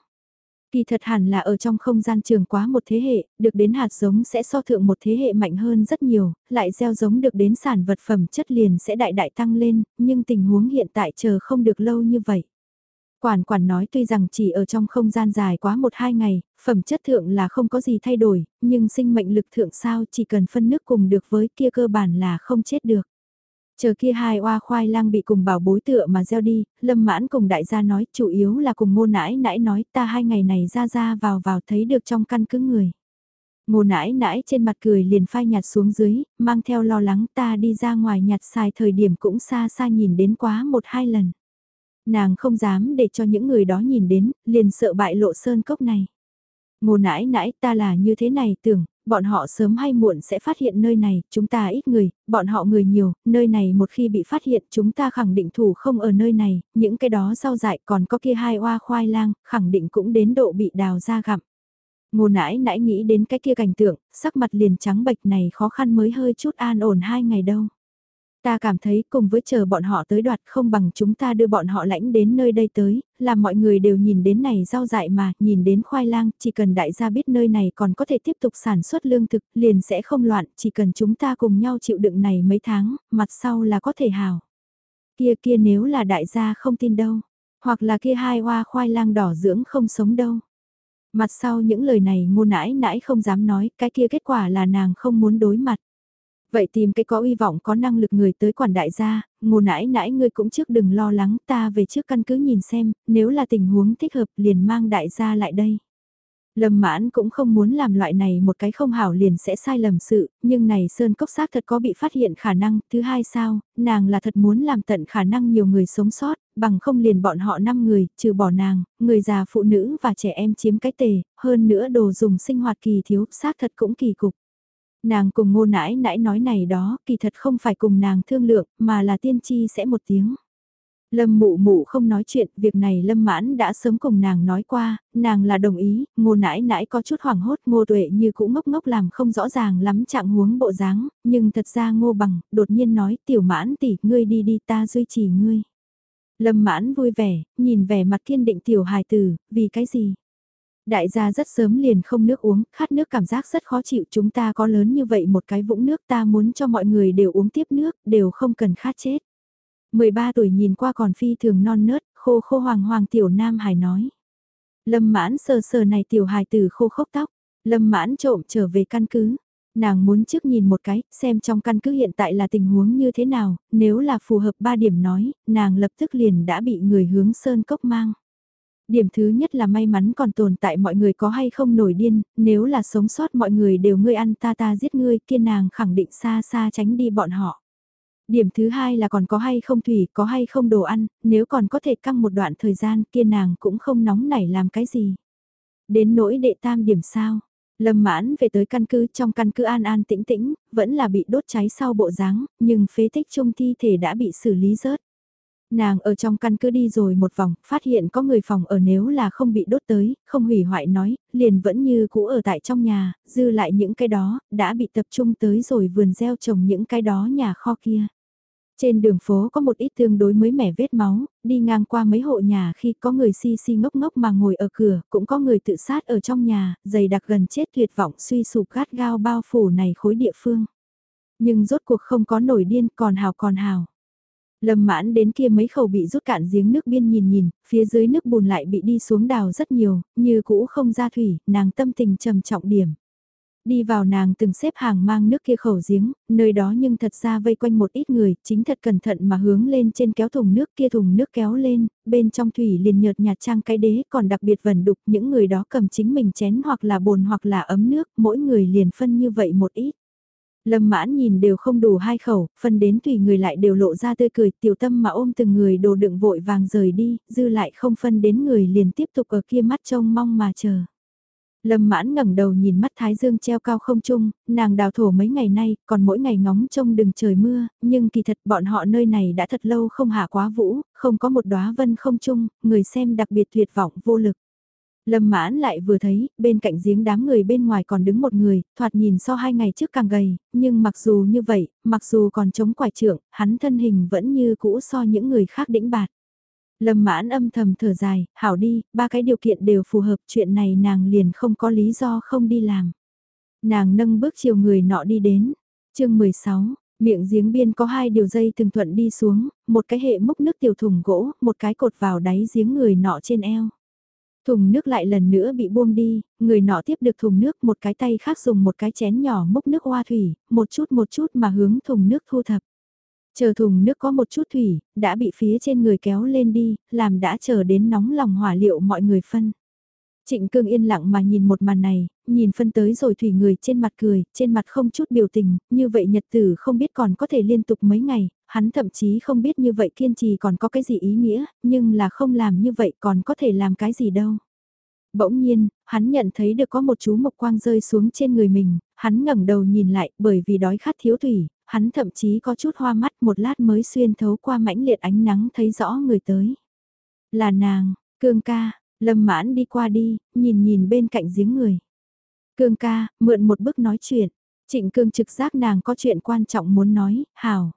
Kỳ thật hẳn là ở trong không gian trường quá một thế hệ, được đến hạt giống sẽ so thượng một thế hệ mạnh hơn rất nhiều, lại gieo giống được đến sản vật phẩm chất liền sẽ đại đại tăng lên, nhưng tình huống hiện tại chờ không được lâu như vậy. Quản quản nói tuy rằng chỉ ở trong không gian dài quá một hai ngày, phẩm chất thượng là không có gì thay đổi, nhưng sinh mệnh lực thượng sao chỉ cần phân nước cùng được với kia cơ bản là không chết được. Chờ kia hai oa khoai lang bị cùng bảo bối tựa mà gieo đi, lâm mãn cùng đại gia nói chủ yếu là cùng ngô nãi nãi nói ta hai ngày này ra ra vào vào thấy được trong căn cứ người. Ngô nãi nãi trên mặt cười liền phai nhạt xuống dưới, mang theo lo lắng ta đi ra ngoài nhặt xài thời điểm cũng xa xa nhìn đến quá một hai lần. Nàng không dám để cho những người đó nhìn đến, liền sợ bại lộ sơn cốc này. Ngô nãi nãi ta là như thế này tưởng, bọn họ sớm hay muộn sẽ phát hiện nơi này, chúng ta ít người, bọn họ người nhiều, nơi này một khi bị phát hiện chúng ta khẳng định thủ không ở nơi này, những cái đó rau dại còn có kia hai oa khoai lang, khẳng định cũng đến độ bị đào ra gặm. Ngô nãi nãi nghĩ đến cái kia cảnh tượng, sắc mặt liền trắng bệch này khó khăn mới hơi chút an ổn hai ngày đâu. Ta cảm thấy cùng với chờ bọn họ tới đoạt không bằng chúng ta đưa bọn họ lãnh đến nơi đây tới, làm mọi người đều nhìn đến này rau dại mà, nhìn đến khoai lang, chỉ cần đại gia biết nơi này còn có thể tiếp tục sản xuất lương thực, liền sẽ không loạn, chỉ cần chúng ta cùng nhau chịu đựng này mấy tháng, mặt sau là có thể hào. Kia kia nếu là đại gia không tin đâu, hoặc là kia hai hoa khoai lang đỏ dưỡng không sống đâu. Mặt sau những lời này ngô nãi nãi không dám nói, cái kia kết quả là nàng không muốn đối mặt. Vậy tìm cái có uy vọng có năng lực người tới quản đại gia, ngô nãi nãi ngươi cũng trước đừng lo lắng ta về trước căn cứ nhìn xem, nếu là tình huống thích hợp liền mang đại gia lại đây. Lâm mãn cũng không muốn làm loại này một cái không hảo liền sẽ sai lầm sự, nhưng này Sơn Cốc xác thật có bị phát hiện khả năng, thứ hai sao, nàng là thật muốn làm tận khả năng nhiều người sống sót, bằng không liền bọn họ 5 người, trừ bỏ nàng, người già phụ nữ và trẻ em chiếm cái tề, hơn nữa đồ dùng sinh hoạt kỳ thiếu, xác thật cũng kỳ cục. Nàng cùng ngô nãi nãi nói này đó, kỳ thật không phải cùng nàng thương lượng, mà là tiên tri sẽ một tiếng. Lâm mụ mụ không nói chuyện, việc này Lâm mãn đã sớm cùng nàng nói qua, nàng là đồng ý, ngô nãi nãi có chút hoảng hốt ngô tuệ như cũng ngốc ngốc làm không rõ ràng lắm trạng huống bộ dáng, nhưng thật ra ngô bằng, đột nhiên nói tiểu mãn tỷ, ngươi đi đi ta duy trì ngươi. Lâm mãn vui vẻ, nhìn vẻ mặt kiên định tiểu hài tử, vì cái gì? Đại gia rất sớm liền không nước uống, khát nước cảm giác rất khó chịu chúng ta có lớn như vậy một cái vũng nước ta muốn cho mọi người đều uống tiếp nước, đều không cần khát chết. 13 tuổi nhìn qua còn phi thường non nớt, khô khô hoàng hoàng tiểu nam hải nói. Lâm mãn sờ sờ này tiểu hài từ khô khốc tóc, lâm mãn trộm trở về căn cứ. Nàng muốn trước nhìn một cái, xem trong căn cứ hiện tại là tình huống như thế nào, nếu là phù hợp ba điểm nói, nàng lập tức liền đã bị người hướng sơn cốc mang. Điểm thứ nhất là may mắn còn tồn tại mọi người có hay không nổi điên, nếu là sống sót mọi người đều ngươi ăn ta ta giết ngươi kia nàng khẳng định xa xa tránh đi bọn họ. Điểm thứ hai là còn có hay không thủy, có hay không đồ ăn, nếu còn có thể căng một đoạn thời gian kia nàng cũng không nóng nảy làm cái gì. Đến nỗi đệ tam điểm sao, Lâm mãn về tới căn cứ trong căn cứ an an tĩnh tĩnh, vẫn là bị đốt cháy sau bộ dáng nhưng phế tích trung thi thể đã bị xử lý rớt. Nàng ở trong căn cứ đi rồi một vòng, phát hiện có người phòng ở nếu là không bị đốt tới, không hủy hoại nói, liền vẫn như cũ ở tại trong nhà, dư lại những cái đó, đã bị tập trung tới rồi vườn gieo trồng những cái đó nhà kho kia. Trên đường phố có một ít tương đối mới mẻ vết máu, đi ngang qua mấy hộ nhà khi có người si si ngốc ngốc mà ngồi ở cửa, cũng có người tự sát ở trong nhà, dày đặc gần chết tuyệt vọng suy sụp gắt gao bao phủ này khối địa phương. Nhưng rốt cuộc không có nổi điên còn hào còn hào. Lâm mãn đến kia mấy khẩu bị rút cạn giếng nước biên nhìn nhìn, phía dưới nước bùn lại bị đi xuống đào rất nhiều, như cũ không ra thủy, nàng tâm tình trầm trọng điểm. Đi vào nàng từng xếp hàng mang nước kia khẩu giếng, nơi đó nhưng thật ra vây quanh một ít người, chính thật cẩn thận mà hướng lên trên kéo thùng nước kia thùng nước kéo lên, bên trong thủy liền nhợt nhạt trang cái đế còn đặc biệt vẩn đục những người đó cầm chính mình chén hoặc là bồn hoặc là ấm nước, mỗi người liền phân như vậy một ít. Lâm mãn nhìn đều không đủ hai khẩu, phân đến tùy người lại đều lộ ra tươi cười, tiểu tâm mà ôm từng người đồ đựng vội vàng rời đi, dư lại không phân đến người liền tiếp tục ở kia mắt trông mong mà chờ. Lâm mãn ngẩng đầu nhìn mắt Thái Dương treo cao không trung, nàng đào thổ mấy ngày nay, còn mỗi ngày ngóng trông đừng trời mưa, nhưng kỳ thật bọn họ nơi này đã thật lâu không hạ quá vũ, không có một đóa vân không trung, người xem đặc biệt tuyệt vọng vô lực. Lâm mãn lại vừa thấy, bên cạnh giếng đám người bên ngoài còn đứng một người, thoạt nhìn so hai ngày trước càng gầy, nhưng mặc dù như vậy, mặc dù còn chống quải trưởng, hắn thân hình vẫn như cũ so những người khác đĩnh bạt. Lâm mãn âm thầm thở dài, hảo đi, ba cái điều kiện đều phù hợp chuyện này nàng liền không có lý do không đi làm. Nàng nâng bước chiều người nọ đi đến. chương 16, miệng giếng biên có hai điều dây từng thuận đi xuống, một cái hệ múc nước tiểu thùng gỗ, một cái cột vào đáy giếng người nọ trên eo. Thùng nước lại lần nữa bị buông đi, người nọ tiếp được thùng nước một cái tay khác dùng một cái chén nhỏ múc nước hoa thủy, một chút một chút mà hướng thùng nước thu thập. Chờ thùng nước có một chút thủy, đã bị phía trên người kéo lên đi, làm đã chờ đến nóng lòng hỏa liệu mọi người phân. Trịnh cương yên lặng mà nhìn một màn này, nhìn phân tới rồi thủy người trên mặt cười, trên mặt không chút biểu tình, như vậy nhật tử không biết còn có thể liên tục mấy ngày, hắn thậm chí không biết như vậy kiên trì còn có cái gì ý nghĩa, nhưng là không làm như vậy còn có thể làm cái gì đâu. Bỗng nhiên, hắn nhận thấy được có một chú mộc quang rơi xuống trên người mình, hắn ngẩng đầu nhìn lại bởi vì đói khát thiếu thủy, hắn thậm chí có chút hoa mắt một lát mới xuyên thấu qua mãnh liệt ánh nắng thấy rõ người tới. Là nàng, cương ca, lâm mãn đi qua đi, nhìn nhìn bên cạnh giếng người. Cương ca, mượn một bước nói chuyện, trịnh cương trực giác nàng có chuyện quan trọng muốn nói, hào.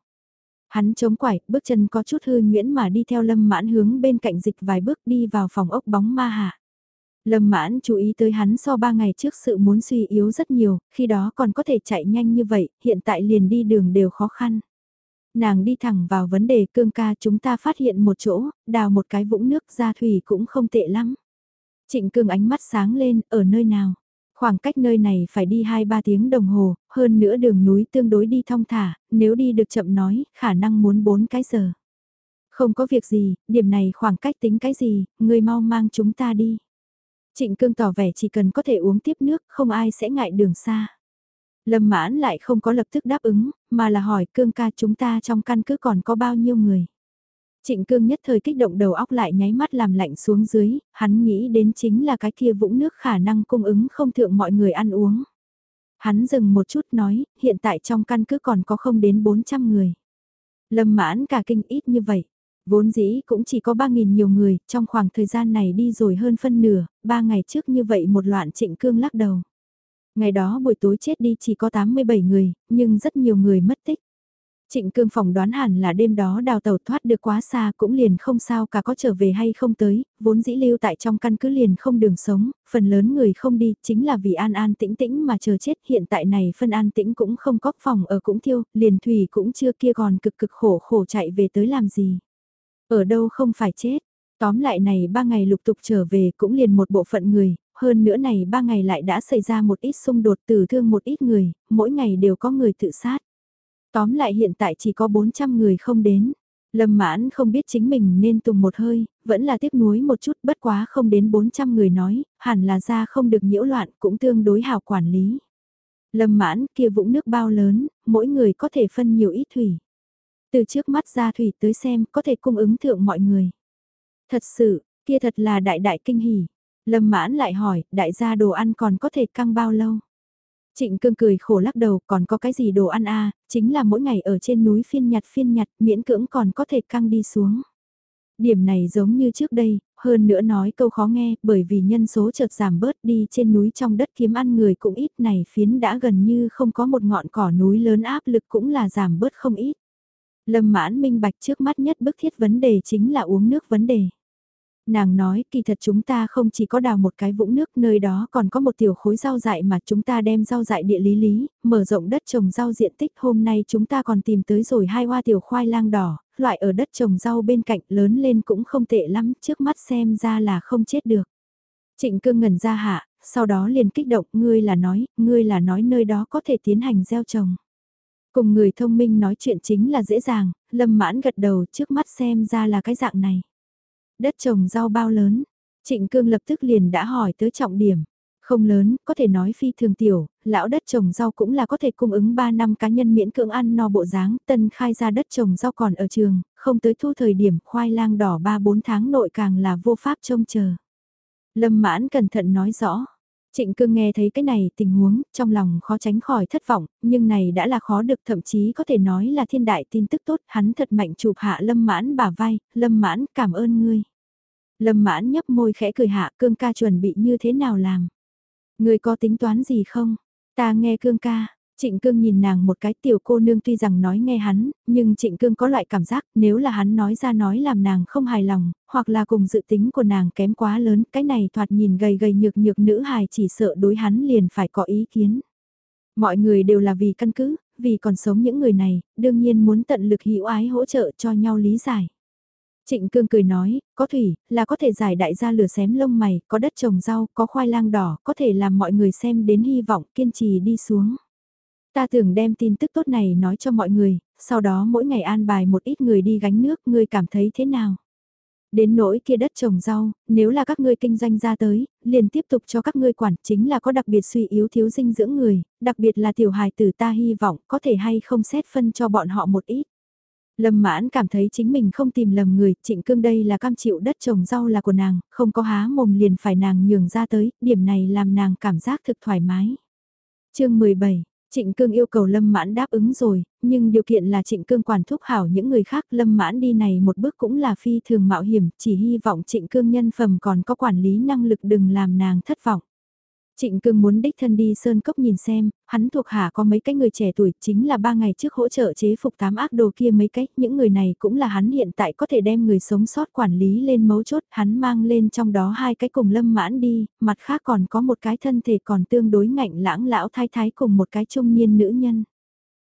Hắn chống quải, bước chân có chút hư nguyễn mà đi theo lâm mãn hướng bên cạnh dịch vài bước đi vào phòng ốc bóng ma hạ. Lâm mãn chú ý tới hắn so ba ngày trước sự muốn suy yếu rất nhiều, khi đó còn có thể chạy nhanh như vậy, hiện tại liền đi đường đều khó khăn. Nàng đi thẳng vào vấn đề cương ca chúng ta phát hiện một chỗ, đào một cái vũng nước ra thủy cũng không tệ lắm. Trịnh cương ánh mắt sáng lên, ở nơi nào? Khoảng cách nơi này phải đi 2-3 tiếng đồng hồ, hơn nữa đường núi tương đối đi thong thả, nếu đi được chậm nói, khả năng muốn 4 cái giờ. Không có việc gì, điểm này khoảng cách tính cái gì, người mau mang chúng ta đi. Trịnh cương tỏ vẻ chỉ cần có thể uống tiếp nước, không ai sẽ ngại đường xa. Lâm mãn lại không có lập tức đáp ứng, mà là hỏi cương ca chúng ta trong căn cứ còn có bao nhiêu người. Trịnh cương nhất thời kích động đầu óc lại nháy mắt làm lạnh xuống dưới, hắn nghĩ đến chính là cái kia vũng nước khả năng cung ứng không thượng mọi người ăn uống. Hắn dừng một chút nói, hiện tại trong căn cứ còn có không đến 400 người. Lâm mãn cả kinh ít như vậy. Vốn dĩ cũng chỉ có 3.000 nhiều người, trong khoảng thời gian này đi rồi hơn phân nửa, 3 ngày trước như vậy một loạn trịnh cương lắc đầu. Ngày đó buổi tối chết đi chỉ có 87 người, nhưng rất nhiều người mất tích. Trịnh cương phỏng đoán hẳn là đêm đó đào tàu thoát được quá xa cũng liền không sao cả có trở về hay không tới, vốn dĩ lưu tại trong căn cứ liền không đường sống, phần lớn người không đi chính là vì an an tĩnh tĩnh mà chờ chết hiện tại này phân an tĩnh cũng không có phòng ở cũng thiêu, liền thủy cũng chưa kia còn cực cực khổ khổ chạy về tới làm gì. Ở đâu không phải chết, Tóm lại này ba ngày lục tục trở về cũng liền một bộ phận người, hơn nữa này ba ngày lại đã xảy ra một ít xung đột tử thương một ít người, mỗi ngày đều có người tự sát. Tóm lại hiện tại chỉ có 400 người không đến. Lâm mãn không biết chính mình nên tùng một hơi, vẫn là tiếc nuối một chút bất quá không đến 400 người nói, hẳn là ra không được nhiễu loạn cũng tương đối hào quản lý. Lâm mãn kia vũng nước bao lớn, mỗi người có thể phân nhiều ít thủy. Từ trước mắt ra thủy tới xem có thể cung ứng thượng mọi người. Thật sự, kia thật là đại đại kinh hỉ. Lâm mãn lại hỏi, đại gia đồ ăn còn có thể căng bao lâu? Trịnh cương cười khổ lắc đầu, còn có cái gì đồ ăn a chính là mỗi ngày ở trên núi phiên nhặt phiên nhặt, miễn cưỡng còn có thể căng đi xuống. Điểm này giống như trước đây, hơn nữa nói câu khó nghe, bởi vì nhân số chợt giảm bớt đi trên núi trong đất kiếm ăn người cũng ít này phiến đã gần như không có một ngọn cỏ núi lớn áp lực cũng là giảm bớt không ít. Lâm mãn minh bạch trước mắt nhất bức thiết vấn đề chính là uống nước vấn đề. Nàng nói kỳ thật chúng ta không chỉ có đào một cái vũng nước nơi đó còn có một tiểu khối rau dại mà chúng ta đem rau dại địa lý lý, mở rộng đất trồng rau diện tích hôm nay chúng ta còn tìm tới rồi hai hoa tiểu khoai lang đỏ, loại ở đất trồng rau bên cạnh lớn lên cũng không tệ lắm, trước mắt xem ra là không chết được. Trịnh cương ngẩn ra hạ, sau đó liền kích động, ngươi là nói, ngươi là nói nơi đó có thể tiến hành gieo trồng. Cùng người thông minh nói chuyện chính là dễ dàng, lâm mãn gật đầu trước mắt xem ra là cái dạng này. Đất trồng rau bao lớn, trịnh cương lập tức liền đã hỏi tới trọng điểm. Không lớn, có thể nói phi thường tiểu, lão đất trồng rau cũng là có thể cung ứng 3 năm cá nhân miễn cưỡng ăn no bộ dáng, tân khai ra đất trồng rau còn ở trường, không tới thu thời điểm khoai lang đỏ 3-4 tháng nội càng là vô pháp trông chờ. Lâm mãn cẩn thận nói rõ, Trịnh cương nghe thấy cái này tình huống, trong lòng khó tránh khỏi thất vọng, nhưng này đã là khó được thậm chí có thể nói là thiên đại tin tức tốt, hắn thật mạnh chụp hạ lâm mãn bả vai, lâm mãn cảm ơn ngươi. Lâm mãn nhấp môi khẽ cười hạ cương ca chuẩn bị như thế nào làm. Ngươi có tính toán gì không? Ta nghe cương ca, Trịnh Cương nhìn nàng một cái tiểu cô nương tuy rằng nói nghe hắn, nhưng Trịnh Cương có loại cảm giác nếu là hắn nói ra nói làm nàng không hài lòng, hoặc là cùng dự tính của nàng kém quá lớn, cái này thoạt nhìn gầy gầy nhược nhược nữ hài chỉ sợ đối hắn liền phải có ý kiến. Mọi người đều là vì căn cứ, vì còn sống những người này, đương nhiên muốn tận lực hữu ái hỗ trợ cho nhau lý giải. Trịnh Cương cười nói, có thủy, là có thể giải đại gia lửa xém lông mày, có đất trồng rau, có khoai lang đỏ, có thể làm mọi người xem đến hy vọng kiên trì đi xuống. Ta tưởng đem tin tức tốt này nói cho mọi người, sau đó mỗi ngày an bài một ít người đi gánh nước, ngươi cảm thấy thế nào? Đến nỗi kia đất trồng rau, nếu là các ngươi kinh doanh ra tới, liền tiếp tục cho các ngươi quản chính là có đặc biệt suy yếu thiếu dinh dưỡng người, đặc biệt là tiểu hài tử ta hy vọng có thể hay không xét phân cho bọn họ một ít. Lâm mãn cảm thấy chính mình không tìm lầm người, trịnh cương đây là cam chịu đất trồng rau là của nàng, không có há mồm liền phải nàng nhường ra tới, điểm này làm nàng cảm giác thực thoải mái. chương 17 Trịnh Cương yêu cầu Lâm Mãn đáp ứng rồi, nhưng điều kiện là Trịnh Cương quản thúc hảo những người khác Lâm Mãn đi này một bước cũng là phi thường mạo hiểm, chỉ hy vọng Trịnh Cương nhân phẩm còn có quản lý năng lực đừng làm nàng thất vọng. Trịnh Cương muốn đích thân đi Sơn Cốc nhìn xem, hắn thuộc hạ có mấy cái người trẻ tuổi chính là ba ngày trước hỗ trợ chế phục tám ác đồ kia mấy cách, những người này cũng là hắn hiện tại có thể đem người sống sót quản lý lên mấu chốt, hắn mang lên trong đó hai cái cùng lâm mãn đi, mặt khác còn có một cái thân thể còn tương đối ngạnh lãng lão thái thái cùng một cái trung niên nữ nhân.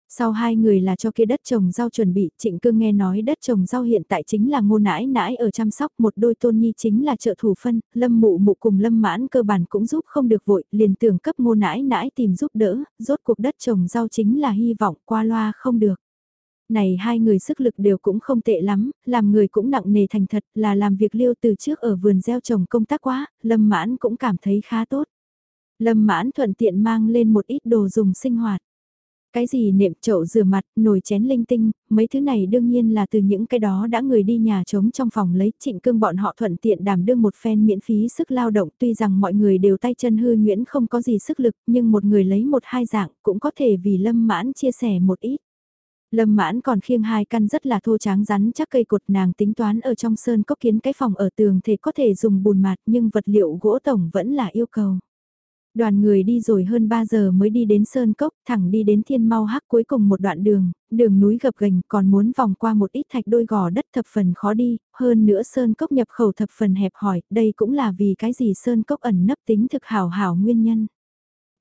Sau hai người là cho kia đất trồng rau chuẩn bị, Trịnh Cương nghe nói đất trồng rau hiện tại chính là ngô nãi nãi ở chăm sóc, một đôi tôn nhi chính là trợ thủ phân, lâm mụ mụ cùng lâm mãn cơ bản cũng giúp không được vội, liền tưởng cấp ngô nãi nãi tìm giúp đỡ, rốt cuộc đất trồng rau chính là hy vọng qua loa không được. Này hai người sức lực đều cũng không tệ lắm, làm người cũng nặng nề thành thật là làm việc liêu từ trước ở vườn gieo trồng công tác quá, lâm mãn cũng cảm thấy khá tốt. Lâm mãn thuận tiện mang lên một ít đồ dùng sinh hoạt. Cái gì nệm chậu rửa mặt, nồi chén linh tinh, mấy thứ này đương nhiên là từ những cái đó đã người đi nhà trống trong phòng lấy trịnh cương bọn họ thuận tiện đảm đương một phen miễn phí sức lao động tuy rằng mọi người đều tay chân hư nhuyễn không có gì sức lực nhưng một người lấy một hai dạng cũng có thể vì lâm mãn chia sẻ một ít. Lâm mãn còn khiêng hai căn rất là thô tráng rắn chắc cây cột nàng tính toán ở trong sơn có kiến cái phòng ở tường thì có thể dùng bùn mạt nhưng vật liệu gỗ tổng vẫn là yêu cầu. Đoàn người đi rồi hơn 3 giờ mới đi đến Sơn Cốc, thẳng đi đến Thiên Mau Hắc cuối cùng một đoạn đường, đường núi gập ghềnh còn muốn vòng qua một ít thạch đôi gò đất thập phần khó đi, hơn nữa Sơn Cốc nhập khẩu thập phần hẹp hỏi, đây cũng là vì cái gì Sơn Cốc ẩn nấp tính thực hảo hảo nguyên nhân.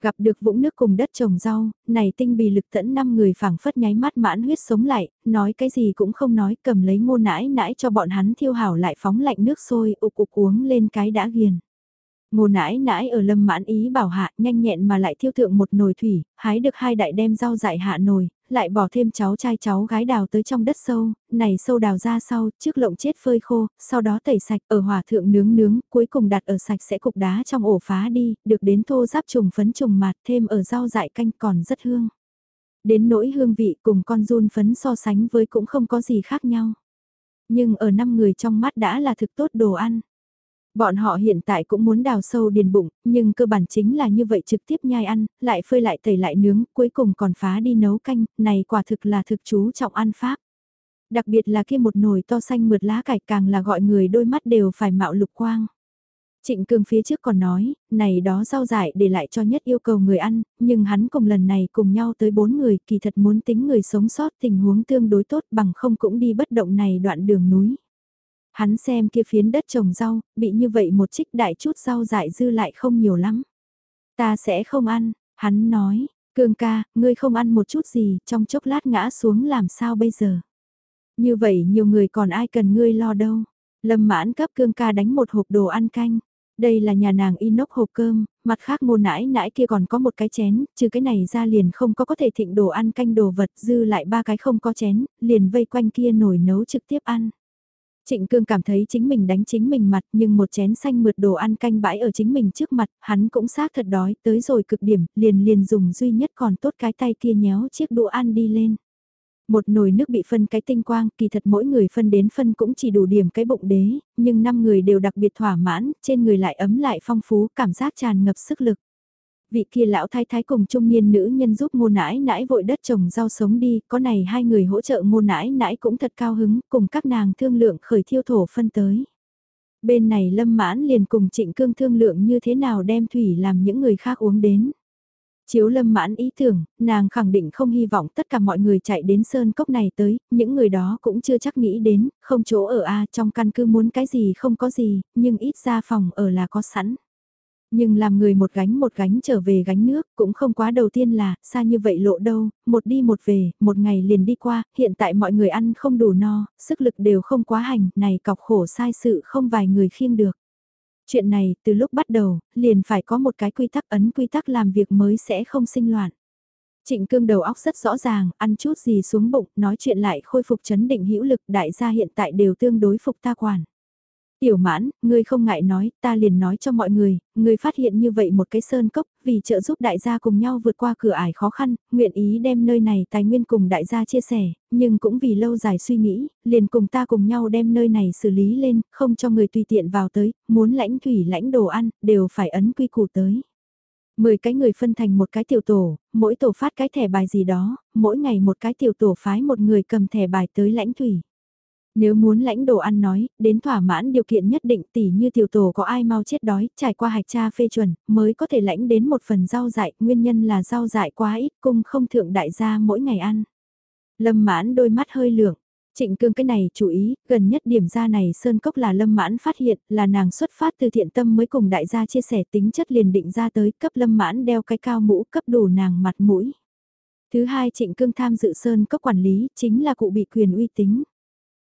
Gặp được vũng nước cùng đất trồng rau, này tinh bì lực tẫn năm người phảng phất nháy mắt mãn huyết sống lại, nói cái gì cũng không nói cầm lấy ngô nãi nãi cho bọn hắn thiêu hảo lại phóng lạnh nước sôi ục ục uống lên cái đã ghiền. Ngô nãi nãi ở lâm mãn ý bảo hạ nhanh nhẹn mà lại thiêu thượng một nồi thủy, hái được hai đại đem rau dại hạ nồi, lại bỏ thêm cháu trai cháu gái đào tới trong đất sâu, này sâu đào ra sau, trước lộng chết phơi khô, sau đó tẩy sạch ở hỏa thượng nướng nướng, cuối cùng đặt ở sạch sẽ cục đá trong ổ phá đi, được đến thô giáp trùng phấn trùng mạt thêm ở rau dại canh còn rất hương. Đến nỗi hương vị cùng con run phấn so sánh với cũng không có gì khác nhau. Nhưng ở năm người trong mắt đã là thực tốt đồ ăn. Bọn họ hiện tại cũng muốn đào sâu điền bụng, nhưng cơ bản chính là như vậy trực tiếp nhai ăn, lại phơi lại tẩy lại nướng, cuối cùng còn phá đi nấu canh, này quả thực là thực chú trọng ăn pháp. Đặc biệt là kia một nồi to xanh mượt lá cải càng là gọi người đôi mắt đều phải mạo lục quang. Trịnh Cương phía trước còn nói, này đó rau dại để lại cho nhất yêu cầu người ăn, nhưng hắn cùng lần này cùng nhau tới bốn người kỳ thật muốn tính người sống sót tình huống tương đối tốt bằng không cũng đi bất động này đoạn đường núi. Hắn xem kia phiến đất trồng rau, bị như vậy một trích đại chút rau dại dư lại không nhiều lắm. Ta sẽ không ăn, hắn nói, cương ca, ngươi không ăn một chút gì, trong chốc lát ngã xuống làm sao bây giờ. Như vậy nhiều người còn ai cần ngươi lo đâu. Lâm mãn cấp cương ca đánh một hộp đồ ăn canh. Đây là nhà nàng inox hộp cơm, mặt khác ngô nãi nãi kia còn có một cái chén, trừ cái này ra liền không có có thể thịnh đồ ăn canh đồ vật dư lại ba cái không có chén, liền vây quanh kia nổi nấu trực tiếp ăn. Trịnh Cương cảm thấy chính mình đánh chính mình mặt nhưng một chén xanh mượt đồ ăn canh bãi ở chính mình trước mặt, hắn cũng xác thật đói tới rồi cực điểm, liền liền dùng duy nhất còn tốt cái tay kia nhéo chiếc đũa ăn đi lên. Một nồi nước bị phân cái tinh quang, kỳ thật mỗi người phân đến phân cũng chỉ đủ điểm cái bụng đế, nhưng năm người đều đặc biệt thỏa mãn, trên người lại ấm lại phong phú, cảm giác tràn ngập sức lực vị kia lão thái thái cùng trung niên nữ nhân giúp ngô nãi nãi vội đất trồng rau sống đi, có này hai người hỗ trợ ngô nãi nãi cũng thật cao hứng, cùng các nàng thương lượng khởi thiêu thổ phân tới. Bên này lâm mãn liền cùng trịnh cương thương lượng như thế nào đem thủy làm những người khác uống đến. Chiếu lâm mãn ý tưởng, nàng khẳng định không hy vọng tất cả mọi người chạy đến sơn cốc này tới, những người đó cũng chưa chắc nghĩ đến, không chỗ ở A trong căn cứ muốn cái gì không có gì, nhưng ít ra phòng ở là có sẵn. Nhưng làm người một gánh một gánh trở về gánh nước cũng không quá đầu tiên là, xa như vậy lộ đâu, một đi một về, một ngày liền đi qua, hiện tại mọi người ăn không đủ no, sức lực đều không quá hành, này cọc khổ sai sự không vài người khiêng được. Chuyện này, từ lúc bắt đầu, liền phải có một cái quy tắc ấn quy tắc làm việc mới sẽ không sinh loạn. Trịnh cương đầu óc rất rõ ràng, ăn chút gì xuống bụng, nói chuyện lại khôi phục chấn định hữu lực đại gia hiện tại đều tương đối phục ta quản. Tiểu mãn, ngươi không ngại nói, ta liền nói cho mọi người, ngươi phát hiện như vậy một cái sơn cốc, vì trợ giúp đại gia cùng nhau vượt qua cửa ải khó khăn, nguyện ý đem nơi này tài nguyên cùng đại gia chia sẻ, nhưng cũng vì lâu dài suy nghĩ, liền cùng ta cùng nhau đem nơi này xử lý lên, không cho người tùy tiện vào tới, muốn lãnh thủy lãnh đồ ăn, đều phải ấn quy củ tới. Mười cái người phân thành một cái tiểu tổ, mỗi tổ phát cái thẻ bài gì đó, mỗi ngày một cái tiểu tổ phái một người cầm thẻ bài tới lãnh thủy. Nếu muốn lãnh đồ ăn nói, đến thỏa mãn điều kiện nhất định tỉ như tiểu tổ có ai mau chết đói, trải qua hạch tra phê chuẩn, mới có thể lãnh đến một phần rau dại, nguyên nhân là rau dại quá ít cung không thượng đại gia mỗi ngày ăn. Lâm mãn đôi mắt hơi lượng. Trịnh cương cái này chú ý, gần nhất điểm ra này Sơn Cốc là Lâm Mãn phát hiện là nàng xuất phát từ thiện tâm mới cùng đại gia chia sẻ tính chất liền định ra tới cấp Lâm Mãn đeo cái cao mũ cấp đủ nàng mặt mũi. Thứ hai trịnh cương tham dự Sơn Cốc quản lý chính là cụ bị quyền uy tín.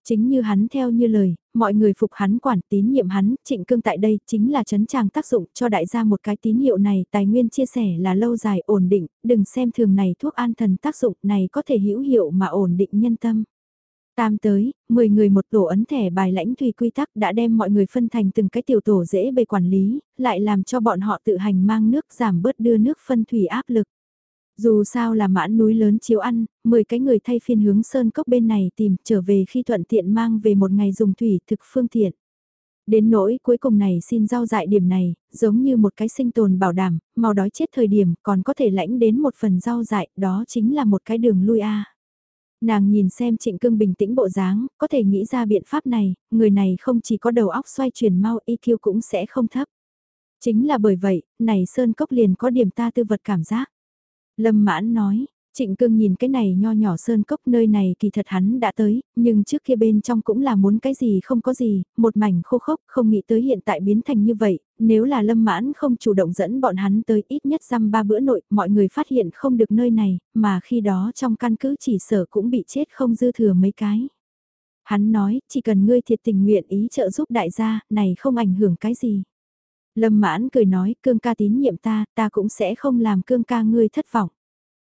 Chính như hắn theo như lời, mọi người phục hắn quản tín nhiệm hắn, trịnh cương tại đây chính là chấn tràng tác dụng cho đại gia một cái tín hiệu này tài nguyên chia sẻ là lâu dài ổn định, đừng xem thường này thuốc an thần tác dụng này có thể hữu hiệu mà ổn định nhân tâm. Tam tới, 10 người một tổ ấn thẻ bài lãnh thủy quy tắc đã đem mọi người phân thành từng cái tiểu tổ dễ bề quản lý, lại làm cho bọn họ tự hành mang nước giảm bớt đưa nước phân thủy áp lực. Dù sao là mãn núi lớn chiếu ăn, 10 cái người thay phiên hướng sơn cốc bên này tìm trở về khi thuận tiện mang về một ngày dùng thủy thực phương tiện. Đến nỗi cuối cùng này xin giao dại điểm này, giống như một cái sinh tồn bảo đảm, màu đói chết thời điểm còn có thể lãnh đến một phần rau dại, đó chính là một cái đường lui a. Nàng nhìn xem trịnh cương bình tĩnh bộ dáng, có thể nghĩ ra biện pháp này, người này không chỉ có đầu óc xoay chuyển mau EQ cũng sẽ không thấp. Chính là bởi vậy, này Sơn Cốc liền có điểm ta tư vật cảm giác. Lâm mãn nói, Trịnh cương nhìn cái này nho nhỏ sơn cốc nơi này kỳ thật hắn đã tới, nhưng trước kia bên trong cũng là muốn cái gì không có gì, một mảnh khô khốc không nghĩ tới hiện tại biến thành như vậy, nếu là lâm mãn không chủ động dẫn bọn hắn tới ít nhất răm ba bữa nội, mọi người phát hiện không được nơi này, mà khi đó trong căn cứ chỉ sở cũng bị chết không dư thừa mấy cái. Hắn nói, chỉ cần ngươi thiệt tình nguyện ý trợ giúp đại gia, này không ảnh hưởng cái gì. Lâm mãn cười nói, cương ca tín nhiệm ta, ta cũng sẽ không làm cương ca ngươi thất vọng.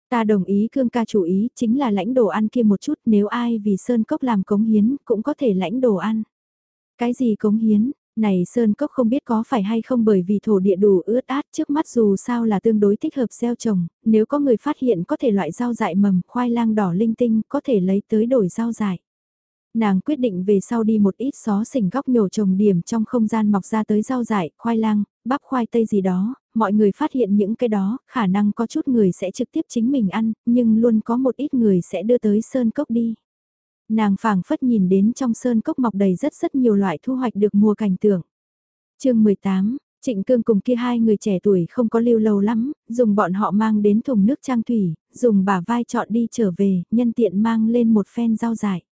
Ta đồng ý cương ca chủ ý, chính là lãnh đồ ăn kia một chút, nếu ai vì Sơn Cốc làm cống hiến, cũng có thể lãnh đồ ăn. Cái gì cống hiến? Này Sơn Cốc không biết có phải hay không bởi vì thổ địa đủ ướt át trước mắt dù sao là tương đối thích hợp gieo trồng, nếu có người phát hiện có thể loại rau dại mầm, khoai lang đỏ linh tinh, có thể lấy tới đổi rau dại. Nàng quyết định về sau đi một ít xó xỉnh góc nhổ trồng điểm trong không gian mọc ra tới rau dại, khoai lang, bắp khoai tây gì đó, mọi người phát hiện những cái đó, khả năng có chút người sẽ trực tiếp chính mình ăn, nhưng luôn có một ít người sẽ đưa tới sơn cốc đi. Nàng phảng phất nhìn đến trong sơn cốc mọc đầy rất rất nhiều loại thu hoạch được mùa cảnh tượng. chương 18, Trịnh Cương cùng kia hai người trẻ tuổi không có lưu lâu lắm, dùng bọn họ mang đến thùng nước trang thủy, dùng bà vai chọn đi trở về, nhân tiện mang lên một phen rau dại.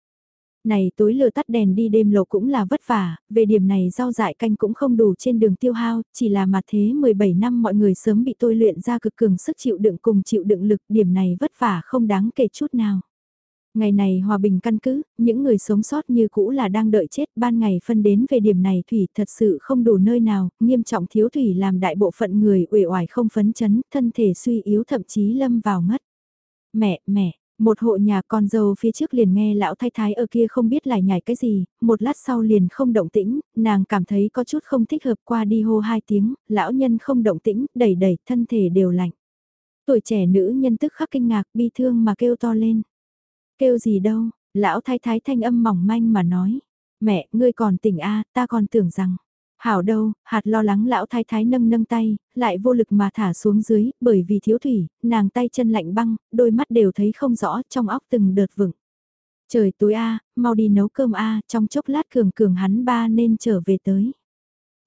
Này tối lửa tắt đèn đi đêm lộ cũng là vất vả, về điểm này rau dại canh cũng không đủ trên đường tiêu hao, chỉ là mà thế 17 năm mọi người sớm bị tôi luyện ra cực cường sức chịu đựng cùng chịu đựng lực, điểm này vất vả không đáng kể chút nào. Ngày này hòa bình căn cứ, những người sống sót như cũ là đang đợi chết, ban ngày phân đến về điểm này thủy thật sự không đủ nơi nào, nghiêm trọng thiếu thủy làm đại bộ phận người uể oải không phấn chấn, thân thể suy yếu thậm chí lâm vào ngất. Mẹ, mẹ, một hộ nhà con dâu phía trước liền nghe lão thái thái ở kia không biết lại nhảy cái gì, một lát sau liền không động tĩnh, nàng cảm thấy có chút không thích hợp qua đi hô hai tiếng, lão nhân không động tĩnh, đẩy đẩy, thân thể đều lạnh. Tuổi trẻ nữ nhân tức khắc kinh ngạc bi thương mà kêu to lên. Kêu gì đâu, lão thái thái thanh âm mỏng manh mà nói. Mẹ, ngươi còn tỉnh a ta còn tưởng rằng. Hảo đâu, hạt lo lắng lão thái thái nâng nâng tay, lại vô lực mà thả xuống dưới, bởi vì thiếu thủy, nàng tay chân lạnh băng, đôi mắt đều thấy không rõ, trong óc từng đợt vựng. Trời tối a, mau đi nấu cơm a, trong chốc lát cường cường hắn ba nên trở về tới.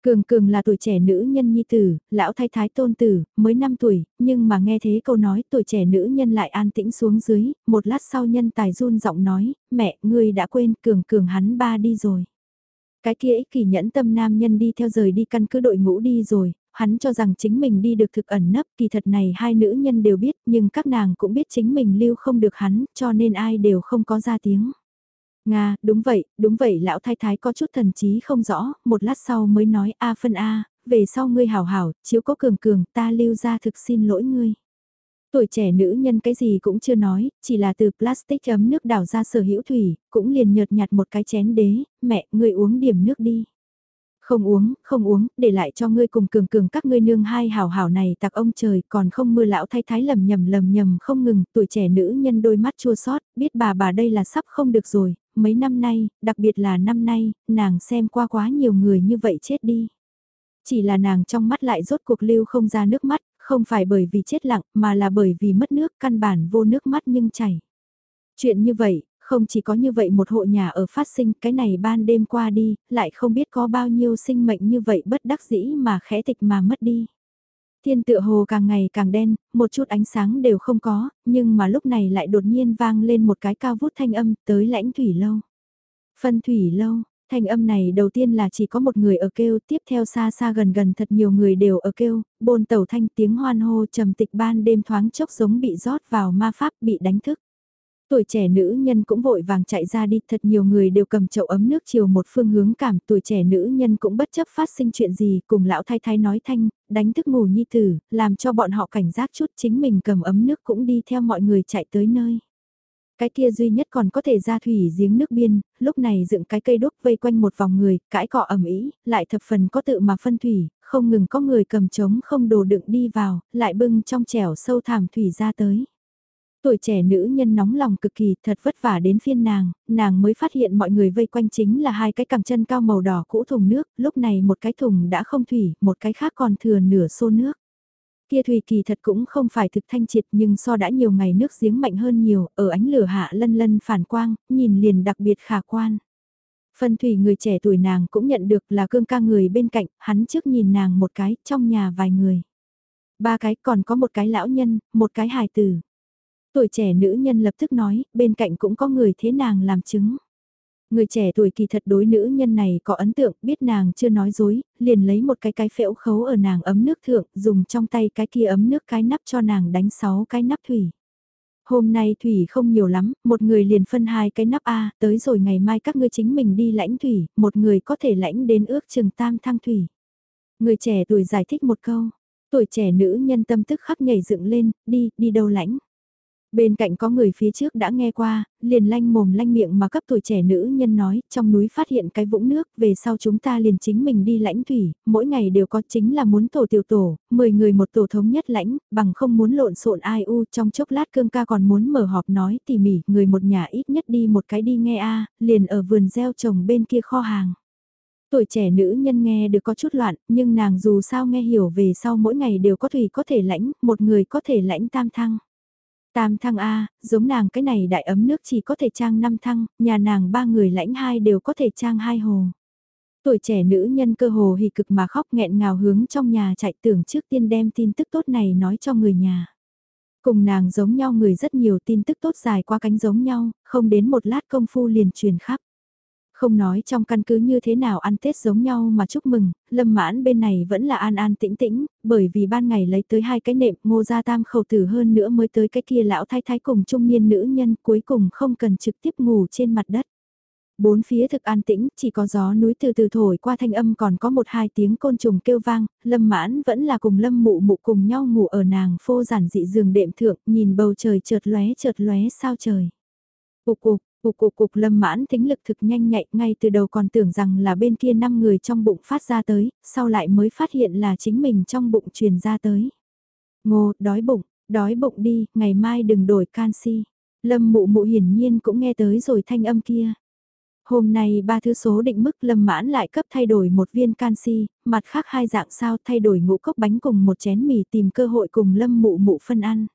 Cường cường là tuổi trẻ nữ nhân nhi tử, lão thái thái tôn tử, mới 5 tuổi, nhưng mà nghe thế câu nói tuổi trẻ nữ nhân lại an tĩnh xuống dưới, một lát sau nhân tài run giọng nói, mẹ, ngươi đã quên cường cường hắn ba đi rồi. Cái kia ích kỷ nhẫn tâm nam nhân đi theo rời đi căn cứ đội ngũ đi rồi, hắn cho rằng chính mình đi được thực ẩn nấp, kỳ thật này hai nữ nhân đều biết, nhưng các nàng cũng biết chính mình lưu không được hắn, cho nên ai đều không có ra tiếng. Nga, đúng vậy, đúng vậy lão thái thái có chút thần trí không rõ, một lát sau mới nói A phân A, về sau ngươi hảo hảo, chiếu có cường cường, ta lưu ra thực xin lỗi ngươi. Tuổi trẻ nữ nhân cái gì cũng chưa nói, chỉ là từ plastic ấm nước đảo ra sở hữu thủy, cũng liền nhợt nhạt một cái chén đế, mẹ, ngươi uống điểm nước đi. Không uống, không uống, để lại cho ngươi cùng cường cường các ngươi nương hai hảo hảo này tặc ông trời, còn không mưa lão thay thái lầm nhầm lầm nhầm không ngừng, tuổi trẻ nữ nhân đôi mắt chua xót biết bà bà đây là sắp không được rồi, mấy năm nay, đặc biệt là năm nay, nàng xem qua quá nhiều người như vậy chết đi. Chỉ là nàng trong mắt lại rốt cuộc lưu không ra nước mắt, không phải bởi vì chết lặng mà là bởi vì mất nước căn bản vô nước mắt nhưng chảy. Chuyện như vậy, không chỉ có như vậy một hộ nhà ở phát sinh cái này ban đêm qua đi, lại không biết có bao nhiêu sinh mệnh như vậy bất đắc dĩ mà khẽ tịch mà mất đi. Thiên tựa hồ càng ngày càng đen, một chút ánh sáng đều không có, nhưng mà lúc này lại đột nhiên vang lên một cái cao vút thanh âm tới lãnh thủy lâu. Phân thủy lâu, Thanh âm này đầu tiên là chỉ có một người ở kêu, tiếp theo xa xa gần gần thật nhiều người đều ở kêu, bồn tẩu thanh tiếng hoan hô trầm tịch ban đêm thoáng chốc giống bị rót vào ma pháp bị đánh thức. Tuổi trẻ nữ nhân cũng vội vàng chạy ra đi, thật nhiều người đều cầm chậu ấm nước chiều một phương hướng cảm, tuổi trẻ nữ nhân cũng bất chấp phát sinh chuyện gì, cùng lão thái thái nói thanh, đánh thức ngủ nhi tử, làm cho bọn họ cảnh giác chút chính mình cầm ấm nước cũng đi theo mọi người chạy tới nơi. Cái kia duy nhất còn có thể ra thủy giếng nước biên, lúc này dựng cái cây đúc vây quanh một vòng người, cãi cọ ẩm ý, lại thập phần có tự mà phân thủy, không ngừng có người cầm trống không đồ đựng đi vào, lại bưng trong chẻo sâu thảm thủy ra tới. Tuổi trẻ nữ nhân nóng lòng cực kỳ thật vất vả đến phiên nàng, nàng mới phát hiện mọi người vây quanh chính là hai cái cẳng chân cao màu đỏ cũ thùng nước, lúc này một cái thùng đã không thủy, một cái khác còn thừa nửa xô nước. Kia thủy kỳ thật cũng không phải thực thanh triệt nhưng so đã nhiều ngày nước giếng mạnh hơn nhiều, ở ánh lửa hạ lân lân phản quang, nhìn liền đặc biệt khả quan. Phân thủy người trẻ tuổi nàng cũng nhận được là cương ca người bên cạnh, hắn trước nhìn nàng một cái, trong nhà vài người. Ba cái còn có một cái lão nhân, một cái hài tử. Tuổi trẻ nữ nhân lập tức nói, bên cạnh cũng có người thế nàng làm chứng. Người trẻ tuổi kỳ thật đối nữ nhân này có ấn tượng, biết nàng chưa nói dối, liền lấy một cái cái phễu khấu ở nàng ấm nước thượng, dùng trong tay cái kia ấm nước cái nắp cho nàng đánh sáu cái nắp thủy. Hôm nay thủy không nhiều lắm, một người liền phân hai cái nắp A, tới rồi ngày mai các ngươi chính mình đi lãnh thủy, một người có thể lãnh đến ước chừng tam thăng thủy. Người trẻ tuổi giải thích một câu, tuổi trẻ nữ nhân tâm tức khắc nhảy dựng lên, đi, đi đâu lãnh. Bên cạnh có người phía trước đã nghe qua, liền lanh mồm lanh miệng mà cấp tuổi trẻ nữ nhân nói, trong núi phát hiện cái vũng nước, về sau chúng ta liền chính mình đi lãnh thủy, mỗi ngày đều có chính là muốn tổ tiểu tổ, 10 người một tổ thống nhất lãnh, bằng không muốn lộn xộn ai u, trong chốc lát cương ca còn muốn mở họp nói tỉ mỉ, người một nhà ít nhất đi một cái đi nghe a liền ở vườn gieo trồng bên kia kho hàng. Tuổi trẻ nữ nhân nghe được có chút loạn, nhưng nàng dù sao nghe hiểu về sau mỗi ngày đều có thủy có thể lãnh, một người có thể lãnh tam thăng. Tam thăng A, giống nàng cái này đại ấm nước chỉ có thể trang 5 thăng, nhà nàng ba người lãnh hai đều có thể trang hai hồ. Tuổi trẻ nữ nhân cơ hồ hì cực mà khóc nghẹn ngào hướng trong nhà chạy tưởng trước tiên đem tin tức tốt này nói cho người nhà. Cùng nàng giống nhau người rất nhiều tin tức tốt dài qua cánh giống nhau, không đến một lát công phu liền truyền khắp. Không nói trong căn cứ như thế nào ăn Tết giống nhau mà chúc mừng, lâm mãn bên này vẫn là an an tĩnh tĩnh, bởi vì ban ngày lấy tới hai cái nệm ngô gia tam khẩu tử hơn nữa mới tới cái kia lão thái thái cùng trung niên nữ nhân cuối cùng không cần trực tiếp ngủ trên mặt đất. Bốn phía thực an tĩnh, chỉ có gió núi từ từ thổi qua thanh âm còn có một hai tiếng côn trùng kêu vang, lâm mãn vẫn là cùng lâm mụ mụ cùng nhau ngủ ở nàng phô giản dị giường đệm thượng, nhìn bầu trời chợt lóe chợt lóe sao trời. Ục ục, Cục cục cục lâm mãn thính lực thực nhanh nhạy ngay từ đầu còn tưởng rằng là bên kia năm người trong bụng phát ra tới, sau lại mới phát hiện là chính mình trong bụng truyền ra tới. Ngô, đói bụng, đói bụng đi, ngày mai đừng đổi canxi. Lâm mụ mụ hiển nhiên cũng nghe tới rồi thanh âm kia. Hôm nay ba thứ số định mức lâm mãn lại cấp thay đổi một viên canxi, mặt khác hai dạng sao thay đổi ngũ cốc bánh cùng một chén mì tìm cơ hội cùng lâm mụ mụ phân ăn.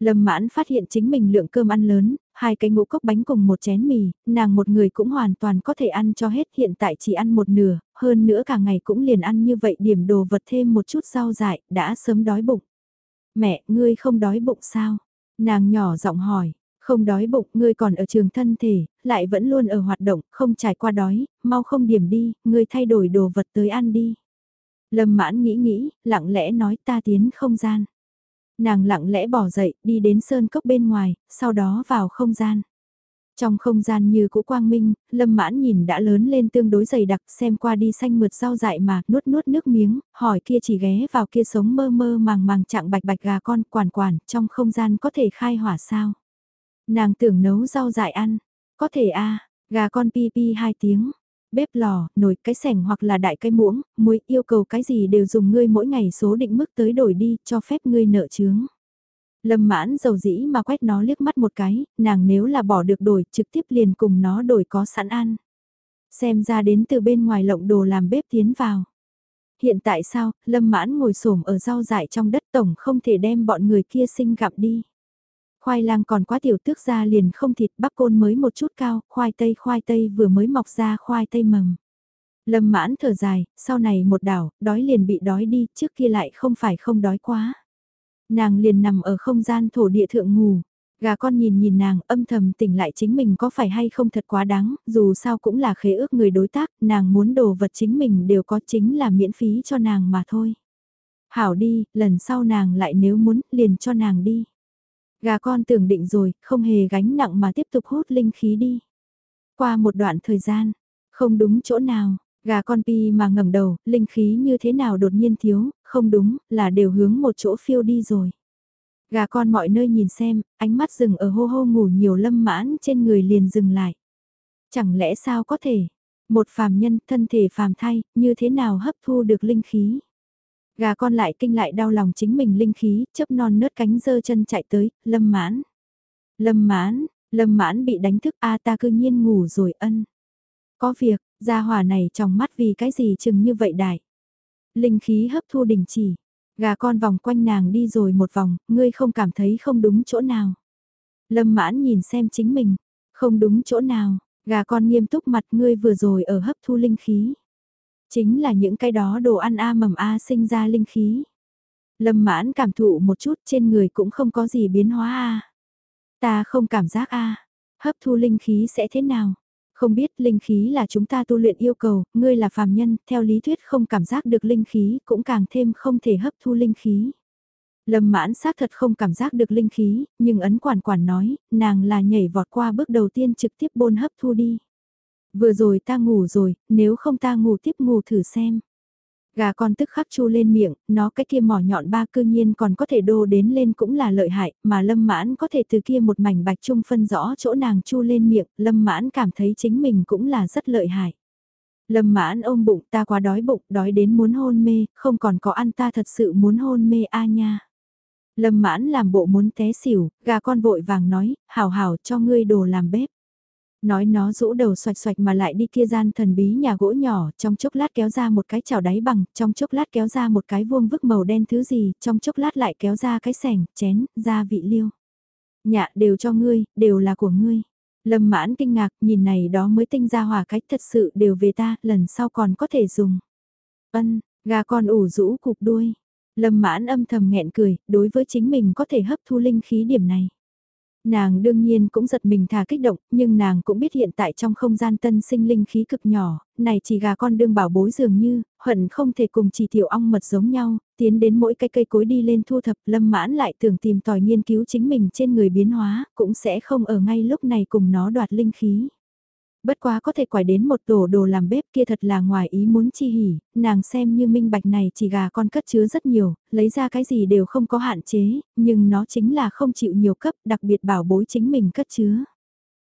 Lâm mãn phát hiện chính mình lượng cơm ăn lớn, hai cái ngũ cốc bánh cùng một chén mì, nàng một người cũng hoàn toàn có thể ăn cho hết hiện tại chỉ ăn một nửa, hơn nữa cả ngày cũng liền ăn như vậy điểm đồ vật thêm một chút rau dại, đã sớm đói bụng. Mẹ, ngươi không đói bụng sao? Nàng nhỏ giọng hỏi, không đói bụng, ngươi còn ở trường thân thể, lại vẫn luôn ở hoạt động, không trải qua đói, mau không điểm đi, ngươi thay đổi đồ vật tới ăn đi. Lâm mãn nghĩ nghĩ, lặng lẽ nói ta tiến không gian. Nàng lặng lẽ bỏ dậy, đi đến sơn cốc bên ngoài, sau đó vào không gian. Trong không gian như cũ quang minh, lâm mãn nhìn đã lớn lên tương đối dày đặc xem qua đi xanh mượt rau dại mà nuốt nuốt nước miếng, hỏi kia chỉ ghé vào kia sống mơ mơ màng màng chạng bạch bạch gà con quản quản, trong không gian có thể khai hỏa sao. Nàng tưởng nấu rau dại ăn, có thể a gà con pi pi hai tiếng, bếp lò, nồi, cái sẻng hoặc là đại cái muỗng, muối, yêu cầu cái gì đều dùng ngươi mỗi ngày số định mức tới đổi đi, cho phép ngươi nợ chướng. Lâm mãn dầu dĩ mà quét nó liếc mắt một cái, nàng nếu là bỏ được đổi, trực tiếp liền cùng nó đổi có sẵn ăn. Xem ra đến từ bên ngoài lộng đồ làm bếp tiến vào. Hiện tại sao, lâm mãn ngồi xổm ở rau dại trong đất tổng không thể đem bọn người kia sinh gặp đi. Khoai lang còn quá tiểu tước ra liền không thịt bắp côn mới một chút cao, khoai tây khoai tây vừa mới mọc ra khoai tây mầm. Lâm mãn thở dài, sau này một đảo, đói liền bị đói đi, trước kia lại không phải không đói quá. Nàng liền nằm ở không gian thổ địa thượng ngủ. Gà con nhìn nhìn nàng âm thầm tỉnh lại chính mình có phải hay không thật quá đáng, dù sao cũng là khế ước người đối tác, nàng muốn đồ vật chính mình đều có chính là miễn phí cho nàng mà thôi. Hảo đi, lần sau nàng lại nếu muốn, liền cho nàng đi. Gà con tưởng định rồi, không hề gánh nặng mà tiếp tục hút linh khí đi. Qua một đoạn thời gian, không đúng chỗ nào, gà con pi mà ngẩng đầu, linh khí như thế nào đột nhiên thiếu, không đúng, là đều hướng một chỗ phiêu đi rồi. Gà con mọi nơi nhìn xem, ánh mắt dừng ở hô hô ngủ nhiều lâm mãn trên người liền dừng lại. Chẳng lẽ sao có thể, một phàm nhân thân thể phàm thay, như thế nào hấp thu được linh khí? Gà con lại kinh lại đau lòng chính mình linh khí, chấp non nớt cánh dơ chân chạy tới, lâm mãn. Lâm mãn, lâm mãn bị đánh thức a ta cư nhiên ngủ rồi ân. Có việc, gia hỏa này trong mắt vì cái gì chừng như vậy đại. Linh khí hấp thu đình chỉ, gà con vòng quanh nàng đi rồi một vòng, ngươi không cảm thấy không đúng chỗ nào. Lâm mãn nhìn xem chính mình, không đúng chỗ nào, gà con nghiêm túc mặt ngươi vừa rồi ở hấp thu linh khí. Chính là những cái đó đồ ăn A mầm A sinh ra linh khí. Lâm mãn cảm thụ một chút trên người cũng không có gì biến hóa A. Ta không cảm giác a hấp thu linh khí sẽ thế nào? Không biết linh khí là chúng ta tu luyện yêu cầu, ngươi là phàm nhân, theo lý thuyết không cảm giác được linh khí, cũng càng thêm không thể hấp thu linh khí. Lâm mãn xác thật không cảm giác được linh khí, nhưng ấn quản quản nói, nàng là nhảy vọt qua bước đầu tiên trực tiếp bôn hấp thu đi. Vừa rồi ta ngủ rồi, nếu không ta ngủ tiếp ngủ thử xem. Gà con tức khắc chu lên miệng, nó cái kia mỏ nhọn ba cư nhiên còn có thể đô đến lên cũng là lợi hại, mà lâm mãn có thể từ kia một mảnh bạch trung phân rõ chỗ nàng chu lên miệng, lâm mãn cảm thấy chính mình cũng là rất lợi hại. Lâm mãn ôm bụng ta quá đói bụng, đói đến muốn hôn mê, không còn có ăn ta thật sự muốn hôn mê a nha. Lâm mãn làm bộ muốn té xỉu, gà con vội vàng nói, hảo hảo cho ngươi đồ làm bếp. Nói nó rũ đầu xoạch xoạch mà lại đi kia gian thần bí nhà gỗ nhỏ, trong chốc lát kéo ra một cái chảo đáy bằng, trong chốc lát kéo ra một cái vuông vức màu đen thứ gì, trong chốc lát lại kéo ra cái sẻng, chén, gia vị liêu. Nhạ đều cho ngươi, đều là của ngươi. Lâm mãn kinh ngạc, nhìn này đó mới tinh ra hòa cách thật sự đều về ta, lần sau còn có thể dùng. Ân, gà con ủ rũ cục đuôi. Lâm mãn âm thầm nghẹn cười, đối với chính mình có thể hấp thu linh khí điểm này. Nàng đương nhiên cũng giật mình thà kích động, nhưng nàng cũng biết hiện tại trong không gian tân sinh linh khí cực nhỏ, này chỉ gà con đương bảo bối dường như, hận không thể cùng chỉ tiểu ong mật giống nhau, tiến đến mỗi cái cây cối đi lên thu thập lâm mãn lại tưởng tìm tòi nghiên cứu chính mình trên người biến hóa, cũng sẽ không ở ngay lúc này cùng nó đoạt linh khí. Bất quá có thể quải đến một tổ đồ làm bếp kia thật là ngoài ý muốn chi hỉ, nàng xem như minh bạch này chỉ gà con cất chứa rất nhiều, lấy ra cái gì đều không có hạn chế, nhưng nó chính là không chịu nhiều cấp, đặc biệt bảo bối chính mình cất chứa.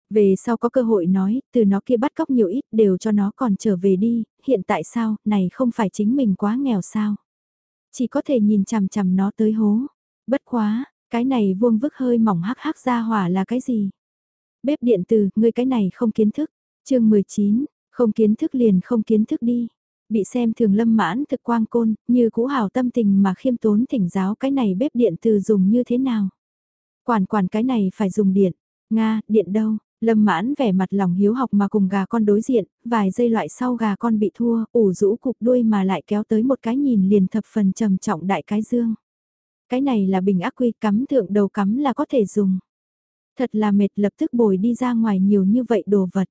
Về sau có cơ hội nói, từ nó kia bắt cóc nhiều ít đều cho nó còn trở về đi, hiện tại sao, này không phải chính mình quá nghèo sao. Chỉ có thể nhìn chằm chằm nó tới hố. Bất quá, cái này vuông vức hơi mỏng hắc hắc ra hỏa là cái gì? Bếp điện từ, ngươi cái này không kiến thức chương 19, không kiến thức liền không kiến thức đi. Bị xem thường lâm mãn thực quang côn, như cũ hào tâm tình mà khiêm tốn thỉnh giáo cái này bếp điện từ dùng như thế nào. Quản quản cái này phải dùng điện. Nga, điện đâu? Lâm mãn vẻ mặt lòng hiếu học mà cùng gà con đối diện, vài giây loại sau gà con bị thua, ủ rũ cục đuôi mà lại kéo tới một cái nhìn liền thập phần trầm trọng đại cái dương. Cái này là bình ác quy cắm thượng đầu cắm là có thể dùng. Thật là mệt lập tức bồi đi ra ngoài nhiều như vậy đồ vật.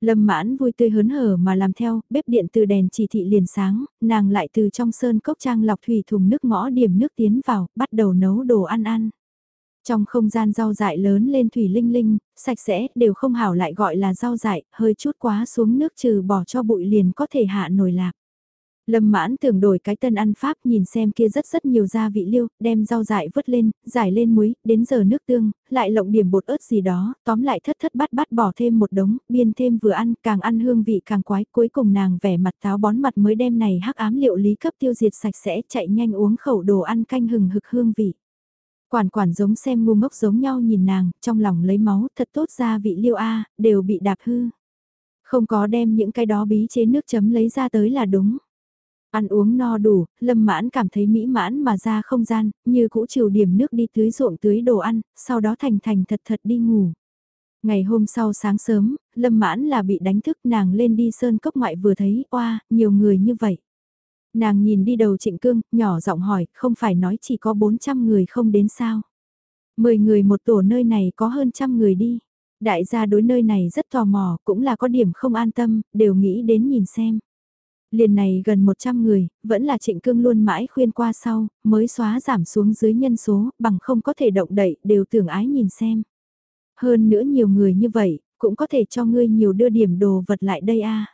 Lâm mãn vui tươi hớn hở mà làm theo, bếp điện từ đèn chỉ thị liền sáng, nàng lại từ trong sơn cốc trang lọc thủy thùng nước ngõ điểm nước tiến vào, bắt đầu nấu đồ ăn ăn. Trong không gian rau dại lớn lên thủy linh linh, sạch sẽ, đều không hảo lại gọi là rau dại, hơi chút quá xuống nước trừ bỏ cho bụi liền có thể hạ nổi lạc. Lâm mãn tưởng đổi cái tân ăn pháp nhìn xem kia rất rất nhiều gia vị liêu, đem rau dại vớt lên, giải lên muối, đến giờ nước tương, lại lộng điểm bột ớt gì đó, tóm lại thất thất bát bát bỏ thêm một đống, biên thêm vừa ăn, càng ăn hương vị càng quái, cuối cùng nàng vẻ mặt táo bón mặt mới đem này hắc ám liệu lý cấp tiêu diệt sạch sẽ, chạy nhanh uống khẩu đồ ăn canh hừng hực hương vị. Quản quản giống xem ngu ngốc giống nhau nhìn nàng, trong lòng lấy máu, thật tốt gia vị liêu A, đều bị đạp hư. Không có đem những cái đó bí chế nước chấm lấy ra tới là đúng. Ăn uống no đủ, lâm mãn cảm thấy mỹ mãn mà ra không gian, như cũ chiều điểm nước đi tưới ruộng tưới đồ ăn, sau đó thành thành thật thật đi ngủ. Ngày hôm sau sáng sớm, lâm mãn là bị đánh thức nàng lên đi sơn cốc ngoại vừa thấy, oa, nhiều người như vậy. Nàng nhìn đi đầu trịnh cương, nhỏ giọng hỏi, không phải nói chỉ có 400 người không đến sao. 10 người một tổ nơi này có hơn trăm người đi. Đại gia đối nơi này rất tò mò, cũng là có điểm không an tâm, đều nghĩ đến nhìn xem liền này gần 100 người, vẫn là trịnh cương luôn mãi khuyên qua sau, mới xóa giảm xuống dưới nhân số, bằng không có thể động đậy, đều tưởng ái nhìn xem. Hơn nữa nhiều người như vậy, cũng có thể cho ngươi nhiều đưa điểm đồ vật lại đây a.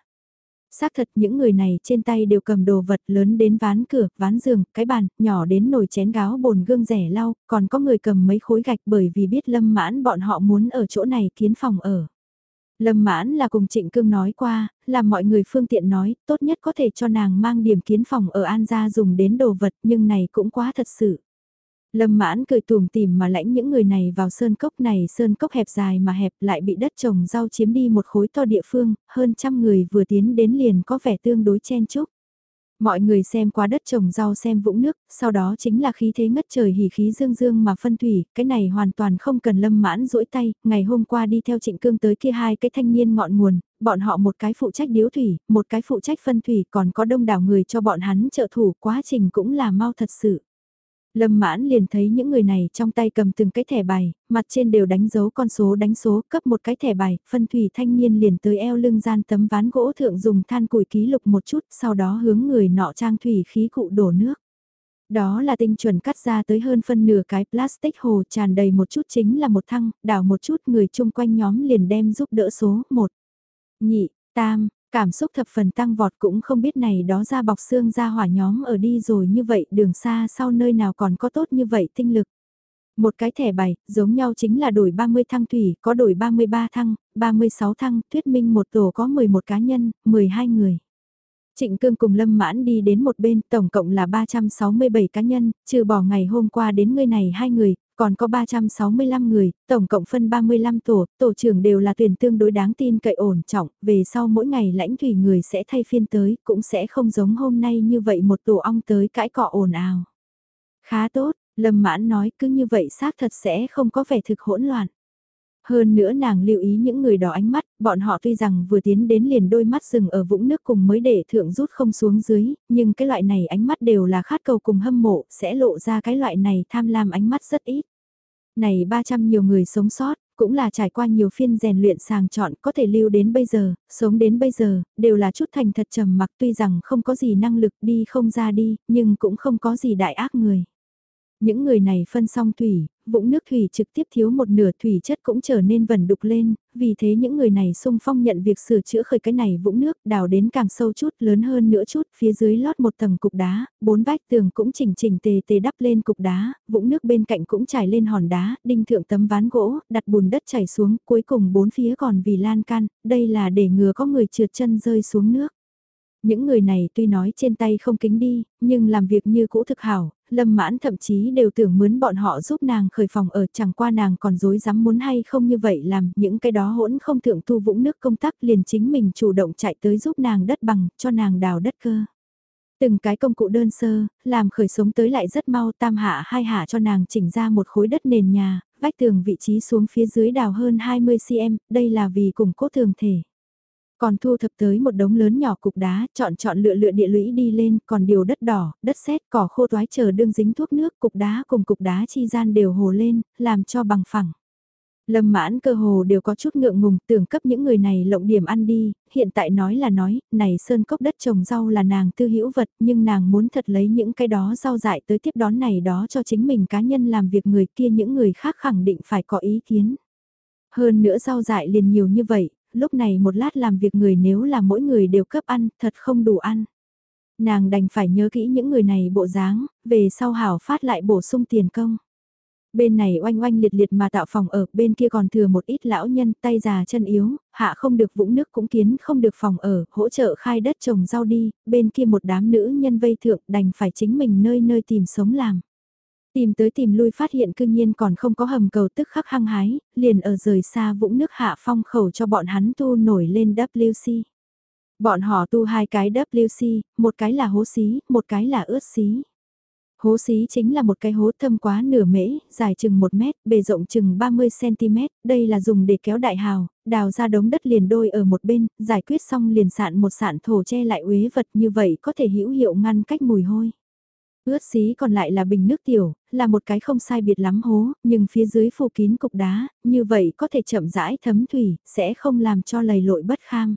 Xác thật những người này trên tay đều cầm đồ vật lớn đến ván cửa, ván giường, cái bàn, nhỏ đến nồi chén gáo bồn gương rẻ lau, còn có người cầm mấy khối gạch bởi vì biết lâm mãn bọn họ muốn ở chỗ này kiến phòng ở. Lâm mãn là cùng trịnh cương nói qua, làm mọi người phương tiện nói, tốt nhất có thể cho nàng mang điểm kiến phòng ở An gia dùng đến đồ vật nhưng này cũng quá thật sự. Lâm mãn cười tùm tìm mà lãnh những người này vào sơn cốc này sơn cốc hẹp dài mà hẹp lại bị đất trồng rau chiếm đi một khối to địa phương, hơn trăm người vừa tiến đến liền có vẻ tương đối chen chúc. Mọi người xem qua đất trồng rau xem vũng nước, sau đó chính là khí thế ngất trời hỉ khí dương dương mà phân thủy, cái này hoàn toàn không cần lâm mãn rỗi tay, ngày hôm qua đi theo trịnh cương tới kia hai cái thanh niên ngọn nguồn, bọn họ một cái phụ trách điếu thủy, một cái phụ trách phân thủy còn có đông đảo người cho bọn hắn trợ thủ quá trình cũng là mau thật sự. Lâm mãn liền thấy những người này trong tay cầm từng cái thẻ bài, mặt trên đều đánh dấu con số đánh số, cấp một cái thẻ bài, phân thủy thanh niên liền tới eo lưng gian tấm ván gỗ thượng dùng than củi ký lục một chút, sau đó hướng người nọ trang thủy khí cụ đổ nước. Đó là tinh chuẩn cắt ra tới hơn phân nửa cái plastic hồ tràn đầy một chút chính là một thăng, đảo một chút người chung quanh nhóm liền đem giúp đỡ số 1. Nhị, tam, cảm xúc thập phần tăng vọt cũng không biết này đó ra bọc xương ra hỏa nhóm ở đi rồi như vậy đường xa sau nơi nào còn có tốt như vậy tinh lực. Một cái thẻ bài, giống nhau chính là đổi 30 thăng thủy, có đổi 33 thăng, 36 thăng, thuyết minh một tổ có 11 cá nhân, 12 người. Trịnh Cương cùng Lâm Mãn đi đến một bên, tổng cộng là 367 cá nhân, trừ bỏ ngày hôm qua đến người này hai người, còn có 365 người, tổng cộng phân 35 tổ, tổ trưởng đều là tuyển tương đối đáng tin cậy ổn trọng, về sau mỗi ngày lãnh thủy người sẽ thay phiên tới, cũng sẽ không giống hôm nay như vậy một tổ ong tới cãi cọ ồn ào. Khá tốt, Lâm Mãn nói cứ như vậy xác thật sẽ không có vẻ thực hỗn loạn. Hơn nữa nàng lưu ý những người đó ánh mắt, bọn họ tuy rằng vừa tiến đến liền đôi mắt rừng ở vũng nước cùng mới để thượng rút không xuống dưới, nhưng cái loại này ánh mắt đều là khát cầu cùng hâm mộ, sẽ lộ ra cái loại này tham lam ánh mắt rất ít. Này 300 nhiều người sống sót, cũng là trải qua nhiều phiên rèn luyện sàng chọn có thể lưu đến bây giờ, sống đến bây giờ, đều là chút thành thật trầm mặc tuy rằng không có gì năng lực đi không ra đi, nhưng cũng không có gì đại ác người. Những người này phân xong thủy, vũng nước thủy trực tiếp thiếu một nửa thủy chất cũng trở nên vần đục lên, vì thế những người này sung phong nhận việc sửa chữa khởi cái này vũng nước đào đến càng sâu chút lớn hơn nữa chút, phía dưới lót một tầng cục đá, bốn vách tường cũng chỉnh chỉnh tề tề đắp lên cục đá, vũng nước bên cạnh cũng trải lên hòn đá, đinh thượng tấm ván gỗ, đặt bùn đất chảy xuống, cuối cùng bốn phía còn vì lan can, đây là để ngừa có người trượt chân rơi xuống nước. Những người này tuy nói trên tay không kính đi, nhưng làm việc như cũ thực hảo, lâm mãn thậm chí đều tưởng mướn bọn họ giúp nàng khởi phòng ở chẳng qua nàng còn dối dám muốn hay không như vậy làm những cái đó hỗn không thượng tu vũng nước công tác liền chính mình chủ động chạy tới giúp nàng đất bằng cho nàng đào đất cơ. Từng cái công cụ đơn sơ, làm khởi sống tới lại rất mau tam hạ hai hạ cho nàng chỉnh ra một khối đất nền nhà, vách tường vị trí xuống phía dưới đào hơn 20cm, đây là vì củng cố thường thể. Còn thu thập tới một đống lớn nhỏ cục đá, chọn chọn lựa lựa địa lũy đi lên, còn điều đất đỏ, đất sét, cỏ khô toái chờ đương dính thuốc nước, cục đá cùng cục đá chi gian đều hồ lên, làm cho bằng phẳng. Lâm mãn cơ hồ đều có chút ngượng ngùng tưởng cấp những người này lộng điểm ăn đi, hiện tại nói là nói, này sơn cốc đất trồng rau là nàng tư hữu vật nhưng nàng muốn thật lấy những cái đó rau dại tới tiếp đón này đó cho chính mình cá nhân làm việc người kia những người khác khẳng định phải có ý kiến. Hơn nữa rau dại liền nhiều như vậy, lúc này một lát làm việc người nếu là mỗi người đều cấp ăn, thật không đủ ăn. Nàng đành phải nhớ kỹ những người này bộ dáng, về sau hảo phát lại bổ sung tiền công. Bên này oanh oanh liệt liệt mà tạo phòng ở, bên kia còn thừa một ít lão nhân tay già chân yếu, hạ không được vũng nước cũng kiến không được phòng ở, hỗ trợ khai đất trồng rau đi, bên kia một đám nữ nhân vây thượng đành phải chính mình nơi nơi tìm sống làm. Tìm tới tìm lui phát hiện cư nhiên còn không có hầm cầu tức khắc hăng hái, liền ở rời xa vũng nước hạ phong khẩu cho bọn hắn tu nổi lên WC. Bọn họ tu hai cái WC, một cái là hố xí, một cái là ướt xí. Hố xí chính là một cái hố thâm quá nửa mễ, dài chừng 1 mét, bề rộng chừng 30cm, đây là dùng để kéo đại hào, đào ra đống đất liền đôi ở một bên, giải quyết xong liền sạn một sạn thổ che lại uế vật như vậy có thể hữu hiệu ngăn cách mùi hôi. Ướt xí còn lại là bình nước tiểu, là một cái không sai biệt lắm hố, nhưng phía dưới phủ kín cục đá, như vậy có thể chậm rãi thấm thủy, sẽ không làm cho lầy lội bất kham.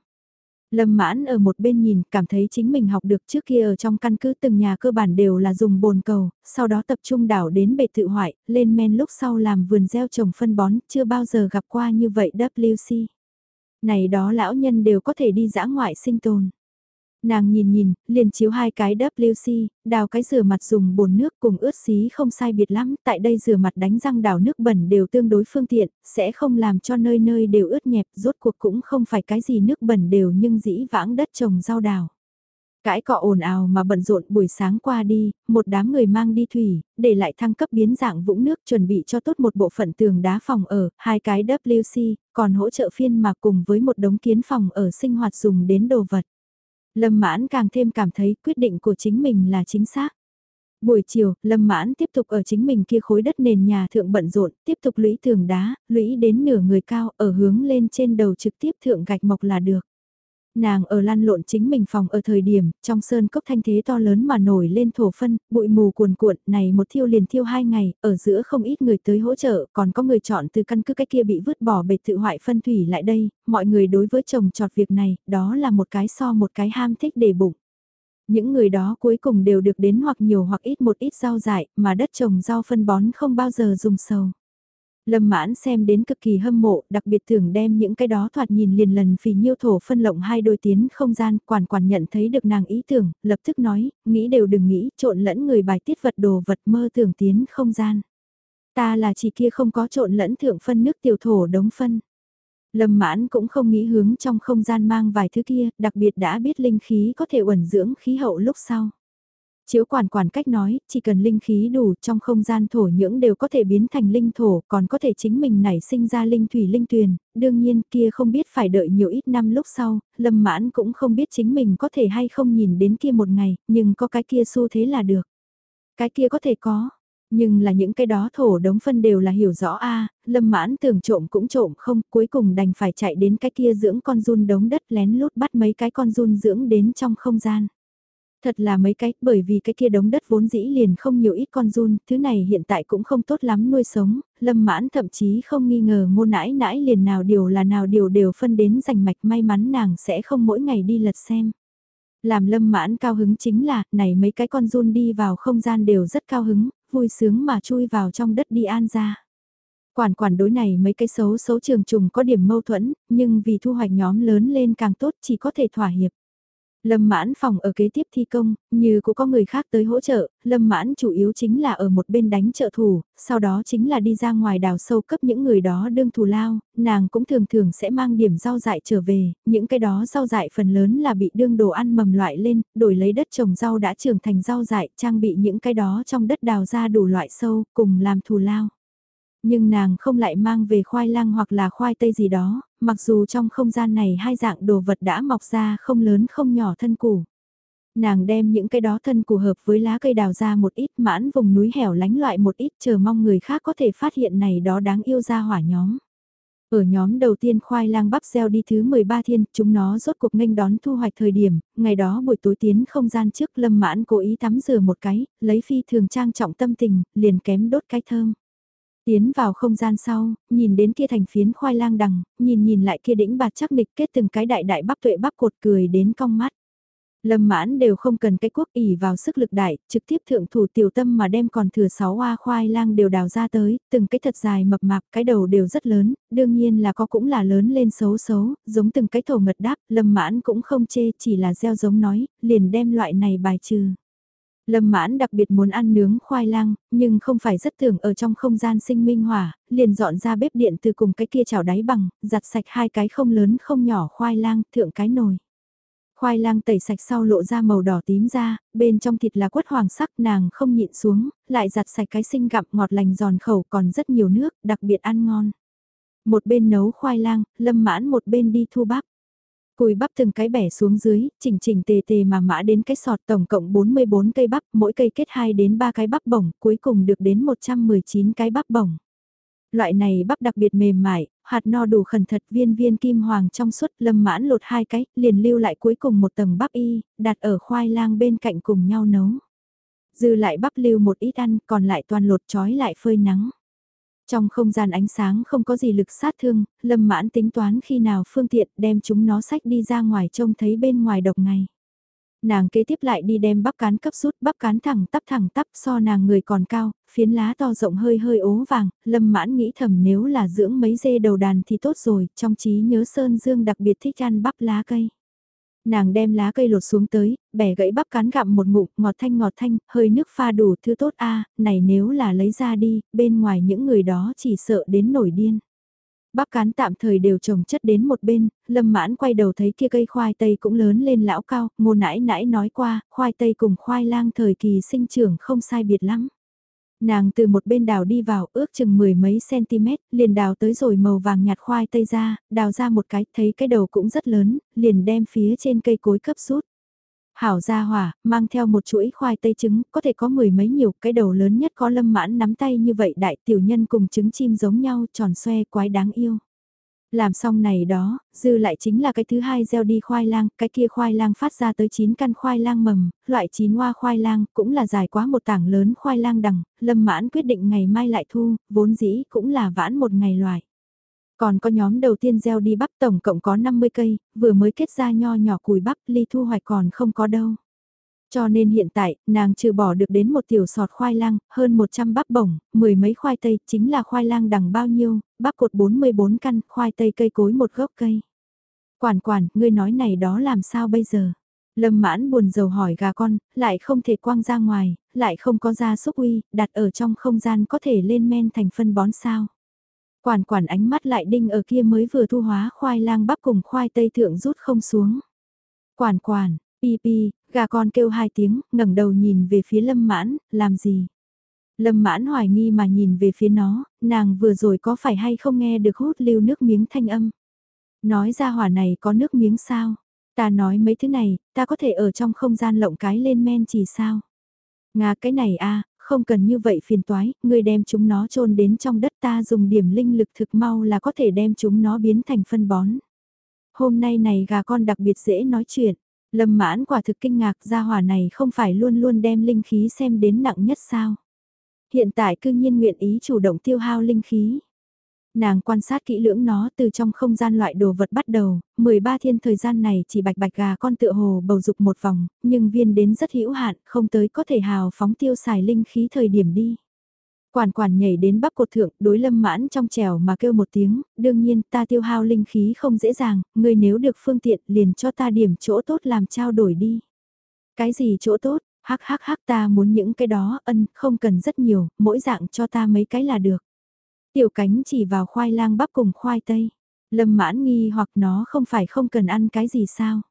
Lâm mãn ở một bên nhìn, cảm thấy chính mình học được trước kia ở trong căn cứ từng nhà cơ bản đều là dùng bồn cầu, sau đó tập trung đảo đến bệ tự hoại, lên men lúc sau làm vườn gieo trồng phân bón, chưa bao giờ gặp qua như vậy WC. Này đó lão nhân đều có thể đi dã ngoại sinh tồn. Nàng nhìn nhìn, liền chiếu hai cái WC, đào cái rửa mặt dùng bồn nước cùng ướt xí không sai biệt lắm, tại đây rửa mặt đánh răng đào nước bẩn đều tương đối phương tiện, sẽ không làm cho nơi nơi đều ướt nhẹp, rốt cuộc cũng không phải cái gì nước bẩn đều nhưng dĩ vãng đất trồng rau đào. Cãi cọ ồn ào mà bận rộn buổi sáng qua đi, một đám người mang đi thủy, để lại thăng cấp biến dạng vũng nước chuẩn bị cho tốt một bộ phận tường đá phòng ở, hai cái WC, còn hỗ trợ phiên mà cùng với một đống kiến phòng ở sinh hoạt dùng đến đồ vật. Lâm mãn càng thêm cảm thấy quyết định của chính mình là chính xác. Buổi chiều, Lâm Mãn tiếp tục ở chính mình kia khối đất nền nhà thượng bận rộn, tiếp tục lũy tường đá, lũy đến nửa người cao, ở hướng lên trên đầu trực tiếp thượng gạch mộc là được. Nàng ở lan lộn chính mình phòng ở thời điểm, trong sơn cốc thanh thế to lớn mà nổi lên thổ phân, bụi mù cuồn cuộn, này một thiêu liền thiêu hai ngày, ở giữa không ít người tới hỗ trợ, còn có người chọn từ căn cứ cái kia bị vứt bỏ bệt tự hoại phân thủy lại đây, mọi người đối với chồng trọt việc này, đó là một cái so một cái ham thích để bụng. Những người đó cuối cùng đều được đến hoặc nhiều hoặc ít một ít rau dại, mà đất trồng rau phân bón không bao giờ dùng sầu. Lâm mãn xem đến cực kỳ hâm mộ, đặc biệt tưởng đem những cái đó thoạt nhìn liền lần phì nhiêu thổ phân lộng hai đôi tiến không gian, quản quản nhận thấy được nàng ý tưởng, lập tức nói, nghĩ đều đừng nghĩ, trộn lẫn người bài tiết vật đồ vật mơ tưởng tiến không gian. Ta là chỉ kia không có trộn lẫn thượng phân nước tiểu thổ đống phân. Lâm mãn cũng không nghĩ hướng trong không gian mang vài thứ kia, đặc biệt đã biết linh khí có thể uẩn dưỡng khí hậu lúc sau. Chiếu quản quản cách nói, chỉ cần linh khí đủ trong không gian thổ nhưỡng đều có thể biến thành linh thổ, còn có thể chính mình nảy sinh ra linh thủy linh tuyền, đương nhiên kia không biết phải đợi nhiều ít năm lúc sau, lâm mãn cũng không biết chính mình có thể hay không nhìn đến kia một ngày, nhưng có cái kia xu thế là được. Cái kia có thể có, nhưng là những cái đó thổ đống phân đều là hiểu rõ a lâm mãn tưởng trộm cũng trộm không, cuối cùng đành phải chạy đến cái kia dưỡng con run đống đất lén lút bắt mấy cái con run dưỡng đến trong không gian. Thật là mấy cái, bởi vì cái kia đống đất vốn dĩ liền không nhiều ít con run, thứ này hiện tại cũng không tốt lắm nuôi sống, lâm mãn thậm chí không nghi ngờ ngô nãi nãi liền nào điều là nào điều đều phân đến rành mạch may mắn nàng sẽ không mỗi ngày đi lật xem. Làm lâm mãn cao hứng chính là, này mấy cái con run đi vào không gian đều rất cao hứng, vui sướng mà chui vào trong đất đi an ra. Quản quản đối này mấy cái xấu xấu trường trùng có điểm mâu thuẫn, nhưng vì thu hoạch nhóm lớn lên càng tốt chỉ có thể thỏa hiệp. Lâm mãn phòng ở kế tiếp thi công, như cũng có người khác tới hỗ trợ, lâm mãn chủ yếu chính là ở một bên đánh trợ thủ, sau đó chính là đi ra ngoài đào sâu cấp những người đó đương thù lao, nàng cũng thường thường sẽ mang điểm rau dại trở về, những cái đó rau dại phần lớn là bị đương đồ ăn mầm loại lên, đổi lấy đất trồng rau đã trưởng thành rau dại, trang bị những cái đó trong đất đào ra đủ loại sâu, cùng làm thù lao. Nhưng nàng không lại mang về khoai lang hoặc là khoai tây gì đó, mặc dù trong không gian này hai dạng đồ vật đã mọc ra không lớn không nhỏ thân củ. Nàng đem những cái đó thân củ hợp với lá cây đào ra một ít mãn vùng núi hẻo lánh loại một ít chờ mong người khác có thể phát hiện này đó đáng yêu ra hỏa nhóm. Ở nhóm đầu tiên khoai lang bắp gieo đi thứ 13 thiên, chúng nó rốt cuộc nghênh đón thu hoạch thời điểm, ngày đó buổi tối tiến không gian trước lâm mãn cố ý tắm rửa một cái, lấy phi thường trang trọng tâm tình, liền kém đốt cái thơm. Tiến vào không gian sau, nhìn đến kia thành phiến khoai lang đằng, nhìn nhìn lại kia đĩnh bạt chắc nịch kết từng cái đại đại bắp tuệ bắp cột cười đến cong mắt. Lâm mãn đều không cần cái quốc ỉ vào sức lực đại, trực tiếp thượng thủ tiểu tâm mà đem còn thừa sáu hoa khoai lang đều đào ra tới, từng cái thật dài mập mạp, cái đầu đều rất lớn, đương nhiên là có cũng là lớn lên xấu xấu, giống từng cái thổ ngật đáp, lâm mãn cũng không chê, chỉ là gieo giống nói, liền đem loại này bài trừ. Lâm mãn đặc biệt muốn ăn nướng khoai lang, nhưng không phải rất tưởng ở trong không gian sinh minh hỏa, liền dọn ra bếp điện từ cùng cái kia chảo đáy bằng, giặt sạch hai cái không lớn không nhỏ khoai lang, thượng cái nồi. Khoai lang tẩy sạch sau lộ ra màu đỏ tím ra, bên trong thịt là quất hoàng sắc nàng không nhịn xuống, lại giặt sạch cái sinh gặm ngọt lành giòn khẩu còn rất nhiều nước, đặc biệt ăn ngon. Một bên nấu khoai lang, lâm mãn một bên đi thu bắp. Cùi bắp từng cái bẻ xuống dưới, chỉnh chỉnh tề tề mà mã đến cái sọt tổng cộng 44 cây bắp, mỗi cây kết 2 đến 3 cái bắp bổng, cuối cùng được đến 119 cái bắp bổng. Loại này bắp đặc biệt mềm mại, hạt no đủ khẩn thật viên viên kim hoàng trong suốt lâm mãn lột hai cái, liền lưu lại cuối cùng một tầng bắp y, đặt ở khoai lang bên cạnh cùng nhau nấu. Dư lại bắp lưu một ít ăn, còn lại toàn lột trói lại phơi nắng. Trong không gian ánh sáng không có gì lực sát thương, lâm mãn tính toán khi nào phương tiện đem chúng nó sách đi ra ngoài trông thấy bên ngoài độc ngày. Nàng kế tiếp lại đi đem bắp cán cấp rút bắp cán thẳng tắp thẳng tắp so nàng người còn cao, phiến lá to rộng hơi hơi ố vàng, lâm mãn nghĩ thầm nếu là dưỡng mấy dê đầu đàn thì tốt rồi, trong trí nhớ Sơn Dương đặc biệt thích ăn bắp lá cây. Nàng đem lá cây lột xuống tới, bẻ gãy bắp cán gặm một ngụm, ngọt thanh ngọt thanh, hơi nước pha đủ thứ tốt a này nếu là lấy ra đi, bên ngoài những người đó chỉ sợ đến nổi điên. Bắp cán tạm thời đều trồng chất đến một bên, lâm mãn quay đầu thấy kia cây khoai tây cũng lớn lên lão cao, ngô nãi nãi nói qua, khoai tây cùng khoai lang thời kỳ sinh trưởng không sai biệt lắm. Nàng từ một bên đào đi vào ước chừng mười mấy cm, liền đào tới rồi màu vàng nhạt khoai tây ra, đào ra một cái, thấy cái đầu cũng rất lớn, liền đem phía trên cây cối cấp rút. Hảo ra hỏa, mang theo một chuỗi khoai tây trứng, có thể có mười mấy nhiều, cái đầu lớn nhất có lâm mãn nắm tay như vậy đại tiểu nhân cùng trứng chim giống nhau, tròn xoe quái đáng yêu. Làm xong này đó, dư lại chính là cái thứ hai gieo đi khoai lang, cái kia khoai lang phát ra tới 9 căn khoai lang mầm, loại chín hoa khoai lang cũng là dài quá một tảng lớn khoai lang đằng, lâm mãn quyết định ngày mai lại thu, vốn dĩ cũng là vãn một ngày loại. Còn có nhóm đầu tiên gieo đi bắp tổng cộng có 50 cây, vừa mới kết ra nho nhỏ cùi bắp ly thu hoạch còn không có đâu. Cho nên hiện tại, nàng trừ bỏ được đến một tiểu sọt khoai lang, hơn 100 bắp bổng, mười mấy khoai tây, chính là khoai lang đằng bao nhiêu, bắp cột 44 căn, khoai tây cây cối một gốc cây. Quản quản, ngươi nói này đó làm sao bây giờ? Lâm mãn buồn rầu hỏi gà con, lại không thể quang ra ngoài, lại không có ra xúc uy, đặt ở trong không gian có thể lên men thành phân bón sao. Quản quản ánh mắt lại đinh ở kia mới vừa thu hóa khoai lang bắp cùng khoai tây thượng rút không xuống. Quản quản, pi pi, gà con kêu hai tiếng, ngẩng đầu nhìn về phía lâm mãn, làm gì? Lâm mãn hoài nghi mà nhìn về phía nó, nàng vừa rồi có phải hay không nghe được hút lưu nước miếng thanh âm? Nói ra hỏa này có nước miếng sao? Ta nói mấy thứ này, ta có thể ở trong không gian lộng cái lên men chỉ sao? Nga cái này a không cần như vậy phiền toái, ngươi đem chúng nó chôn đến trong đất ta dùng điểm linh lực thực mau là có thể đem chúng nó biến thành phân bón. Hôm nay này gà con đặc biệt dễ nói chuyện, lâm mãn quả thực kinh ngạc gia hỏa này không phải luôn luôn đem linh khí xem đến nặng nhất sao. Hiện tại cư nhiên nguyện ý chủ động tiêu hao linh khí. Nàng quan sát kỹ lưỡng nó từ trong không gian loại đồ vật bắt đầu, 13 thiên thời gian này chỉ bạch bạch gà con tựa hồ bầu dục một vòng, nhưng viên đến rất hữu hạn, không tới có thể hào phóng tiêu xài linh khí thời điểm đi. Quản quản nhảy đến bắp cột thượng, đối lâm mãn trong trèo mà kêu một tiếng, đương nhiên ta tiêu hao linh khí không dễ dàng, người nếu được phương tiện liền cho ta điểm chỗ tốt làm trao đổi đi. Cái gì chỗ tốt, hắc hắc hắc ta muốn những cái đó, ân, không cần rất nhiều, mỗi dạng cho ta mấy cái là được. Tiểu cánh chỉ vào khoai lang bắp cùng khoai tây. Lâm mãn nghi hoặc nó không phải không cần ăn cái gì sao.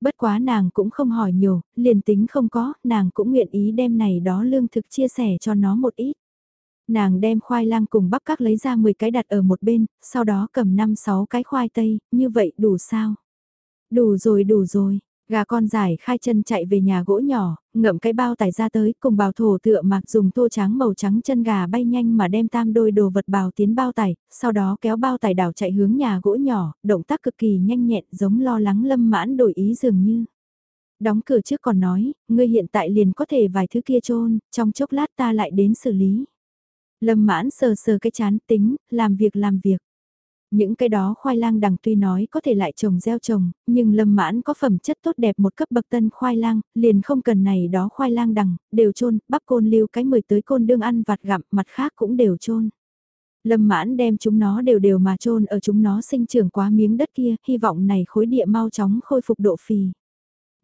Bất quá nàng cũng không hỏi nhiều, liền tính không có, nàng cũng nguyện ý đem này đó lương thực chia sẻ cho nó một ít. Nàng đem khoai lang cùng bắp các lấy ra 10 cái đặt ở một bên, sau đó cầm 5-6 cái khoai tây, như vậy đủ sao? Đủ rồi đủ rồi, Gà con giải khai chân chạy về nhà gỗ nhỏ, ngậm cái bao tải ra tới cùng bào thổ tựa mạc dùng tô trắng màu trắng chân gà bay nhanh mà đem tam đôi đồ vật bào tiến bao tải, sau đó kéo bao tải đảo chạy hướng nhà gỗ nhỏ, động tác cực kỳ nhanh nhẹn giống lo lắng lâm mãn đổi ý dường như. Đóng cửa trước còn nói, ngươi hiện tại liền có thể vài thứ kia trôn, trong chốc lát ta lại đến xử lý. Lâm mãn sờ sờ cái chán tính, làm việc làm việc. Những cái đó khoai lang đằng tuy nói có thể lại trồng gieo trồng, nhưng lâm mãn có phẩm chất tốt đẹp một cấp bậc tân khoai lang, liền không cần này đó khoai lang đằng, đều trôn, bắp côn lưu cái mười tới côn đương ăn vặt gặm, mặt khác cũng đều trôn. Lâm mãn đem chúng nó đều đều mà trôn ở chúng nó sinh trưởng quá miếng đất kia, hy vọng này khối địa mau chóng khôi phục độ phì.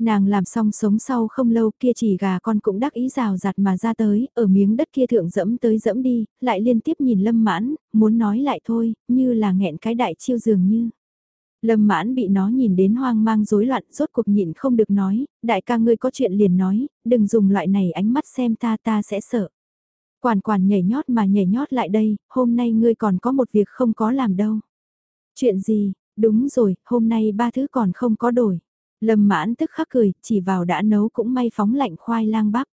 Nàng làm xong sống sau không lâu kia chỉ gà con cũng đắc ý rào rạt mà ra tới, ở miếng đất kia thượng dẫm tới dẫm đi, lại liên tiếp nhìn lâm mãn, muốn nói lại thôi, như là nghẹn cái đại chiêu dường như. Lâm mãn bị nó nhìn đến hoang mang rối loạn, rốt cuộc nhịn không được nói, đại ca ngươi có chuyện liền nói, đừng dùng loại này ánh mắt xem ta ta sẽ sợ. Quản quản nhảy nhót mà nhảy nhót lại đây, hôm nay ngươi còn có một việc không có làm đâu. Chuyện gì, đúng rồi, hôm nay ba thứ còn không có đổi. Lâm mãn tức khắc cười, chỉ vào đã nấu cũng may phóng lạnh khoai lang bắp.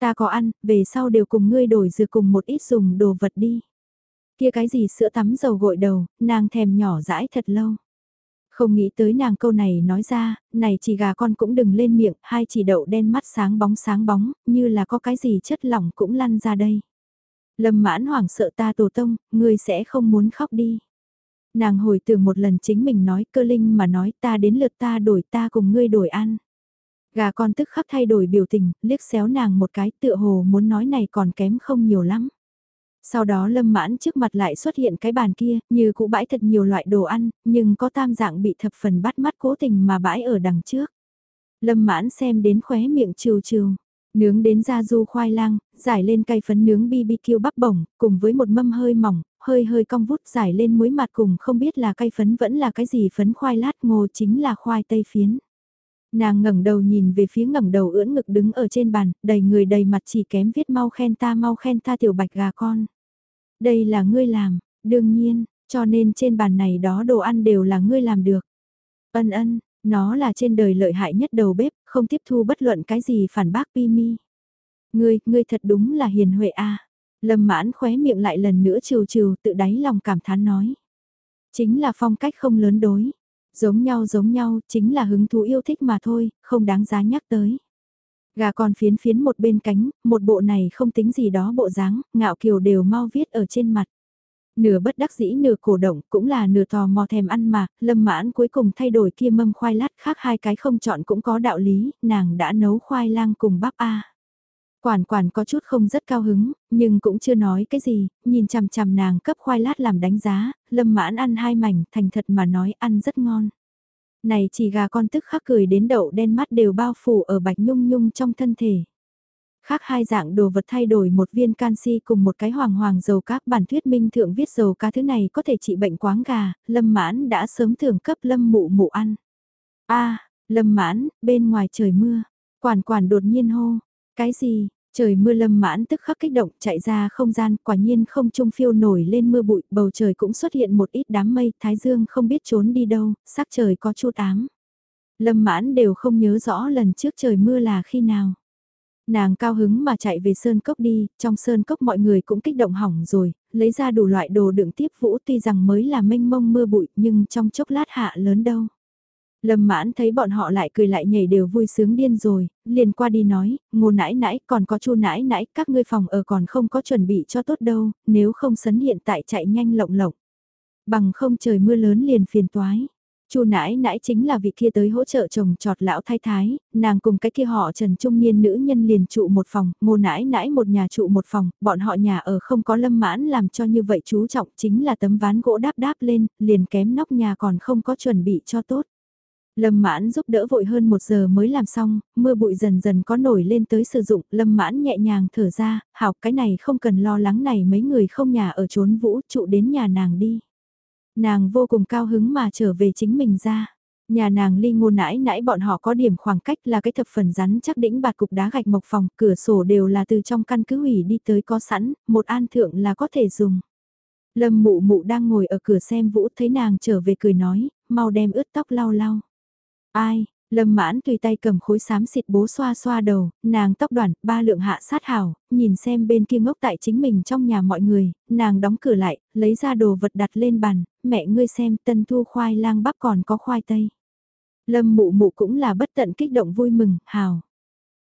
Ta có ăn, về sau đều cùng ngươi đổi dừa cùng một ít dùng đồ vật đi. Kia cái gì sữa tắm dầu gội đầu, nàng thèm nhỏ dãi thật lâu. Không nghĩ tới nàng câu này nói ra, này chỉ gà con cũng đừng lên miệng, hai chỉ đậu đen mắt sáng bóng sáng bóng, như là có cái gì chất lỏng cũng lăn ra đây. Lâm mãn hoảng sợ ta tổ tông, ngươi sẽ không muốn khóc đi. Nàng hồi tưởng một lần chính mình nói cơ linh mà nói ta đến lượt ta đổi ta cùng ngươi đổi ăn. Gà con tức khắc thay đổi biểu tình, liếc xéo nàng một cái tựa hồ muốn nói này còn kém không nhiều lắm. Sau đó lâm mãn trước mặt lại xuất hiện cái bàn kia, như cũ bãi thật nhiều loại đồ ăn, nhưng có tam dạng bị thập phần bắt mắt cố tình mà bãi ở đằng trước. Lâm mãn xem đến khóe miệng trừ trừ, nướng đến da du khoai lang, giải lên cây phấn nướng BBQ bắp bổng, cùng với một mâm hơi mỏng, hơi hơi cong vút giải lên muối mặt cùng không biết là cây phấn vẫn là cái gì phấn khoai lát ngô chính là khoai tây phiến. Nàng ngẩng đầu nhìn về phía ngẩng đầu ưỡn ngực đứng ở trên bàn, đầy người đầy mặt chỉ kém viết mau khen ta mau khen ta tiểu bạch gà con. Đây là ngươi làm, đương nhiên, cho nên trên bàn này đó đồ ăn đều là ngươi làm được. Ân ân, nó là trên đời lợi hại nhất đầu bếp, không tiếp thu bất luận cái gì phản bác Pimi. Ngươi, ngươi thật đúng là hiền huệ a. Lâm mãn khóe miệng lại lần nữa trừ trừ tự đáy lòng cảm thán nói. Chính là phong cách không lớn đối. Giống nhau giống nhau, chính là hứng thú yêu thích mà thôi, không đáng giá nhắc tới. Gà còn phiến phiến một bên cánh, một bộ này không tính gì đó bộ dáng, ngạo kiều đều mau viết ở trên mặt. Nửa bất đắc dĩ nửa cổ động cũng là nửa tò mò thèm ăn mà, lâm mãn cuối cùng thay đổi kia mâm khoai lát khác hai cái không chọn cũng có đạo lý, nàng đã nấu khoai lang cùng bắp A. Quản quản có chút không rất cao hứng, nhưng cũng chưa nói cái gì, nhìn chằm chằm nàng cấp khoai lát làm đánh giá, lâm mãn ăn hai mảnh, thành thật mà nói ăn rất ngon. Này chỉ gà con tức khắc cười đến đậu đen mắt đều bao phủ ở bạch nhung nhung trong thân thể. Khác hai dạng đồ vật thay đổi một viên canxi cùng một cái hoàng hoàng dầu cá bản thuyết minh thượng viết dầu cá thứ này có thể trị bệnh quáng gà, lâm mãn đã sớm thưởng cấp lâm mụ mụ ăn. a lâm mãn, bên ngoài trời mưa, quản quản đột nhiên hô, cái gì, Trời mưa lâm mãn tức khắc kích động chạy ra không gian, quả nhiên không trung phiêu nổi lên mưa bụi, bầu trời cũng xuất hiện một ít đám mây, thái dương không biết trốn đi đâu, sắc trời có chút ám. Lâm mãn đều không nhớ rõ lần trước trời mưa là khi nào. Nàng cao hứng mà chạy về sơn cốc đi, trong sơn cốc mọi người cũng kích động hỏng rồi, lấy ra đủ loại đồ đựng tiếp vũ tuy rằng mới là mênh mông mưa bụi nhưng trong chốc lát hạ lớn đâu. Lâm mãn thấy bọn họ lại cười lại nhảy đều vui sướng điên rồi, liền qua đi nói, ngô nãi nãi còn có chu nãi nãi, các ngươi phòng ở còn không có chuẩn bị cho tốt đâu, nếu không sấn hiện tại chạy nhanh lộng lộng. Bằng không trời mưa lớn liền phiền toái. Chu nãi nãi chính là vị kia tới hỗ trợ chồng trọt lão thái thái, nàng cùng cái kia họ Trần Trung Niên nữ nhân liền trụ một phòng, ngô nãi nãi một nhà trụ một phòng, bọn họ nhà ở không có lâm mãn làm cho như vậy chú trọng chính là tấm ván gỗ đáp đáp lên, liền kém nóc nhà còn không có chuẩn bị cho tốt. Lâm mãn giúp đỡ vội hơn một giờ mới làm xong, mưa bụi dần dần có nổi lên tới sử dụng, lâm mãn nhẹ nhàng thở ra, hảo cái này không cần lo lắng này mấy người không nhà ở trốn vũ trụ đến nhà nàng đi. Nàng vô cùng cao hứng mà trở về chính mình ra. Nhà nàng ly ngô nãi nãi bọn họ có điểm khoảng cách là cái thập phần rắn chắc đĩnh bạt cục đá gạch mộc phòng, cửa sổ đều là từ trong căn cứ hủy đi tới có sẵn, một an thượng là có thể dùng. Lâm mụ mụ đang ngồi ở cửa xem vũ thấy nàng trở về cười nói, mau đem ướt tóc lau lau. Ai, Lâm mãn tùy tay cầm khối xám xịt bố xoa xoa đầu, nàng tóc đoàn, ba lượng hạ sát hảo, nhìn xem bên kia ngốc tại chính mình trong nhà mọi người, nàng đóng cửa lại, lấy ra đồ vật đặt lên bàn, mẹ ngươi xem tân thu khoai lang bắp còn có khoai tây. Lâm mụ mụ cũng là bất tận kích động vui mừng, hào.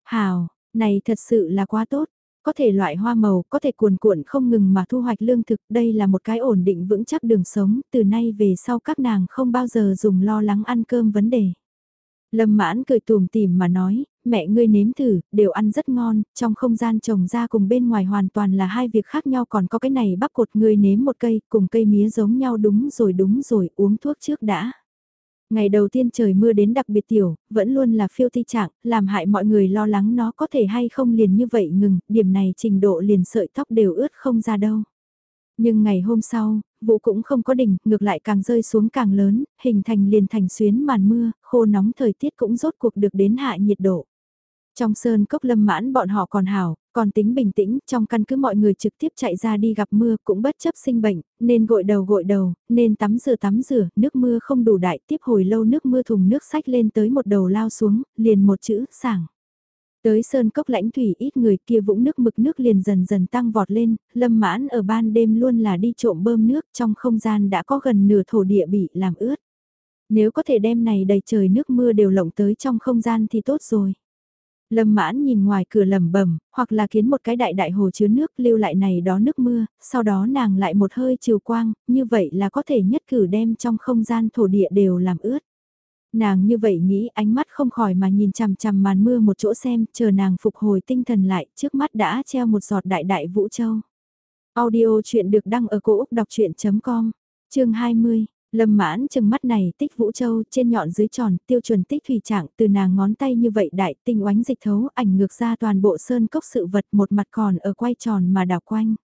Hào, này thật sự là quá tốt, có thể loại hoa màu, có thể cuồn cuộn không ngừng mà thu hoạch lương thực, đây là một cái ổn định vững chắc đường sống, từ nay về sau các nàng không bao giờ dùng lo lắng ăn cơm vấn đề. Lâm mãn cười tùm tìm mà nói, mẹ ngươi nếm thử, đều ăn rất ngon, trong không gian trồng ra cùng bên ngoài hoàn toàn là hai việc khác nhau còn có cái này bắp cột ngươi nếm một cây, cùng cây mía giống nhau đúng rồi đúng rồi, uống thuốc trước đã. Ngày đầu tiên trời mưa đến đặc biệt tiểu, vẫn luôn là phiêu thi trạng, làm hại mọi người lo lắng nó có thể hay không liền như vậy ngừng, điểm này trình độ liền sợi tóc đều ướt không ra đâu. Nhưng ngày hôm sau, vụ cũng không có đỉnh, ngược lại càng rơi xuống càng lớn, hình thành liền thành xuyến màn mưa, khô nóng thời tiết cũng rốt cuộc được đến hạ nhiệt độ. Trong sơn cốc lâm mãn bọn họ còn hảo, còn tính bình tĩnh, trong căn cứ mọi người trực tiếp chạy ra đi gặp mưa cũng bất chấp sinh bệnh, nên gội đầu gội đầu, nên tắm rửa tắm rửa, nước mưa không đủ đại tiếp hồi lâu nước mưa thùng nước sách lên tới một đầu lao xuống, liền một chữ, sảng. Tới sơn cốc lãnh thủy ít người kia vũng nước mực nước liền dần dần tăng vọt lên, lâm mãn ở ban đêm luôn là đi trộm bơm nước trong không gian đã có gần nửa thổ địa bị làm ướt. Nếu có thể đem này đầy trời nước mưa đều lộng tới trong không gian thì tốt rồi. Lâm mãn nhìn ngoài cửa lầm bẩm hoặc là kiến một cái đại đại hồ chứa nước lưu lại này đó nước mưa, sau đó nàng lại một hơi chiều quang, như vậy là có thể nhất cử đem trong không gian thổ địa đều làm ướt. Nàng như vậy nghĩ ánh mắt không khỏi mà nhìn chằm chằm màn mưa một chỗ xem, chờ nàng phục hồi tinh thần lại, trước mắt đã treo một giọt đại đại vũ châu. Audio chuyện được đăng ở cổ Úc đọc chuyện.com, chương 20. Lâm mãn chừng mắt này tích vũ châu trên nhọn dưới tròn tiêu chuẩn tích thủy trạng từ nàng ngón tay như vậy đại tinh oánh dịch thấu ảnh ngược ra toàn bộ sơn cốc sự vật một mặt còn ở quay tròn mà đảo quanh.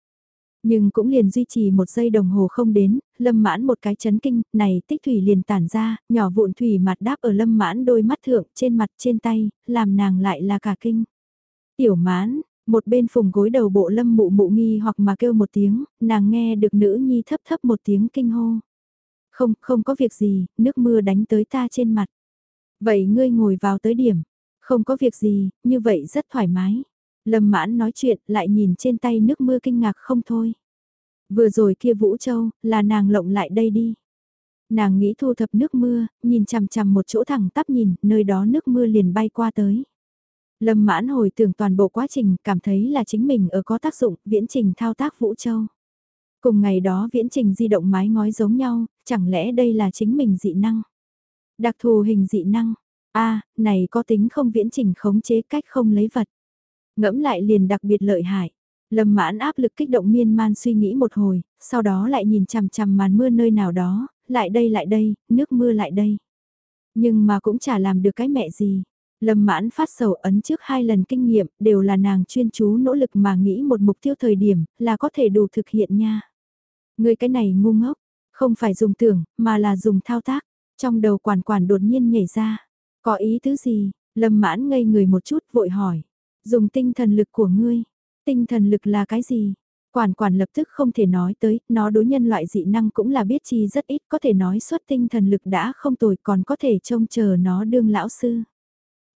Nhưng cũng liền duy trì một giây đồng hồ không đến, lâm mãn một cái chấn kinh, này tích thủy liền tản ra, nhỏ vụn thủy mặt đáp ở lâm mãn đôi mắt thượng, trên mặt trên tay, làm nàng lại là cả kinh. Tiểu mãn, một bên phùng gối đầu bộ lâm mụ mụ nghi hoặc mà kêu một tiếng, nàng nghe được nữ nhi thấp thấp một tiếng kinh hô. Không, không có việc gì, nước mưa đánh tới ta trên mặt. Vậy ngươi ngồi vào tới điểm. Không có việc gì, như vậy rất thoải mái. Lâm mãn nói chuyện lại nhìn trên tay nước mưa kinh ngạc không thôi. Vừa rồi kia Vũ Châu, là nàng lộng lại đây đi. Nàng nghĩ thu thập nước mưa, nhìn chằm chằm một chỗ thẳng tắp nhìn, nơi đó nước mưa liền bay qua tới. Lâm mãn hồi tưởng toàn bộ quá trình, cảm thấy là chính mình ở có tác dụng, viễn trình thao tác Vũ Châu. Cùng ngày đó viễn trình di động mái ngói giống nhau, chẳng lẽ đây là chính mình dị năng? Đặc thù hình dị năng, a này có tính không viễn trình khống chế cách không lấy vật. Ngẫm lại liền đặc biệt lợi hại. Lâm mãn áp lực kích động miên man suy nghĩ một hồi, sau đó lại nhìn chằm chằm màn mưa nơi nào đó, lại đây lại đây, nước mưa lại đây. Nhưng mà cũng chả làm được cái mẹ gì. Lâm mãn phát sầu ấn trước hai lần kinh nghiệm đều là nàng chuyên chú nỗ lực mà nghĩ một mục tiêu thời điểm là có thể đủ thực hiện nha. Người cái này ngu ngốc, không phải dùng tưởng mà là dùng thao tác. Trong đầu quản quản đột nhiên nhảy ra. Có ý thứ gì? Lâm mãn ngây người một chút vội hỏi. Dùng tinh thần lực của ngươi. Tinh thần lực là cái gì? Quản quản lập tức không thể nói tới, nó đối nhân loại dị năng cũng là biết chi rất ít, có thể nói xuất tinh thần lực đã không tồi còn có thể trông chờ nó đương lão sư.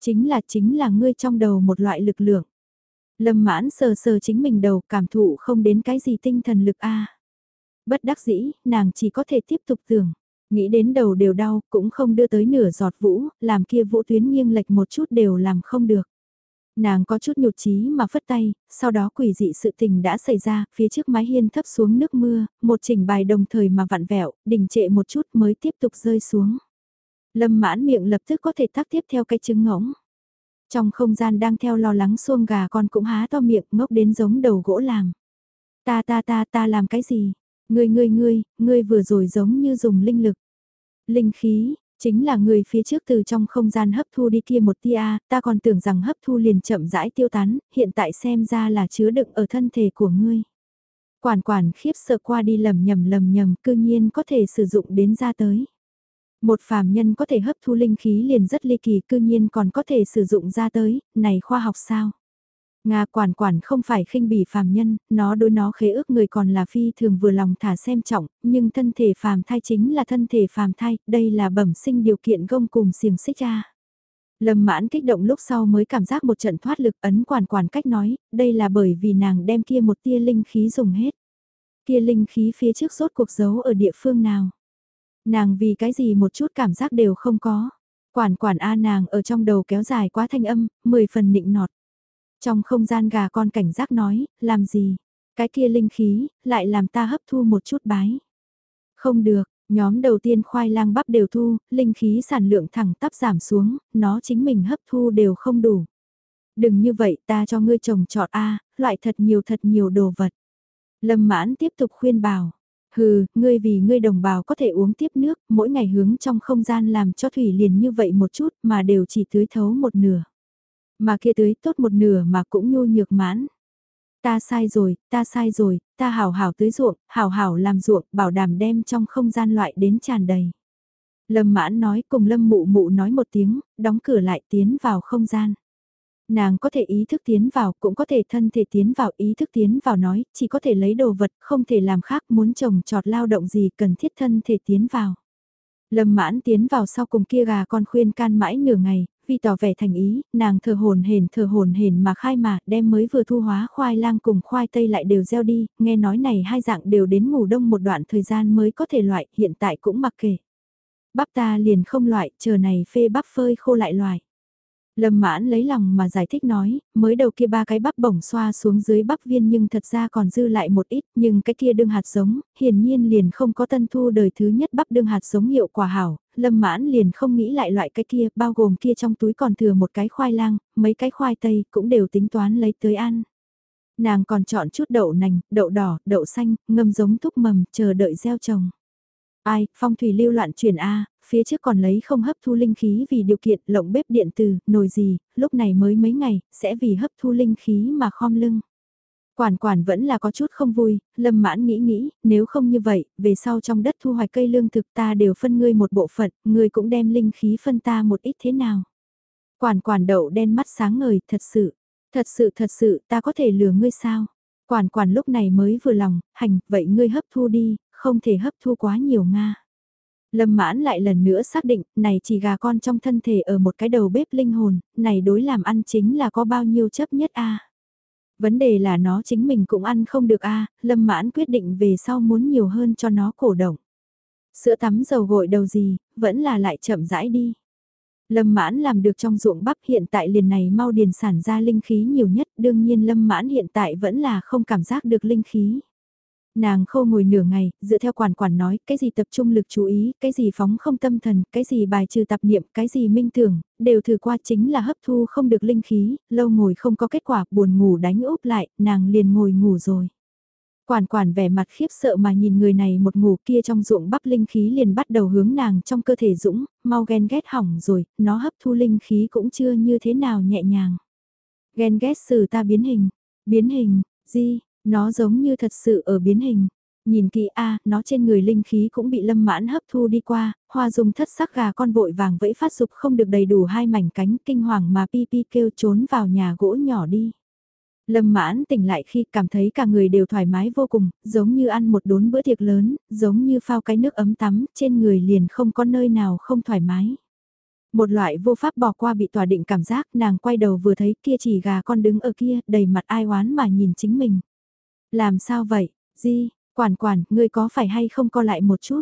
Chính là chính là ngươi trong đầu một loại lực lượng. Lâm mãn sờ sờ chính mình đầu cảm thụ không đến cái gì tinh thần lực a Bất đắc dĩ, nàng chỉ có thể tiếp tục tưởng. Nghĩ đến đầu đều đau, cũng không đưa tới nửa giọt vũ, làm kia vũ tuyến nghiêng lệch một chút đều làm không được. Nàng có chút nhụt chí mà phất tay, sau đó quỷ dị sự tình đã xảy ra, phía trước mái hiên thấp xuống nước mưa, một chỉnh bài đồng thời mà vặn vẹo, đình trệ một chút mới tiếp tục rơi xuống. Lâm mãn miệng lập tức có thể tác tiếp theo cái trứng ngỗng. Trong không gian đang theo lo lắng xuông gà con cũng há to miệng ngốc đến giống đầu gỗ làm. Ta ta ta ta làm cái gì? Ngươi ngươi ngươi, ngươi vừa rồi giống như dùng linh lực. Linh khí, chính là người phía trước từ trong không gian hấp thu đi kia một tia, ta còn tưởng rằng hấp thu liền chậm rãi tiêu tán, hiện tại xem ra là chứa đựng ở thân thể của ngươi. Quản quản khiếp sợ qua đi lầm nhầm lầm nhầm cư nhiên có thể sử dụng đến ra tới. Một phàm nhân có thể hấp thu linh khí liền rất ly kỳ cư nhiên còn có thể sử dụng ra tới, này khoa học sao? Nga quản quản không phải khinh bỉ phàm nhân, nó đối nó khế ước người còn là phi thường vừa lòng thả xem trọng, nhưng thân thể phàm thai chính là thân thể phàm thai, đây là bẩm sinh điều kiện gông cùng xiềng xích ra. Lâm mãn kích động lúc sau mới cảm giác một trận thoát lực ấn quản quản cách nói, đây là bởi vì nàng đem kia một tia linh khí dùng hết. Kia linh khí phía trước rốt cuộc giấu ở địa phương nào. Nàng vì cái gì một chút cảm giác đều không có. Quản quản A nàng ở trong đầu kéo dài quá thanh âm, mười phần nịnh nọt. Trong không gian gà con cảnh giác nói, làm gì? Cái kia linh khí, lại làm ta hấp thu một chút bái. Không được, nhóm đầu tiên khoai lang bắp đều thu, linh khí sản lượng thẳng tắp giảm xuống, nó chính mình hấp thu đều không đủ. Đừng như vậy ta cho ngươi trồng trọt A, loại thật nhiều thật nhiều đồ vật. Lâm mãn tiếp tục khuyên bảo. Hừ, ngươi vì ngươi đồng bào có thể uống tiếp nước, mỗi ngày hướng trong không gian làm cho thủy liền như vậy một chút mà đều chỉ tưới thấu một nửa. Mà kia tưới tốt một nửa mà cũng nhu nhược mãn. Ta sai rồi, ta sai rồi, ta hảo hảo tưới ruộng, hảo hảo làm ruộng, bảo đảm đem trong không gian loại đến tràn đầy. Lâm mãn nói cùng lâm mụ mụ nói một tiếng, đóng cửa lại tiến vào không gian. Nàng có thể ý thức tiến vào, cũng có thể thân thể tiến vào, ý thức tiến vào nói, chỉ có thể lấy đồ vật, không thể làm khác, muốn trồng trọt lao động gì cần thiết thân thể tiến vào. Lâm mãn tiến vào sau cùng kia gà con khuyên can mãi nửa ngày, vì tỏ vẻ thành ý, nàng thờ hồn hển thờ hồn hển mà khai mà, đem mới vừa thu hóa khoai lang cùng khoai tây lại đều gieo đi, nghe nói này hai dạng đều đến ngủ đông một đoạn thời gian mới có thể loại, hiện tại cũng mặc kệ. Bắp ta liền không loại, chờ này phê bắp phơi khô lại loại. Lâm mãn lấy lòng mà giải thích nói, mới đầu kia ba cái bắp bổng xoa xuống dưới bắp viên nhưng thật ra còn dư lại một ít, nhưng cái kia đương hạt giống, hiển nhiên liền không có tân thu đời thứ nhất bắp đương hạt giống hiệu quả hảo, lâm mãn liền không nghĩ lại loại cái kia, bao gồm kia trong túi còn thừa một cái khoai lang, mấy cái khoai tây cũng đều tính toán lấy tới ăn. Nàng còn chọn chút đậu nành, đậu đỏ, đậu xanh, ngâm giống thúc mầm, chờ đợi gieo trồng. Ai, phong thủy lưu loạn chuyển A, phía trước còn lấy không hấp thu linh khí vì điều kiện lộng bếp điện từ, nồi gì, lúc này mới mấy ngày, sẽ vì hấp thu linh khí mà khom lưng. Quản quản vẫn là có chút không vui, lâm mãn nghĩ nghĩ, nếu không như vậy, về sau trong đất thu hoạch cây lương thực ta đều phân ngươi một bộ phận, ngươi cũng đem linh khí phân ta một ít thế nào. Quản quản đậu đen mắt sáng ngời, thật sự, thật sự thật sự ta có thể lừa ngươi sao. Quản quản lúc này mới vừa lòng, hành, vậy ngươi hấp thu đi, không thể hấp thu quá nhiều Nga. Lâm mãn lại lần nữa xác định, này chỉ gà con trong thân thể ở một cái đầu bếp linh hồn, này đối làm ăn chính là có bao nhiêu chấp nhất a Vấn đề là nó chính mình cũng ăn không được a lâm mãn quyết định về sau muốn nhiều hơn cho nó cổ động. Sữa tắm dầu gội đầu gì, vẫn là lại chậm rãi đi. Lâm mãn làm được trong ruộng bắp hiện tại liền này mau điền sản ra linh khí nhiều nhất, đương nhiên lâm mãn hiện tại vẫn là không cảm giác được linh khí. Nàng khô ngồi nửa ngày, dựa theo quản quản nói, cái gì tập trung lực chú ý, cái gì phóng không tâm thần, cái gì bài trừ tạp niệm, cái gì minh tưởng, đều thử qua chính là hấp thu không được linh khí, lâu ngồi không có kết quả, buồn ngủ đánh úp lại, nàng liền ngồi ngủ rồi. Quản quản vẻ mặt khiếp sợ mà nhìn người này một ngủ kia trong ruộng bắp linh khí liền bắt đầu hướng nàng trong cơ thể dũng, mau ghen ghét hỏng rồi, nó hấp thu linh khí cũng chưa như thế nào nhẹ nhàng. Ghen ghét xử ta biến hình, biến hình, gì, nó giống như thật sự ở biến hình. Nhìn kỹ a nó trên người linh khí cũng bị lâm mãn hấp thu đi qua, hoa dùng thất sắc gà con vội vàng vẫy phát dục không được đầy đủ hai mảnh cánh kinh hoàng mà pi pi kêu trốn vào nhà gỗ nhỏ đi. Lâm mãn tỉnh lại khi cảm thấy cả người đều thoải mái vô cùng, giống như ăn một đốn bữa tiệc lớn, giống như phao cái nước ấm tắm, trên người liền không có nơi nào không thoải mái. Một loại vô pháp bỏ qua bị tỏa định cảm giác, nàng quay đầu vừa thấy kia chỉ gà con đứng ở kia, đầy mặt ai oán mà nhìn chính mình. Làm sao vậy, Di, quản quản, ngươi có phải hay không co lại một chút?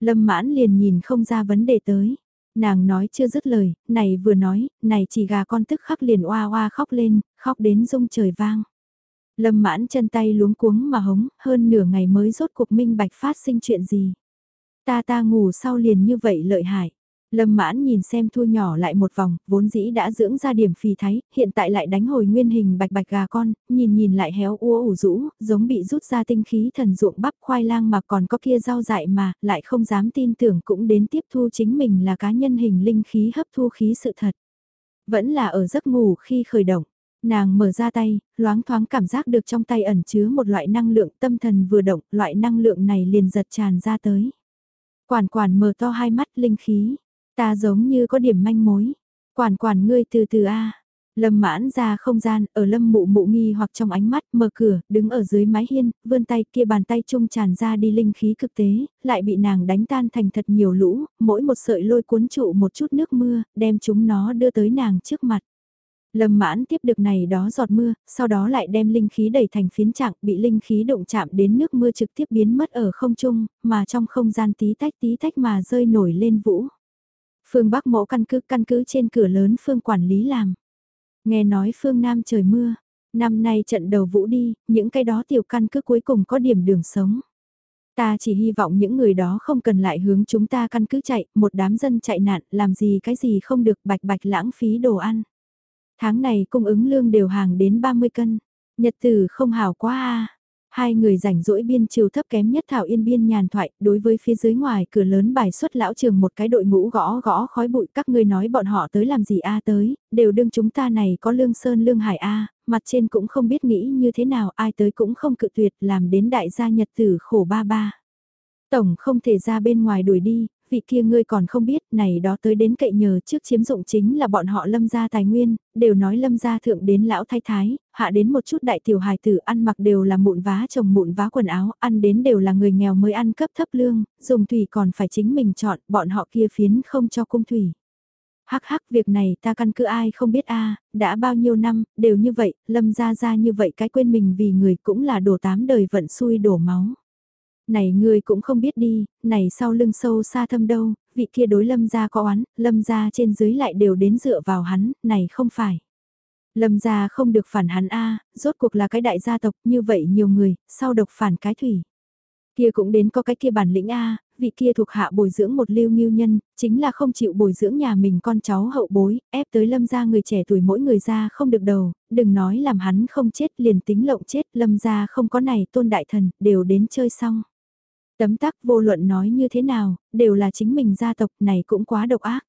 Lâm mãn liền nhìn không ra vấn đề tới. Nàng nói chưa dứt lời, này vừa nói, này chỉ gà con tức khắc liền oa oa khóc lên, khóc đến rung trời vang. Lâm mãn chân tay luống cuống mà hống, hơn nửa ngày mới rốt cuộc minh bạch phát sinh chuyện gì. Ta ta ngủ sau liền như vậy lợi hại. Lâm mãn nhìn xem thu nhỏ lại một vòng, vốn dĩ đã dưỡng ra điểm phì thái, hiện tại lại đánh hồi nguyên hình bạch bạch gà con, nhìn nhìn lại héo úa ủ rũ, giống bị rút ra tinh khí thần ruộng bắp khoai lang mà còn có kia rau dại mà, lại không dám tin tưởng cũng đến tiếp thu chính mình là cá nhân hình linh khí hấp thu khí sự thật. Vẫn là ở giấc ngủ khi khởi động. Nàng mở ra tay, loáng thoáng cảm giác được trong tay ẩn chứa một loại năng lượng tâm thần vừa động, loại năng lượng này liền giật tràn ra tới. Quản quản mở to hai mắt linh khí, Ta giống như có điểm manh mối. Quản quản ngươi từ từ a. Lâm mãn ra không gian, ở lâm mụ mụ nghi hoặc trong ánh mắt, mở cửa, đứng ở dưới mái hiên, vươn tay kia bàn tay trung tràn ra đi linh khí cực tế, lại bị nàng đánh tan thành thật nhiều lũ, mỗi một sợi lôi cuốn trụ một chút nước mưa, đem chúng nó đưa tới nàng trước mặt. Lâm mãn tiếp được này đó giọt mưa, sau đó lại đem linh khí đẩy thành phiến trạng bị linh khí động chạm đến nước mưa trực tiếp biến mất ở không trung, mà trong không gian tí tách tí tách mà rơi nổi lên vũ. Phương Bắc mộ căn cứ căn cứ trên cửa lớn Phương quản lý làm. Nghe nói Phương Nam trời mưa, năm nay trận đầu vũ đi, những cái đó tiểu căn cứ cuối cùng có điểm đường sống. Ta chỉ hy vọng những người đó không cần lại hướng chúng ta căn cứ chạy, một đám dân chạy nạn, làm gì cái gì không được bạch bạch lãng phí đồ ăn. Tháng này cung ứng lương đều hàng đến 30 cân, nhật tử không hảo quá a Hai người rảnh rỗi biên chiều thấp kém nhất Thảo Yên biên nhàn thoại, đối với phía dưới ngoài cửa lớn bài xuất lão trường một cái đội ngũ gõ gõ khói bụi các ngươi nói bọn họ tới làm gì a tới, đều đương chúng ta này có lương sơn lương hải a, mặt trên cũng không biết nghĩ như thế nào, ai tới cũng không cự tuyệt làm đến đại gia nhật tử khổ ba ba. Tổng không thể ra bên ngoài đuổi đi, vị kia ngươi còn không biết, này đó tới đến cậy nhờ trước chiếm dụng chính là bọn họ lâm gia tài nguyên, đều nói lâm gia thượng đến lão thái thái, hạ đến một chút đại tiểu hài tử ăn mặc đều là mụn vá chồng mụn vá quần áo, ăn đến đều là người nghèo mới ăn cấp thấp lương, dùng thủy còn phải chính mình chọn, bọn họ kia phiến không cho cung thủy. Hắc hắc việc này ta căn cứ ai không biết a đã bao nhiêu năm, đều như vậy, lâm gia gia như vậy cái quên mình vì người cũng là đổ tám đời vận xui đổ máu này ngươi cũng không biết đi, này sau lưng sâu xa thâm đâu, vị kia đối lâm gia có oán, lâm gia trên dưới lại đều đến dựa vào hắn, này không phải. Lâm gia không được phản hắn a, rốt cuộc là cái đại gia tộc như vậy nhiều người, sau độc phản cái thủy. Kia cũng đến có cái kia bản lĩnh a, vị kia thuộc hạ bồi dưỡng một lưu nghiêu nhân, chính là không chịu bồi dưỡng nhà mình con cháu hậu bối, ép tới lâm gia người trẻ tuổi mỗi người ra không được đầu, đừng nói làm hắn không chết liền tính lộng chết, lâm gia không có này tôn đại thần, đều đến chơi xong. Tấm tắc vô luận nói như thế nào, đều là chính mình gia tộc này cũng quá độc ác.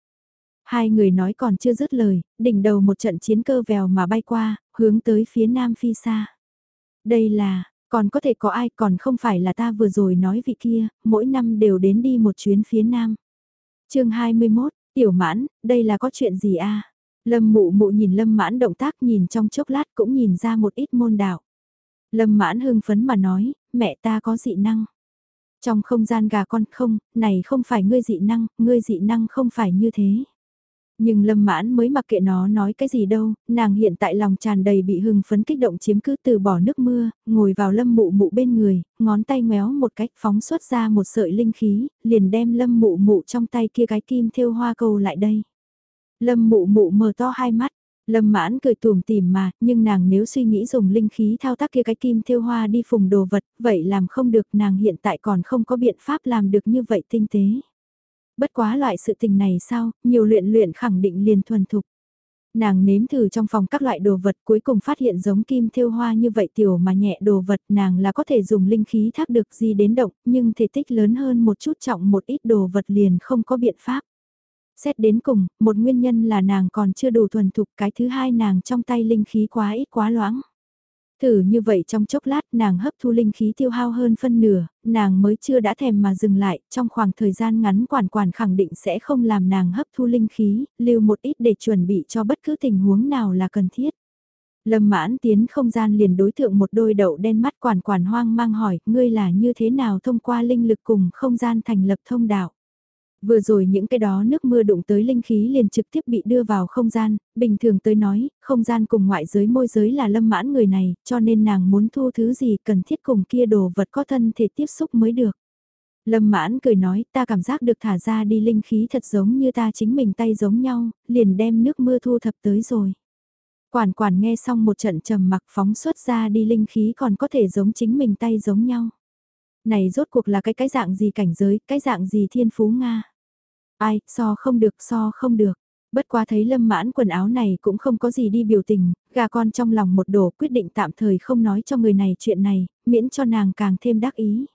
Hai người nói còn chưa dứt lời, đỉnh đầu một trận chiến cơ vèo mà bay qua, hướng tới phía nam phi xa. Đây là, còn có thể có ai còn không phải là ta vừa rồi nói vị kia, mỗi năm đều đến đi một chuyến phía nam. chương 21, tiểu mãn, đây là có chuyện gì a Lâm mụ mụ nhìn lâm mãn động tác nhìn trong chốc lát cũng nhìn ra một ít môn đạo. Lâm mãn hưng phấn mà nói, mẹ ta có dị năng. Trong không gian gà con không, này không phải ngươi dị năng, ngươi dị năng không phải như thế. Nhưng lâm mãn mới mặc kệ nó nói cái gì đâu, nàng hiện tại lòng tràn đầy bị hưng phấn kích động chiếm cứ từ bỏ nước mưa, ngồi vào lâm mụ mụ bên người, ngón tay ngoéo một cách phóng xuất ra một sợi linh khí, liền đem lâm mụ mụ trong tay kia cái kim thêu hoa cầu lại đây. Lâm mụ mụ mở to hai mắt, Lâm mãn cười tùm tìm mà, nhưng nàng nếu suy nghĩ dùng linh khí thao tác kia cái kim thêu hoa đi phùng đồ vật, vậy làm không được nàng hiện tại còn không có biện pháp làm được như vậy tinh tế. Bất quá loại sự tình này sao, nhiều luyện luyện khẳng định liền thuần thục. Nàng nếm thử trong phòng các loại đồ vật cuối cùng phát hiện giống kim thêu hoa như vậy tiểu mà nhẹ đồ vật nàng là có thể dùng linh khí thác được gì đến động, nhưng thể tích lớn hơn một chút trọng một ít đồ vật liền không có biện pháp. Xét đến cùng, một nguyên nhân là nàng còn chưa đủ thuần thục, cái thứ hai nàng trong tay linh khí quá ít quá loãng. Thử như vậy trong chốc lát nàng hấp thu linh khí tiêu hao hơn phân nửa, nàng mới chưa đã thèm mà dừng lại, trong khoảng thời gian ngắn quản quản khẳng định sẽ không làm nàng hấp thu linh khí, lưu một ít để chuẩn bị cho bất cứ tình huống nào là cần thiết. Lâm mãn tiến không gian liền đối thượng một đôi đậu đen mắt quản quản hoang mang hỏi, ngươi là như thế nào thông qua linh lực cùng không gian thành lập thông đạo. Vừa rồi những cái đó nước mưa đụng tới linh khí liền trực tiếp bị đưa vào không gian, bình thường tới nói, không gian cùng ngoại giới môi giới là lâm mãn người này, cho nên nàng muốn thu thứ gì cần thiết cùng kia đồ vật có thân thể tiếp xúc mới được. Lâm mãn cười nói ta cảm giác được thả ra đi linh khí thật giống như ta chính mình tay giống nhau, liền đem nước mưa thu thập tới rồi. Quản quản nghe xong một trận trầm mặc phóng xuất ra đi linh khí còn có thể giống chính mình tay giống nhau. Này rốt cuộc là cái cái dạng gì cảnh giới, cái dạng gì thiên phú Nga. Ai, so không được, so không được. Bất quá thấy lâm mãn quần áo này cũng không có gì đi biểu tình, gà con trong lòng một đồ quyết định tạm thời không nói cho người này chuyện này, miễn cho nàng càng thêm đắc ý.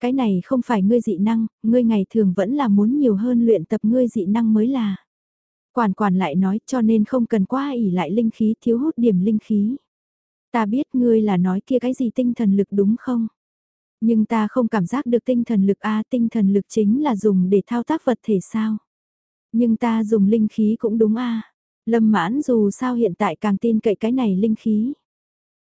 Cái này không phải ngươi dị năng, ngươi ngày thường vẫn là muốn nhiều hơn luyện tập ngươi dị năng mới là. Quản quản lại nói cho nên không cần quá ỉ lại linh khí thiếu hút điểm linh khí. Ta biết ngươi là nói kia cái gì tinh thần lực đúng không? Nhưng ta không cảm giác được tinh thần lực A tinh thần lực chính là dùng để thao tác vật thể sao. Nhưng ta dùng linh khí cũng đúng A. Lâm mãn dù sao hiện tại càng tin cậy cái này linh khí.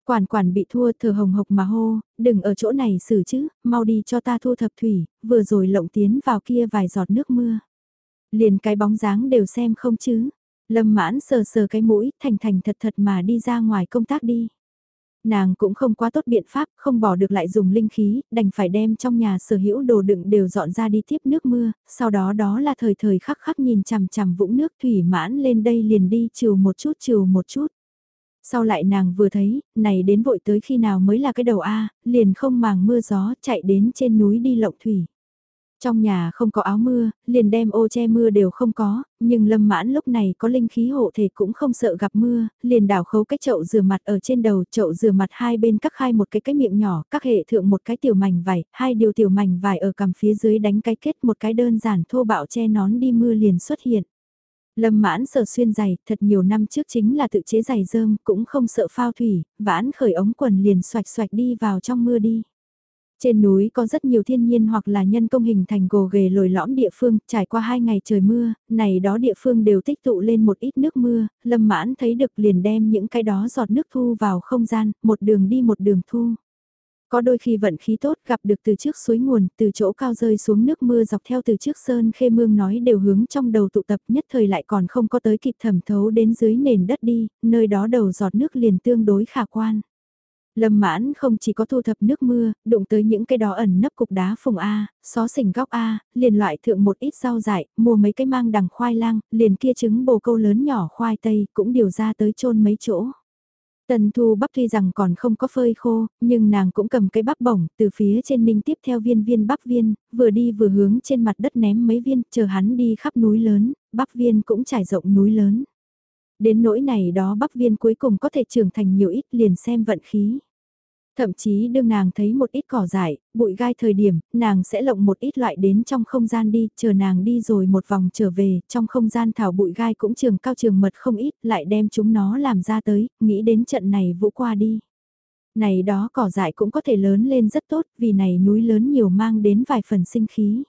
Quản quản bị thua thờ hồng hộc mà hô, đừng ở chỗ này xử chứ, mau đi cho ta thu thập thủy, vừa rồi lộng tiến vào kia vài giọt nước mưa. Liền cái bóng dáng đều xem không chứ. Lâm mãn sờ sờ cái mũi, thành thành thật thật mà đi ra ngoài công tác đi nàng cũng không quá tốt biện pháp, không bỏ được lại dùng linh khí, đành phải đem trong nhà sở hữu đồ đựng đều dọn ra đi tiếp nước mưa, sau đó đó là thời thời khắc khắc nhìn chằm chằm vũng nước thủy mãn lên đây liền đi chiều một chút chiều một chút. Sau lại nàng vừa thấy, này đến vội tới khi nào mới là cái đầu A, liền không màng mưa gió chạy đến trên núi đi lộng thủy. Trong nhà không có áo mưa, liền đem ô che mưa đều không có, nhưng lâm mãn lúc này có linh khí hộ thể cũng không sợ gặp mưa, liền đảo khấu cái chậu rửa mặt ở trên đầu, chậu rửa mặt hai bên cắt hai một cái cái miệng nhỏ, các hệ thượng một cái tiểu mảnh vải, hai điều tiểu mảnh vải ở cằm phía dưới đánh cái kết một cái đơn giản thô bạo che nón đi mưa liền xuất hiện. Lâm mãn sở xuyên giày, thật nhiều năm trước chính là tự chế giày dơm, cũng không sợ phao thủy, vãn khởi ống quần liền xoạch xoạch đi vào trong mưa đi. Trên núi có rất nhiều thiên nhiên hoặc là nhân công hình thành gồ ghề lồi lõm địa phương, trải qua hai ngày trời mưa, này đó địa phương đều tích tụ lên một ít nước mưa, lâm mãn thấy được liền đem những cái đó giọt nước thu vào không gian, một đường đi một đường thu. Có đôi khi vận khí tốt gặp được từ trước suối nguồn, từ chỗ cao rơi xuống nước mưa dọc theo từ trước sơn khê mương nói đều hướng trong đầu tụ tập nhất thời lại còn không có tới kịp thẩm thấu đến dưới nền đất đi, nơi đó đầu giọt nước liền tương đối khả quan. Lâm mãn không chỉ có thu thập nước mưa, đụng tới những cái đó ẩn nấp cục đá phùng A, xó xỉnh góc A, liền loại thượng một ít rau dại, mua mấy cái mang đằng khoai lang, liền kia trứng bồ câu lớn nhỏ khoai tây cũng điều ra tới chôn mấy chỗ. Tần thu bắp tuy rằng còn không có phơi khô, nhưng nàng cũng cầm cái bắp bổng từ phía trên ninh tiếp theo viên viên bắp viên, vừa đi vừa hướng trên mặt đất ném mấy viên, chờ hắn đi khắp núi lớn, bắp viên cũng trải rộng núi lớn. Đến nỗi này đó bắp viên cuối cùng có thể trưởng thành nhiều ít liền xem vận khí. Thậm chí đương nàng thấy một ít cỏ dại, bụi gai thời điểm, nàng sẽ lộng một ít loại đến trong không gian đi, chờ nàng đi rồi một vòng trở về, trong không gian thảo bụi gai cũng trường cao trường mật không ít, lại đem chúng nó làm ra tới, nghĩ đến trận này vũ qua đi. Này đó cỏ dại cũng có thể lớn lên rất tốt, vì này núi lớn nhiều mang đến vài phần sinh khí.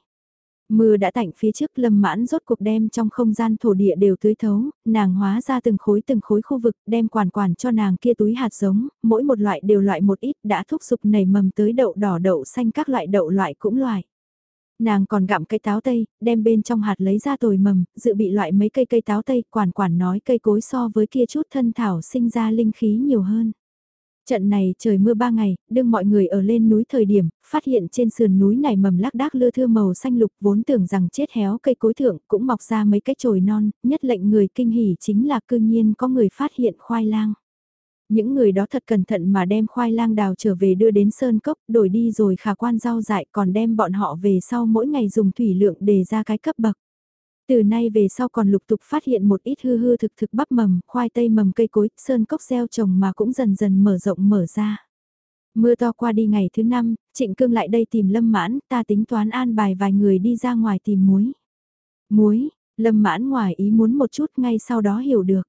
Mưa đã tạnh phía trước lâm mãn rốt cuộc đem trong không gian thổ địa đều tưới thấu, nàng hóa ra từng khối từng khối khu vực đem quản quản cho nàng kia túi hạt giống, mỗi một loại đều loại một ít đã thúc giục nảy mầm tới đậu đỏ đậu xanh các loại đậu loại cũng loại. Nàng còn gặm cây táo tây, đem bên trong hạt lấy ra tồi mầm, dự bị loại mấy cây cây táo tây, quản quản nói cây cối so với kia chút thân thảo sinh ra linh khí nhiều hơn. Trận này trời mưa ba ngày, đương mọi người ở lên núi thời điểm, phát hiện trên sườn núi này mầm lác đác lưa thưa màu xanh lục vốn tưởng rằng chết héo cây cối thượng cũng mọc ra mấy cái chồi non, nhất lệnh người kinh hỉ chính là cư nhiên có người phát hiện khoai lang. Những người đó thật cẩn thận mà đem khoai lang đào trở về đưa đến sơn cốc, đổi đi rồi khả quan rau dại còn đem bọn họ về sau mỗi ngày dùng thủy lượng để ra cái cấp bậc. Từ nay về sau còn lục tục phát hiện một ít hư hư thực thực bắp mầm, khoai tây mầm cây cối, sơn cốc gieo trồng mà cũng dần dần mở rộng mở ra. Mưa to qua đi ngày thứ năm, trịnh cương lại đây tìm lâm mãn, ta tính toán an bài vài người đi ra ngoài tìm muối. Muối, lâm mãn ngoài ý muốn một chút ngay sau đó hiểu được.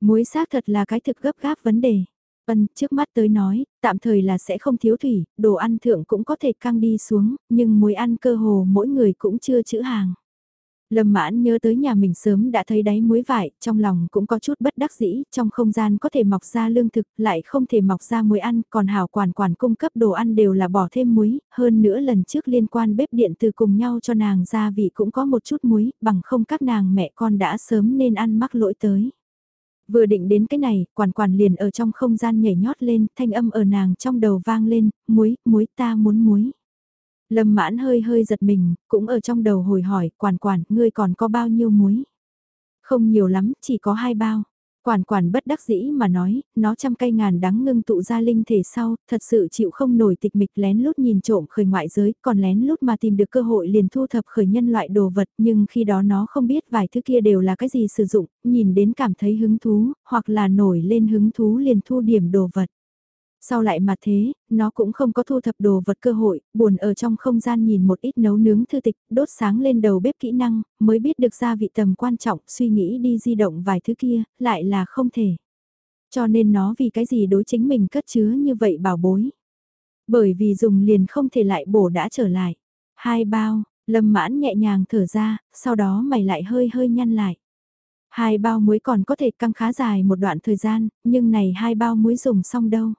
Muối xác thật là cái thực gấp gáp vấn đề. Ân, trước mắt tới nói, tạm thời là sẽ không thiếu thủy, đồ ăn thượng cũng có thể căng đi xuống, nhưng muối ăn cơ hồ mỗi người cũng chưa chữ hàng. Lâm mãn nhớ tới nhà mình sớm đã thấy đáy muối vải, trong lòng cũng có chút bất đắc dĩ, trong không gian có thể mọc ra lương thực, lại không thể mọc ra muối ăn, còn hào quản quản cung cấp đồ ăn đều là bỏ thêm muối, hơn nữa lần trước liên quan bếp điện từ cùng nhau cho nàng gia vị cũng có một chút muối, bằng không các nàng mẹ con đã sớm nên ăn mắc lỗi tới. Vừa định đến cái này, quản quản liền ở trong không gian nhảy nhót lên, thanh âm ở nàng trong đầu vang lên, muối, muối ta muốn muối. Lâm mãn hơi hơi giật mình, cũng ở trong đầu hồi hỏi, quản quản, ngươi còn có bao nhiêu muối? Không nhiều lắm, chỉ có hai bao. Quản quản bất đắc dĩ mà nói, nó trăm cây ngàn đắng ngưng tụ ra linh thể sau, thật sự chịu không nổi tịch mịch lén lút nhìn trộm khởi ngoại giới, còn lén lút mà tìm được cơ hội liền thu thập khởi nhân loại đồ vật, nhưng khi đó nó không biết vài thứ kia đều là cái gì sử dụng, nhìn đến cảm thấy hứng thú, hoặc là nổi lên hứng thú liền thu điểm đồ vật. Sau lại mà thế, nó cũng không có thu thập đồ vật cơ hội, buồn ở trong không gian nhìn một ít nấu nướng thư tịch, đốt sáng lên đầu bếp kỹ năng, mới biết được ra vị tầm quan trọng, suy nghĩ đi di động vài thứ kia, lại là không thể. Cho nên nó vì cái gì đối chính mình cất chứa như vậy bảo bối. Bởi vì dùng liền không thể lại bổ đã trở lại. Hai bao, lâm mãn nhẹ nhàng thở ra, sau đó mày lại hơi hơi nhăn lại. Hai bao muối còn có thể căng khá dài một đoạn thời gian, nhưng này hai bao muối dùng xong đâu.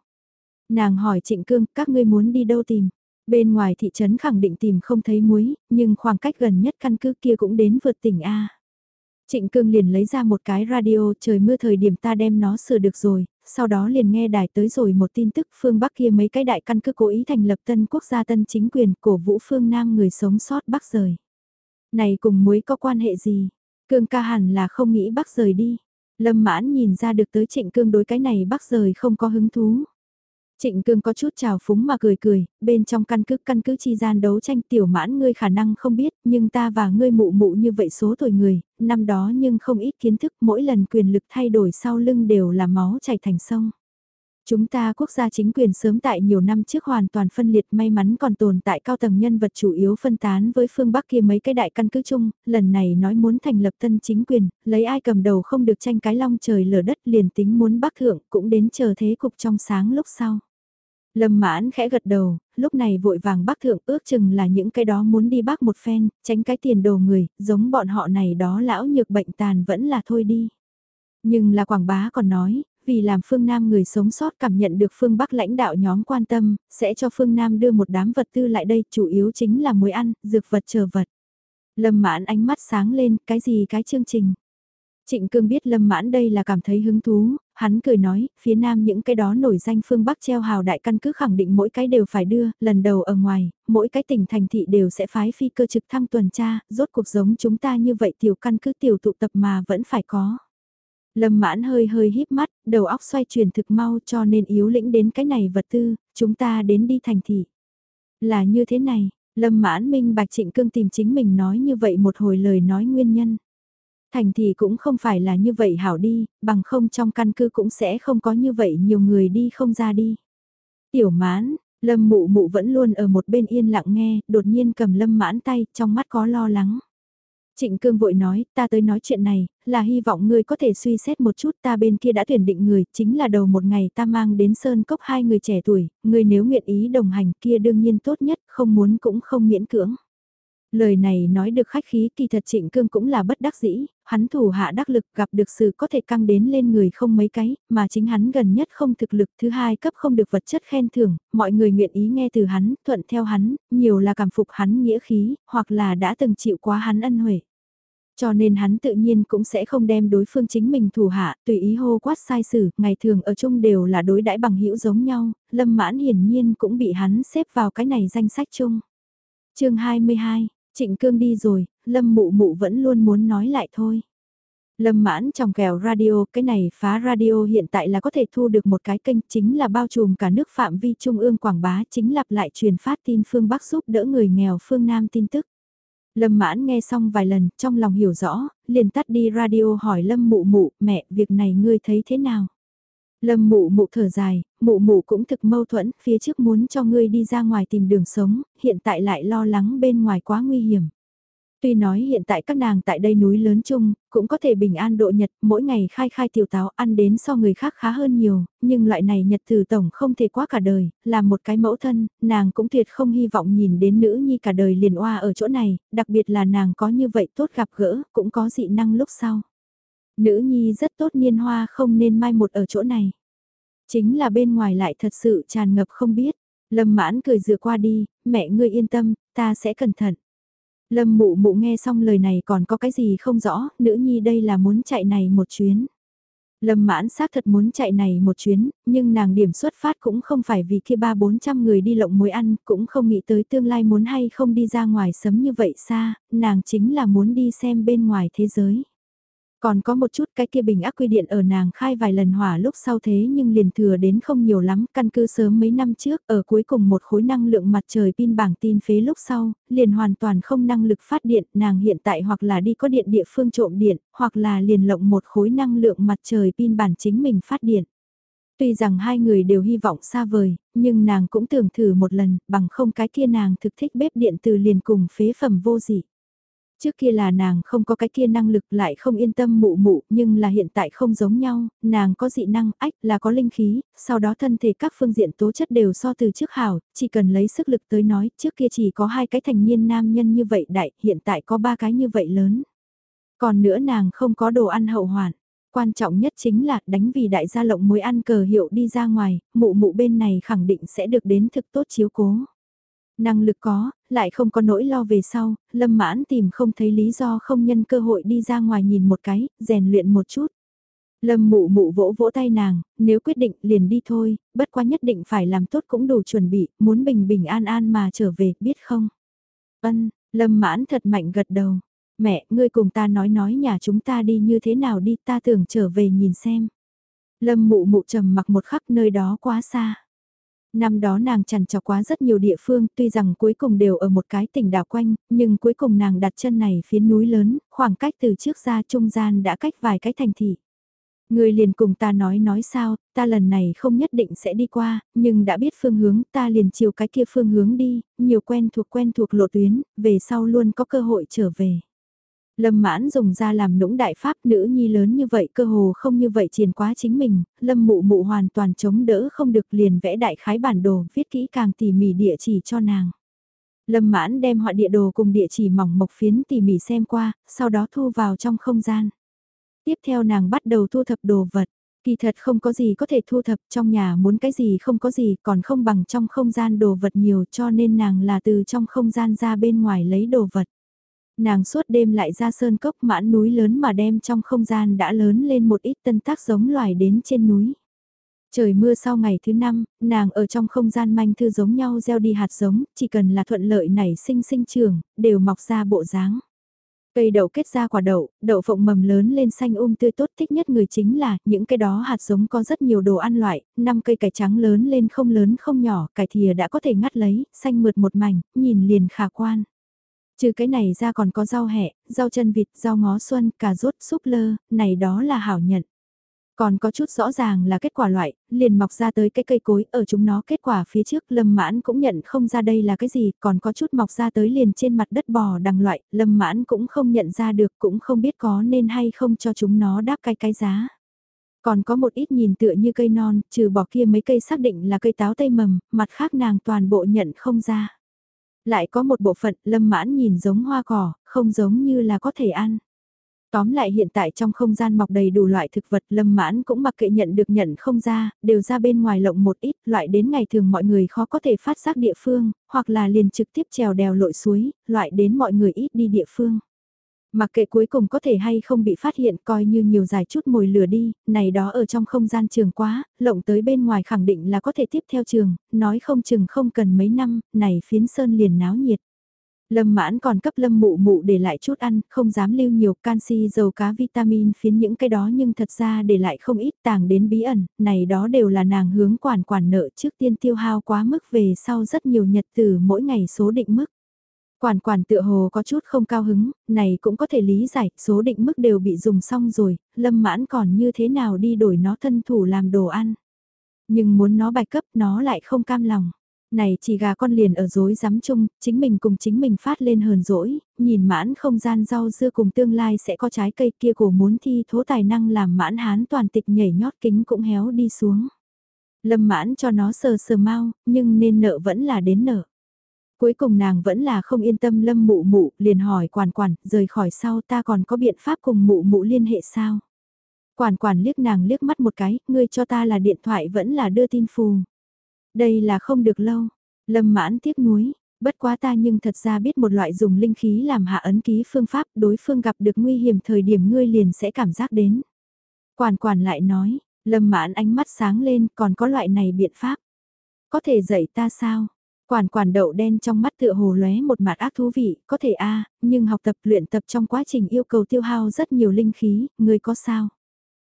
Nàng hỏi Trịnh Cương, các ngươi muốn đi đâu tìm? Bên ngoài thị trấn khẳng định tìm không thấy muối, nhưng khoảng cách gần nhất căn cứ kia cũng đến vượt tỉnh A. Trịnh Cương liền lấy ra một cái radio trời mưa thời điểm ta đem nó sửa được rồi, sau đó liền nghe đài tới rồi một tin tức phương Bắc kia mấy cái đại căn cứ cố ý thành lập tân quốc gia tân chính quyền cổ vũ phương Nam người sống sót Bắc rời. Này cùng muối có quan hệ gì? Cương ca hẳn là không nghĩ Bắc rời đi. Lâm mãn nhìn ra được tới trịnh cương đối cái này Bắc rời không có hứng thú. Trịnh Cương có chút trào phúng mà cười cười, bên trong căn cứ căn cứ chi gian đấu tranh tiểu mãn ngươi khả năng không biết, nhưng ta và ngươi mụ mụ như vậy số tuổi người, năm đó nhưng không ít kiến thức mỗi lần quyền lực thay đổi sau lưng đều là máu chảy thành sông. Chúng ta quốc gia chính quyền sớm tại nhiều năm trước hoàn toàn phân liệt may mắn còn tồn tại cao tầng nhân vật chủ yếu phân tán với phương Bắc kia mấy cái đại căn cứ chung, lần này nói muốn thành lập tân chính quyền, lấy ai cầm đầu không được tranh cái long trời lở đất liền tính muốn bắc thượng cũng đến chờ thế cục trong sáng lúc sau. Lâm mãn khẽ gật đầu, lúc này vội vàng bác thượng ước chừng là những cái đó muốn đi bác một phen, tránh cái tiền đồ người, giống bọn họ này đó lão nhược bệnh tàn vẫn là thôi đi. Nhưng là quảng bá còn nói, vì làm phương Nam người sống sót cảm nhận được phương Bắc lãnh đạo nhóm quan tâm, sẽ cho phương Nam đưa một đám vật tư lại đây, chủ yếu chính là muối ăn, dược vật chờ vật. Lâm mãn ánh mắt sáng lên, cái gì cái chương trình. Trịnh Cương biết Lâm Mãn đây là cảm thấy hứng thú, hắn cười nói, phía nam những cái đó nổi danh phương Bắc treo hào đại căn cứ khẳng định mỗi cái đều phải đưa, lần đầu ở ngoài, mỗi cái tỉnh thành thị đều sẽ phái phi cơ trực thăng tuần tra, rốt cuộc giống chúng ta như vậy tiểu căn cứ tiểu tụ tập mà vẫn phải có. Lâm mãn hơi hơi híp mắt, đầu óc xoay chuyển thực mau cho nên yếu lĩnh đến cái này vật tư, chúng ta đến đi thành thị. Là như thế này, Lâm mãn minh bạch trịnh cương tìm chính mình nói như vậy một hồi lời nói nguyên nhân. Thành thì cũng không phải là như vậy hảo đi, bằng không trong căn cứ cũng sẽ không có như vậy nhiều người đi không ra đi. Tiểu mãn, lâm mụ mụ vẫn luôn ở một bên yên lặng nghe, đột nhiên cầm lâm mãn tay, trong mắt có lo lắng. Trịnh Cương vội nói, ta tới nói chuyện này, là hy vọng ngươi có thể suy xét một chút ta bên kia đã tuyển định người, chính là đầu một ngày ta mang đến Sơn Cốc hai người trẻ tuổi, ngươi nếu nguyện ý đồng hành kia đương nhiên tốt nhất, không muốn cũng không miễn cưỡng. Lời này nói được khách khí kỳ thật trịnh cương cũng là bất đắc dĩ, hắn thủ hạ đắc lực gặp được sự có thể căng đến lên người không mấy cái, mà chính hắn gần nhất không thực lực thứ hai cấp không được vật chất khen thưởng, mọi người nguyện ý nghe từ hắn, thuận theo hắn, nhiều là cảm phục hắn nghĩa khí, hoặc là đã từng chịu quá hắn ân huệ. Cho nên hắn tự nhiên cũng sẽ không đem đối phương chính mình thủ hạ, tùy ý hô quát sai xử, ngày thường ở chung đều là đối đãi bằng hữu giống nhau, lâm mãn hiển nhiên cũng bị hắn xếp vào cái này danh sách chung. chương 22, Trịnh Cương đi rồi, Lâm Mụ Mụ vẫn luôn muốn nói lại thôi. Lâm mãn trong kèo radio, cái này phá radio hiện tại là có thể thu được một cái kênh chính là bao trùm cả nước phạm vi trung ương quảng bá chính lặp lại truyền phát tin phương Bắc giúp đỡ người nghèo phương Nam tin tức. Lâm mãn nghe xong vài lần, trong lòng hiểu rõ, liền tắt đi radio hỏi Lâm mụ mụ, mẹ, việc này ngươi thấy thế nào? Lâm mụ mụ thở dài, mụ mụ cũng thực mâu thuẫn, phía trước muốn cho ngươi đi ra ngoài tìm đường sống, hiện tại lại lo lắng bên ngoài quá nguy hiểm. Tuy nói hiện tại các nàng tại đây núi lớn chung, cũng có thể bình an độ nhật, mỗi ngày khai khai tiểu táo ăn đến so người khác khá hơn nhiều, nhưng loại này nhật từ tổng không thể quá cả đời, là một cái mẫu thân, nàng cũng tuyệt không hy vọng nhìn đến nữ nhi cả đời liền oa ở chỗ này, đặc biệt là nàng có như vậy tốt gặp gỡ, cũng có dị năng lúc sau. Nữ nhi rất tốt niên hoa không nên mai một ở chỗ này. Chính là bên ngoài lại thật sự tràn ngập không biết. Lâm mãn cười dựa qua đi, mẹ ngươi yên tâm, ta sẽ cẩn thận. Lâm mụ mụ nghe xong lời này còn có cái gì không rõ, nữ nhi đây là muốn chạy này một chuyến. Lâm mãn xác thật muốn chạy này một chuyến, nhưng nàng điểm xuất phát cũng không phải vì kia ba bốn trăm người đi lộng muối ăn, cũng không nghĩ tới tương lai muốn hay không đi ra ngoài sớm như vậy xa, nàng chính là muốn đi xem bên ngoài thế giới. Còn có một chút cái kia bình ác quy điện ở nàng khai vài lần hỏa lúc sau thế nhưng liền thừa đến không nhiều lắm, căn cứ sớm mấy năm trước ở cuối cùng một khối năng lượng mặt trời pin bảng tin phế lúc sau, liền hoàn toàn không năng lực phát điện, nàng hiện tại hoặc là đi có điện địa phương trộm điện, hoặc là liền lộng một khối năng lượng mặt trời pin bản chính mình phát điện. Tuy rằng hai người đều hy vọng xa vời, nhưng nàng cũng tưởng thử một lần, bằng không cái kia nàng thực thích bếp điện từ liền cùng phế phẩm vô dị. Trước kia là nàng không có cái kia năng lực lại không yên tâm mụ mụ, nhưng là hiện tại không giống nhau, nàng có dị năng, ách là có linh khí, sau đó thân thể các phương diện tố chất đều so từ trước hảo, chỉ cần lấy sức lực tới nói, trước kia chỉ có hai cái thành niên nam nhân như vậy đại, hiện tại có ba cái như vậy lớn. Còn nữa nàng không có đồ ăn hậu hoạn. Quan trọng nhất chính là đánh vì đại gia lộng muối ăn cờ hiệu đi ra ngoài, mụ mụ bên này khẳng định sẽ được đến thực tốt chiếu cố. Năng lực có, lại không có nỗi lo về sau, lâm mãn tìm không thấy lý do không nhân cơ hội đi ra ngoài nhìn một cái, rèn luyện một chút. Lâm mụ mụ vỗ vỗ tay nàng, nếu quyết định liền đi thôi, bất quá nhất định phải làm tốt cũng đủ chuẩn bị, muốn bình bình an an mà trở về, biết không? Ân, lâm mãn thật mạnh gật đầu. Mẹ, ngươi cùng ta nói nói nhà chúng ta đi như thế nào đi, ta tưởng trở về nhìn xem. Lâm mụ mụ trầm mặc một khắc nơi đó quá xa. Năm đó nàng chằn trò quá rất nhiều địa phương, tuy rằng cuối cùng đều ở một cái tỉnh đảo quanh, nhưng cuối cùng nàng đặt chân này phía núi lớn, khoảng cách từ trước ra trung gian đã cách vài cái thành thị. Người liền cùng ta nói nói sao, ta lần này không nhất định sẽ đi qua, nhưng đã biết phương hướng ta liền chiều cái kia phương hướng đi, nhiều quen thuộc quen thuộc lộ tuyến, về sau luôn có cơ hội trở về. Lâm mãn dùng ra làm nũng đại pháp nữ nhi lớn như vậy cơ hồ không như vậy triển quá chính mình, lâm mụ mụ hoàn toàn chống đỡ không được liền vẽ đại khái bản đồ viết kỹ càng tỉ mỉ địa chỉ cho nàng. Lâm mãn đem họa địa đồ cùng địa chỉ mỏng mộc phiến tỉ mỉ xem qua, sau đó thu vào trong không gian. Tiếp theo nàng bắt đầu thu thập đồ vật. Kỳ thật không có gì có thể thu thập trong nhà muốn cái gì không có gì còn không bằng trong không gian đồ vật nhiều cho nên nàng là từ trong không gian ra bên ngoài lấy đồ vật. Nàng suốt đêm lại ra sơn cốc mãn núi lớn mà đem trong không gian đã lớn lên một ít tân tác giống loài đến trên núi. Trời mưa sau ngày thứ năm, nàng ở trong không gian manh thư giống nhau gieo đi hạt giống, chỉ cần là thuận lợi nảy sinh sinh trường, đều mọc ra bộ dáng. Cây đậu kết ra quả đậu, đậu phộng mầm lớn lên xanh um tươi tốt thích nhất người chính là những cái đó hạt giống có rất nhiều đồ ăn loại, năm cây cải trắng lớn lên không lớn không nhỏ, cải thìa đã có thể ngắt lấy, xanh mượt một mảnh, nhìn liền khả quan. Trừ cái này ra còn có rau hẹ, rau chân vịt, rau ngó xuân, cà rốt, súp lơ, này đó là hảo nhận. Còn có chút rõ ràng là kết quả loại, liền mọc ra tới cái cây cối ở chúng nó kết quả phía trước lâm mãn cũng nhận không ra đây là cái gì, còn có chút mọc ra tới liền trên mặt đất bò đằng loại, lâm mãn cũng không nhận ra được cũng không biết có nên hay không cho chúng nó đáp cái cái giá. Còn có một ít nhìn tựa như cây non, trừ bỏ kia mấy cây xác định là cây táo tây mầm, mặt khác nàng toàn bộ nhận không ra. Lại có một bộ phận lâm mãn nhìn giống hoa cỏ, không giống như là có thể ăn. Tóm lại hiện tại trong không gian mọc đầy đủ loại thực vật lâm mãn cũng mặc kệ nhận được nhận không ra, đều ra bên ngoài lộng một ít loại đến ngày thường mọi người khó có thể phát giác địa phương, hoặc là liền trực tiếp trèo đèo lội suối, loại đến mọi người ít đi địa phương. Mặc kệ cuối cùng có thể hay không bị phát hiện coi như nhiều dài chút mồi lửa đi, này đó ở trong không gian trường quá, lộng tới bên ngoài khẳng định là có thể tiếp theo trường, nói không chừng không cần mấy năm, này phiến sơn liền náo nhiệt. Lâm mãn còn cấp lâm mụ mụ để lại chút ăn, không dám lưu nhiều canxi dầu cá vitamin phiến những cái đó nhưng thật ra để lại không ít tàng đến bí ẩn, này đó đều là nàng hướng quản quản nợ trước tiên tiêu hao quá mức về sau rất nhiều nhật từ mỗi ngày số định mức. Quản quản tựa hồ có chút không cao hứng, này cũng có thể lý giải, số định mức đều bị dùng xong rồi, lâm mãn còn như thế nào đi đổi nó thân thủ làm đồ ăn. Nhưng muốn nó bài cấp nó lại không cam lòng. Này chỉ gà con liền ở dối dám chung, chính mình cùng chính mình phát lên hờn dỗi, nhìn mãn không gian rau dưa cùng tương lai sẽ có trái cây kia cổ muốn thi thố tài năng làm mãn hán toàn tịch nhảy nhót kính cũng héo đi xuống. Lâm mãn cho nó sờ sờ mau, nhưng nên nợ vẫn là đến nợ. Cuối cùng nàng vẫn là không yên tâm lâm mụ mụ, liền hỏi quản quản, rời khỏi sau ta còn có biện pháp cùng mụ mụ liên hệ sao? Quản quản liếc nàng liếc mắt một cái, ngươi cho ta là điện thoại vẫn là đưa tin phù. Đây là không được lâu. Lâm mãn tiếc nuối, bất quá ta nhưng thật ra biết một loại dùng linh khí làm hạ ấn ký phương pháp đối phương gặp được nguy hiểm thời điểm ngươi liền sẽ cảm giác đến. Quản quản lại nói, lâm mãn ánh mắt sáng lên còn có loại này biện pháp. Có thể dạy ta sao? Quản quản đậu đen trong mắt tựa hồ lóe một mặt ác thú vị, có thể a nhưng học tập luyện tập trong quá trình yêu cầu tiêu hao rất nhiều linh khí, người có sao?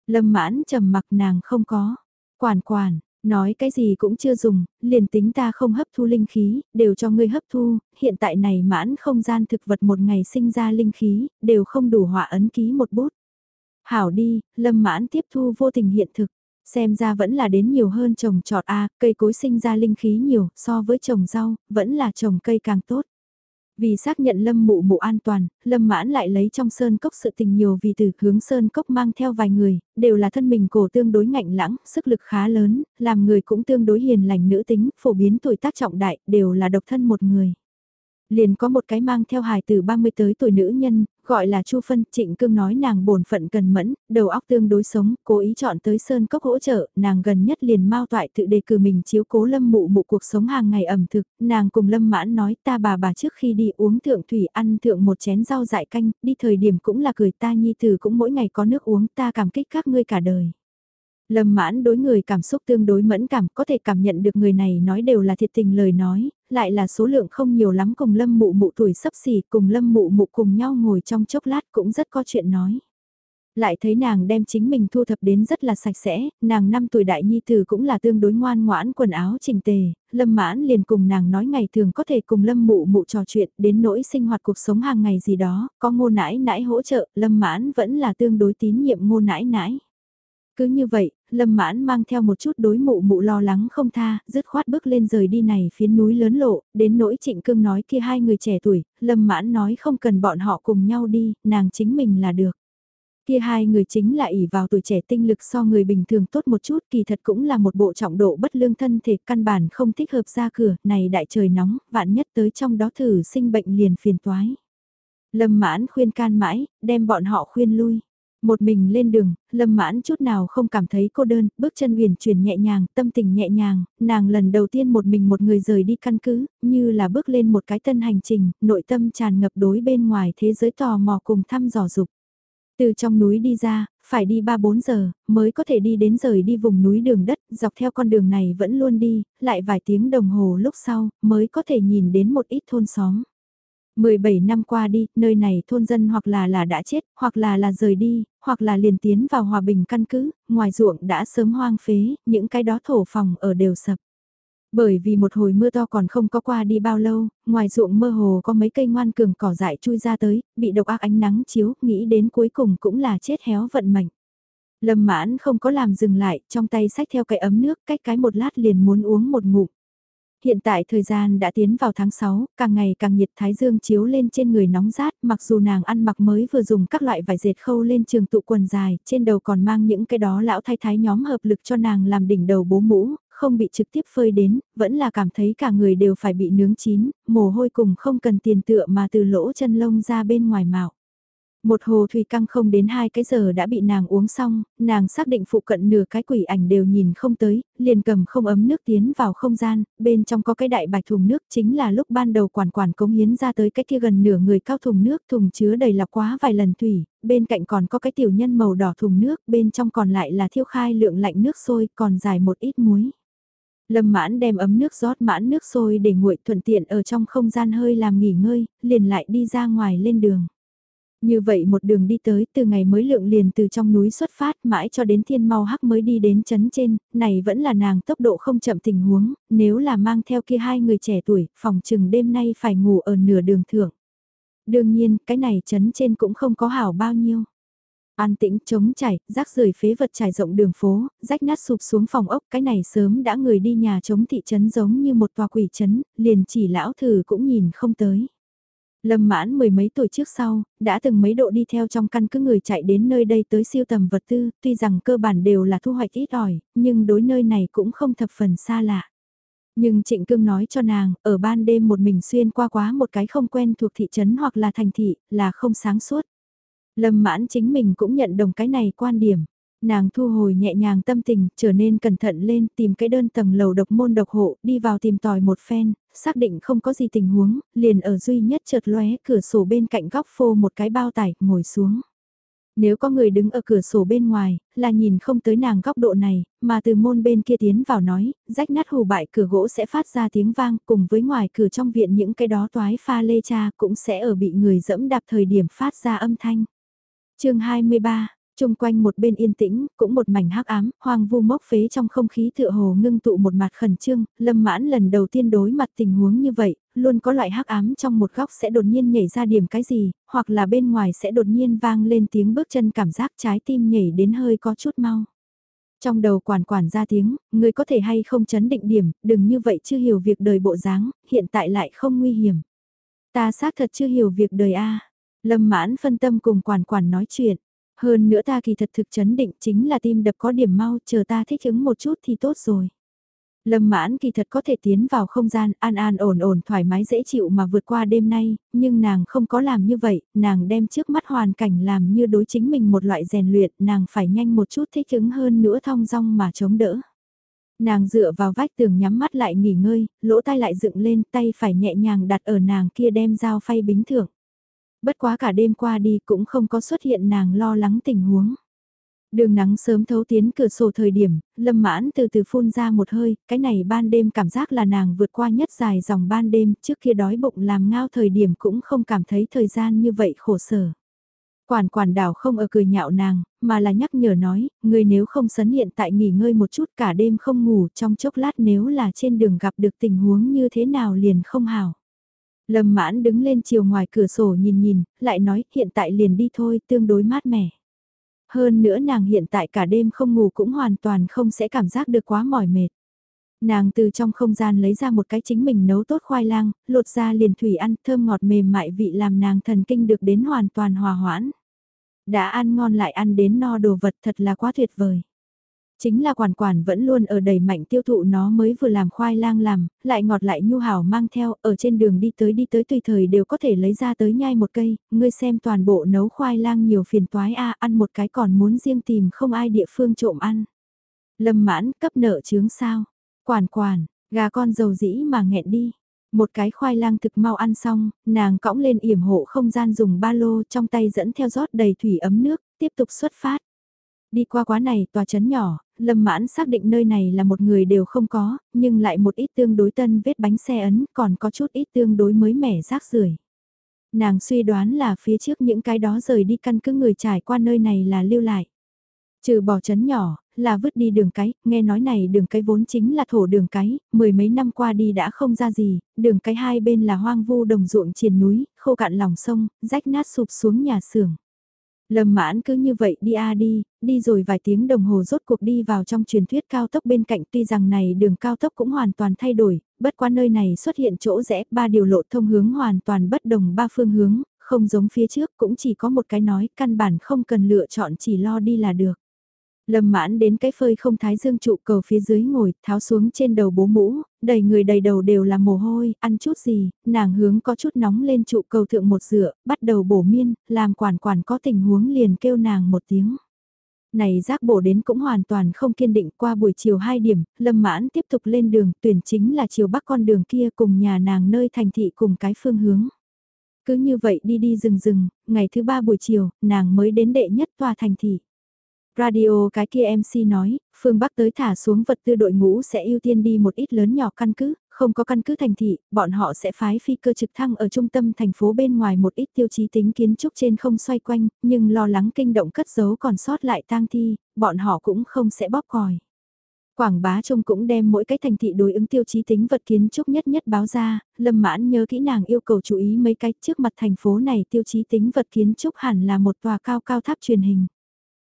Lâm mãn trầm mặc nàng không có. Quản quản, nói cái gì cũng chưa dùng, liền tính ta không hấp thu linh khí, đều cho ngươi hấp thu, hiện tại này mãn không gian thực vật một ngày sinh ra linh khí, đều không đủ họa ấn ký một bút. Hảo đi, lâm mãn tiếp thu vô tình hiện thực. Xem ra vẫn là đến nhiều hơn trồng trọt A, cây cối sinh ra linh khí nhiều, so với trồng rau, vẫn là trồng cây càng tốt. Vì xác nhận lâm mụ mụ an toàn, lâm mãn lại lấy trong sơn cốc sự tình nhiều vì từ hướng sơn cốc mang theo vài người, đều là thân mình cổ tương đối ngạnh lãng, sức lực khá lớn, làm người cũng tương đối hiền lành nữ tính, phổ biến tuổi tác trọng đại, đều là độc thân một người. Liền có một cái mang theo hài từ 30 tới tuổi nữ nhân, gọi là Chu Phân, Trịnh Cương nói nàng bổn phận cần mẫn, đầu óc tương đối sống, cố ý chọn tới Sơn Cốc hỗ trợ, nàng gần nhất liền mau toại tự đề cử mình chiếu cố Lâm Mụ Mụ cuộc sống hàng ngày ẩm thực, nàng cùng Lâm Mãn nói ta bà bà trước khi đi uống thượng thủy ăn thượng một chén rau dại canh, đi thời điểm cũng là cười ta nhi tử cũng mỗi ngày có nước uống ta cảm kích các ngươi cả đời. Lâm mãn đối người cảm xúc tương đối mẫn cảm, có thể cảm nhận được người này nói đều là thiệt tình lời nói, lại là số lượng không nhiều lắm cùng lâm mụ mụ tuổi sấp xỉ cùng lâm mụ mụ cùng nhau ngồi trong chốc lát cũng rất có chuyện nói. Lại thấy nàng đem chính mình thu thập đến rất là sạch sẽ, nàng năm tuổi đại nhi tử cũng là tương đối ngoan ngoãn quần áo trình tề, lâm mãn liền cùng nàng nói ngày thường có thể cùng lâm mụ mụ trò chuyện đến nỗi sinh hoạt cuộc sống hàng ngày gì đó, có ngô nãi nãi hỗ trợ, lâm mãn vẫn là tương đối tín nhiệm ngô nãi nãi. Cứ như vậy, Lâm Mãn mang theo một chút đối mụ mụ lo lắng không tha, dứt khoát bước lên rời đi này phiến núi lớn lộ, đến nỗi trịnh cương nói kia hai người trẻ tuổi, Lâm Mãn nói không cần bọn họ cùng nhau đi, nàng chính mình là được. Kia hai người chính là ỷ vào tuổi trẻ tinh lực so người bình thường tốt một chút kỳ thật cũng là một bộ trọng độ bất lương thân thể căn bản không thích hợp ra cửa, này đại trời nóng, vạn nhất tới trong đó thử sinh bệnh liền phiền toái. Lâm mãn khuyên can mãi, đem bọn họ khuyên lui. Một mình lên đường, lâm mãn chút nào không cảm thấy cô đơn, bước chân huyền chuyển nhẹ nhàng, tâm tình nhẹ nhàng, nàng lần đầu tiên một mình một người rời đi căn cứ, như là bước lên một cái tân hành trình, nội tâm tràn ngập đối bên ngoài thế giới tò mò cùng thăm dò dục. Từ trong núi đi ra, phải đi 3-4 giờ, mới có thể đi đến rời đi vùng núi đường đất, dọc theo con đường này vẫn luôn đi, lại vài tiếng đồng hồ lúc sau, mới có thể nhìn đến một ít thôn xóm. 17 năm qua đi, nơi này thôn dân hoặc là là đã chết, hoặc là là rời đi, hoặc là liền tiến vào hòa bình căn cứ, ngoài ruộng đã sớm hoang phế, những cái đó thổ phòng ở đều sập. Bởi vì một hồi mưa to còn không có qua đi bao lâu, ngoài ruộng mơ hồ có mấy cây ngoan cường cỏ dại chui ra tới, bị độc ác ánh nắng chiếu, nghĩ đến cuối cùng cũng là chết héo vận mệnh. Lâm mãn không có làm dừng lại, trong tay sách theo cái ấm nước, cách cái một lát liền muốn uống một ngụm. Hiện tại thời gian đã tiến vào tháng 6, càng ngày càng nhiệt thái dương chiếu lên trên người nóng rát, mặc dù nàng ăn mặc mới vừa dùng các loại vải dệt khâu lên trường tụ quần dài, trên đầu còn mang những cái đó lão thái thái nhóm hợp lực cho nàng làm đỉnh đầu bố mũ, không bị trực tiếp phơi đến, vẫn là cảm thấy cả người đều phải bị nướng chín, mồ hôi cùng không cần tiền tựa mà từ lỗ chân lông ra bên ngoài mạo. Một hồ thủy căng không đến hai cái giờ đã bị nàng uống xong, nàng xác định phụ cận nửa cái quỷ ảnh đều nhìn không tới, liền cầm không ấm nước tiến vào không gian, bên trong có cái đại bạch thùng nước chính là lúc ban đầu quản quản cống hiến ra tới cái kia gần nửa người cao thùng nước thùng chứa đầy lọc quá vài lần thủy, bên cạnh còn có cái tiểu nhân màu đỏ thùng nước, bên trong còn lại là thiêu khai lượng lạnh nước sôi còn dài một ít muối. Lâm mãn đem ấm nước rót mãn nước sôi để nguội thuận tiện ở trong không gian hơi làm nghỉ ngơi, liền lại đi ra ngoài lên đường. Như vậy một đường đi tới từ ngày mới lượng liền từ trong núi xuất phát mãi cho đến thiên mau hắc mới đi đến chấn trên, này vẫn là nàng tốc độ không chậm tình huống, nếu là mang theo kia hai người trẻ tuổi, phòng chừng đêm nay phải ngủ ở nửa đường thượng. Đương nhiên, cái này chấn trên cũng không có hảo bao nhiêu. An tĩnh, trống chảy, rác rưởi phế vật trải rộng đường phố, rách nát sụp xuống phòng ốc, cái này sớm đã người đi nhà chống thị trấn giống như một tòa quỷ trấn, liền chỉ lão thử cũng nhìn không tới. Lâm mãn mười mấy tuổi trước sau, đã từng mấy độ đi theo trong căn cứ người chạy đến nơi đây tới siêu tầm vật tư, tuy rằng cơ bản đều là thu hoạch ít ỏi, nhưng đối nơi này cũng không thập phần xa lạ. Nhưng Trịnh Cương nói cho nàng, ở ban đêm một mình xuyên qua quá một cái không quen thuộc thị trấn hoặc là thành thị, là không sáng suốt. Lâm mãn chính mình cũng nhận đồng cái này quan điểm. Nàng thu hồi nhẹ nhàng tâm tình, trở nên cẩn thận lên, tìm cái đơn tầng lầu độc môn độc hộ, đi vào tìm tòi một phen, xác định không có gì tình huống, liền ở duy nhất chợt lóe cửa sổ bên cạnh góc phô một cái bao tải, ngồi xuống. Nếu có người đứng ở cửa sổ bên ngoài, là nhìn không tới nàng góc độ này, mà từ môn bên kia tiến vào nói, rách nát hù bại cửa gỗ sẽ phát ra tiếng vang cùng với ngoài cửa trong viện những cái đó toái pha lê cha cũng sẽ ở bị người dẫm đạp thời điểm phát ra âm thanh. chương 23 Trung quanh một bên yên tĩnh, cũng một mảnh hắc ám, hoang vu mốc phế trong không khí tựa hồ ngưng tụ một mặt khẩn trương, lâm mãn lần đầu tiên đối mặt tình huống như vậy, luôn có loại hắc ám trong một góc sẽ đột nhiên nhảy ra điểm cái gì, hoặc là bên ngoài sẽ đột nhiên vang lên tiếng bước chân cảm giác trái tim nhảy đến hơi có chút mau. Trong đầu quản quản ra tiếng, người có thể hay không chấn định điểm, đừng như vậy chưa hiểu việc đời bộ dáng, hiện tại lại không nguy hiểm. Ta xác thật chưa hiểu việc đời a Lâm mãn phân tâm cùng quản quản nói chuyện hơn nữa ta kỳ thật thực chấn định chính là tim đập có điểm mau, chờ ta thích ứng một chút thì tốt rồi. Lâm mãn kỳ thật có thể tiến vào không gian an an ổn ổn thoải mái dễ chịu mà vượt qua đêm nay, nhưng nàng không có làm như vậy, nàng đem trước mắt hoàn cảnh làm như đối chính mình một loại rèn luyện, nàng phải nhanh một chút thích ứng hơn nữa thong dong mà chống đỡ. Nàng dựa vào vách tường nhắm mắt lại nghỉ ngơi, lỗ tai lại dựng lên tay phải nhẹ nhàng đặt ở nàng kia đem dao phay bính thưởng. Bất quá cả đêm qua đi cũng không có xuất hiện nàng lo lắng tình huống. Đường nắng sớm thấu tiến cửa sổ thời điểm, lâm mãn từ từ phun ra một hơi, cái này ban đêm cảm giác là nàng vượt qua nhất dài dòng ban đêm, trước kia đói bụng làm ngao thời điểm cũng không cảm thấy thời gian như vậy khổ sở. Quản quản đảo không ở cười nhạo nàng, mà là nhắc nhở nói, người nếu không sấn hiện tại nghỉ ngơi một chút cả đêm không ngủ trong chốc lát nếu là trên đường gặp được tình huống như thế nào liền không hảo. Lâm mãn đứng lên chiều ngoài cửa sổ nhìn nhìn, lại nói hiện tại liền đi thôi, tương đối mát mẻ. Hơn nữa nàng hiện tại cả đêm không ngủ cũng hoàn toàn không sẽ cảm giác được quá mỏi mệt. Nàng từ trong không gian lấy ra một cái chính mình nấu tốt khoai lang, lột ra liền thủy ăn thơm ngọt mềm mại vị làm nàng thần kinh được đến hoàn toàn hòa hoãn. Đã ăn ngon lại ăn đến no đồ vật thật là quá tuyệt vời. Chính là quản quản vẫn luôn ở đầy mạnh tiêu thụ nó mới vừa làm khoai lang làm, lại ngọt lại nhu hảo mang theo, ở trên đường đi tới đi tới tùy thời đều có thể lấy ra tới nhai một cây, ngươi xem toàn bộ nấu khoai lang nhiều phiền toái a ăn một cái còn muốn riêng tìm không ai địa phương trộm ăn. Lâm mãn cấp nợ chướng sao, quản quản, gà con dầu dĩ mà nghẹn đi. Một cái khoai lang thực mau ăn xong, nàng cõng lên yểm hộ không gian dùng ba lô trong tay dẫn theo rót đầy thủy ấm nước, tiếp tục xuất phát. Đi qua quá này tòa chấn nhỏ, Lâm Mãn xác định nơi này là một người đều không có, nhưng lại một ít tương đối tân vết bánh xe ấn, còn có chút ít tương đối mới mẻ rác rưởi. Nàng suy đoán là phía trước những cái đó rời đi căn cứ người trải qua nơi này là lưu lại. Trừ bỏ chấn nhỏ, là vứt đi đường cái, nghe nói này đường cái vốn chính là thổ đường cái, mười mấy năm qua đi đã không ra gì, đường cái hai bên là hoang vu đồng ruộng triền núi, khô cạn lòng sông, rách nát sụp xuống nhà xưởng. Lâm mãn cứ như vậy đi a à đi, đi rồi vài tiếng đồng hồ rốt cuộc đi vào trong truyền thuyết cao tốc bên cạnh tuy rằng này đường cao tốc cũng hoàn toàn thay đổi, bất qua nơi này xuất hiện chỗ rẽ ba điều lộ thông hướng hoàn toàn bất đồng ba phương hướng, không giống phía trước cũng chỉ có một cái nói căn bản không cần lựa chọn chỉ lo đi là được. Lâm mãn đến cái phơi không thái dương trụ cầu phía dưới ngồi, tháo xuống trên đầu bố mũ, đầy người đầy đầu đều là mồ hôi, ăn chút gì, nàng hướng có chút nóng lên trụ cầu thượng một dựa, bắt đầu bổ miên, làm quản quản có tình huống liền kêu nàng một tiếng. Này giác bổ đến cũng hoàn toàn không kiên định qua buổi chiều 2 điểm, lâm mãn tiếp tục lên đường, tuyển chính là chiều bắc con đường kia cùng nhà nàng nơi thành thị cùng cái phương hướng. Cứ như vậy đi đi rừng rừng, ngày thứ ba buổi chiều, nàng mới đến đệ nhất tòa thành thị. Radio cái kia MC nói, phương Bắc tới thả xuống vật tư đội ngũ sẽ ưu tiên đi một ít lớn nhỏ căn cứ, không có căn cứ thành thị, bọn họ sẽ phái phi cơ trực thăng ở trung tâm thành phố bên ngoài một ít tiêu chí tính kiến trúc trên không xoay quanh, nhưng lo lắng kinh động cất giấu còn sót lại tang thi, bọn họ cũng không sẽ bóp còi. Quảng bá trông cũng đem mỗi cái thành thị đối ứng tiêu chí tính vật kiến trúc nhất nhất báo ra, lâm mãn nhớ kỹ nàng yêu cầu chú ý mấy cái trước mặt thành phố này tiêu chí tính vật kiến trúc hẳn là một tòa cao cao tháp truyền hình.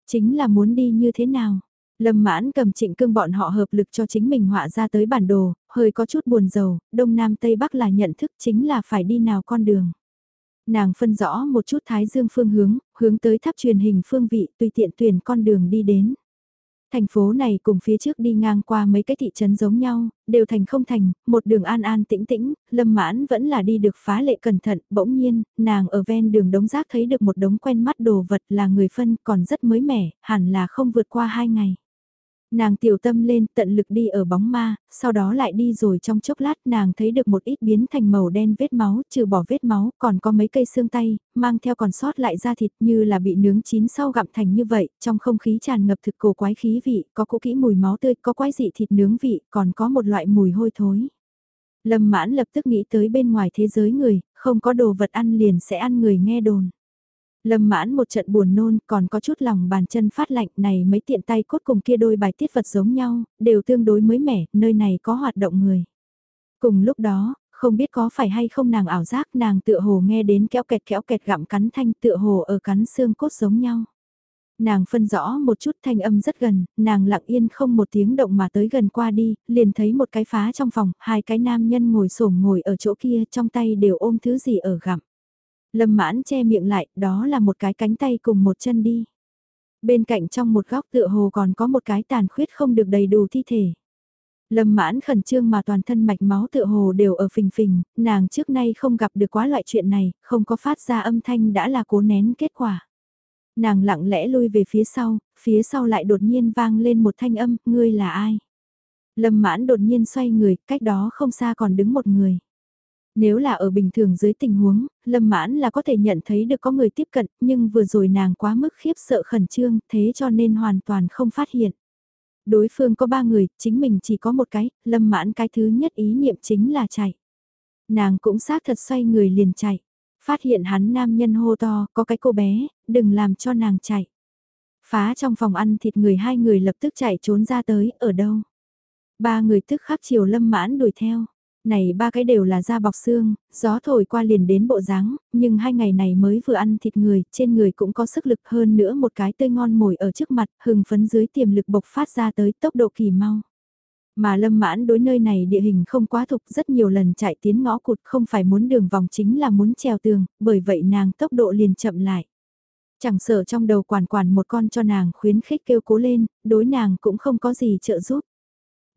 Chính là muốn đi như thế nào? Lâm mãn cầm trịnh cương bọn họ hợp lực cho chính mình họa ra tới bản đồ, hơi có chút buồn rầu, đông nam tây bắc là nhận thức chính là phải đi nào con đường. Nàng phân rõ một chút thái dương phương hướng, hướng tới tháp truyền hình phương vị tùy tiện tuyển con đường đi đến. Thành phố này cùng phía trước đi ngang qua mấy cái thị trấn giống nhau, đều thành không thành, một đường an an tĩnh tĩnh, lâm mãn vẫn là đi được phá lệ cẩn thận, bỗng nhiên, nàng ở ven đường đống rác thấy được một đống quen mắt đồ vật là người phân còn rất mới mẻ, hẳn là không vượt qua hai ngày. Nàng tiểu tâm lên tận lực đi ở bóng ma, sau đó lại đi rồi trong chốc lát nàng thấy được một ít biến thành màu đen vết máu, trừ bỏ vết máu, còn có mấy cây xương tay, mang theo còn sót lại da thịt như là bị nướng chín sau gặm thành như vậy, trong không khí tràn ngập thực cổ quái khí vị, có cũ kỹ mùi máu tươi, có quái dị thịt nướng vị, còn có một loại mùi hôi thối. Lâm mãn lập tức nghĩ tới bên ngoài thế giới người, không có đồ vật ăn liền sẽ ăn người nghe đồn. Lâm mãn một trận buồn nôn còn có chút lòng bàn chân phát lạnh này mấy tiện tay cốt cùng kia đôi bài tiết vật giống nhau, đều tương đối mới mẻ, nơi này có hoạt động người. Cùng lúc đó, không biết có phải hay không nàng ảo giác nàng tựa hồ nghe đến kéo kẹt kéo kẹt gặm cắn thanh tựa hồ ở cắn xương cốt giống nhau. Nàng phân rõ một chút thanh âm rất gần, nàng lặng yên không một tiếng động mà tới gần qua đi, liền thấy một cái phá trong phòng, hai cái nam nhân ngồi sổm ngồi ở chỗ kia trong tay đều ôm thứ gì ở gặm. Lâm mãn che miệng lại, đó là một cái cánh tay cùng một chân đi. Bên cạnh trong một góc tựa hồ còn có một cái tàn khuyết không được đầy đủ thi thể. Lâm mãn khẩn trương mà toàn thân mạch máu tựa hồ đều ở phình phình, nàng trước nay không gặp được quá loại chuyện này, không có phát ra âm thanh đã là cố nén kết quả. Nàng lặng lẽ lui về phía sau, phía sau lại đột nhiên vang lên một thanh âm, ngươi là ai? Lâm mãn đột nhiên xoay người, cách đó không xa còn đứng một người. Nếu là ở bình thường dưới tình huống, Lâm Mãn là có thể nhận thấy được có người tiếp cận, nhưng vừa rồi nàng quá mức khiếp sợ khẩn trương, thế cho nên hoàn toàn không phát hiện. Đối phương có ba người, chính mình chỉ có một cái, Lâm Mãn cái thứ nhất ý niệm chính là chạy. Nàng cũng xác thật xoay người liền chạy. Phát hiện hắn nam nhân hô to, có cái cô bé, đừng làm cho nàng chạy. Phá trong phòng ăn thịt người hai người lập tức chạy trốn ra tới, ở đâu? Ba người tức khắc chiều lâm mãn đuổi theo này ba cái đều là da bọc xương, gió thổi qua liền đến bộ dáng, nhưng hai ngày này mới vừa ăn thịt người, trên người cũng có sức lực hơn nữa một cái tươi ngon mồi ở trước mặt, hừng phấn dưới tiềm lực bộc phát ra tới tốc độ kỳ mau. Mà lâm mãn đối nơi này địa hình không quá thục rất nhiều lần chạy tiến ngõ cụt không phải muốn đường vòng chính là muốn trèo tường, bởi vậy nàng tốc độ liền chậm lại. Chẳng sợ trong đầu quản quản một con cho nàng khuyến khích kêu cố lên, đối nàng cũng không có gì trợ giúp.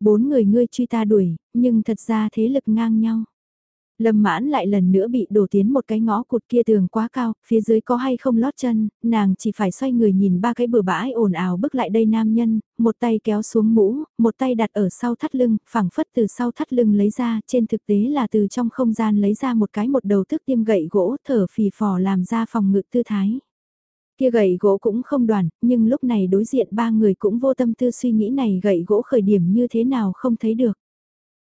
Bốn người ngươi truy ta đuổi, nhưng thật ra thế lực ngang nhau. Lâm mãn lại lần nữa bị đổ tiến một cái ngõ cụt kia tường quá cao, phía dưới có hay không lót chân, nàng chỉ phải xoay người nhìn ba cái bừa bãi ồn ào bước lại đây nam nhân, một tay kéo xuống mũ, một tay đặt ở sau thắt lưng, phẳng phất từ sau thắt lưng lấy ra, trên thực tế là từ trong không gian lấy ra một cái một đầu thức tiêm gậy gỗ thở phì phò làm ra phòng ngự tư thái. Kia gậy gỗ cũng không đoàn, nhưng lúc này đối diện ba người cũng vô tâm tư suy nghĩ này gậy gỗ khởi điểm như thế nào không thấy được.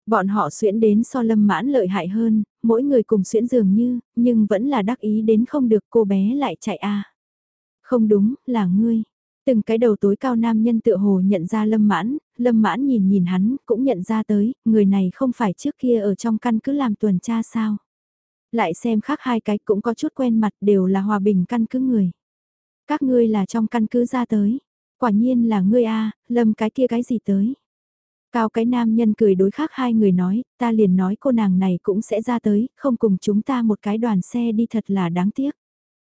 Bọn họ xuyễn đến so lâm mãn lợi hại hơn, mỗi người cùng xuyễn dường như, nhưng vẫn là đắc ý đến không được cô bé lại chạy a Không đúng, là ngươi. Từng cái đầu tối cao nam nhân tựa hồ nhận ra lâm mãn, lâm mãn nhìn nhìn hắn, cũng nhận ra tới, người này không phải trước kia ở trong căn cứ làm tuần tra sao. Lại xem khác hai cái cũng có chút quen mặt đều là hòa bình căn cứ người. Các ngươi là trong căn cứ ra tới. Quả nhiên là ngươi a lâm cái kia cái gì tới. Cao cái nam nhân cười đối khác hai người nói, ta liền nói cô nàng này cũng sẽ ra tới, không cùng chúng ta một cái đoàn xe đi thật là đáng tiếc.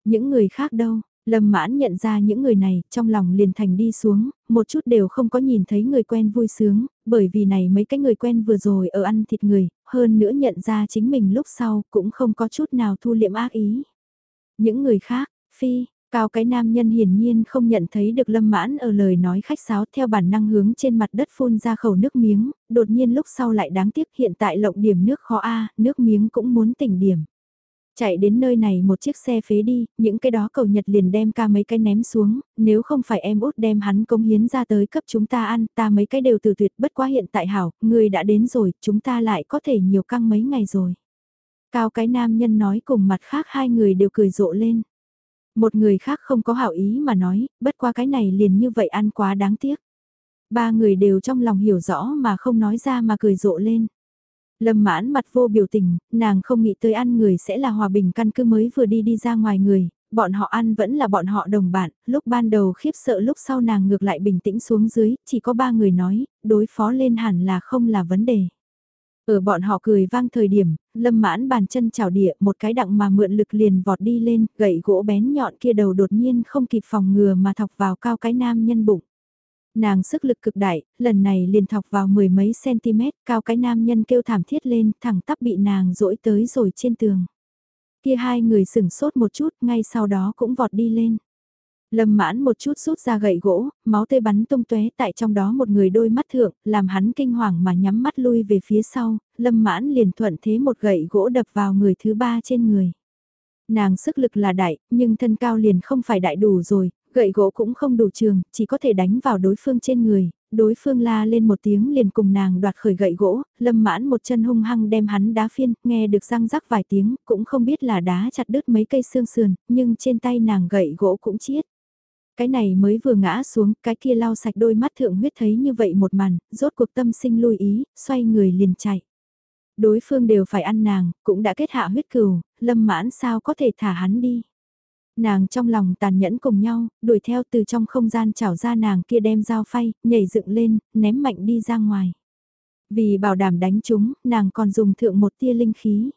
Những người khác đâu, Lâm mãn nhận ra những người này, trong lòng liền thành đi xuống, một chút đều không có nhìn thấy người quen vui sướng, bởi vì này mấy cái người quen vừa rồi ở ăn thịt người, hơn nữa nhận ra chính mình lúc sau cũng không có chút nào thu liệm ác ý. Những người khác, phi, cao cái nam nhân hiển nhiên không nhận thấy được lâm mãn ở lời nói khách sáo theo bản năng hướng trên mặt đất phun ra khẩu nước miếng, đột nhiên lúc sau lại đáng tiếc hiện tại lộng điểm nước khó a nước miếng cũng muốn tỉnh điểm. Chạy đến nơi này một chiếc xe phế đi, những cái đó cầu nhật liền đem ca mấy cái ném xuống, nếu không phải em út đem hắn công hiến ra tới cấp chúng ta ăn, ta mấy cái đều từ tuyệt bất quá hiện tại hảo, người đã đến rồi, chúng ta lại có thể nhiều căng mấy ngày rồi. Cao cái nam nhân nói cùng mặt khác hai người đều cười rộ lên. Một người khác không có hảo ý mà nói, bất qua cái này liền như vậy ăn quá đáng tiếc. Ba người đều trong lòng hiểu rõ mà không nói ra mà cười rộ lên. Lâm mãn mặt vô biểu tình, nàng không nghĩ tới ăn người sẽ là hòa bình căn cứ mới vừa đi đi ra ngoài người, bọn họ ăn vẫn là bọn họ đồng bạn, lúc ban đầu khiếp sợ lúc sau nàng ngược lại bình tĩnh xuống dưới, chỉ có ba người nói, đối phó lên hẳn là không là vấn đề. Ở bọn họ cười vang thời điểm, lâm mãn bàn chân chảo địa một cái đặng mà mượn lực liền vọt đi lên, gậy gỗ bén nhọn kia đầu đột nhiên không kịp phòng ngừa mà thọc vào cao cái nam nhân bụng. Nàng sức lực cực đại, lần này liền thọc vào mười mấy cm, cao cái nam nhân kêu thảm thiết lên, thẳng tắp bị nàng dỗi tới rồi trên tường. Kia hai người sửng sốt một chút, ngay sau đó cũng vọt đi lên. Lâm mãn một chút rút ra gậy gỗ, máu tươi bắn tung tóe tại trong đó một người đôi mắt thượng, làm hắn kinh hoàng mà nhắm mắt lui về phía sau, lâm mãn liền thuận thế một gậy gỗ đập vào người thứ ba trên người. Nàng sức lực là đại, nhưng thân cao liền không phải đại đủ rồi, Gậy gỗ cũng không đủ trường, chỉ có thể đánh vào đối phương trên người, đối phương la lên một tiếng liền cùng nàng đoạt khởi gậy gỗ, lâm mãn một chân hung hăng đem hắn đá phiên, nghe được răng rắc vài tiếng, cũng không biết là đá chặt đứt mấy cây xương sườn, nhưng trên tay nàng gậy gỗ cũng chiết. Cái này mới vừa ngã xuống, cái kia lau sạch đôi mắt thượng huyết thấy như vậy một màn, rốt cuộc tâm sinh lui ý, xoay người liền chạy. Đối phương đều phải ăn nàng, cũng đã kết hạ huyết cừu, lâm mãn sao có thể thả hắn đi. Nàng trong lòng tàn nhẫn cùng nhau, đuổi theo từ trong không gian chảo ra nàng kia đem dao phay, nhảy dựng lên, ném mạnh đi ra ngoài. Vì bảo đảm đánh chúng, nàng còn dùng thượng một tia linh khí.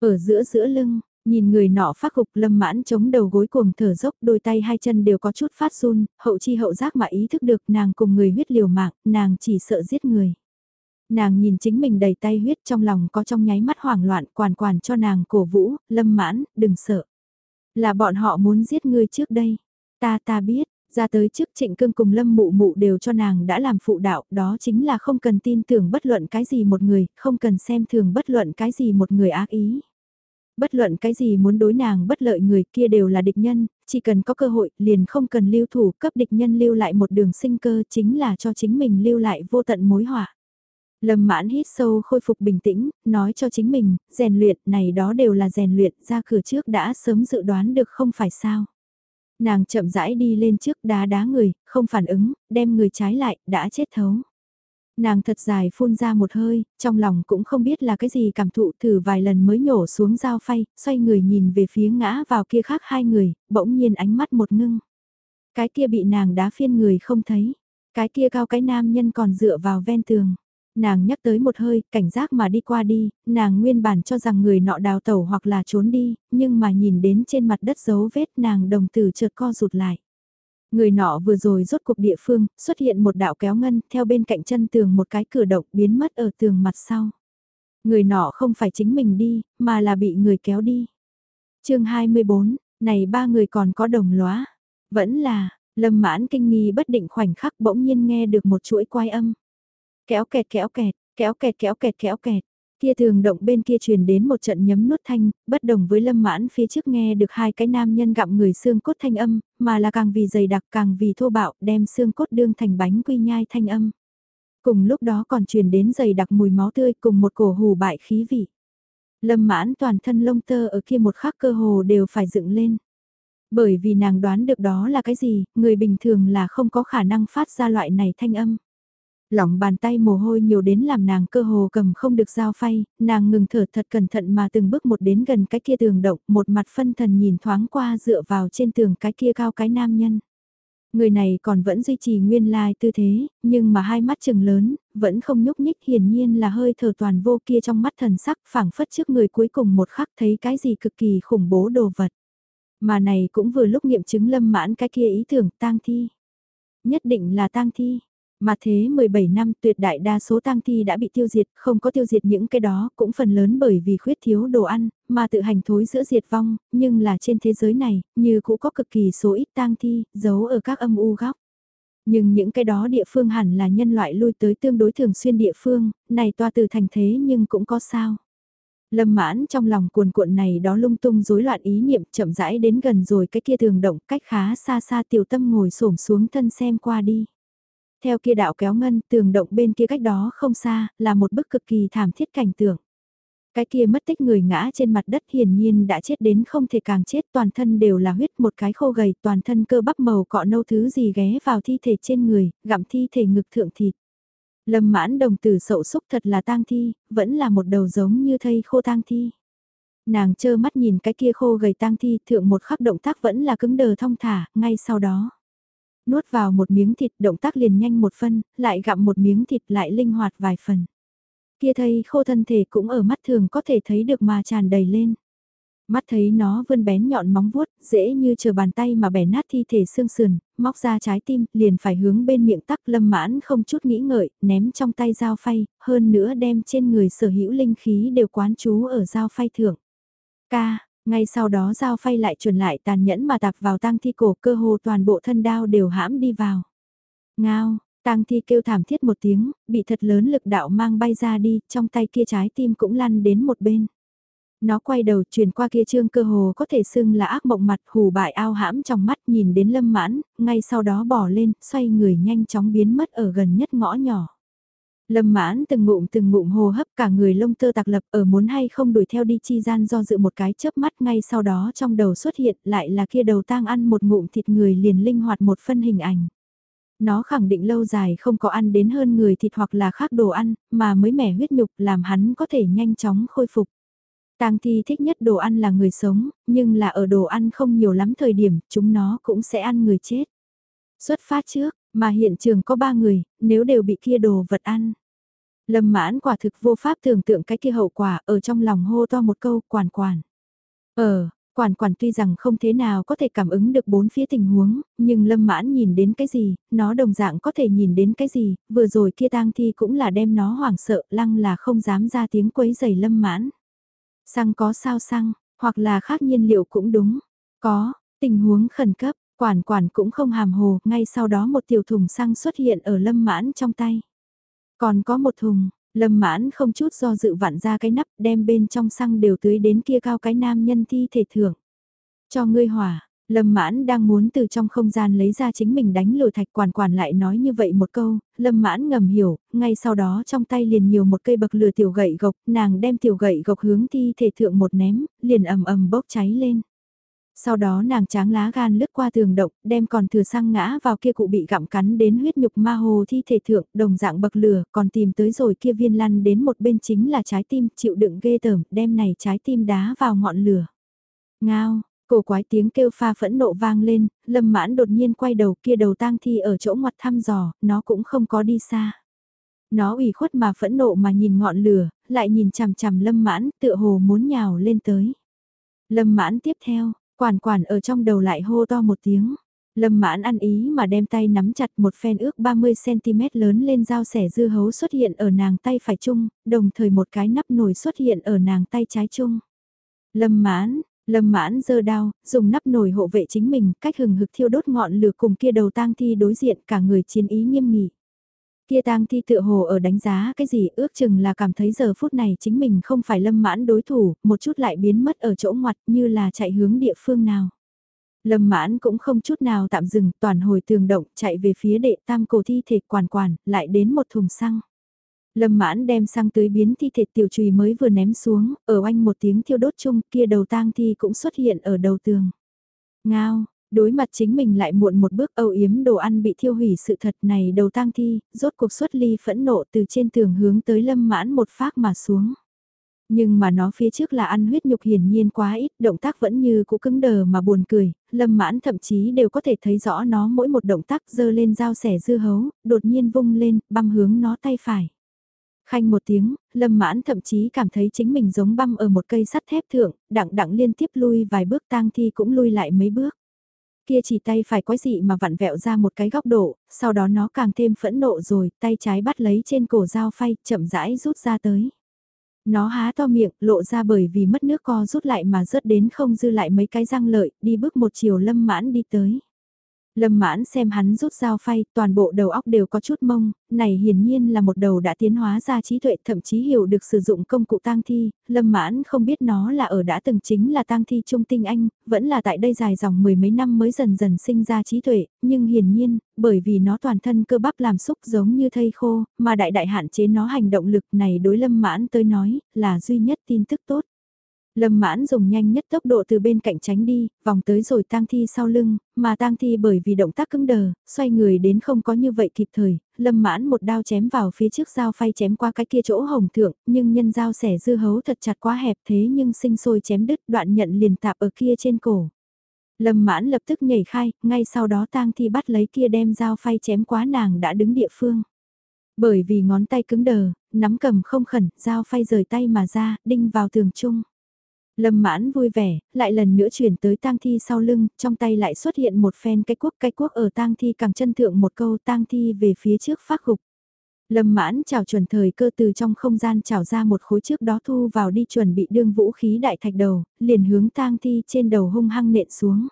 Ở giữa giữa lưng, nhìn người nọ phát gục lâm mãn chống đầu gối cuồng thở dốc đôi tay hai chân đều có chút phát run, hậu chi hậu giác mà ý thức được nàng cùng người huyết liều mạng, nàng chỉ sợ giết người. Nàng nhìn chính mình đầy tay huyết trong lòng có trong nháy mắt hoảng loạn quản quản cho nàng cổ vũ, lâm mãn, đừng sợ. Là bọn họ muốn giết ngươi trước đây. Ta ta biết, ra tới trước trịnh cương cùng lâm mụ mụ đều cho nàng đã làm phụ đạo, đó chính là không cần tin tưởng bất luận cái gì một người, không cần xem thường bất luận cái gì một người ác ý. Bất luận cái gì muốn đối nàng bất lợi người kia đều là địch nhân, chỉ cần có cơ hội liền không cần lưu thủ cấp địch nhân lưu lại một đường sinh cơ chính là cho chính mình lưu lại vô tận mối họa. Lâm mãn hít sâu khôi phục bình tĩnh, nói cho chính mình, rèn luyện này đó đều là rèn luyện ra cửa trước đã sớm dự đoán được không phải sao. Nàng chậm rãi đi lên trước đá đá người, không phản ứng, đem người trái lại, đã chết thấu. Nàng thật dài phun ra một hơi, trong lòng cũng không biết là cái gì cảm thụ thử vài lần mới nhổ xuống dao phay, xoay người nhìn về phía ngã vào kia khác hai người, bỗng nhiên ánh mắt một ngưng. Cái kia bị nàng đá phiên người không thấy, cái kia cao cái nam nhân còn dựa vào ven tường. Nàng nhắc tới một hơi, cảnh giác mà đi qua đi, nàng nguyên bản cho rằng người nọ đào tẩu hoặc là trốn đi, nhưng mà nhìn đến trên mặt đất dấu vết nàng đồng tử chợt co rụt lại. Người nọ vừa rồi rốt cuộc địa phương, xuất hiện một đạo kéo ngân, theo bên cạnh chân tường một cái cửa động biến mất ở tường mặt sau. Người nọ không phải chính mình đi, mà là bị người kéo đi. chương 24, này ba người còn có đồng lóa. Vẫn là, lâm mãn kinh nghi bất định khoảnh khắc bỗng nhiên nghe được một chuỗi quai âm. Kéo kẹt kéo kẹt, kéo kẹt kéo kẹt kéo kẹt. Kia thường động bên kia truyền đến một trận nhấm nuốt thanh, bất đồng với lâm mãn phía trước nghe được hai cái nam nhân gặm người xương cốt thanh âm, mà là càng vì dày đặc càng vì thô bạo đem xương cốt đương thành bánh quy nhai thanh âm. Cùng lúc đó còn truyền đến dày đặc mùi máu tươi cùng một cổ hù bại khí vị. Lâm mãn toàn thân lông tơ ở kia một khắc cơ hồ đều phải dựng lên. Bởi vì nàng đoán được đó là cái gì, người bình thường là không có khả năng phát ra loại này thanh âm. Lòng bàn tay mồ hôi nhiều đến làm nàng cơ hồ cầm không được dao phay, nàng ngừng thở thật cẩn thận mà từng bước một đến gần cái kia tường động, một mặt phân thần nhìn thoáng qua dựa vào trên tường cái kia cao cái nam nhân. Người này còn vẫn duy trì nguyên lai tư thế, nhưng mà hai mắt trừng lớn, vẫn không nhúc nhích hiển nhiên là hơi thở toàn vô kia trong mắt thần sắc phảng phất trước người cuối cùng một khắc thấy cái gì cực kỳ khủng bố đồ vật. Mà này cũng vừa lúc nghiệm chứng lâm mãn cái kia ý tưởng tang thi. Nhất định là tang thi. Mà thế 17 năm tuyệt đại đa số tang thi đã bị tiêu diệt, không có tiêu diệt những cái đó cũng phần lớn bởi vì khuyết thiếu đồ ăn, mà tự hành thối giữa diệt vong, nhưng là trên thế giới này, như cũng có cực kỳ số ít tang thi, giấu ở các âm u góc. Nhưng những cái đó địa phương hẳn là nhân loại lui tới tương đối thường xuyên địa phương, này toa từ thành thế nhưng cũng có sao. Lâm mãn trong lòng cuồn cuộn này đó lung tung rối loạn ý niệm chậm rãi đến gần rồi cái kia thường động cách khá xa xa tiểu tâm ngồi xổm xuống thân xem qua đi. Theo kia đạo kéo ngân tường động bên kia cách đó không xa là một bức cực kỳ thảm thiết cảnh tượng. Cái kia mất tích người ngã trên mặt đất hiển nhiên đã chết đến không thể càng chết toàn thân đều là huyết một cái khô gầy toàn thân cơ bắp màu cọ nâu thứ gì ghé vào thi thể trên người, gặm thi thể ngực thượng thịt. Lâm mãn đồng tử sậu xúc thật là tang thi, vẫn là một đầu giống như thây khô tang thi. Nàng chơ mắt nhìn cái kia khô gầy tang thi thượng một khắc động tác vẫn là cứng đờ thong thả, ngay sau đó. Nuốt vào một miếng thịt động tác liền nhanh một phân, lại gặm một miếng thịt lại linh hoạt vài phần. Kia thây khô thân thể cũng ở mắt thường có thể thấy được mà tràn đầy lên. Mắt thấy nó vươn bén nhọn móng vuốt, dễ như chờ bàn tay mà bẻ nát thi thể xương sườn, móc ra trái tim, liền phải hướng bên miệng tắc lâm mãn không chút nghĩ ngợi, ném trong tay dao phay, hơn nữa đem trên người sở hữu linh khí đều quán chú ở dao phay thượng. Ca, ngay sau đó dao phay lại chuẩn lại tàn nhẫn mà tạp vào tang thi cổ cơ hồ toàn bộ thân đao đều hãm đi vào. Ngao, tang thi kêu thảm thiết một tiếng, bị thật lớn lực đạo mang bay ra đi, trong tay kia trái tim cũng lăn đến một bên. Nó quay đầu truyền qua kia trương cơ hồ có thể xưng là ác mộng mặt hù bại ao hãm trong mắt nhìn đến lâm mãn, ngay sau đó bỏ lên, xoay người nhanh chóng biến mất ở gần nhất ngõ nhỏ. Lâm mãn từng ngụm từng ngụm hô hấp cả người lông tơ tạc lập ở muốn hay không đuổi theo đi chi gian do dự một cái chớp mắt ngay sau đó trong đầu xuất hiện lại là kia đầu tang ăn một ngụm thịt người liền linh hoạt một phân hình ảnh. Nó khẳng định lâu dài không có ăn đến hơn người thịt hoặc là khác đồ ăn, mà mới mẻ huyết nhục làm hắn có thể nhanh chóng khôi phục. Tang thi thích nhất đồ ăn là người sống, nhưng là ở đồ ăn không nhiều lắm thời điểm, chúng nó cũng sẽ ăn người chết. Xuất phát trước, mà hiện trường có ba người, nếu đều bị kia đồ vật ăn. Lâm mãn quả thực vô pháp tưởng tượng cái kia hậu quả ở trong lòng hô to một câu quản quản. Ờ, quản quản tuy rằng không thế nào có thể cảm ứng được bốn phía tình huống, nhưng lâm mãn nhìn đến cái gì, nó đồng dạng có thể nhìn đến cái gì, vừa rồi kia tang thi cũng là đem nó hoảng sợ, lăng là không dám ra tiếng quấy giày lâm mãn. Xăng có sao xăng, hoặc là khác nhiên liệu cũng đúng. Có, tình huống khẩn cấp, quản quản cũng không hàm hồ, ngay sau đó một tiểu thùng xăng xuất hiện ở lâm mãn trong tay. Còn có một thùng, lâm mãn không chút do dự vặn ra cái nắp đem bên trong xăng đều tưới đến kia cao cái nam nhân thi thể thưởng. Cho ngươi hỏa, Lâm mãn đang muốn từ trong không gian lấy ra chính mình đánh lùi thạch quản quản lại nói như vậy một câu, lâm mãn ngầm hiểu, ngay sau đó trong tay liền nhiều một cây bậc lửa tiểu gậy gộc, nàng đem tiểu gậy gộc hướng thi thể thượng một ném, liền ầm ầm bốc cháy lên. Sau đó nàng tráng lá gan lướt qua tường động, đem còn thừa sang ngã vào kia cụ bị gặm cắn đến huyết nhục ma hồ thi thể thượng, đồng dạng bậc lửa, còn tìm tới rồi kia viên lăn đến một bên chính là trái tim, chịu đựng ghê tởm, đem này trái tim đá vào ngọn lửa. Ngao, Cổ quái tiếng kêu pha phẫn nộ vang lên, lâm mãn đột nhiên quay đầu kia đầu tang thi ở chỗ ngoặt thăm dò, nó cũng không có đi xa. Nó ủy khuất mà phẫn nộ mà nhìn ngọn lửa, lại nhìn chằm chằm lâm mãn tựa hồ muốn nhào lên tới. Lâm mãn tiếp theo, quản quản ở trong đầu lại hô to một tiếng. Lâm mãn ăn ý mà đem tay nắm chặt một phen ước 30cm lớn lên dao sẻ dư hấu xuất hiện ở nàng tay phải chung, đồng thời một cái nắp nồi xuất hiện ở nàng tay trái chung. Lâm mãn, Lâm mãn dơ đao, dùng nắp nồi hộ vệ chính mình, cách hừng hực thiêu đốt ngọn lửa cùng kia đầu tang thi đối diện cả người chiến ý nghiêm nghị. Kia tang thi tựa hồ ở đánh giá cái gì ước chừng là cảm thấy giờ phút này chính mình không phải lâm mãn đối thủ, một chút lại biến mất ở chỗ ngoặt như là chạy hướng địa phương nào. Lâm mãn cũng không chút nào tạm dừng, toàn hồi tường động, chạy về phía đệ tam cổ thi thể quản quản, lại đến một thùng xăng. Lâm mãn đem sang tưới biến thi thể tiểu trùy mới vừa ném xuống, ở oanh một tiếng thiêu đốt chung kia đầu tang thi cũng xuất hiện ở đầu tường. Ngao, đối mặt chính mình lại muộn một bước âu yếm đồ ăn bị thiêu hủy sự thật này đầu tang thi, rốt cuộc xuất ly phẫn nộ từ trên tường hướng tới lâm mãn một phát mà xuống. Nhưng mà nó phía trước là ăn huyết nhục hiển nhiên quá ít, động tác vẫn như cũ cứng đờ mà buồn cười, lâm mãn thậm chí đều có thể thấy rõ nó mỗi một động tác dơ lên dao sẻ dư hấu, đột nhiên vung lên, băm hướng nó tay phải. Khanh một tiếng, lâm mãn thậm chí cảm thấy chính mình giống băm ở một cây sắt thép thượng, đặng đặng liên tiếp lui vài bước tang thi cũng lui lại mấy bước. Kia chỉ tay phải quái dị mà vặn vẹo ra một cái góc độ, sau đó nó càng thêm phẫn nộ rồi, tay trái bắt lấy trên cổ dao phay, chậm rãi rút ra tới. Nó há to miệng, lộ ra bởi vì mất nước co rút lại mà rớt đến không dư lại mấy cái răng lợi, đi bước một chiều lâm mãn đi tới. Lâm mãn xem hắn rút dao phay, toàn bộ đầu óc đều có chút mông, này hiển nhiên là một đầu đã tiến hóa ra trí tuệ thậm chí hiểu được sử dụng công cụ tang thi, lâm mãn không biết nó là ở đã từng chính là tang thi trung tinh anh, vẫn là tại đây dài dòng mười mấy năm mới dần dần sinh ra trí tuệ, nhưng hiển nhiên, bởi vì nó toàn thân cơ bắp làm xúc giống như thây khô, mà đại đại hạn chế nó hành động lực này đối lâm mãn tới nói, là duy nhất tin tức tốt. Lâm mãn dùng nhanh nhất tốc độ từ bên cạnh tránh đi, vòng tới rồi tang thi sau lưng, mà tang thi bởi vì động tác cứng đờ, xoay người đến không có như vậy kịp thời, lâm mãn một đao chém vào phía trước dao phay chém qua cái kia chỗ hồng thượng, nhưng nhân dao xẻ dư hấu thật chặt quá hẹp thế nhưng sinh sôi chém đứt đoạn nhận liền tạp ở kia trên cổ. Lâm mãn lập tức nhảy khai, ngay sau đó tang thi bắt lấy kia đem dao phay chém quá nàng đã đứng địa phương. Bởi vì ngón tay cứng đờ, nắm cầm không khẩn, dao phay rời tay mà ra, đinh vào tường chung. Lâm mãn vui vẻ, lại lần nữa chuyển tới tang thi sau lưng, trong tay lại xuất hiện một phen cái quốc cái quốc ở tang thi càng chân thượng một câu tang thi về phía trước phát gục. Lâm mãn chào chuẩn thời cơ từ trong không gian chào ra một khối trước đó thu vào đi chuẩn bị đương vũ khí đại thạch đầu, liền hướng tang thi trên đầu hung hăng nện xuống.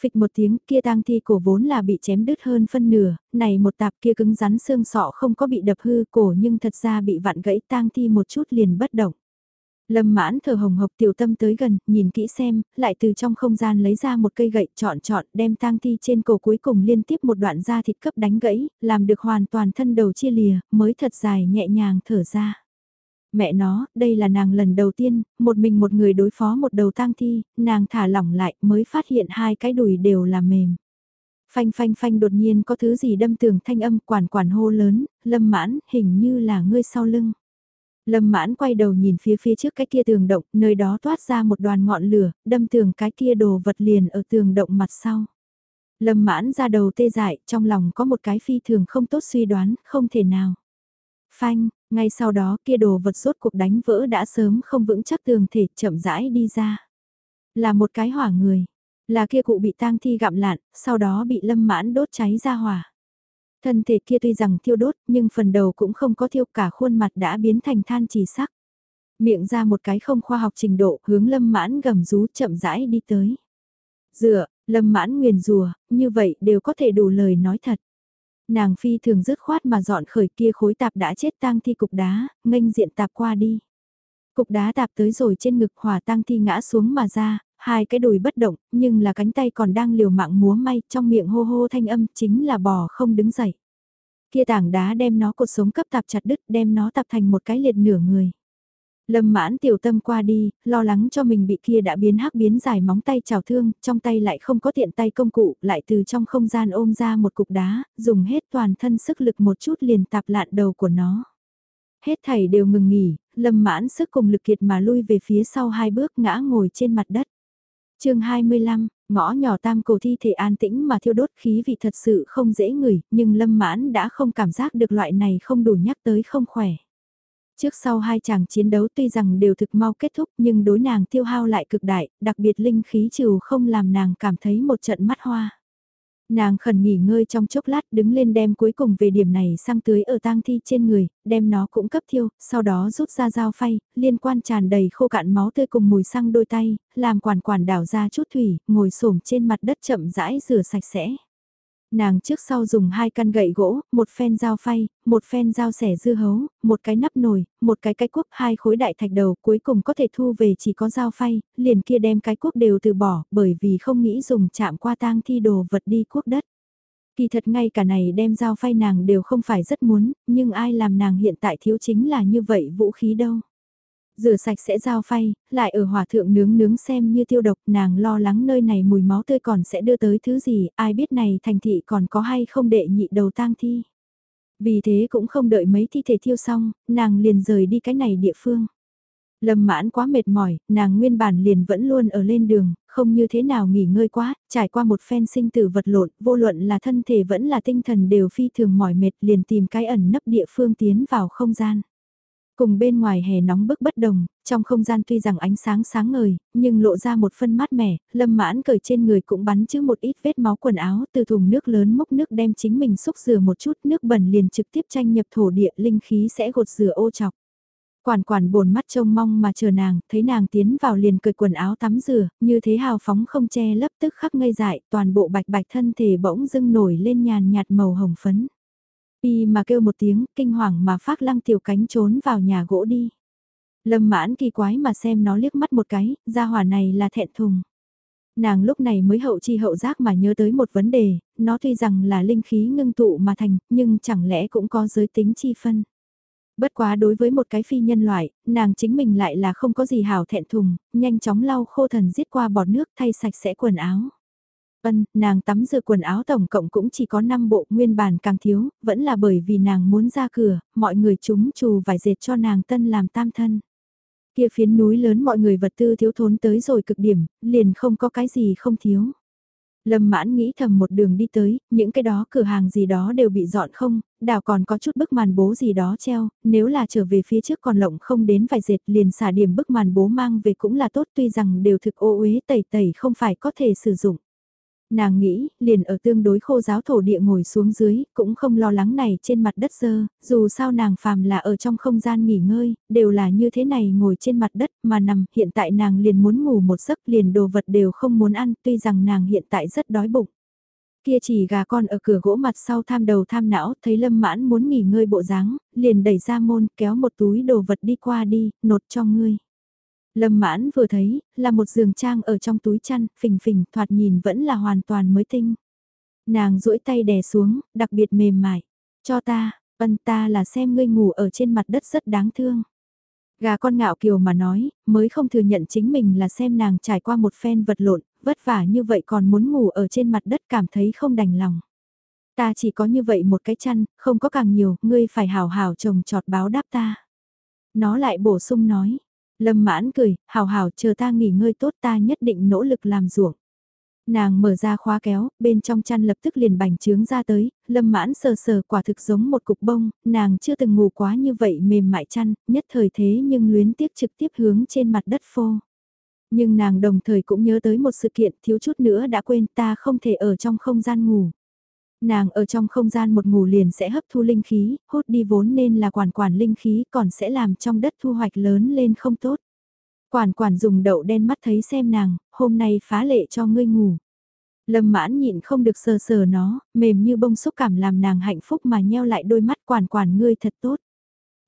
Phịch một tiếng kia tang thi cổ vốn là bị chém đứt hơn phân nửa, này một tạp kia cứng rắn xương sọ không có bị đập hư cổ nhưng thật ra bị vặn gãy tang thi một chút liền bất động. Lâm mãn thở hồng hộc tiểu tâm tới gần, nhìn kỹ xem, lại từ trong không gian lấy ra một cây gậy chọn chọn đem tang thi trên cổ cuối cùng liên tiếp một đoạn da thịt cấp đánh gãy, làm được hoàn toàn thân đầu chia lìa, mới thật dài nhẹ nhàng thở ra. Mẹ nó, đây là nàng lần đầu tiên, một mình một người đối phó một đầu tang thi, nàng thả lỏng lại mới phát hiện hai cái đùi đều là mềm. Phanh phanh phanh đột nhiên có thứ gì đâm tường thanh âm quản quản hô lớn, lâm mãn, hình như là ngươi sau lưng. Lâm mãn quay đầu nhìn phía phía trước cái kia tường động, nơi đó toát ra một đoàn ngọn lửa, đâm tường cái kia đồ vật liền ở tường động mặt sau. Lâm mãn ra đầu tê dại, trong lòng có một cái phi thường không tốt suy đoán, không thể nào. Phanh, ngay sau đó kia đồ vật rốt cuộc đánh vỡ đã sớm không vững chắc tường thể chậm rãi đi ra. Là một cái hỏa người, là kia cụ bị tang thi gặm lạn, sau đó bị lâm mãn đốt cháy ra hỏa. Thân thể kia tuy rằng thiêu đốt nhưng phần đầu cũng không có thiêu cả khuôn mặt đã biến thành than chỉ sắc. Miệng ra một cái không khoa học trình độ hướng lâm mãn gầm rú chậm rãi đi tới. Dựa, lâm mãn nguyền rùa, như vậy đều có thể đủ lời nói thật. Nàng phi thường dứt khoát mà dọn khởi kia khối tạp đã chết tang thi cục đá, nghênh diện tạp qua đi. Cục đá tạp tới rồi trên ngực hỏa tang thi ngã xuống mà ra, hai cái đùi bất động, nhưng là cánh tay còn đang liều mạng múa may, trong miệng hô hô thanh âm chính là bò không đứng dậy. Kia tảng đá đem nó cột sống cấp tạp chặt đứt, đem nó tạp thành một cái liệt nửa người. Lâm mãn tiểu tâm qua đi, lo lắng cho mình bị kia đã biến hắc biến dài móng tay chào thương, trong tay lại không có tiện tay công cụ, lại từ trong không gian ôm ra một cục đá, dùng hết toàn thân sức lực một chút liền tạp lạn đầu của nó. Hết thảy đều ngừng nghỉ, lâm mãn sức cùng lực kiệt mà lui về phía sau hai bước ngã ngồi trên mặt đất chương 25, ngõ nhỏ tam cổ thi thể an tĩnh mà thiêu đốt khí vị thật sự không dễ ngửi, nhưng lâm mãn đã không cảm giác được loại này không đủ nhắc tới không khỏe. Trước sau hai chàng chiến đấu tuy rằng đều thực mau kết thúc nhưng đối nàng tiêu hao lại cực đại, đặc biệt linh khí trừ không làm nàng cảm thấy một trận mắt hoa. Nàng khẩn nghỉ ngơi trong chốc lát đứng lên đem cuối cùng về điểm này sang tưới ở tang thi trên người, đem nó cũng cấp thiêu, sau đó rút ra dao phay, liên quan tràn đầy khô cạn máu tươi cùng mùi xăng đôi tay, làm quản quản đảo ra chút thủy, ngồi xổm trên mặt đất chậm rãi rửa sạch sẽ nàng trước sau dùng hai căn gậy gỗ, một phen dao phay, một phen dao xẻ dưa hấu, một cái nắp nồi, một cái cái cuốc, hai khối đại thạch đầu cuối cùng có thể thu về chỉ có dao phay, liền kia đem cái cuốc đều từ bỏ bởi vì không nghĩ dùng chạm qua tang thi đồ vật đi cuốc đất. Kỳ thật ngay cả này đem dao phay nàng đều không phải rất muốn, nhưng ai làm nàng hiện tại thiếu chính là như vậy vũ khí đâu. Rửa sạch sẽ dao phay, lại ở hỏa thượng nướng nướng xem như tiêu độc nàng lo lắng nơi này mùi máu tươi còn sẽ đưa tới thứ gì, ai biết này thành thị còn có hay không đệ nhị đầu tang thi. Vì thế cũng không đợi mấy thi thể thiêu xong, nàng liền rời đi cái này địa phương. Lâm mãn quá mệt mỏi, nàng nguyên bản liền vẫn luôn ở lên đường, không như thế nào nghỉ ngơi quá, trải qua một phen sinh tử vật lộn, vô luận là thân thể vẫn là tinh thần đều phi thường mỏi mệt liền tìm cái ẩn nấp địa phương tiến vào không gian. Cùng bên ngoài hè nóng bức bất đồng, trong không gian tuy rằng ánh sáng sáng ngời, nhưng lộ ra một phân mát mẻ, lâm mãn cởi trên người cũng bắn chứ một ít vết máu quần áo từ thùng nước lớn múc nước đem chính mình xúc rửa một chút nước bẩn liền trực tiếp tranh nhập thổ địa linh khí sẽ gột rửa ô chọc. Quản quản bồn mắt trông mong mà chờ nàng, thấy nàng tiến vào liền cởi quần áo tắm rửa, như thế hào phóng không che lấp tức khắc ngây dại, toàn bộ bạch bạch thân thể bỗng dưng nổi lên nhàn nhạt màu hồng phấn. Y mà kêu một tiếng, kinh hoàng mà phát lăng tiểu cánh trốn vào nhà gỗ đi. Lâm mãn kỳ quái mà xem nó liếc mắt một cái, gia hỏa này là thẹn thùng. Nàng lúc này mới hậu chi hậu giác mà nhớ tới một vấn đề, nó tuy rằng là linh khí ngưng tụ mà thành, nhưng chẳng lẽ cũng có giới tính chi phân. Bất quá đối với một cái phi nhân loại, nàng chính mình lại là không có gì hảo thẹn thùng, nhanh chóng lau khô thần giết qua bọt nước thay sạch sẽ quần áo. Ân, nàng tắm rửa quần áo tổng cộng cũng chỉ có 5 bộ nguyên bản càng thiếu, vẫn là bởi vì nàng muốn ra cửa, mọi người chúng trù vải dệt cho nàng tân làm tam thân. Kia phiến núi lớn mọi người vật tư thiếu thốn tới rồi cực điểm, liền không có cái gì không thiếu. Lâm mãn nghĩ thầm một đường đi tới, những cái đó cửa hàng gì đó đều bị dọn không, đảo còn có chút bức màn bố gì đó treo, nếu là trở về phía trước còn lộng không đến vài dệt liền xả điểm bức màn bố mang về cũng là tốt tuy rằng đều thực ô uế tẩy tẩy không phải có thể sử dụng. Nàng nghĩ, liền ở tương đối khô giáo thổ địa ngồi xuống dưới, cũng không lo lắng này trên mặt đất dơ, dù sao nàng phàm là ở trong không gian nghỉ ngơi, đều là như thế này ngồi trên mặt đất mà nằm, hiện tại nàng liền muốn ngủ một giấc liền đồ vật đều không muốn ăn, tuy rằng nàng hiện tại rất đói bụng. Kia chỉ gà con ở cửa gỗ mặt sau tham đầu tham não, thấy lâm mãn muốn nghỉ ngơi bộ dáng, liền đẩy ra môn, kéo một túi đồ vật đi qua đi, nột cho ngươi. Lâm mãn vừa thấy, là một giường trang ở trong túi chăn, phình phình, thoạt nhìn vẫn là hoàn toàn mới tinh. Nàng duỗi tay đè xuống, đặc biệt mềm mại. Cho ta, ân ta là xem ngươi ngủ ở trên mặt đất rất đáng thương. Gà con ngạo kiều mà nói, mới không thừa nhận chính mình là xem nàng trải qua một phen vật lộn, vất vả như vậy còn muốn ngủ ở trên mặt đất cảm thấy không đành lòng. Ta chỉ có như vậy một cái chăn, không có càng nhiều, ngươi phải hào hào trồng trọt báo đáp ta. Nó lại bổ sung nói, Lâm mãn cười, hào hào chờ ta nghỉ ngơi tốt ta nhất định nỗ lực làm ruộng. Nàng mở ra khóa kéo, bên trong chăn lập tức liền bành trướng ra tới, lâm mãn sờ sờ quả thực giống một cục bông, nàng chưa từng ngủ quá như vậy mềm mại chăn, nhất thời thế nhưng luyến tiếc trực tiếp hướng trên mặt đất phô. Nhưng nàng đồng thời cũng nhớ tới một sự kiện thiếu chút nữa đã quên ta không thể ở trong không gian ngủ. Nàng ở trong không gian một ngủ liền sẽ hấp thu linh khí, hút đi vốn nên là quản quản linh khí còn sẽ làm trong đất thu hoạch lớn lên không tốt. Quản quản dùng đậu đen mắt thấy xem nàng, hôm nay phá lệ cho ngươi ngủ. Lâm mãn nhịn không được sờ sờ nó, mềm như bông xúc cảm làm nàng hạnh phúc mà nheo lại đôi mắt quản quản ngươi thật tốt.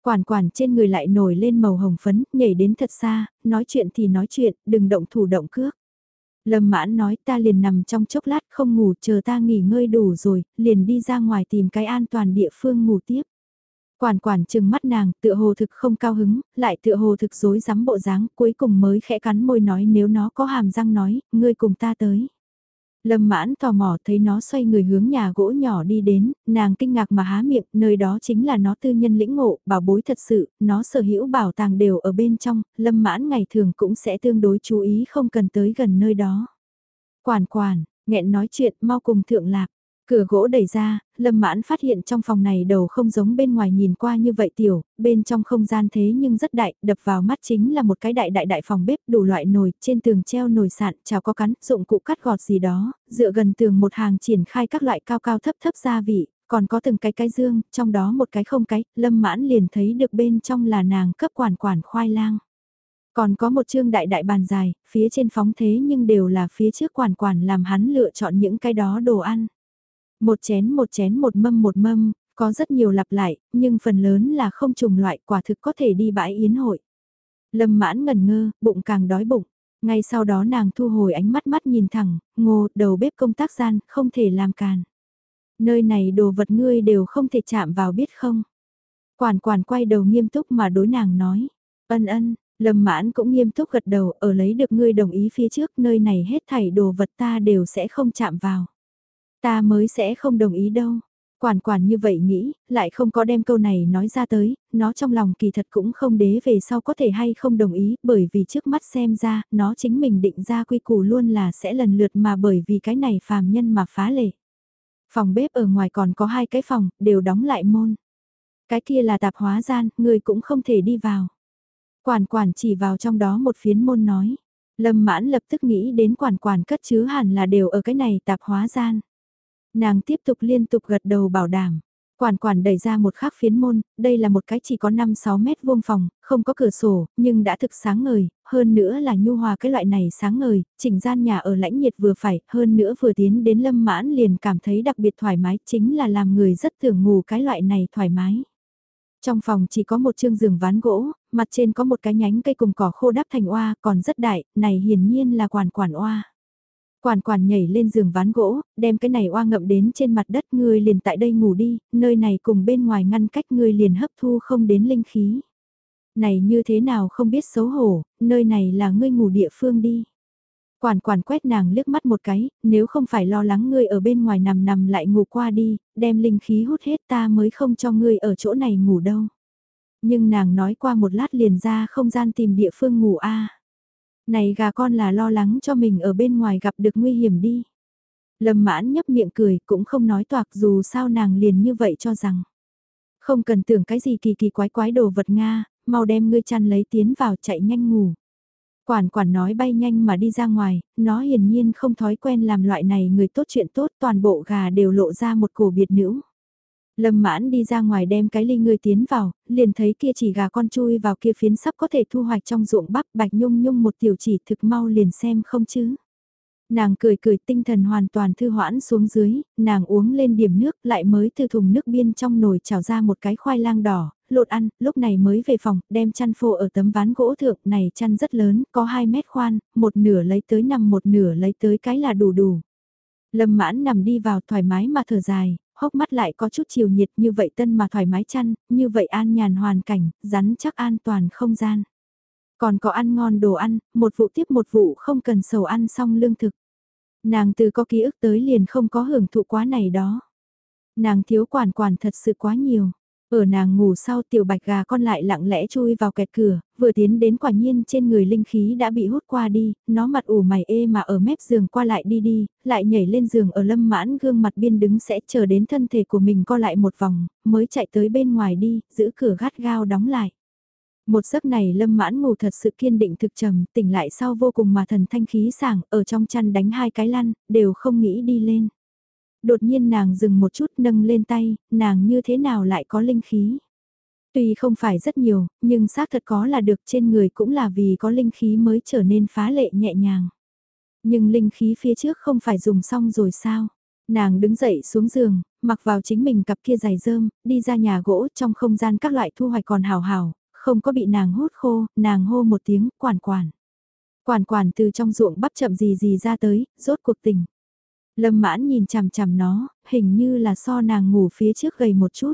Quản quản trên người lại nổi lên màu hồng phấn, nhảy đến thật xa, nói chuyện thì nói chuyện, đừng động thủ động cước. Lâm mãn nói ta liền nằm trong chốc lát không ngủ chờ ta nghỉ ngơi đủ rồi, liền đi ra ngoài tìm cái an toàn địa phương ngủ tiếp. Quản quản chừng mắt nàng, tựa hồ thực không cao hứng, lại tựa hồ thực dối rắm bộ dáng, cuối cùng mới khẽ cắn môi nói nếu nó có hàm răng nói, ngươi cùng ta tới. Lâm mãn tò mò thấy nó xoay người hướng nhà gỗ nhỏ đi đến, nàng kinh ngạc mà há miệng, nơi đó chính là nó tư nhân lĩnh ngộ, bảo bối thật sự, nó sở hữu bảo tàng đều ở bên trong, lâm mãn ngày thường cũng sẽ tương đối chú ý không cần tới gần nơi đó. Quản quản, nghẹn nói chuyện mau cùng thượng lạc. Cửa gỗ đẩy ra, Lâm Mãn phát hiện trong phòng này đầu không giống bên ngoài nhìn qua như vậy tiểu, bên trong không gian thế nhưng rất đại, đập vào mắt chính là một cái đại đại đại phòng bếp đủ loại nồi, trên tường treo nồi sạn, chào có cắn, dụng cụ cắt gọt gì đó, dựa gần tường một hàng triển khai các loại cao cao thấp thấp gia vị, còn có từng cái cái dương, trong đó một cái không cái, Lâm Mãn liền thấy được bên trong là nàng cấp quản quản khoai lang. Còn có một chương đại đại bàn dài, phía trên phóng thế nhưng đều là phía trước quản quản làm hắn lựa chọn những cái đó đồ ăn. Một chén một chén một mâm một mâm, có rất nhiều lặp lại, nhưng phần lớn là không trùng loại quả thực có thể đi bãi yến hội. Lâm mãn ngần ngơ, bụng càng đói bụng. Ngay sau đó nàng thu hồi ánh mắt mắt nhìn thẳng, ngô, đầu bếp công tác gian, không thể làm càn. Nơi này đồ vật ngươi đều không thể chạm vào biết không. Quản quản quay đầu nghiêm túc mà đối nàng nói. Ân ân, lâm mãn cũng nghiêm túc gật đầu ở lấy được ngươi đồng ý phía trước nơi này hết thảy đồ vật ta đều sẽ không chạm vào. Ta mới sẽ không đồng ý đâu. Quản quản như vậy nghĩ, lại không có đem câu này nói ra tới, nó trong lòng kỳ thật cũng không đế về sau có thể hay không đồng ý, bởi vì trước mắt xem ra, nó chính mình định ra quy củ luôn là sẽ lần lượt mà bởi vì cái này phàm nhân mà phá lệ. Phòng bếp ở ngoài còn có hai cái phòng, đều đóng lại môn. Cái kia là tạp hóa gian, người cũng không thể đi vào. Quản quản chỉ vào trong đó một phiến môn nói. Lâm mãn lập tức nghĩ đến quản quản cất chứa hẳn là đều ở cái này tạp hóa gian. Nàng tiếp tục liên tục gật đầu bảo đảm. Quản quản đẩy ra một khắc phiến môn, đây là một cái chỉ có 5-6 mét vuông phòng, không có cửa sổ, nhưng đã thực sáng ngời, hơn nữa là nhu hòa cái loại này sáng ngời, chỉnh gian nhà ở lãnh nhiệt vừa phải, hơn nữa vừa tiến đến lâm mãn liền cảm thấy đặc biệt thoải mái, chính là làm người rất tưởng ngủ cái loại này thoải mái. Trong phòng chỉ có một chương giường ván gỗ, mặt trên có một cái nhánh cây cùng cỏ khô đắp thành oa, còn rất đại, này hiển nhiên là quản quản oa. Quản quản nhảy lên giường ván gỗ, đem cái này oa ngậm đến trên mặt đất ngươi liền tại đây ngủ đi, nơi này cùng bên ngoài ngăn cách ngươi liền hấp thu không đến linh khí. Này như thế nào không biết xấu hổ, nơi này là ngươi ngủ địa phương đi. Quản quản quét nàng liếc mắt một cái, nếu không phải lo lắng ngươi ở bên ngoài nằm nằm lại ngủ qua đi, đem linh khí hút hết ta mới không cho ngươi ở chỗ này ngủ đâu. Nhưng nàng nói qua một lát liền ra không gian tìm địa phương ngủ a này gà con là lo lắng cho mình ở bên ngoài gặp được nguy hiểm đi. Lâm mãn nhấp miệng cười cũng không nói toạc dù sao nàng liền như vậy cho rằng. Không cần tưởng cái gì kỳ kỳ quái quái đồ vật Nga, mau đem ngươi chăn lấy tiến vào chạy nhanh ngủ. Quản quản nói bay nhanh mà đi ra ngoài, nó hiển nhiên không thói quen làm loại này người tốt chuyện tốt toàn bộ gà đều lộ ra một cổ biệt nữ. Lâm mãn đi ra ngoài đem cái ly người tiến vào, liền thấy kia chỉ gà con chui vào kia phiến sắp có thể thu hoạch trong ruộng bắp bạch nhung nhung một tiểu chỉ thực mau liền xem không chứ. Nàng cười cười tinh thần hoàn toàn thư hoãn xuống dưới, nàng uống lên điểm nước lại mới từ thùng nước biên trong nồi trào ra một cái khoai lang đỏ, lột ăn, lúc này mới về phòng, đem chăn phô ở tấm ván gỗ thượng này chăn rất lớn, có 2 mét khoan, một nửa lấy tới nằm một nửa lấy tới cái là đủ đủ. Lâm mãn nằm đi vào thoải mái mà thở dài, hốc mắt lại có chút chiều nhiệt như vậy tân mà thoải mái chăn, như vậy an nhàn hoàn cảnh, rắn chắc an toàn không gian. Còn có ăn ngon đồ ăn, một vụ tiếp một vụ không cần sầu ăn xong lương thực. Nàng từ có ký ức tới liền không có hưởng thụ quá này đó. Nàng thiếu quản quản thật sự quá nhiều. Ở nàng ngủ sau tiểu bạch gà con lại lặng lẽ chui vào kẹt cửa, vừa tiến đến quả nhiên trên người linh khí đã bị hút qua đi, nó mặt ủ mày ê mà ở mép giường qua lại đi đi, lại nhảy lên giường ở lâm mãn gương mặt biên đứng sẽ chờ đến thân thể của mình co lại một vòng, mới chạy tới bên ngoài đi, giữ cửa gắt gao đóng lại. Một giấc này lâm mãn ngủ thật sự kiên định thực trầm, tỉnh lại sau vô cùng mà thần thanh khí sảng, ở trong chăn đánh hai cái lăn, đều không nghĩ đi lên. Đột nhiên nàng dừng một chút nâng lên tay, nàng như thế nào lại có linh khí. Tuy không phải rất nhiều, nhưng xác thật có là được trên người cũng là vì có linh khí mới trở nên phá lệ nhẹ nhàng. Nhưng linh khí phía trước không phải dùng xong rồi sao? Nàng đứng dậy xuống giường, mặc vào chính mình cặp kia giày rơm, đi ra nhà gỗ trong không gian các loại thu hoạch còn hào hào, không có bị nàng hút khô, nàng hô một tiếng, quản quản. Quản quản từ trong ruộng bắp chậm gì gì ra tới, rốt cuộc tình. Lâm mãn nhìn chằm chằm nó, hình như là so nàng ngủ phía trước gầy một chút.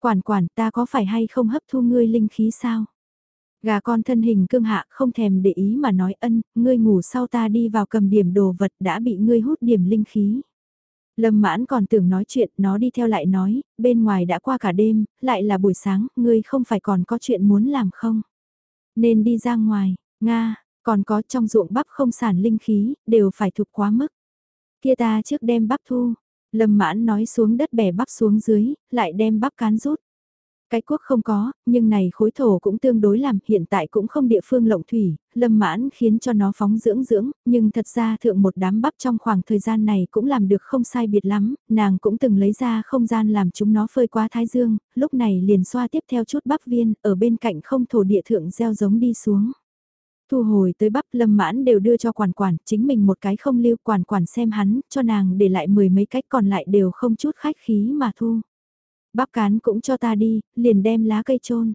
Quản quản ta có phải hay không hấp thu ngươi linh khí sao? Gà con thân hình cương hạ không thèm để ý mà nói ân, ngươi ngủ sau ta đi vào cầm điểm đồ vật đã bị ngươi hút điểm linh khí. Lâm mãn còn tưởng nói chuyện, nó đi theo lại nói, bên ngoài đã qua cả đêm, lại là buổi sáng, ngươi không phải còn có chuyện muốn làm không? Nên đi ra ngoài, Nga, còn có trong ruộng bắp không sản linh khí, đều phải thục quá mức. Kia ta trước đem bắp thu, lâm mãn nói xuống đất bẻ bắp xuống dưới, lại đem bắp cán rút. Cái quốc không có, nhưng này khối thổ cũng tương đối làm, hiện tại cũng không địa phương lộng thủy, lâm mãn khiến cho nó phóng dưỡng dưỡng, nhưng thật ra thượng một đám bắp trong khoảng thời gian này cũng làm được không sai biệt lắm, nàng cũng từng lấy ra không gian làm chúng nó phơi qua thái dương, lúc này liền xoa tiếp theo chút bắp viên, ở bên cạnh không thổ địa thượng gieo giống đi xuống. Thu hồi tới bắp lâm mãn đều đưa cho quản quản, chính mình một cái không lưu quản quản xem hắn, cho nàng để lại mười mấy cách còn lại đều không chút khách khí mà thu. Bắp cán cũng cho ta đi, liền đem lá cây trôn.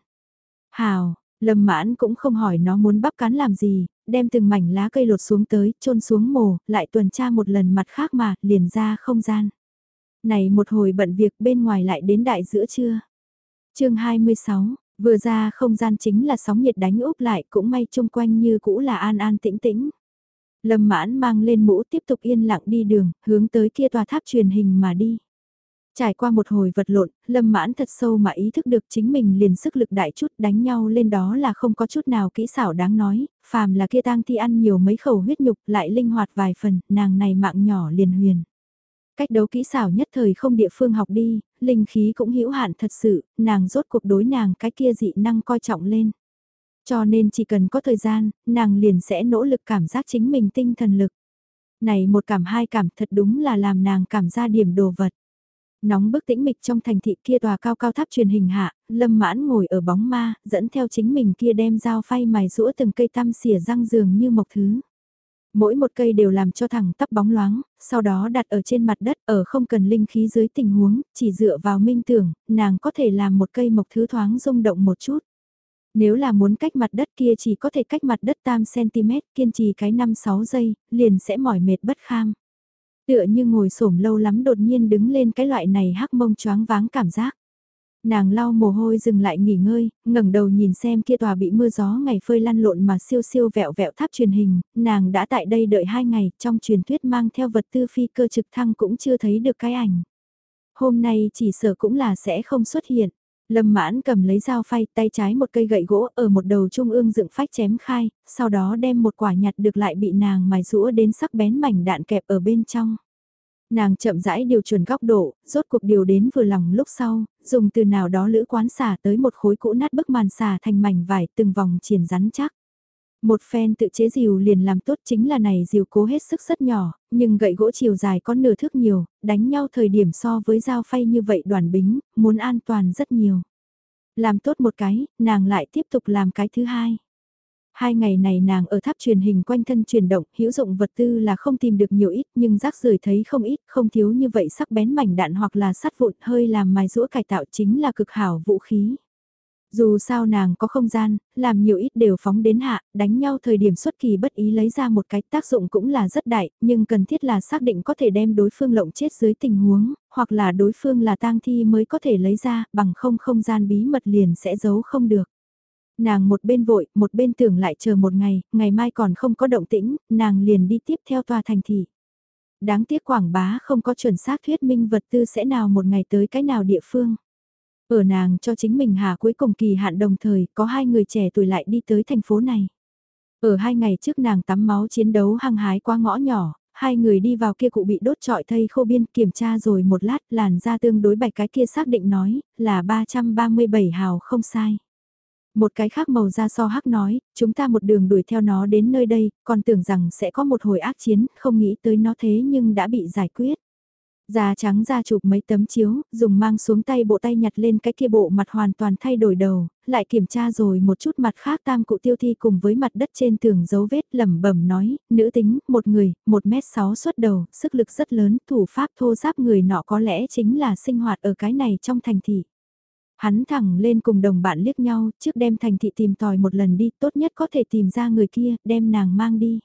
Hào, lâm mãn cũng không hỏi nó muốn bắp cán làm gì, đem từng mảnh lá cây lột xuống tới, trôn xuống mồ, lại tuần tra một lần mặt khác mà, liền ra không gian. Này một hồi bận việc bên ngoài lại đến đại giữa trưa. chương 26, vừa ra không gian chính là sóng nhiệt đánh úp lại cũng may chung quanh như cũ là an an tĩnh tĩnh. Lâm mãn mang lên mũ tiếp tục yên lặng đi đường, hướng tới kia tòa tháp truyền hình mà đi. Trải qua một hồi vật lộn, Lâm Mãn thật sâu mà ý thức được chính mình liền sức lực đại chút đánh nhau lên đó là không có chút nào kỹ xảo đáng nói, phàm là kia tang thi ăn nhiều mấy khẩu huyết nhục lại linh hoạt vài phần, nàng này mạng nhỏ liền huyền. Cách đấu kỹ xảo nhất thời không địa phương học đi, linh khí cũng hữu hạn thật sự, nàng rốt cuộc đối nàng cái kia dị năng coi trọng lên. Cho nên chỉ cần có thời gian, nàng liền sẽ nỗ lực cảm giác chính mình tinh thần lực. Này một cảm hai cảm thật đúng là làm nàng cảm ra điểm đồ vật. Nóng bức tĩnh mịch trong thành thị kia tòa cao cao tháp truyền hình hạ, lâm mãn ngồi ở bóng ma, dẫn theo chính mình kia đem dao phay mài rũa từng cây tăm xỉa răng giường như mộc thứ. Mỗi một cây đều làm cho thẳng tắp bóng loáng, sau đó đặt ở trên mặt đất ở không cần linh khí dưới tình huống, chỉ dựa vào minh tưởng, nàng có thể làm một cây mộc thứ thoáng rung động một chút. Nếu là muốn cách mặt đất kia chỉ có thể cách mặt đất tam cm kiên trì cái 5-6 giây, liền sẽ mỏi mệt bất kham. Tựa như ngồi xổm lâu lắm đột nhiên đứng lên cái loại này hắc mông choáng váng cảm giác. Nàng lau mồ hôi dừng lại nghỉ ngơi, ngẩng đầu nhìn xem kia tòa bị mưa gió ngày phơi lăn lộn mà siêu siêu vẹo vẹo tháp truyền hình, nàng đã tại đây đợi hai ngày, trong truyền thuyết mang theo vật tư phi cơ trực thăng cũng chưa thấy được cái ảnh. Hôm nay chỉ sợ cũng là sẽ không xuất hiện. Lâm mãn cầm lấy dao phay tay trái một cây gậy gỗ ở một đầu trung ương dựng phách chém khai, sau đó đem một quả nhặt được lại bị nàng mài rũa đến sắc bén mảnh đạn kẹp ở bên trong. Nàng chậm rãi điều chuẩn góc độ, rốt cuộc điều đến vừa lòng lúc sau, dùng từ nào đó lữ quán xả tới một khối cũ nát bức màn xả thành mảnh vải từng vòng triển rắn chắc. Một phen tự chế diều liền làm tốt chính là này diều cố hết sức rất nhỏ, nhưng gậy gỗ chiều dài có nửa thước nhiều, đánh nhau thời điểm so với dao phay như vậy đoàn bính, muốn an toàn rất nhiều. Làm tốt một cái, nàng lại tiếp tục làm cái thứ hai. Hai ngày này nàng ở tháp truyền hình quanh thân chuyển động, hữu dụng vật tư là không tìm được nhiều ít nhưng rác rưởi thấy không ít, không thiếu như vậy sắc bén mảnh đạn hoặc là sắt vụn hơi làm mài rũa cải tạo chính là cực hảo vũ khí. Dù sao nàng có không gian, làm nhiều ít đều phóng đến hạ, đánh nhau thời điểm xuất kỳ bất ý lấy ra một cái tác dụng cũng là rất đại, nhưng cần thiết là xác định có thể đem đối phương lộng chết dưới tình huống, hoặc là đối phương là tang thi mới có thể lấy ra, bằng không không gian bí mật liền sẽ giấu không được. Nàng một bên vội, một bên tưởng lại chờ một ngày, ngày mai còn không có động tĩnh, nàng liền đi tiếp theo tòa thành thị. Đáng tiếc quảng bá không có chuẩn xác thuyết minh vật tư sẽ nào một ngày tới cái nào địa phương. Ở nàng cho chính mình hà cuối cùng kỳ hạn đồng thời, có hai người trẻ tuổi lại đi tới thành phố này. Ở hai ngày trước nàng tắm máu chiến đấu hăng hái qua ngõ nhỏ, hai người đi vào kia cụ bị đốt trọi thây khô biên kiểm tra rồi một lát làn da tương đối bạch cái kia xác định nói là 337 hào không sai. Một cái khác màu da so hắc nói, chúng ta một đường đuổi theo nó đến nơi đây, còn tưởng rằng sẽ có một hồi ác chiến, không nghĩ tới nó thế nhưng đã bị giải quyết. Da trắng ra chụp mấy tấm chiếu, dùng mang xuống tay bộ tay nhặt lên cái kia bộ mặt hoàn toàn thay đổi đầu, lại kiểm tra rồi một chút mặt khác tam cụ tiêu thi cùng với mặt đất trên tường dấu vết lẩm bẩm nói, nữ tính, một người, một mét sáu xuất đầu, sức lực rất lớn, thủ pháp thô giáp người nọ có lẽ chính là sinh hoạt ở cái này trong thành thị. Hắn thẳng lên cùng đồng bạn liếc nhau, trước đem thành thị tìm tòi một lần đi, tốt nhất có thể tìm ra người kia, đem nàng mang đi.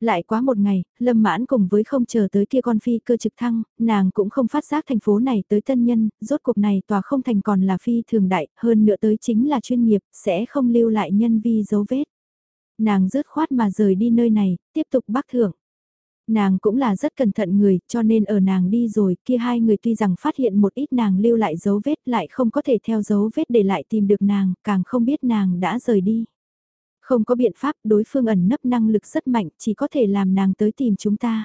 Lại quá một ngày, Lâm Mãn cùng với không chờ tới kia con phi cơ trực thăng, nàng cũng không phát giác thành phố này tới tân nhân, rốt cuộc này tòa không thành còn là phi thường đại, hơn nữa tới chính là chuyên nghiệp, sẽ không lưu lại nhân vi dấu vết. Nàng rớt khoát mà rời đi nơi này, tiếp tục bác thưởng. Nàng cũng là rất cẩn thận người, cho nên ở nàng đi rồi, kia hai người tuy rằng phát hiện một ít nàng lưu lại dấu vết lại không có thể theo dấu vết để lại tìm được nàng, càng không biết nàng đã rời đi. Không có biện pháp đối phương ẩn nấp năng lực rất mạnh chỉ có thể làm nàng tới tìm chúng ta.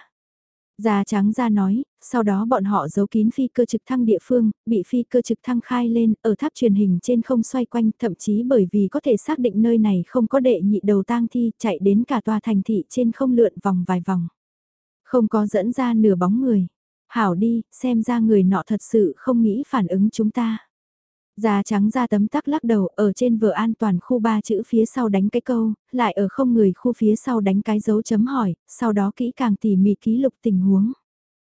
Già trắng ra nói, sau đó bọn họ giấu kín phi cơ trực thăng địa phương, bị phi cơ trực thăng khai lên, ở tháp truyền hình trên không xoay quanh, thậm chí bởi vì có thể xác định nơi này không có đệ nhị đầu tang thi, chạy đến cả tòa thành thị trên không lượn vòng vài vòng. Không có dẫn ra nửa bóng người. Hảo đi, xem ra người nọ thật sự không nghĩ phản ứng chúng ta. Già trắng ra tấm tắc lắc đầu ở trên vừa an toàn khu ba chữ phía sau đánh cái câu, lại ở không người khu phía sau đánh cái dấu chấm hỏi, sau đó kỹ càng tỉ mỉ ký lục tình huống.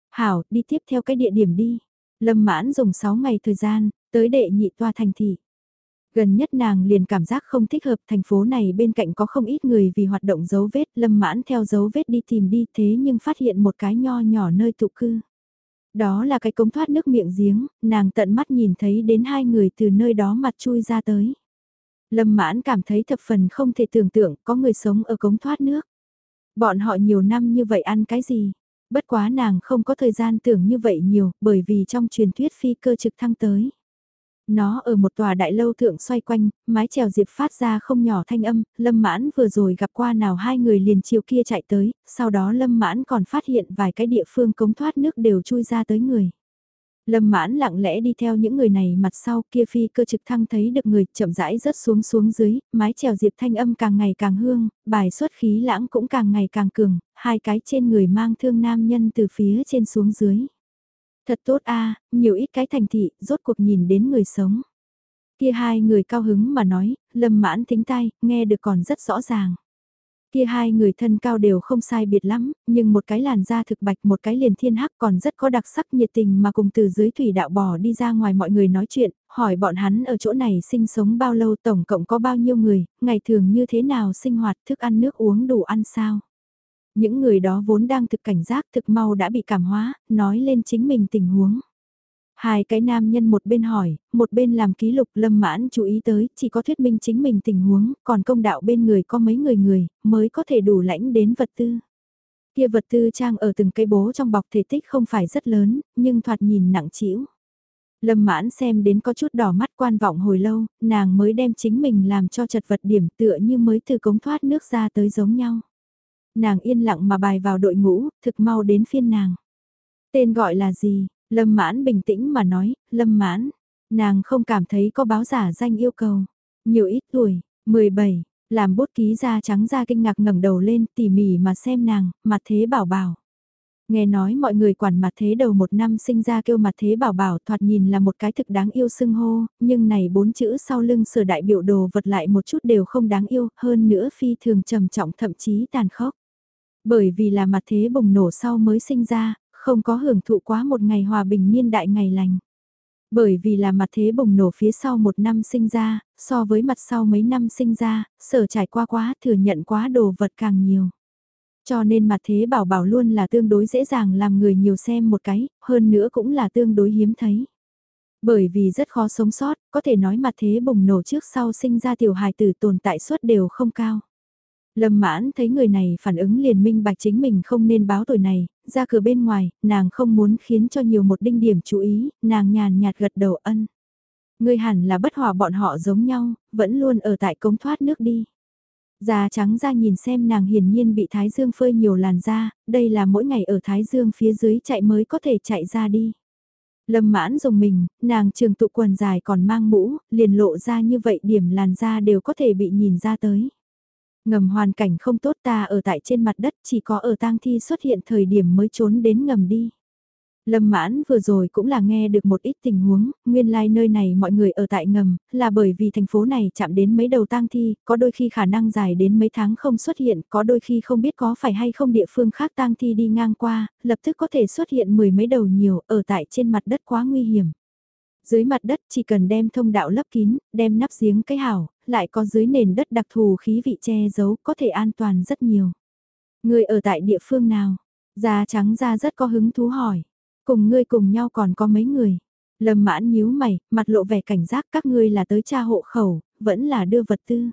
Hảo, đi tiếp theo cái địa điểm đi. Lâm mãn dùng 6 ngày thời gian, tới đệ nhị toa thành thị. Gần nhất nàng liền cảm giác không thích hợp thành phố này bên cạnh có không ít người vì hoạt động dấu vết lâm mãn theo dấu vết đi tìm đi thế nhưng phát hiện một cái nho nhỏ nơi tụ cư. Đó là cái cống thoát nước miệng giếng, nàng tận mắt nhìn thấy đến hai người từ nơi đó mặt chui ra tới. Lâm mãn cảm thấy thập phần không thể tưởng tượng có người sống ở cống thoát nước. Bọn họ nhiều năm như vậy ăn cái gì? Bất quá nàng không có thời gian tưởng như vậy nhiều bởi vì trong truyền thuyết phi cơ trực thăng tới. Nó ở một tòa đại lâu thượng xoay quanh, mái chèo diệp phát ra không nhỏ thanh âm, lâm mãn vừa rồi gặp qua nào hai người liền chiều kia chạy tới, sau đó lâm mãn còn phát hiện vài cái địa phương cống thoát nước đều chui ra tới người. Lâm mãn lặng lẽ đi theo những người này mặt sau kia phi cơ trực thăng thấy được người chậm rãi rớt xuống xuống dưới, mái chèo diệp thanh âm càng ngày càng hương, bài xuất khí lãng cũng càng ngày càng cường, hai cái trên người mang thương nam nhân từ phía trên xuống dưới. Thật tốt a nhiều ít cái thành thị, rốt cuộc nhìn đến người sống. Kia hai người cao hứng mà nói, lâm mãn thính tay, nghe được còn rất rõ ràng. Kia hai người thân cao đều không sai biệt lắm, nhưng một cái làn da thực bạch một cái liền thiên hắc còn rất có đặc sắc nhiệt tình mà cùng từ dưới thủy đạo bò đi ra ngoài mọi người nói chuyện, hỏi bọn hắn ở chỗ này sinh sống bao lâu tổng cộng có bao nhiêu người, ngày thường như thế nào sinh hoạt thức ăn nước uống đủ ăn sao. Những người đó vốn đang thực cảnh giác thực mau đã bị cảm hóa, nói lên chính mình tình huống. Hai cái nam nhân một bên hỏi, một bên làm ký lục lâm mãn chú ý tới, chỉ có thuyết minh chính mình tình huống, còn công đạo bên người có mấy người người, mới có thể đủ lãnh đến vật tư. Kia vật tư trang ở từng cây bố trong bọc thể tích không phải rất lớn, nhưng thoạt nhìn nặng trĩu. Lâm mãn xem đến có chút đỏ mắt quan vọng hồi lâu, nàng mới đem chính mình làm cho chật vật điểm tựa như mới từ cống thoát nước ra tới giống nhau. Nàng yên lặng mà bài vào đội ngũ, thực mau đến phiên nàng. Tên gọi là gì? Lâm mãn bình tĩnh mà nói, lâm mãn, nàng không cảm thấy có báo giả danh yêu cầu. Nhiều ít tuổi, 17, làm bút ký da trắng da kinh ngạc ngẩng đầu lên tỉ mỉ mà xem nàng, mặt thế bảo bảo. Nghe nói mọi người quản mặt thế đầu một năm sinh ra kêu mặt thế bảo bảo thoạt nhìn là một cái thực đáng yêu sưng hô, nhưng này bốn chữ sau lưng sửa đại biểu đồ vật lại một chút đều không đáng yêu, hơn nữa phi thường trầm trọng thậm chí tàn khốc. Bởi vì là mặt thế bùng nổ sau mới sinh ra, không có hưởng thụ quá một ngày hòa bình niên đại ngày lành. Bởi vì là mặt thế bùng nổ phía sau một năm sinh ra, so với mặt sau mấy năm sinh ra, sở trải qua quá thừa nhận quá đồ vật càng nhiều. Cho nên mặt thế bảo bảo luôn là tương đối dễ dàng làm người nhiều xem một cái, hơn nữa cũng là tương đối hiếm thấy. Bởi vì rất khó sống sót, có thể nói mặt thế bùng nổ trước sau sinh ra tiểu hài tử tồn tại suất đều không cao. Lâm mãn thấy người này phản ứng liền minh bạch chính mình không nên báo tuổi này, ra cửa bên ngoài, nàng không muốn khiến cho nhiều một đinh điểm chú ý, nàng nhàn nhạt gật đầu ân. Người hẳn là bất hòa bọn họ giống nhau, vẫn luôn ở tại cống thoát nước đi. Già trắng ra nhìn xem nàng hiển nhiên bị Thái Dương phơi nhiều làn da, đây là mỗi ngày ở Thái Dương phía dưới chạy mới có thể chạy ra đi. Lâm mãn dùng mình, nàng trường tụ quần dài còn mang mũ, liền lộ ra như vậy điểm làn da đều có thể bị nhìn ra tới. Ngầm hoàn cảnh không tốt ta ở tại trên mặt đất chỉ có ở tang thi xuất hiện thời điểm mới trốn đến ngầm đi. Lâm mãn vừa rồi cũng là nghe được một ít tình huống, nguyên lai like nơi này mọi người ở tại ngầm, là bởi vì thành phố này chạm đến mấy đầu tang thi, có đôi khi khả năng dài đến mấy tháng không xuất hiện, có đôi khi không biết có phải hay không địa phương khác tang thi đi ngang qua, lập tức có thể xuất hiện mười mấy đầu nhiều, ở tại trên mặt đất quá nguy hiểm. Dưới mặt đất chỉ cần đem thông đạo lấp kín, đem nắp giếng cái hảo, lại có dưới nền đất đặc thù khí vị che giấu có thể an toàn rất nhiều. Người ở tại địa phương nào? Da trắng da rất có hứng thú hỏi. Cùng ngươi cùng nhau còn có mấy người? Lâm mãn nhíu mày, mặt lộ vẻ cảnh giác các ngươi là tới cha hộ khẩu, vẫn là đưa vật tư.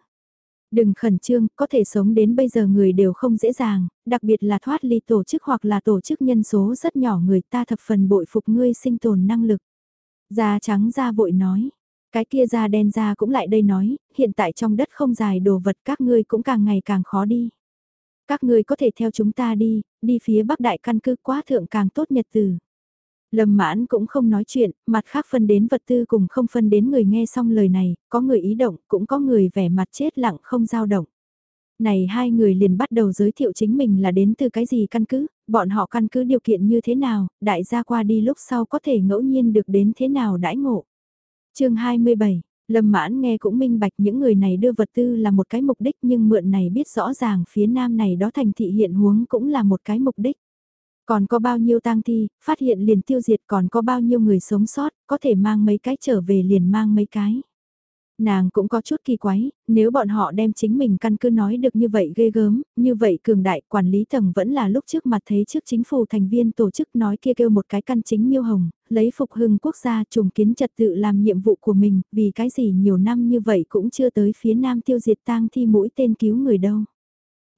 Đừng khẩn trương, có thể sống đến bây giờ người đều không dễ dàng, đặc biệt là thoát ly tổ chức hoặc là tổ chức nhân số rất nhỏ người ta thập phần bội phục ngươi sinh tồn năng lực. Da trắng da vội nói, cái kia da đen da cũng lại đây nói, hiện tại trong đất không dài đồ vật các ngươi cũng càng ngày càng khó đi. Các ngươi có thể theo chúng ta đi, đi phía bắc đại căn cứ quá thượng càng tốt nhật từ. Lâm mãn cũng không nói chuyện, mặt khác phân đến vật tư cùng không phân đến người nghe xong lời này, có người ý động, cũng có người vẻ mặt chết lặng không dao động. Này hai người liền bắt đầu giới thiệu chính mình là đến từ cái gì căn cứ, bọn họ căn cứ điều kiện như thế nào, đại gia qua đi lúc sau có thể ngẫu nhiên được đến thế nào đãi ngộ chương 27, Lâm mãn nghe cũng minh bạch những người này đưa vật tư là một cái mục đích nhưng mượn này biết rõ ràng phía nam này đó thành thị hiện huống cũng là một cái mục đích. Còn có bao nhiêu tang thi, phát hiện liền tiêu diệt còn có bao nhiêu người sống sót, có thể mang mấy cái trở về liền mang mấy cái. Nàng cũng có chút kỳ quái, nếu bọn họ đem chính mình căn cứ nói được như vậy ghê gớm, như vậy cường đại quản lý tầng vẫn là lúc trước mặt thấy trước chính phủ thành viên tổ chức nói kia kêu một cái căn chính miêu hồng, lấy phục hưng quốc gia trùng kiến trật tự làm nhiệm vụ của mình, vì cái gì nhiều năm như vậy cũng chưa tới phía nam tiêu diệt tang thi mũi tên cứu người đâu.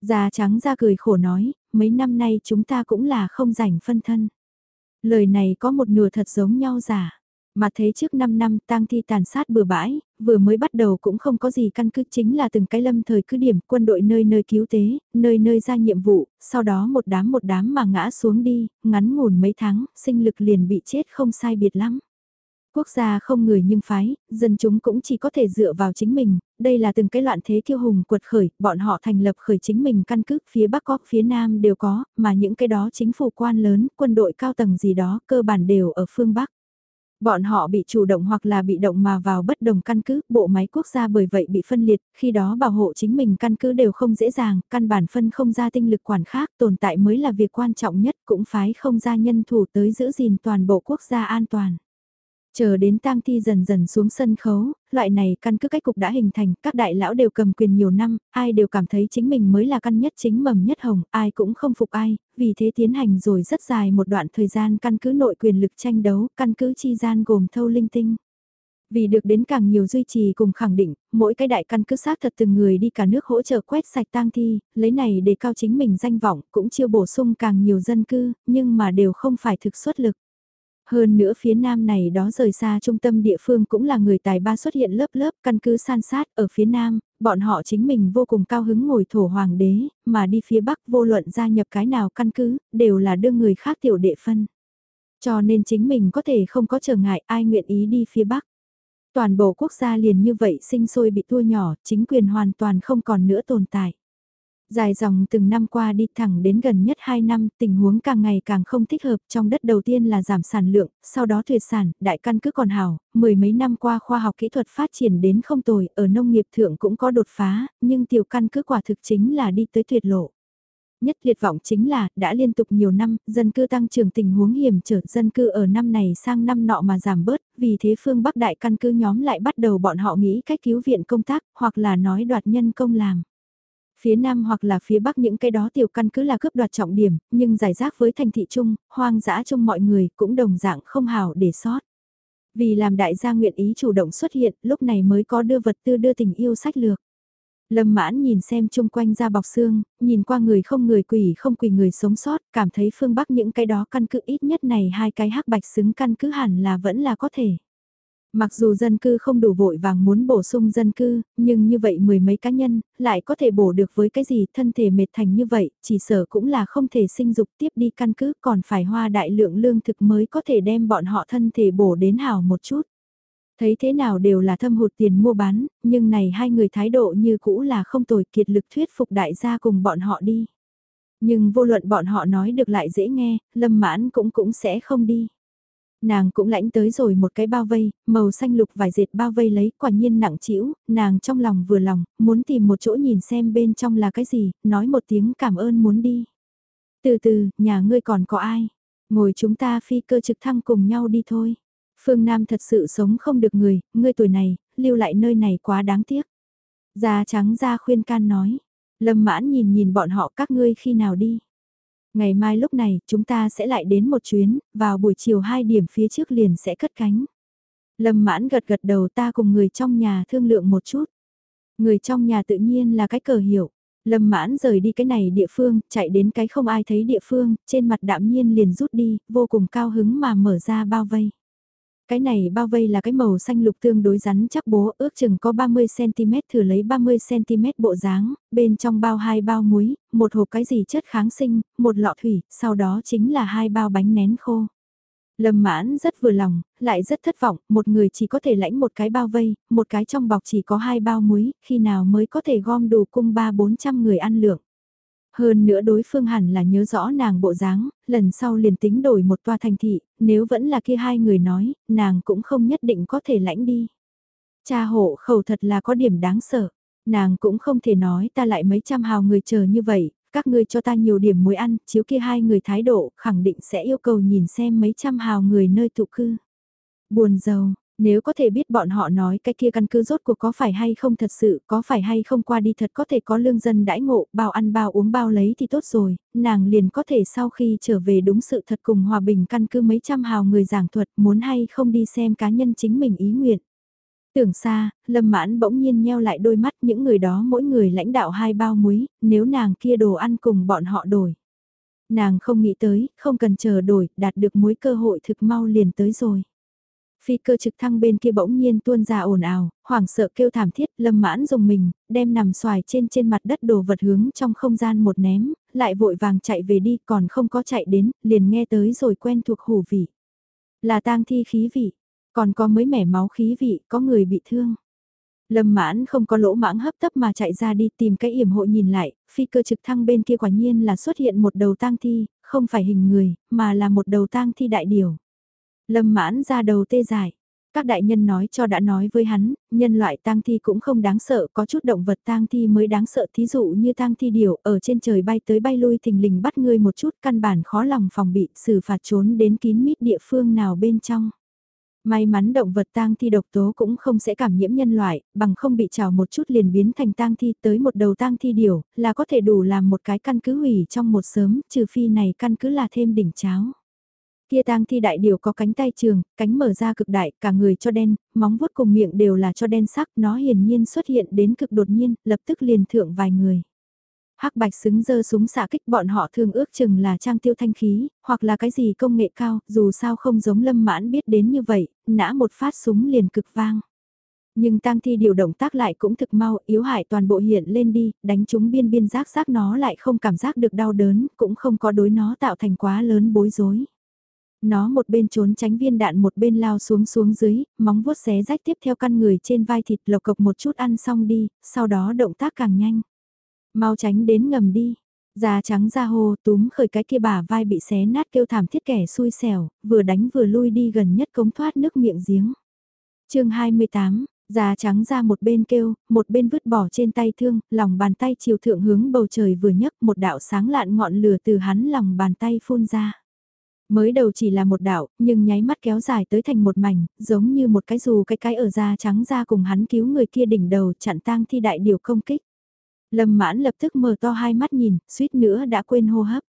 Già trắng ra cười khổ nói, mấy năm nay chúng ta cũng là không rảnh phân thân. Lời này có một nửa thật giống nhau giả. Mà thế trước 5 năm tang thi tàn sát bừa bãi, vừa mới bắt đầu cũng không có gì căn cứ chính là từng cái lâm thời cứ điểm quân đội nơi nơi cứu tế, nơi nơi ra nhiệm vụ, sau đó một đám một đám mà ngã xuống đi, ngắn ngủn mấy tháng, sinh lực liền bị chết không sai biệt lắm. Quốc gia không người nhưng phái, dân chúng cũng chỉ có thể dựa vào chính mình, đây là từng cái loạn thế kiêu hùng quật khởi, bọn họ thành lập khởi chính mình căn cứ, phía Bắc có, phía Nam đều có, mà những cái đó chính phủ quan lớn, quân đội cao tầng gì đó, cơ bản đều ở phương Bắc. Bọn họ bị chủ động hoặc là bị động mà vào bất đồng căn cứ, bộ máy quốc gia bởi vậy bị phân liệt, khi đó bảo hộ chính mình căn cứ đều không dễ dàng, căn bản phân không ra tinh lực quản khác, tồn tại mới là việc quan trọng nhất, cũng phái không ra nhân thủ tới giữ gìn toàn bộ quốc gia an toàn. Chờ đến tang thi dần dần xuống sân khấu, loại này căn cứ cách cục đã hình thành, các đại lão đều cầm quyền nhiều năm, ai đều cảm thấy chính mình mới là căn nhất chính mầm nhất hồng, ai cũng không phục ai, vì thế tiến hành rồi rất dài một đoạn thời gian căn cứ nội quyền lực tranh đấu, căn cứ chi gian gồm thâu linh tinh. Vì được đến càng nhiều duy trì cùng khẳng định, mỗi cái đại căn cứ xác thật từng người đi cả nước hỗ trợ quét sạch tang thi, lấy này để cao chính mình danh vọng, cũng chưa bổ sung càng nhiều dân cư, nhưng mà đều không phải thực xuất lực. Hơn nữa phía nam này đó rời xa trung tâm địa phương cũng là người tài ba xuất hiện lớp lớp căn cứ san sát ở phía nam, bọn họ chính mình vô cùng cao hứng ngồi thổ hoàng đế, mà đi phía bắc vô luận gia nhập cái nào căn cứ, đều là đưa người khác tiểu đệ phân. Cho nên chính mình có thể không có trở ngại ai nguyện ý đi phía bắc. Toàn bộ quốc gia liền như vậy sinh sôi bị tua nhỏ, chính quyền hoàn toàn không còn nữa tồn tại. Dài dòng từng năm qua đi thẳng đến gần nhất 2 năm, tình huống càng ngày càng không thích hợp, trong đất đầu tiên là giảm sản lượng, sau đó tuyệt sản, đại căn cứ còn hảo, mười mấy năm qua khoa học kỹ thuật phát triển đến không tồi, ở nông nghiệp thượng cũng có đột phá, nhưng tiểu căn cứ quả thực chính là đi tới tuyệt lộ. Nhất liệt vọng chính là, đã liên tục nhiều năm, dân cư tăng trưởng tình huống hiểm trở dân cư ở năm này sang năm nọ mà giảm bớt, vì thế phương Bắc đại căn cứ nhóm lại bắt đầu bọn họ nghĩ cách cứu viện công tác, hoặc là nói đoạt nhân công làm. Phía Nam hoặc là phía Bắc những cái đó tiểu căn cứ là cướp đoạt trọng điểm, nhưng giải rác với thành thị trung, hoang dã chung mọi người cũng đồng dạng không hảo để sót. Vì làm đại gia nguyện ý chủ động xuất hiện, lúc này mới có đưa vật tư đưa tình yêu sách lược. Lâm mãn nhìn xem chung quanh ra bọc xương, nhìn qua người không người quỷ không quỷ người sống sót, cảm thấy phương Bắc những cái đó căn cứ ít nhất này hai cái hắc bạch xứng căn cứ hẳn là vẫn là có thể. Mặc dù dân cư không đủ vội vàng muốn bổ sung dân cư, nhưng như vậy mười mấy cá nhân, lại có thể bổ được với cái gì thân thể mệt thành như vậy, chỉ sở cũng là không thể sinh dục tiếp đi căn cứ còn phải hoa đại lượng lương thực mới có thể đem bọn họ thân thể bổ đến hảo một chút. Thấy thế nào đều là thâm hụt tiền mua bán, nhưng này hai người thái độ như cũ là không tồi kiệt lực thuyết phục đại gia cùng bọn họ đi. Nhưng vô luận bọn họ nói được lại dễ nghe, lâm mãn cũng cũng sẽ không đi. Nàng cũng lãnh tới rồi một cái bao vây, màu xanh lục vải dệt bao vây lấy, quả nhiên nặng trĩu, nàng trong lòng vừa lòng, muốn tìm một chỗ nhìn xem bên trong là cái gì, nói một tiếng cảm ơn muốn đi. Từ từ, nhà ngươi còn có ai? Ngồi chúng ta phi cơ trực thăng cùng nhau đi thôi. Phương Nam thật sự sống không được người, ngươi tuổi này, lưu lại nơi này quá đáng tiếc. Già trắng ra khuyên can nói. Lâm mãn nhìn nhìn bọn họ các ngươi khi nào đi. Ngày mai lúc này, chúng ta sẽ lại đến một chuyến, vào buổi chiều 2 điểm phía trước liền sẽ cất cánh. Lâm mãn gật gật đầu ta cùng người trong nhà thương lượng một chút. Người trong nhà tự nhiên là cái cờ hiểu. Lâm mãn rời đi cái này địa phương, chạy đến cái không ai thấy địa phương, trên mặt đạm nhiên liền rút đi, vô cùng cao hứng mà mở ra bao vây. Cái này bao vây là cái màu xanh lục tương đối rắn chắc bố ước chừng có 30cm thử lấy 30cm bộ dáng, bên trong bao hai bao muối, một hộp cái gì chất kháng sinh, một lọ thủy, sau đó chính là hai bao bánh nén khô. Lâm mãn rất vừa lòng, lại rất thất vọng, một người chỉ có thể lãnh một cái bao vây, một cái trong bọc chỉ có hai bao muối, khi nào mới có thể gom đủ cung ba bốn trăm người ăn lượng. Hơn nữa đối phương hẳn là nhớ rõ nàng bộ dáng, lần sau liền tính đổi một toa thành thị, nếu vẫn là kia hai người nói, nàng cũng không nhất định có thể lãnh đi. Cha hộ khẩu thật là có điểm đáng sợ, nàng cũng không thể nói ta lại mấy trăm hào người chờ như vậy, các ngươi cho ta nhiều điểm muối ăn, chiếu kia hai người thái độ khẳng định sẽ yêu cầu nhìn xem mấy trăm hào người nơi tụ cư. Buồn giàu, nếu có thể biết bọn họ nói cái kia căn cứ rốt cuộc có phải hay không thật sự, có phải hay không qua đi thật có thể có lương dân đãi ngộ, bao ăn bao uống bao lấy thì tốt rồi, nàng liền có thể sau khi trở về đúng sự thật cùng hòa bình căn cứ mấy trăm hào người giảng thuật muốn hay không đi xem cá nhân chính mình ý nguyện. Tưởng xa, lâm mãn bỗng nhiên nheo lại đôi mắt những người đó mỗi người lãnh đạo hai bao muối, nếu nàng kia đồ ăn cùng bọn họ đổi. Nàng không nghĩ tới, không cần chờ đổi, đạt được muối cơ hội thực mau liền tới rồi. Phi cơ trực thăng bên kia bỗng nhiên tuôn ra ồn ào, hoảng sợ kêu thảm thiết, lâm mãn dùng mình, đem nằm xoài trên trên mặt đất đồ vật hướng trong không gian một ném, lại vội vàng chạy về đi còn không có chạy đến, liền nghe tới rồi quen thuộc hủ vị. Là tang thi khí vị, còn có mới mẻ máu khí vị, có người bị thương. Lâm mãn không có lỗ mãng hấp tấp mà chạy ra đi tìm cái yểm hộ nhìn lại, phi cơ trực thăng bên kia quả nhiên là xuất hiện một đầu tang thi, không phải hình người, mà là một đầu tang thi đại điểu. Lâm mãn ra đầu tê giải. Các đại nhân nói cho đã nói với hắn, nhân loại tang thi cũng không đáng sợ, có chút động vật tang thi mới đáng sợ, thí dụ như tang thi điểu ở trên trời bay tới bay lui thình lình bắt ngươi một chút, căn bản khó lòng phòng bị, xử phạt trốn đến kín mít địa phương nào bên trong. May mắn động vật tang thi độc tố cũng không sẽ cảm nhiễm nhân loại, bằng không bị trào một chút liền biến thành tang thi tới một đầu tang thi điểu, là có thể đủ làm một cái căn cứ hủy trong một sớm, trừ phi này căn cứ là thêm đỉnh cháo. Kia tang thi đại điều có cánh tay trường, cánh mở ra cực đại, cả người cho đen, móng vuốt cùng miệng đều là cho đen sắc, nó hiển nhiên xuất hiện đến cực đột nhiên, lập tức liền thượng vài người. Hắc bạch xứng dơ súng xạ kích bọn họ thường ước chừng là trang tiêu thanh khí, hoặc là cái gì công nghệ cao, dù sao không giống lâm mãn biết đến như vậy, nã một phát súng liền cực vang. Nhưng tang thi điều động tác lại cũng thực mau, yếu hại toàn bộ hiện lên đi, đánh chúng biên biên giác giác nó lại không cảm giác được đau đớn, cũng không có đối nó tạo thành quá lớn bối rối. Nó một bên trốn tránh viên đạn một bên lao xuống xuống dưới, móng vuốt xé rách tiếp theo căn người trên vai thịt lộc cộc một chút ăn xong đi, sau đó động tác càng nhanh. Mau tránh đến ngầm đi. Da trắng da hồ túm khởi cái kia bả vai bị xé nát kêu thảm thiết kẻ xui xẻo, vừa đánh vừa lui đi gần nhất cống thoát nước miệng giếng. chương 28, da trắng ra một bên kêu, một bên vứt bỏ trên tay thương, lòng bàn tay chiều thượng hướng bầu trời vừa nhấc một đạo sáng lạn ngọn lửa từ hắn lòng bàn tay phun ra. Mới đầu chỉ là một đạo, nhưng nháy mắt kéo dài tới thành một mảnh, giống như một cái dù cái cái ở da trắng ra cùng hắn cứu người kia đỉnh đầu chặn tang thi đại điều công kích. Lâm mãn lập tức mở to hai mắt nhìn, suýt nữa đã quên hô hấp.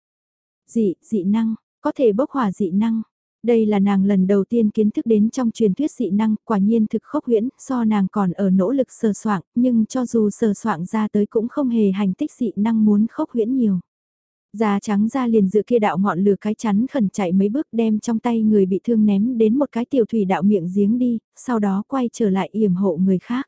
Dị, dị năng, có thể bốc hỏa dị năng. Đây là nàng lần đầu tiên kiến thức đến trong truyền thuyết dị năng, quả nhiên thực khốc huyễn, so nàng còn ở nỗ lực sờ soạn, nhưng cho dù sờ soạn ra tới cũng không hề hành tích dị năng muốn khốc huyễn nhiều. Da trắng ra liền dự kia đạo ngọn lửa cái chắn khẩn chạy mấy bước đem trong tay người bị thương ném đến một cái tiểu thủy đạo miệng giếng đi, sau đó quay trở lại yểm hộ người khác.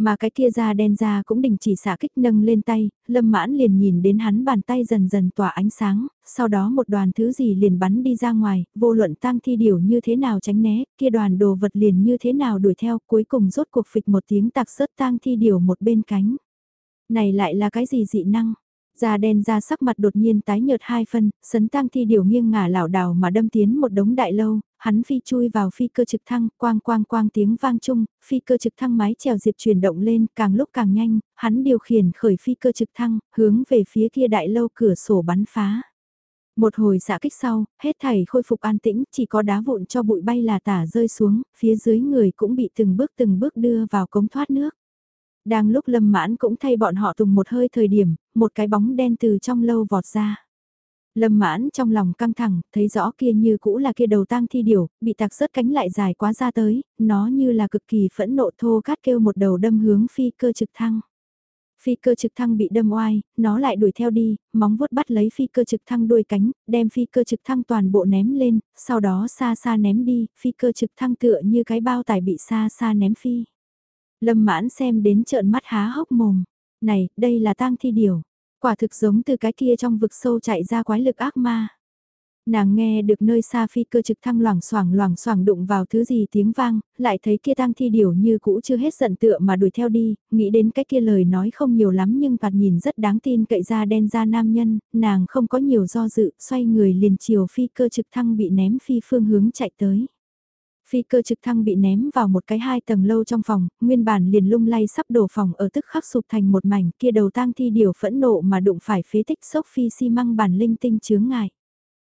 Mà cái kia da đen ra cũng đình chỉ xả kích nâng lên tay, lâm mãn liền nhìn đến hắn bàn tay dần dần tỏa ánh sáng, sau đó một đoàn thứ gì liền bắn đi ra ngoài, vô luận tang thi điều như thế nào tránh né, kia đoàn đồ vật liền như thế nào đuổi theo, cuối cùng rốt cuộc phịch một tiếng tạc sớt tang thi điều một bên cánh. Này lại là cái gì dị năng? Da đen ra sắc mặt đột nhiên tái nhợt hai phân, sấn tang thi điều nghiêng ngả lảo đảo mà đâm tiến một đống đại lâu, hắn phi chui vào phi cơ trực thăng, quang quang quang tiếng vang chung, phi cơ trực thăng mái chèo diệp chuyển động lên, càng lúc càng nhanh, hắn điều khiển khởi phi cơ trực thăng, hướng về phía kia đại lâu cửa sổ bắn phá. Một hồi xạ kích sau, hết thảy khôi phục an tĩnh, chỉ có đá vụn cho bụi bay là tả rơi xuống, phía dưới người cũng bị từng bước từng bước đưa vào cống thoát nước. Đang lúc lâm mãn cũng thay bọn họ tùng một hơi thời điểm, một cái bóng đen từ trong lâu vọt ra. Lâm mãn trong lòng căng thẳng, thấy rõ kia như cũ là kia đầu tang thi điểu, bị tạc rớt cánh lại dài quá ra tới, nó như là cực kỳ phẫn nộ thô cát kêu một đầu đâm hướng phi cơ trực thăng. Phi cơ trực thăng bị đâm oai, nó lại đuổi theo đi, móng vuốt bắt lấy phi cơ trực thăng đuôi cánh, đem phi cơ trực thăng toàn bộ ném lên, sau đó xa xa ném đi, phi cơ trực thăng tựa như cái bao tải bị xa xa ném phi. Lâm mãn xem đến trợn mắt há hốc mồm. Này, đây là tang thi điểu. Quả thực giống từ cái kia trong vực sâu chạy ra quái lực ác ma. Nàng nghe được nơi xa phi cơ trực thăng loảng xoảng loảng xoảng đụng vào thứ gì tiếng vang, lại thấy kia tang thi điểu như cũ chưa hết giận tựa mà đuổi theo đi, nghĩ đến cái kia lời nói không nhiều lắm nhưng thoạt nhìn rất đáng tin cậy ra đen ra nam nhân, nàng không có nhiều do dự, xoay người liền chiều phi cơ trực thăng bị ném phi phương hướng chạy tới. Phi cơ trực thăng bị ném vào một cái hai tầng lâu trong phòng, nguyên bản liền lung lay sắp đổ phòng ở tức khắc sụp thành một mảnh kia đầu tang thi điều phẫn nộ mà đụng phải phế tích sốc phi xi măng bản linh tinh chướng ngại.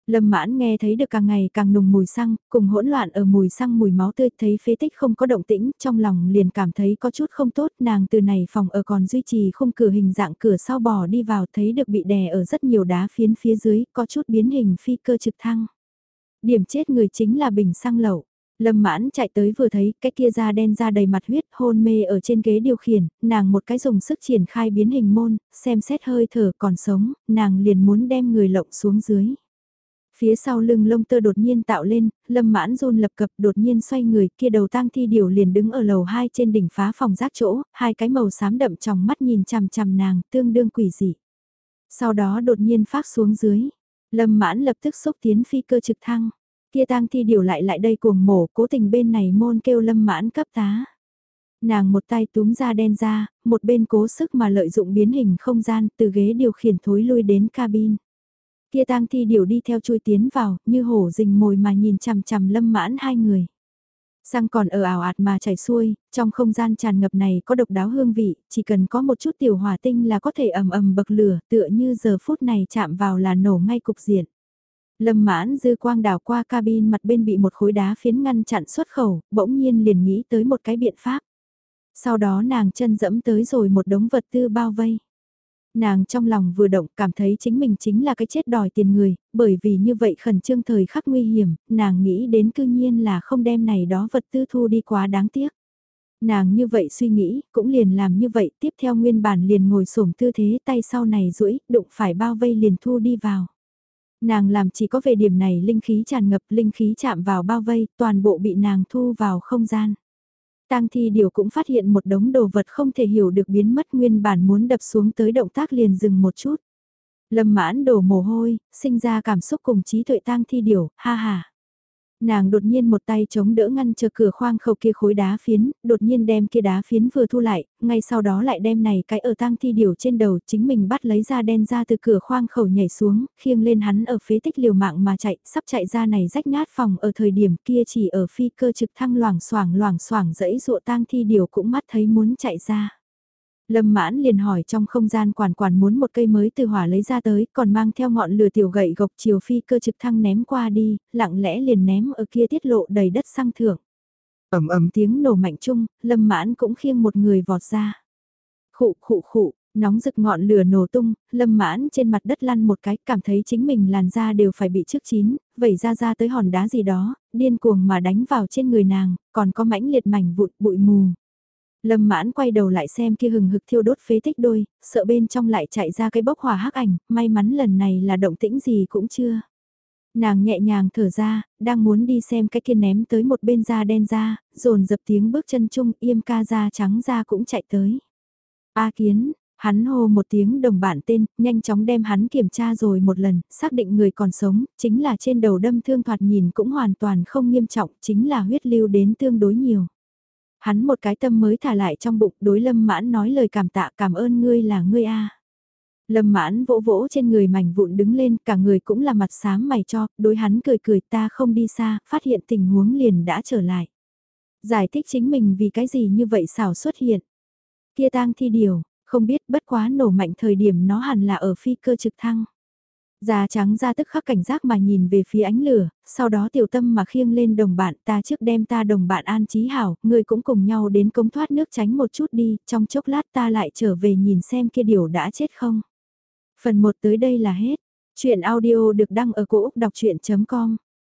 Lâm mãn nghe thấy được càng ngày càng nùng mùi xăng, cùng hỗn loạn ở mùi xăng mùi máu tươi thấy phế tích không có động tĩnh, trong lòng liền cảm thấy có chút không tốt, nàng từ này phòng ở còn duy trì không cửa hình dạng cửa sau bò đi vào thấy được bị đè ở rất nhiều đá phiến phía dưới, có chút biến hình phi cơ trực thăng. Điểm chết người chính là bình xăng lậu. Lâm mãn chạy tới vừa thấy cái kia da đen da đầy mặt huyết hôn mê ở trên ghế điều khiển, nàng một cái dùng sức triển khai biến hình môn, xem xét hơi thở còn sống, nàng liền muốn đem người lộng xuống dưới. Phía sau lưng lông tơ đột nhiên tạo lên, lâm mãn rôn lập cập đột nhiên xoay người kia đầu tang thi điều liền đứng ở lầu 2 trên đỉnh phá phòng rác chỗ, hai cái màu xám đậm trong mắt nhìn chằm chằm nàng, tương đương quỷ dị. Sau đó đột nhiên phát xuống dưới, lâm mãn lập tức xúc tiến phi cơ trực thăng, kia tang thi điều lại lại đây cuồng mổ, cố tình bên này môn kêu lâm mãn cấp tá. Nàng một tay túm ra đen ra, một bên cố sức mà lợi dụng biến hình không gian từ ghế điều khiển thối lui đến cabin. Kia tang thi điều đi theo chui tiến vào, như hổ rình mồi mà nhìn chằm chằm lâm mãn hai người. Xăng còn ở ảo ạt mà chảy xuôi, trong không gian tràn ngập này có độc đáo hương vị, chỉ cần có một chút tiểu hỏa tinh là có thể ầm ầm bậc lửa, tựa như giờ phút này chạm vào là nổ ngay cục diện. Lâm mãn dư quang đảo qua cabin mặt bên bị một khối đá phiến ngăn chặn xuất khẩu, bỗng nhiên liền nghĩ tới một cái biện pháp. Sau đó nàng chân dẫm tới rồi một đống vật tư bao vây. Nàng trong lòng vừa động cảm thấy chính mình chính là cái chết đòi tiền người, bởi vì như vậy khẩn trương thời khắc nguy hiểm, nàng nghĩ đến cư nhiên là không đem này đó vật tư thu đi quá đáng tiếc. Nàng như vậy suy nghĩ, cũng liền làm như vậy, tiếp theo nguyên bản liền ngồi xổm tư thế tay sau này duỗi đụng phải bao vây liền thu đi vào. Nàng làm chỉ có về điểm này linh khí tràn ngập, linh khí chạm vào bao vây, toàn bộ bị nàng thu vào không gian. Tang thi điều cũng phát hiện một đống đồ vật không thể hiểu được biến mất nguyên bản muốn đập xuống tới động tác liền dừng một chút. Lâm mãn đổ mồ hôi, sinh ra cảm xúc cùng trí tuệ tang thi điều, ha ha. Nàng đột nhiên một tay chống đỡ ngăn chờ cửa khoang khẩu kia khối đá phiến, đột nhiên đem kia đá phiến vừa thu lại, ngay sau đó lại đem này cái ở tang thi điều trên đầu chính mình bắt lấy ra đen ra từ cửa khoang khẩu nhảy xuống, khiêng lên hắn ở phế tích liều mạng mà chạy, sắp chạy ra này rách nát phòng ở thời điểm kia chỉ ở phi cơ trực thăng loảng xoảng loảng xoảng dẫy dụa tang thi điều cũng mắt thấy muốn chạy ra. Lâm mãn liền hỏi trong không gian quản quản muốn một cây mới từ hỏa lấy ra tới, còn mang theo ngọn lửa tiểu gậy gộc chiều phi cơ trực thăng ném qua đi, lặng lẽ liền ném ở kia tiết lộ đầy đất sang thưởng. ầm ầm tiếng nổ mạnh chung, lâm mãn cũng khiêng một người vọt ra. Khụ khụ khụ, nóng rực ngọn lửa nổ tung, lâm mãn trên mặt đất lăn một cái, cảm thấy chính mình làn da đều phải bị trước chín, vẩy ra ra tới hòn đá gì đó, điên cuồng mà đánh vào trên người nàng, còn có mãnh liệt mảnh vụn bụi mù, Lâm mãn quay đầu lại xem kia hừng hực thiêu đốt phế tích đôi, sợ bên trong lại chạy ra cái bốc hỏa hắc ảnh, may mắn lần này là động tĩnh gì cũng chưa. Nàng nhẹ nhàng thở ra, đang muốn đi xem cái kia ném tới một bên da đen ra, dồn dập tiếng bước chân chung im ca da trắng ra cũng chạy tới. A kiến, hắn hô một tiếng đồng bản tên, nhanh chóng đem hắn kiểm tra rồi một lần, xác định người còn sống, chính là trên đầu đâm thương thoạt nhìn cũng hoàn toàn không nghiêm trọng, chính là huyết lưu đến tương đối nhiều. Hắn một cái tâm mới thả lại trong bụng đối lâm mãn nói lời cảm tạ cảm ơn ngươi là ngươi a Lâm mãn vỗ vỗ trên người mảnh vụn đứng lên cả người cũng là mặt sáng mày cho, đối hắn cười cười ta không đi xa, phát hiện tình huống liền đã trở lại. Giải thích chính mình vì cái gì như vậy xảo xuất hiện. Kia tang thi điều, không biết bất quá nổ mạnh thời điểm nó hẳn là ở phi cơ trực thăng. Da trắng ra tức khắc cảnh giác mà nhìn về phía ánh lửa, sau đó tiểu tâm mà khiêng lên đồng bạn ta trước đem ta đồng bạn an trí hảo, người cũng cùng nhau đến cống thoát nước tránh một chút đi, trong chốc lát ta lại trở về nhìn xem kia điều đã chết không. Phần 1 tới đây là hết. Chuyện audio được đăng ở cổ Úc đọc chuyện.com